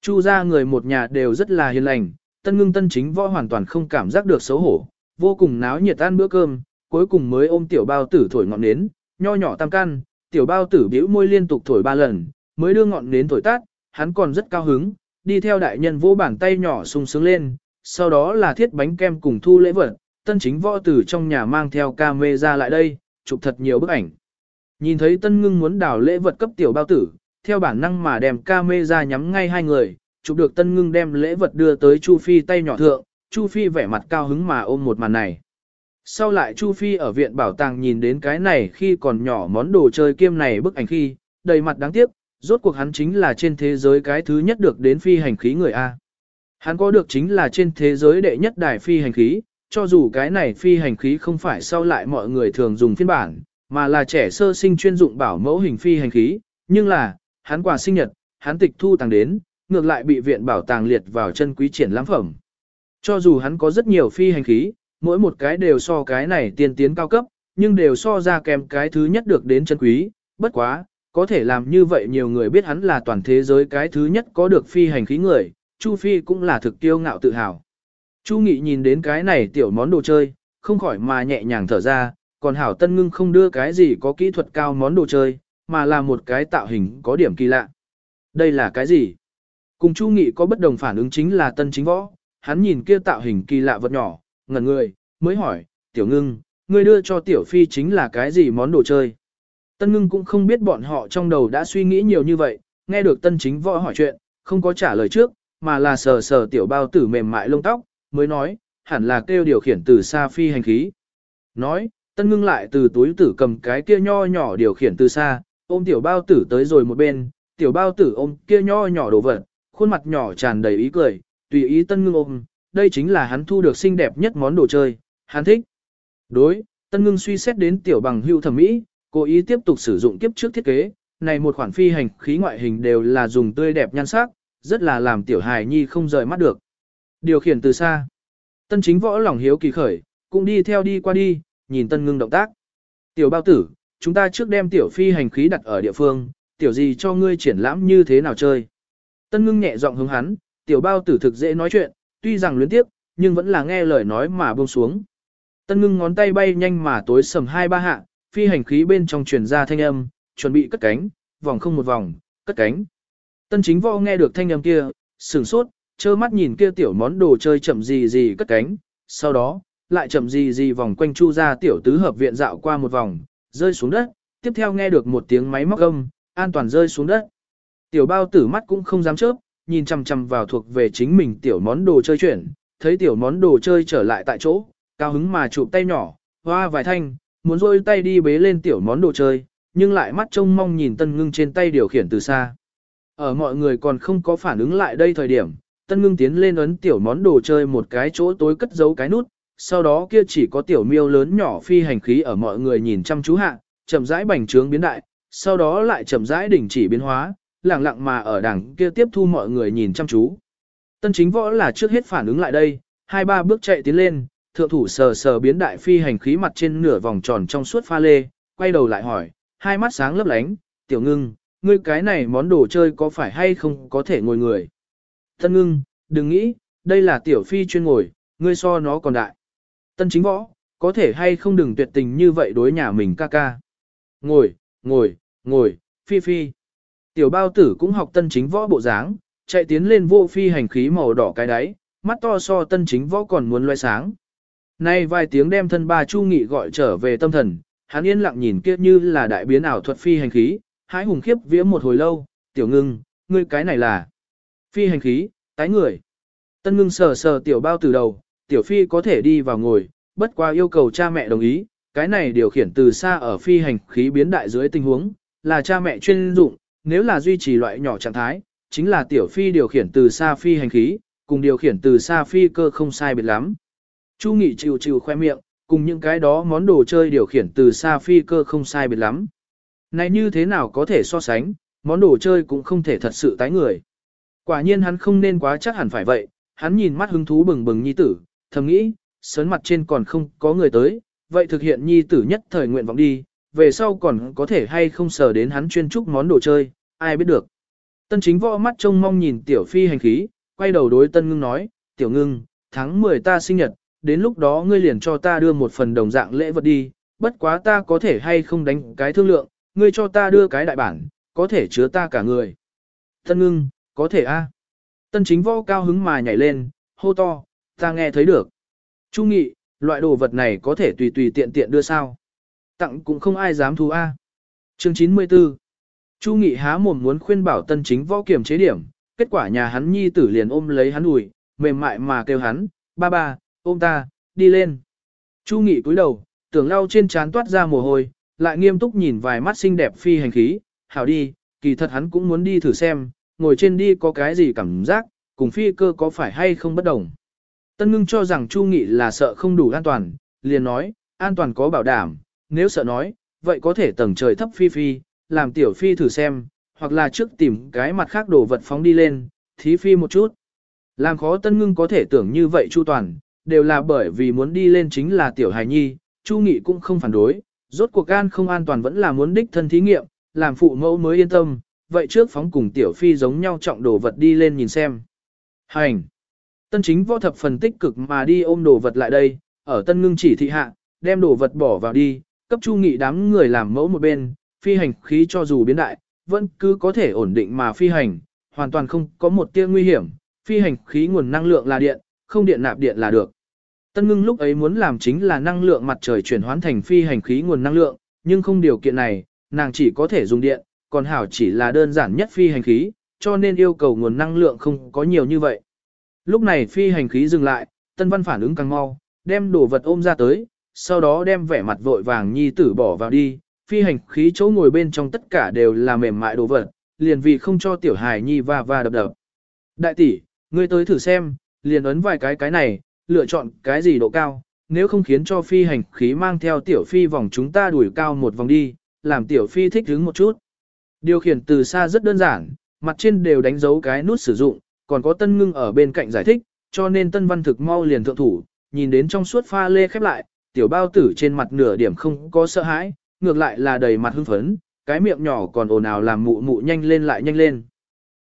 Chu gia người một nhà đều rất là hiền lành, tân ngưng tân chính võ hoàn toàn không cảm giác được xấu hổ, vô cùng náo nhiệt ăn bữa cơm, cuối cùng mới ôm tiểu bao tử thổi ngọn nến, nho nhỏ tam căn, tiểu bao tử bĩu môi liên tục thổi ba lần, mới đưa ngọn nến thổi tắt, hắn còn rất cao hứng, đi theo đại nhân vô bàn tay nhỏ sung sướng lên, sau đó là thiết bánh kem cùng thu lễ vật, tân chính võ tử trong nhà mang theo camera lại đây, chụp thật nhiều bức ảnh. Nhìn thấy tân ngưng muốn đào lễ vật cấp tiểu bao tử, theo bản năng mà đem camera nhắm ngay hai người, chụp được tân ngưng đem lễ vật đưa tới Chu Phi tay nhỏ thượng, Chu Phi vẻ mặt cao hứng mà ôm một màn này. Sau lại Chu Phi ở viện bảo tàng nhìn đến cái này khi còn nhỏ món đồ chơi kiêm này bức ảnh khi, đầy mặt đáng tiếc, rốt cuộc hắn chính là trên thế giới cái thứ nhất được đến phi hành khí người A. Hắn có được chính là trên thế giới đệ nhất đài phi hành khí, cho dù cái này phi hành khí không phải sau lại mọi người thường dùng phiên bản, mà là trẻ sơ sinh chuyên dụng bảo mẫu hình phi hành khí, nhưng là, hắn quà sinh nhật, hắn tịch thu tàng đến, ngược lại bị viện bảo tàng liệt vào chân quý triển lãm phẩm. Cho dù hắn có rất nhiều phi hành khí, mỗi một cái đều so cái này tiên tiến cao cấp, nhưng đều so ra kèm cái thứ nhất được đến chân quý, bất quá, Có thể làm như vậy nhiều người biết hắn là toàn thế giới cái thứ nhất có được phi hành khí người, Chu Phi cũng là thực tiêu ngạo tự hào. Chu Nghị nhìn đến cái này tiểu món đồ chơi, không khỏi mà nhẹ nhàng thở ra, còn Hảo Tân Ngưng không đưa cái gì có kỹ thuật cao món đồ chơi, mà là một cái tạo hình có điểm kỳ lạ. Đây là cái gì? Cùng Chu Nghị có bất đồng phản ứng chính là Tân Chính Võ, hắn nhìn kia tạo hình kỳ lạ vật nhỏ, ngẩn người, mới hỏi, tiểu ngưng, ngươi đưa cho tiểu phi chính là cái gì món đồ chơi? Tân ngưng cũng không biết bọn họ trong đầu đã suy nghĩ nhiều như vậy, nghe được tân chính võ hỏi chuyện, không có trả lời trước, mà là sờ sờ tiểu bao tử mềm mại lông tóc, mới nói, hẳn là kêu điều khiển từ xa phi hành khí. Nói, tân ngưng lại từ túi tử cầm cái kia nho nhỏ điều khiển từ xa, ôm tiểu bao tử tới rồi một bên, tiểu bao tử ôm kia nho nhỏ đồ vật, khuôn mặt nhỏ tràn đầy ý cười, tùy ý tân ngưng ôm, đây chính là hắn thu được xinh đẹp nhất món đồ chơi, hắn thích. Đối, tân ngưng suy xét đến tiểu bằng hưu thẩm mỹ, cố ý tiếp tục sử dụng kiếp trước thiết kế, này một khoản phi hành khí ngoại hình đều là dùng tươi đẹp nhan sắc, rất là làm tiểu hài nhi không rời mắt được. Điều khiển từ xa. Tân chính võ lòng hiếu kỳ khởi, cũng đi theo đi qua đi, nhìn tân ngưng động tác. Tiểu bao tử, chúng ta trước đem tiểu phi hành khí đặt ở địa phương, tiểu gì cho ngươi triển lãm như thế nào chơi. Tân ngưng nhẹ giọng hướng hắn, tiểu bao tử thực dễ nói chuyện, tuy rằng luyến tiếp, nhưng vẫn là nghe lời nói mà buông xuống. Tân ngưng ngón tay bay nhanh mà tối sầm hai ba hạ, phi hành khí bên trong truyền ra thanh âm, chuẩn bị cất cánh, vòng không một vòng, cất cánh. Tân chính võ nghe được thanh âm kia, sửng sốt, trơ mắt nhìn kia tiểu món đồ chơi chậm gì gì cất cánh, sau đó, lại chậm gì gì vòng quanh chu ra tiểu tứ hợp viện dạo qua một vòng, rơi xuống đất, tiếp theo nghe được một tiếng máy móc âm, an toàn rơi xuống đất. Tiểu bao tử mắt cũng không dám chớp, nhìn chằm chằm vào thuộc về chính mình tiểu món đồ chơi chuyển, thấy tiểu món đồ chơi trở lại tại chỗ, cao hứng mà chụp tay nhỏ, hoa vài thanh, muốn rôi tay đi bế lên tiểu món đồ chơi, nhưng lại mắt trông mong nhìn tân ngưng trên tay điều khiển từ xa. Ở mọi người còn không có phản ứng lại đây thời điểm, tân ngưng tiến lên ấn tiểu món đồ chơi một cái chỗ tối cất giấu cái nút, sau đó kia chỉ có tiểu miêu lớn nhỏ phi hành khí ở mọi người nhìn chăm chú hạ, chậm rãi bành trướng biến đại, sau đó lại chậm rãi đình chỉ biến hóa, lặng lặng mà ở đằng kia tiếp thu mọi người nhìn chăm chú. Tân chính võ là trước hết phản ứng lại đây, hai ba bước chạy tiến lên, thượng thủ sờ sờ biến đại phi hành khí mặt trên nửa vòng tròn trong suốt pha lê, quay đầu lại hỏi, hai mắt sáng lấp lánh, tiểu ngưng, ngươi cái này món đồ chơi có phải hay không có thể ngồi người. Tân ngưng, đừng nghĩ, đây là tiểu phi chuyên ngồi, ngươi so nó còn đại. Tân chính võ, có thể hay không đừng tuyệt tình như vậy đối nhà mình ca ca. Ngồi, ngồi, ngồi, phi phi. Tiểu bao tử cũng học tân chính võ bộ dáng, chạy tiến lên vô phi hành khí màu đỏ cái đáy, mắt to so tân chính võ còn muốn loe sáng. Nay vài tiếng đem thân ba Chu Nghị gọi trở về tâm thần, hắn yên lặng nhìn kia như là đại biến ảo thuật phi hành khí, hái hùng khiếp vía một hồi lâu, tiểu ngưng, ngươi cái này là phi hành khí, tái người. Tân ngưng sờ sờ tiểu bao từ đầu, tiểu phi có thể đi vào ngồi, bất qua yêu cầu cha mẹ đồng ý, cái này điều khiển từ xa ở phi hành khí biến đại dưới tình huống, là cha mẹ chuyên dụng, nếu là duy trì loại nhỏ trạng thái, chính là tiểu phi điều khiển từ xa phi hành khí, cùng điều khiển từ xa phi cơ không sai biệt lắm. Chu Nghị chịu chịu khoe miệng, cùng những cái đó món đồ chơi điều khiển từ xa phi cơ không sai biệt lắm. Này như thế nào có thể so sánh, món đồ chơi cũng không thể thật sự tái người. Quả nhiên hắn không nên quá chắc hẳn phải vậy, hắn nhìn mắt hứng thú bừng bừng nhi tử, thầm nghĩ, sớn mặt trên còn không có người tới, vậy thực hiện nhi tử nhất thời nguyện vọng đi, về sau còn có thể hay không sờ đến hắn chuyên trúc món đồ chơi, ai biết được. Tân chính võ mắt trông mong nhìn tiểu phi hành khí, quay đầu đối tân ngưng nói, tiểu ngưng, tháng 10 ta sinh nhật, đến lúc đó ngươi liền cho ta đưa một phần đồng dạng lễ vật đi, bất quá ta có thể hay không đánh cái thương lượng, ngươi cho ta đưa cái đại bản, có thể chứa ta cả người. Tân ngưng, có thể a. Tân chính võ cao hứng mà nhảy lên, hô to, ta nghe thấy được. Chu nghị, loại đồ vật này có thể tùy tùy tiện tiện đưa sao. Tặng cũng không ai dám thu a. Chương 94 Chu nghị há mồm muốn khuyên bảo tân chính võ kiểm chế điểm, kết quả nhà hắn nhi tử liền ôm lấy hắn ủi, mềm mại mà kêu hắn, ba ba, ôm ta, đi lên. Chu Nghị cúi đầu, tưởng lau trên trán toát ra mồ hôi, lại nghiêm túc nhìn vài mắt xinh đẹp phi hành khí, hảo đi, kỳ thật hắn cũng muốn đi thử xem, ngồi trên đi có cái gì cảm giác, cùng phi cơ có phải hay không bất đồng. Tân ngưng cho rằng Chu Nghị là sợ không đủ an toàn, liền nói, an toàn có bảo đảm, nếu sợ nói, vậy có thể tầng trời thấp phi phi, làm tiểu phi thử xem, hoặc là trước tìm cái mặt khác đồ vật phóng đi lên, thí phi một chút. Làm khó tân ngưng có thể tưởng như vậy chu toàn, đều là bởi vì muốn đi lên chính là tiểu hài nhi, Chu Nghị cũng không phản đối, rốt cuộc gan không an toàn vẫn là muốn đích thân thí nghiệm, làm phụ mẫu mới yên tâm, vậy trước phóng cùng tiểu phi giống nhau trọng đồ vật đi lên nhìn xem. Hành! Tân chính võ thập phần tích cực mà đi ôm đồ vật lại đây, ở tân ngưng chỉ thị hạ, đem đồ vật bỏ vào đi, cấp chu nghị đám người làm mẫu một bên, phi hành khí cho dù biến đại, vẫn cứ có thể ổn định mà phi hành, hoàn toàn không có một tia nguy hiểm, phi hành khí nguồn năng lượng là điện, không điện nạp điện là được. Tân ngưng lúc ấy muốn làm chính là năng lượng mặt trời chuyển hóa thành phi hành khí nguồn năng lượng, nhưng không điều kiện này, nàng chỉ có thể dùng điện, còn hảo chỉ là đơn giản nhất phi hành khí, cho nên yêu cầu nguồn năng lượng không có nhiều như vậy. Lúc này phi hành khí dừng lại, tân văn phản ứng càng mau, đem đồ vật ôm ra tới, sau đó đem vẻ mặt vội vàng nhi tử bỏ vào đi, phi hành khí chỗ ngồi bên trong tất cả đều là mềm mại đồ vật, liền vì không cho tiểu hài nhi va va đập đập. Đại tỷ, ngươi tới thử xem, liền ấn vài cái cái này, lựa chọn cái gì độ cao, nếu không khiến cho phi hành khí mang theo tiểu phi vòng chúng ta đuổi cao một vòng đi, làm tiểu phi thích đứng một chút. Điều khiển từ xa rất đơn giản, mặt trên đều đánh dấu cái nút sử dụng, còn có tân ngưng ở bên cạnh giải thích, cho nên tân văn thực mau liền thượng thủ, nhìn đến trong suốt pha lê khép lại, tiểu bao tử trên mặt nửa điểm không có sợ hãi, ngược lại là đầy mặt hưng phấn, cái miệng nhỏ còn ồn ào làm mụ mụ nhanh lên lại nhanh lên.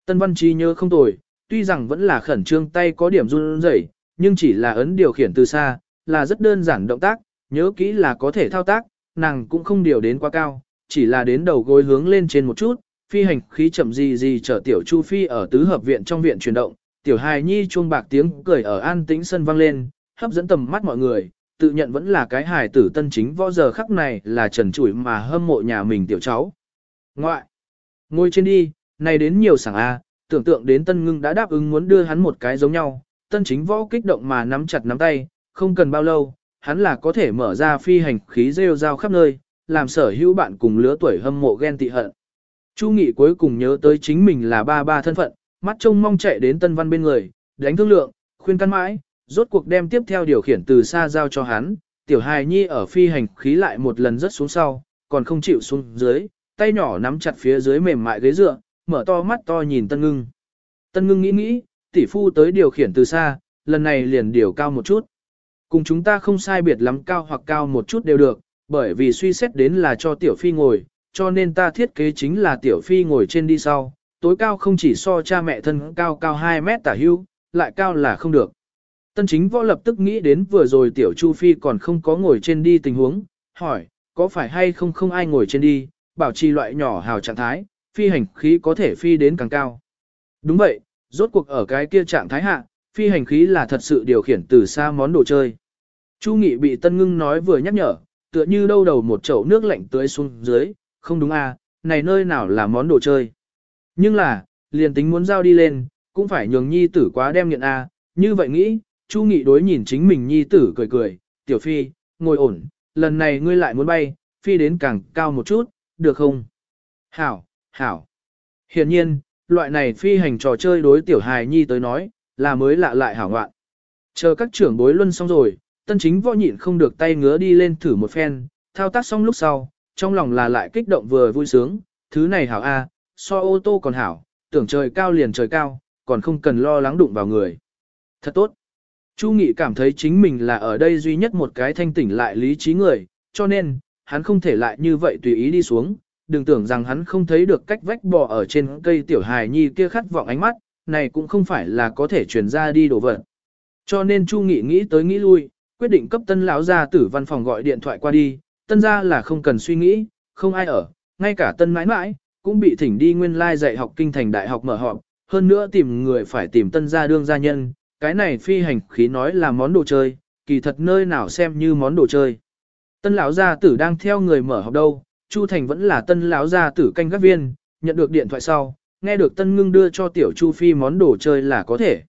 Tân văn trí nhớ không tồi, tuy rằng vẫn là khẩn trương tay có điểm run rẩy, nhưng chỉ là ấn điều khiển từ xa, là rất đơn giản động tác, nhớ kỹ là có thể thao tác, nàng cũng không điều đến quá cao, chỉ là đến đầu gối hướng lên trên một chút, phi hành khí chậm gì gì chở tiểu Chu Phi ở tứ hợp viện trong viện chuyển động, tiểu hài nhi chuông bạc tiếng cười ở an tĩnh sân vang lên, hấp dẫn tầm mắt mọi người, tự nhận vẫn là cái hài tử tân chính võ giờ khắc này là trần trụi mà hâm mộ nhà mình tiểu cháu. Ngoại, ngồi trên đi, này đến nhiều sảng A, tưởng tượng đến tân ngưng đã đáp ứng muốn đưa hắn một cái giống nhau, tân chính võ kích động mà nắm chặt nắm tay, không cần bao lâu, hắn là có thể mở ra phi hành khí rêu rao khắp nơi, làm sở hữu bạn cùng lứa tuổi hâm mộ ghen tị hận. Chu Nghị cuối cùng nhớ tới chính mình là ba ba thân phận, mắt trông mong chạy đến Tân Văn bên người, đánh thương lượng, khuyên căn mãi, rốt cuộc đem tiếp theo điều khiển từ xa giao cho hắn, tiểu hài nhi ở phi hành khí lại một lần rất xuống sau, còn không chịu xuống dưới, tay nhỏ nắm chặt phía dưới mềm mại ghế dựa, mở to mắt to nhìn Tân Ngưng. Tân Ngưng nghĩ nghĩ, tỷ phu tới điều khiển từ xa, lần này liền điều cao một chút. Cùng chúng ta không sai biệt lắm cao hoặc cao một chút đều được, bởi vì suy xét đến là cho tiểu phi ngồi, cho nên ta thiết kế chính là tiểu phi ngồi trên đi sau, tối cao không chỉ so cha mẹ thân cao cao 2 mét tả hưu, lại cao là không được. Tân chính võ lập tức nghĩ đến vừa rồi tiểu Chu Phi còn không có ngồi trên đi tình huống, hỏi, có phải hay không không ai ngồi trên đi, bảo trì loại nhỏ hào trạng thái, phi hành khí có thể phi đến càng cao. Đúng vậy, rốt cuộc ở cái kia trạng thái hạ, phi hành khí là thật sự điều khiển từ xa món đồ chơi. Chu Nghị bị Tân Ngưng nói vừa nhắc nhở, tựa như đâu đầu một chậu nước lạnh tưới xuống dưới, không đúng à, này nơi nào là món đồ chơi. Nhưng là, liền tính muốn giao đi lên, cũng phải nhường nhi tử quá đem nghiện à, như vậy nghĩ, Chu Nghị đối nhìn chính mình nhi tử cười cười, tiểu phi, ngồi ổn, lần này ngươi lại muốn bay, phi đến càng cao một chút, được không? Hảo, hảo. Hiển nhiên, loại này phi hành trò chơi đối tiểu hài nhi tới nói, là mới lạ lại hảo ngoạn. Chờ các trưởng bối luân xong rồi, tân chính võ nhịn không được tay ngứa đi lên thử một phen, thao tác xong lúc sau, trong lòng là lại kích động vừa vui sướng, thứ này hảo a, so ô tô còn hảo, tưởng trời cao liền trời cao, còn không cần lo lắng đụng vào người. Thật tốt. Chu Nghị cảm thấy chính mình là ở đây duy nhất một cái thanh tỉnh lại lý trí người, cho nên, hắn không thể lại như vậy tùy ý đi xuống, đừng tưởng rằng hắn không thấy được cách vách bò ở trên cây tiểu hài nhi kia khát vọng ánh mắt, này cũng không phải là có thể truyền ra đi đổ vật. Cho nên Chu Nghị nghĩ tới nghĩ lui, quyết định cấp tân lão gia tử văn phòng gọi điện thoại qua đi, tân gia là không cần suy nghĩ, không ai ở, ngay cả tân mãi mãi, cũng bị thỉnh đi nguyên lai dạy học kinh thành đại học mở họp, hơn nữa tìm người phải tìm tân gia đương gia nhân, cái này phi hành khí nói là món đồ chơi, kỳ thật nơi nào xem như món đồ chơi. Tân lão gia tử đang theo người mở họp đâu, Chu Thành vẫn là tân lão gia tử canh gác viên, nhận được điện thoại sau, nghe được tân ngưng đưa cho tiểu Chu Phi món đồ chơi là có thể.